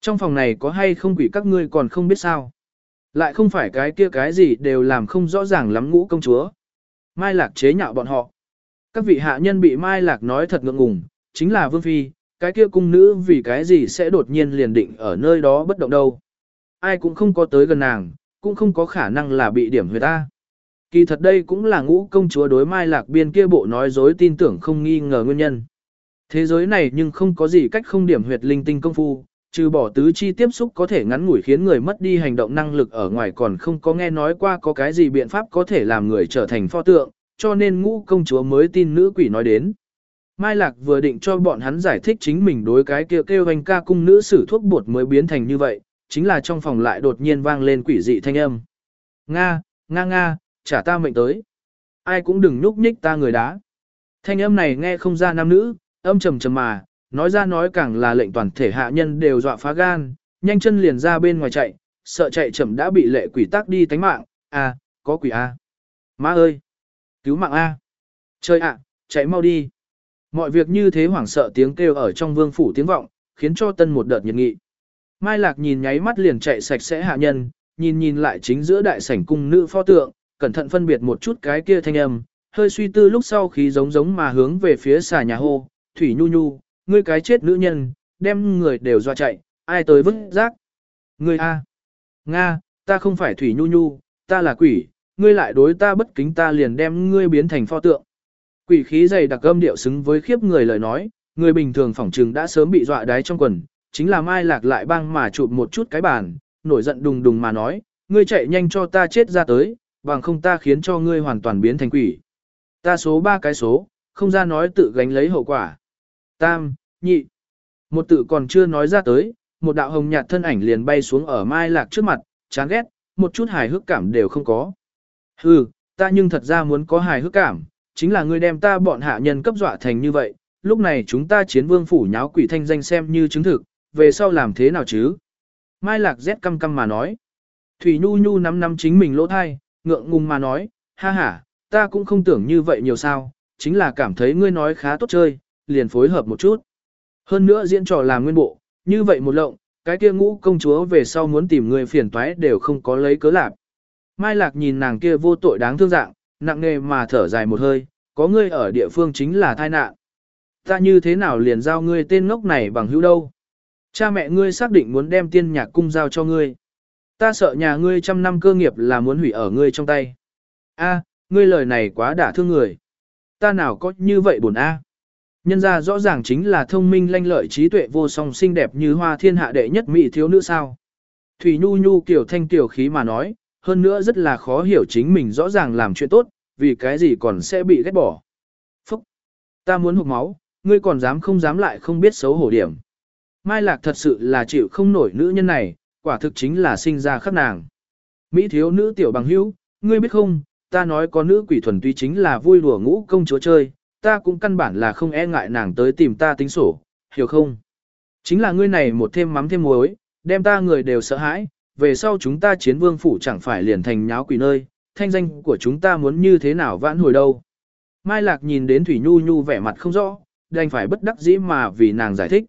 Trong phòng này có hay không quỷ các ngươi còn không biết sao. Lại không phải cái kia cái gì đều làm không rõ ràng lắm ngũ công chúa. Mai Lạc chế nhạo bọn họ. Các vị hạ nhân bị Mai Lạc nói thật ngượng ngùng, chính là Vương Phi, cái kia cung nữ vì cái gì sẽ đột nhiên liền định ở nơi đó bất động đâu. Ai cũng không có tới gần nàng, cũng không có khả năng là bị điểm huyệt ta. Kỳ thật đây cũng là ngũ công chúa đối Mai Lạc biên kia bộ nói dối tin tưởng không nghi ngờ nguyên nhân. Thế giới này nhưng không có gì cách không điểm huyệt linh tinh công phu, trừ bỏ tứ chi tiếp xúc có thể ngắn ngủi khiến người mất đi hành động năng lực ở ngoài còn không có nghe nói qua có cái gì biện pháp có thể làm người trở thành pho tượng, cho nên ngũ công chúa mới tin nữ quỷ nói đến. Mai Lạc vừa định cho bọn hắn giải thích chính mình đối cái kêu kêu hành ca cung nữ sử thuốc bột mới biến thành như vậy, chính là trong phòng lại đột nhiên vang lên quỷ dị thanh âm. Nga, Nga Nga, trả ta mệnh tới. Ai cũng đừng núp nhích ta người đá. Thanh âm này nghe không ra nam nữ, âm trầm trầm mà, nói ra nói càng là lệnh toàn thể hạ nhân đều dọa phá gan, nhanh chân liền ra bên ngoài chạy, sợ chạy chậm đã bị lệ quỷ tác đi tánh mạng, à, có quỷ a. À. Má ơi, cứu mạng a. Chơi ạ, chạy mau đi. Mọi việc như thế hoảng sợ tiếng kêu ở trong vương phủ tiếng vọng, khiến cho tân một đợt nhiệt nghị. Mai Lạc nhìn nháy mắt liền chạy sạch sẽ hạ nhân, nhìn nhìn lại chính giữa đại sảnh cung nữ pho tượng, cẩn thận phân biệt một chút cái kia thanh âm, hơi suy tư lúc sau khí giống giống mà hướng về phía xà nhà hô, Thủy Nhu Nhu, ngươi cái chết nữ nhân, đem người đều dọa chạy, ai tới vứt rác. Ngươi A. Nga, ta không phải Thủy Nhu Nhu, ta là quỷ, ngươi lại đối ta bất kính ta liền đem ngươi biến thành pho tượng. Quỷ khí dày đặc âm điệu xứng với khiếp người lời nói, người bình thường phỏng trừng đã sớm bị dọa đáy trong quần, chính là Mai Lạc lại băng mà chụp một chút cái bàn, nổi giận đùng đùng mà nói, ngươi chạy nhanh cho ta chết ra tới, bằng không ta khiến cho ngươi hoàn toàn biến thành quỷ. Ta số ba cái số, không ra nói tự gánh lấy hậu quả. Tam, nhị. Một tự còn chưa nói ra tới, một đạo hồng nhạt thân ảnh liền bay xuống ở Mai Lạc trước mặt, chán ghét, một chút hài hước cảm đều không có. Hừ, ta nhưng thật ra muốn có hài hước cảm, chính là ngươi đem ta bọn hạ nhân cấp dọa thành như vậy, lúc này chúng ta chiến vương phủ nháo quỷ thanh danh xem như chứng thực, về sau làm thế nào chứ? Mai Lạc rét căm căm mà nói. Thủy Nhu Nhu nắm nắm chính mình lỗ thai, ngượng ngùng mà nói, ha ha, ta cũng không tưởng như vậy nhiều sao, chính là cảm thấy ngươi nói khá tốt chơi, liền phối hợp một chút. Hơn nữa diễn trò làm nguyên bộ, như vậy một lộng, cái kia ngũ công chúa về sau muốn tìm người phiền toái đều không có lấy cớ lạc. Mai Lạc nhìn nàng kia vô tội đáng thương dạng, nặng nề mà thở dài một hơi, có ngươi ở địa phương chính là tai nạn. Ta như thế nào liền giao ngươi tên ngốc này bằng hữu đâu? Cha mẹ ngươi xác định muốn đem tiên nhạc cung giao cho ngươi. Ta sợ nhà ngươi trăm năm cơ nghiệp là muốn hủy ở ngươi trong tay. A, ngươi lời này quá đả thương người. Ta nào có như vậy buồn a? Nhân ra rõ ràng chính là thông minh lanh lợi trí tuệ vô song xinh đẹp như hoa thiên hạ đệ nhất mỹ thiếu nữ sao. Thủy Nhu Nhu kiểu thanh tiểu khí mà nói, hơn nữa rất là khó hiểu chính mình rõ ràng làm chuyện tốt, vì cái gì còn sẽ bị ghét bỏ. Phúc! Ta muốn hụt máu, ngươi còn dám không dám lại không biết xấu hổ điểm. Mai Lạc thật sự là chịu không nổi nữ nhân này, quả thực chính là sinh ra khắc nàng. Mỹ thiếu nữ tiểu bằng hữu, ngươi biết không, ta nói có nữ quỷ thuần tuy chính là vui đùa ngũ công chúa chơi, ta cũng căn bản là không e ngại nàng tới tìm ta tính sổ, hiểu không? Chính là ngươi này một thêm mắm thêm muối, đem ta người đều sợ hãi, về sau chúng ta chiến vương phủ chẳng phải liền thành nháo quỷ nơi, thanh danh của chúng ta muốn như thế nào vãn hồi đâu. Mai Lạc nhìn đến Thủy Nhu Nhu vẻ mặt không rõ, đành phải bất đắc dĩ mà vì nàng giải thích.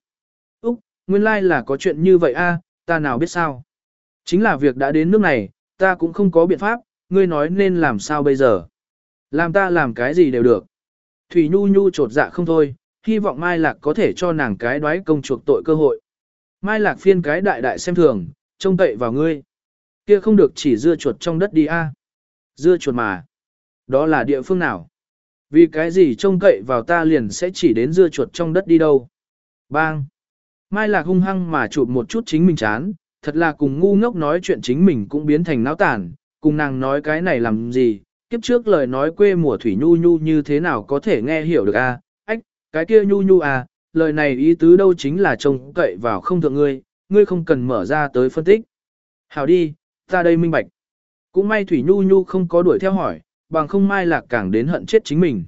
Úc, nguyên lai like là có chuyện như vậy a, ta nào biết sao. Chính là việc đã đến nước này, ta cũng không có biện pháp, ngươi nói nên làm sao bây giờ. Làm ta làm cái gì đều được. Thủy Nhu Nhu trột dạ không thôi, hy vọng Mai Lạc có thể cho nàng cái đoái công chuộc tội cơ hội. Mai Lạc phiên cái đại đại xem thường, trông cậy vào ngươi. Kia không được chỉ dưa chuột trong đất đi a. Dưa chuột mà. Đó là địa phương nào? Vì cái gì trông cậy vào ta liền sẽ chỉ đến dưa chuột trong đất đi đâu? Bang! Mai Lạc hung hăng mà chụp một chút chính mình chán, thật là cùng ngu ngốc nói chuyện chính mình cũng biến thành náo tản, cùng nàng nói cái này làm gì, kiếp trước lời nói quê mùa thủy nhu nhu như thế nào có thể nghe hiểu được a? ách, cái kia nhu nhu à, lời này ý tứ đâu chính là trông cậy vào không thượng ngươi, ngươi không cần mở ra tới phân tích. Hảo đi, ta đây minh bạch. Cũng may thủy nhu nhu không có đuổi theo hỏi, bằng không mai lạc càng đến hận chết chính mình.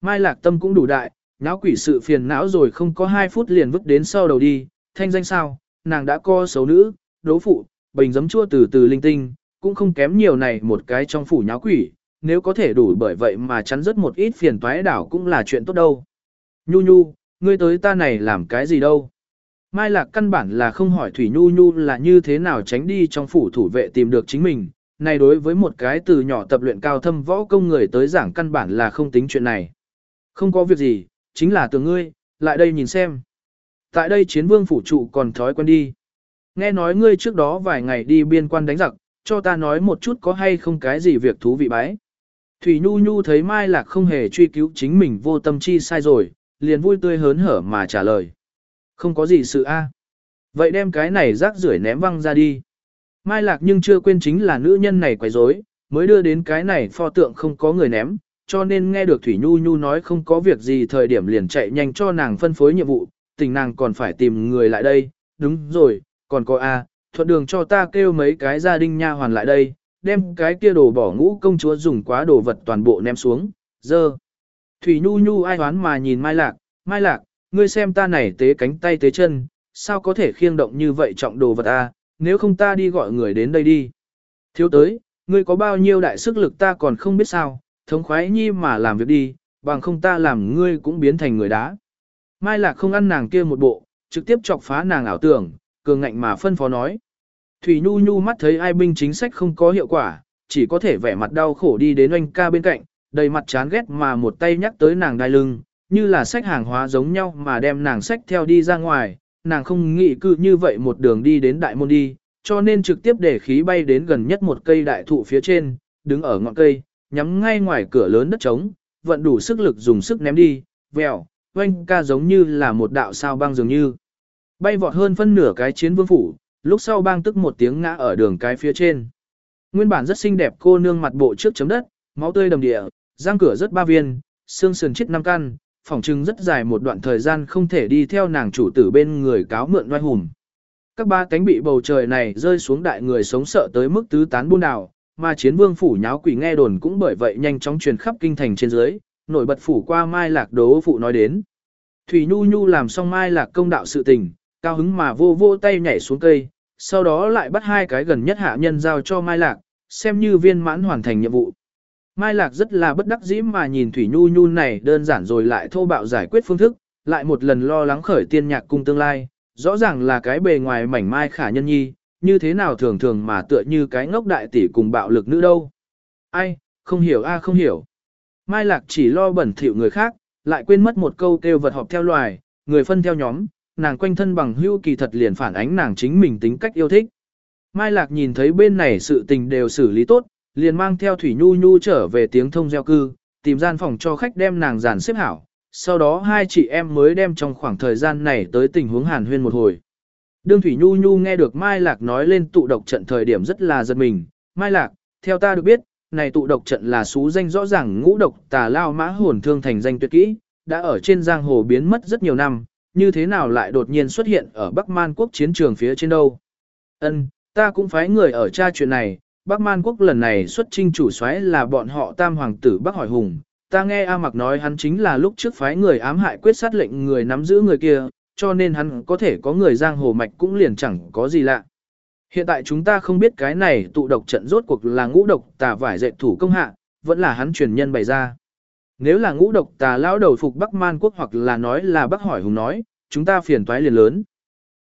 Mai lạc tâm cũng đủ đại, nháo quỷ sự phiền não rồi không có 2 phút liền vứt đến sau đầu đi, thanh danh sao, nàng đã co xấu nữ, đố phụ, bình giấm chua từ từ linh tinh, cũng không kém nhiều này một cái trong phủ nháo quỷ, nếu có thể đủ bởi vậy mà chắn rất một ít phiền toái đảo cũng là chuyện tốt đâu. Nhu nhu, ngươi tới ta này làm cái gì đâu? Mai Lạc căn bản là không hỏi Thủy Nhu Nhu là như thế nào tránh đi trong phủ thủ vệ tìm được chính mình, này đối với một cái từ nhỏ tập luyện cao thâm võ công người tới giảng căn bản là không tính chuyện này. Không có việc gì, chính là từ ngươi, lại đây nhìn xem. Tại đây chiến vương phủ trụ còn thói quen đi. Nghe nói ngươi trước đó vài ngày đi biên quan đánh giặc, cho ta nói một chút có hay không cái gì việc thú vị bái. Thủy Nhu Nhu thấy Mai Lạc không hề truy cứu chính mình vô tâm chi sai rồi, liền vui tươi hớn hở mà trả lời. Không có gì sự a. À. Vậy đem cái này rác rưởi ném văng ra đi. Mai Lạc nhưng chưa quên chính là nữ nhân này quấy rối, mới đưa đến cái này pho tượng không có người ném, cho nên nghe được Thủy Nhu Nhu nói không có việc gì thời điểm liền chạy nhanh cho nàng phân phối nhiệm vụ, tình nàng còn phải tìm người lại đây, đúng rồi, còn có A, thuận đường cho ta kêu mấy cái gia đình nha hoàn lại đây, đem cái kia đồ bỏ ngũ công chúa dùng quá đồ vật toàn bộ ném xuống, dơ. Thủy Nhu Nhu ai hoán mà nhìn Mai Lạc, Mai Lạc, ngươi xem ta này tế cánh tay tế chân, sao có thể khiêng động như vậy trọng đồ vật a? nếu không ta đi gọi người đến đây đi. Thiếu tới, ngươi có bao nhiêu đại sức lực ta còn không biết sao, thống khoái nhi mà làm việc đi, bằng không ta làm ngươi cũng biến thành người đá. Mai Lạc không ăn nàng kia một bộ, trực tiếp chọc phá nàng ảo tưởng, cường ngạnh mà phân phó nói. Thủy Nhu Nhu mắt thấy ai binh chính sách không có hiệu quả, chỉ có thể vẻ mặt đau khổ đi đến oanh ca bên cạnh, đầy mặt chán ghét mà một tay nhắc tới nàng đai lưng, như là sách hàng hóa giống nhau mà đem nàng sách theo đi ra ngoài, nàng không nghĩ cư như vậy một đường đi đến đại môn đi, cho nên trực tiếp để khí bay đến gần nhất một cây đại thụ phía trên, đứng ở ngọn cây, nhắm ngay ngoài cửa lớn đất trống, vận đủ sức lực dùng sức ném đi, vèo, oanh ca giống như là một đạo sao băng dường như. Bay vọt hơn phân nửa cái chiến vương phủ, lúc sau bang tức một tiếng ngã ở đường cái phía trên. Nguyên bản rất xinh đẹp cô nương mặt bộ trước chấm đất, máu tươi đầm địa, răng cửa rất ba viên, xương sườn chết năm căn, phòng trưng rất dài một đoạn thời gian không thể đi theo nàng chủ tử bên người cáo mượn oai hùng. Các ba cánh bị bầu trời này rơi xuống đại người sống sợ tới mức tứ tán buôn đảo, mà chiến vương phủ nháo quỷ nghe đồn cũng bởi vậy nhanh chóng truyền khắp kinh thành trên dưới, nổi bật phủ qua mai lạc đố phụ nói đến. Thủy Nhu Nhu làm xong mai lạc công đạo sự tình, cao hứng mà vô vô tay nhảy xuống cây, sau đó lại bắt hai cái gần nhất hạ nhân giao cho mai lạc, xem như viên mãn hoàn thành nhiệm vụ. Mai Lạc rất là bất đắc dĩ mà nhìn Thủy Nhu Nhu này đơn giản rồi lại thô bạo giải quyết phương thức, lại một lần lo lắng khởi tiên nhạc cung tương lai, rõ ràng là cái bề ngoài mảnh mai khả nhân nhi, như thế nào thường thường mà tựa như cái ngốc đại tỷ cùng bạo lực nữ đâu. Ai, không hiểu a không hiểu. Mai Lạc chỉ lo bẩn thỉu người khác, lại quên mất một câu kêu vật họp theo loài, người phân theo nhóm, nàng quanh thân bằng hưu kỳ thật liền phản ánh nàng chính mình tính cách yêu thích. Mai Lạc nhìn thấy bên này sự tình đều xử lý tốt, liền mang theo Thủy Nhu Nhu trở về tiếng thông gieo cư, tìm gian phòng cho khách đem nàng giàn xếp hảo. Sau đó hai chị em mới đem trong khoảng thời gian này tới tình huống hàn huyên một hồi. Đương Thủy Nhu Nhu nghe được Mai Lạc nói lên tụ độc trận thời điểm rất là giật mình. Mai Lạc, theo ta được biết, này tụ độc trận là xú danh rõ ràng ngũ độc tà lao mã hồn thương thành danh tuyệt kỹ, đã ở trên giang hồ biến mất rất nhiều năm, như thế nào lại đột nhiên xuất hiện ở Bắc Man quốc chiến trường phía trên đâu. Ân, ta cũng phái người ở tra chuyện này, Bắc Man quốc lần này xuất trinh chủ soái là bọn họ tam hoàng tử Bắc Hỏi Hùng. Ta nghe A Mặc nói hắn chính là lúc trước phái người ám hại quyết sát lệnh người nắm giữ người kia, cho nên hắn có thể có người giang hồ mạch cũng liền chẳng có gì lạ. Hiện tại chúng ta không biết cái này tụ độc trận rốt cuộc là ngũ độc tà vải dệt thủ công hạ, vẫn là hắn truyền nhân bày ra. Nếu là ngũ độc tà lão đầu phục Bắc Man quốc hoặc là nói là Bắc Hỏi Hùng nói, chúng ta phiền toái liền lớn.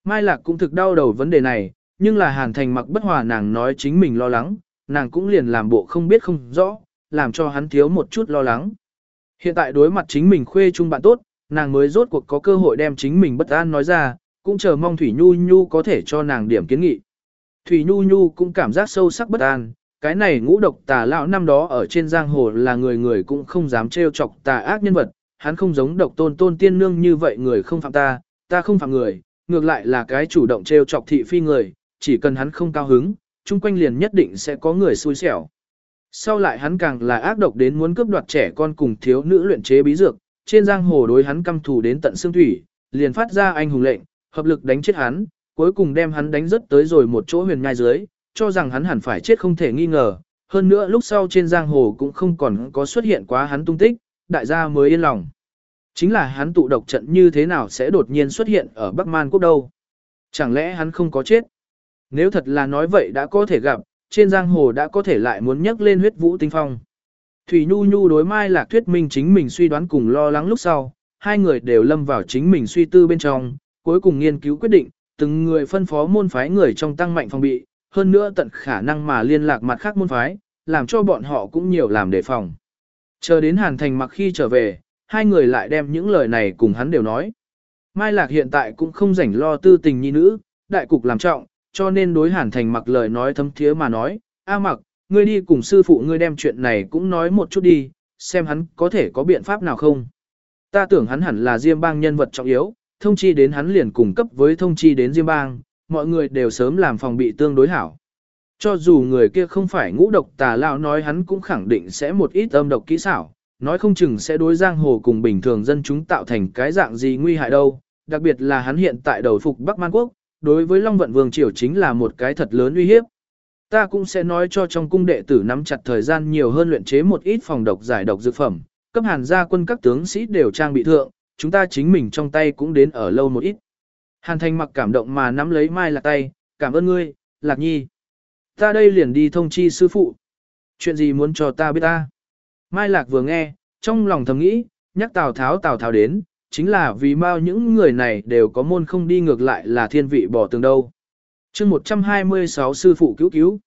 Mai Lạc cũng thực đau đầu vấn đề này, nhưng là Hàn Thành mặc bất hòa nàng nói chính mình lo lắng, nàng cũng liền làm bộ không biết không rõ, làm cho hắn thiếu một chút lo lắng. Hiện tại đối mặt chính mình khuê chung bạn tốt, nàng mới rốt cuộc có cơ hội đem chính mình bất an nói ra, cũng chờ mong Thủy Nhu Nhu có thể cho nàng điểm kiến nghị. Thủy Nhu Nhu cũng cảm giác sâu sắc bất an, cái này ngũ độc tà lão năm đó ở trên giang hồ là người người cũng không dám trêu chọc tà ác nhân vật, hắn không giống độc tôn tôn tiên nương như vậy người không phạm ta, ta không phạm người, ngược lại là cái chủ động trêu chọc thị phi người, chỉ cần hắn không cao hứng, chung quanh liền nhất định sẽ có người xui xẻo. Sau lại hắn càng là ác độc đến muốn cướp đoạt trẻ con cùng thiếu nữ luyện chế bí dược, trên giang hồ đối hắn căm thù đến tận xương thủy, liền phát ra anh hùng lệnh, hợp lực đánh chết hắn, cuối cùng đem hắn đánh rất tới rồi một chỗ huyền nhai dưới, cho rằng hắn hẳn phải chết không thể nghi ngờ. Hơn nữa lúc sau trên giang hồ cũng không còn có xuất hiện quá hắn tung tích, đại gia mới yên lòng. Chính là hắn tụ độc trận như thế nào sẽ đột nhiên xuất hiện ở Bắc Man quốc đâu? Chẳng lẽ hắn không có chết? Nếu thật là nói vậy đã có thể gặp, trên giang hồ đã có thể lại muốn nhắc lên huyết vũ tinh phong. Thủy Nhu Nhu đối Mai Lạc thuyết minh chính mình suy đoán cùng lo lắng lúc sau, hai người đều lâm vào chính mình suy tư bên trong, cuối cùng nghiên cứu quyết định, từng người phân phó môn phái người trong tăng mạnh phòng bị, hơn nữa tận khả năng mà liên lạc mặt khác môn phái, làm cho bọn họ cũng nhiều làm đề phòng. Chờ đến Hàn Thành mặc khi trở về, hai người lại đem những lời này cùng hắn đều nói. Mai Lạc hiện tại cũng không rảnh lo tư tình nhi nữ, đại cục làm trọng, cho nên đối hàn thành mặc lời nói thấm thiế mà nói, A mặc, ngươi đi cùng sư phụ ngươi đem chuyện này cũng nói một chút đi, xem hắn có thể có biện pháp nào không. Ta tưởng hắn hẳn là Diêm bang nhân vật trọng yếu, thông chi đến hắn liền cùng cấp với thông chi đến Diêm bang, mọi người đều sớm làm phòng bị tương đối hảo. Cho dù người kia không phải ngũ độc tà lão nói hắn cũng khẳng định sẽ một ít âm độc kỹ xảo, nói không chừng sẽ đối giang hồ cùng bình thường dân chúng tạo thành cái dạng gì nguy hại đâu, đặc biệt là hắn hiện tại đầu phục Bắc Man Quốc, đối với Long Vận Vương Triều chính là một cái thật lớn uy hiếp. Ta cũng sẽ nói cho trong cung đệ tử nắm chặt thời gian nhiều hơn luyện chế một ít phòng độc giải độc dược phẩm, cấp hàn gia quân các tướng sĩ đều trang bị thượng, chúng ta chính mình trong tay cũng đến ở lâu một ít. Hàn Thành mặc cảm động mà nắm lấy Mai Lạc tay, cảm ơn ngươi, Lạc Nhi. Ta đây liền đi thông chi sư phụ. Chuyện gì muốn cho ta biết ta? Mai Lạc vừa nghe, trong lòng thầm nghĩ, nhắc Tào Tháo Tào Tháo đến, chính là vì bao những người này đều có môn không đi ngược lại là thiên vị bỏ tường đâu. chương 126 sư phụ cứu cứu.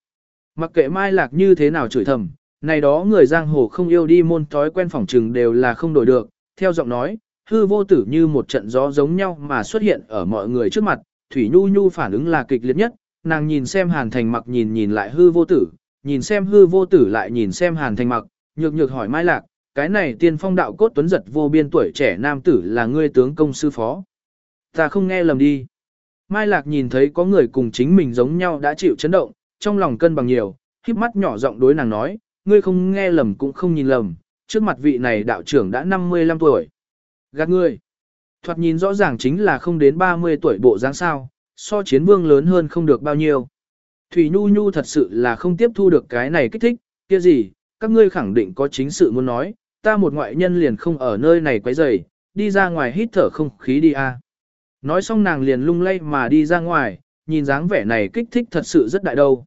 Mặc kệ mai lạc như thế nào chửi thầm, này đó người giang hồ không yêu đi môn thói quen phỏng trừng đều là không đổi được, theo giọng nói, hư vô tử như một trận gió giống nhau mà xuất hiện ở mọi người trước mặt, Thủy Nhu Nhu phản ứng là kịch liệt nhất, nàng nhìn xem Hàn Thành mặc nhìn nhìn lại hư vô tử, nhìn xem hư vô tử lại nhìn xem Hàn Thành mặc, nhược nhược hỏi Mai Lạc, cái này tiên phong đạo cốt tuấn giật vô biên tuổi trẻ nam tử là ngươi tướng công sư phó. Ta không nghe lầm đi. Mai Lạc nhìn thấy có người cùng chính mình giống nhau đã chịu chấn động, trong lòng cân bằng nhiều, khiếp mắt nhỏ giọng đối nàng nói, ngươi không nghe lầm cũng không nhìn lầm, trước mặt vị này đạo trưởng đã 55 tuổi. Gạt người, Thoạt nhìn rõ ràng chính là không đến 30 tuổi bộ dáng sao, so chiến vương lớn hơn không được bao nhiêu. Thủy Nhu Nhu thật sự là không tiếp thu được cái này kích thích, kia gì, các ngươi khẳng định có chính sự muốn nói, ta một ngoại nhân liền không ở nơi này quấy rầy, đi ra ngoài hít thở không khí đi a. Nói xong nàng liền lung lay mà đi ra ngoài, nhìn dáng vẻ này kích thích thật sự rất đại đâu.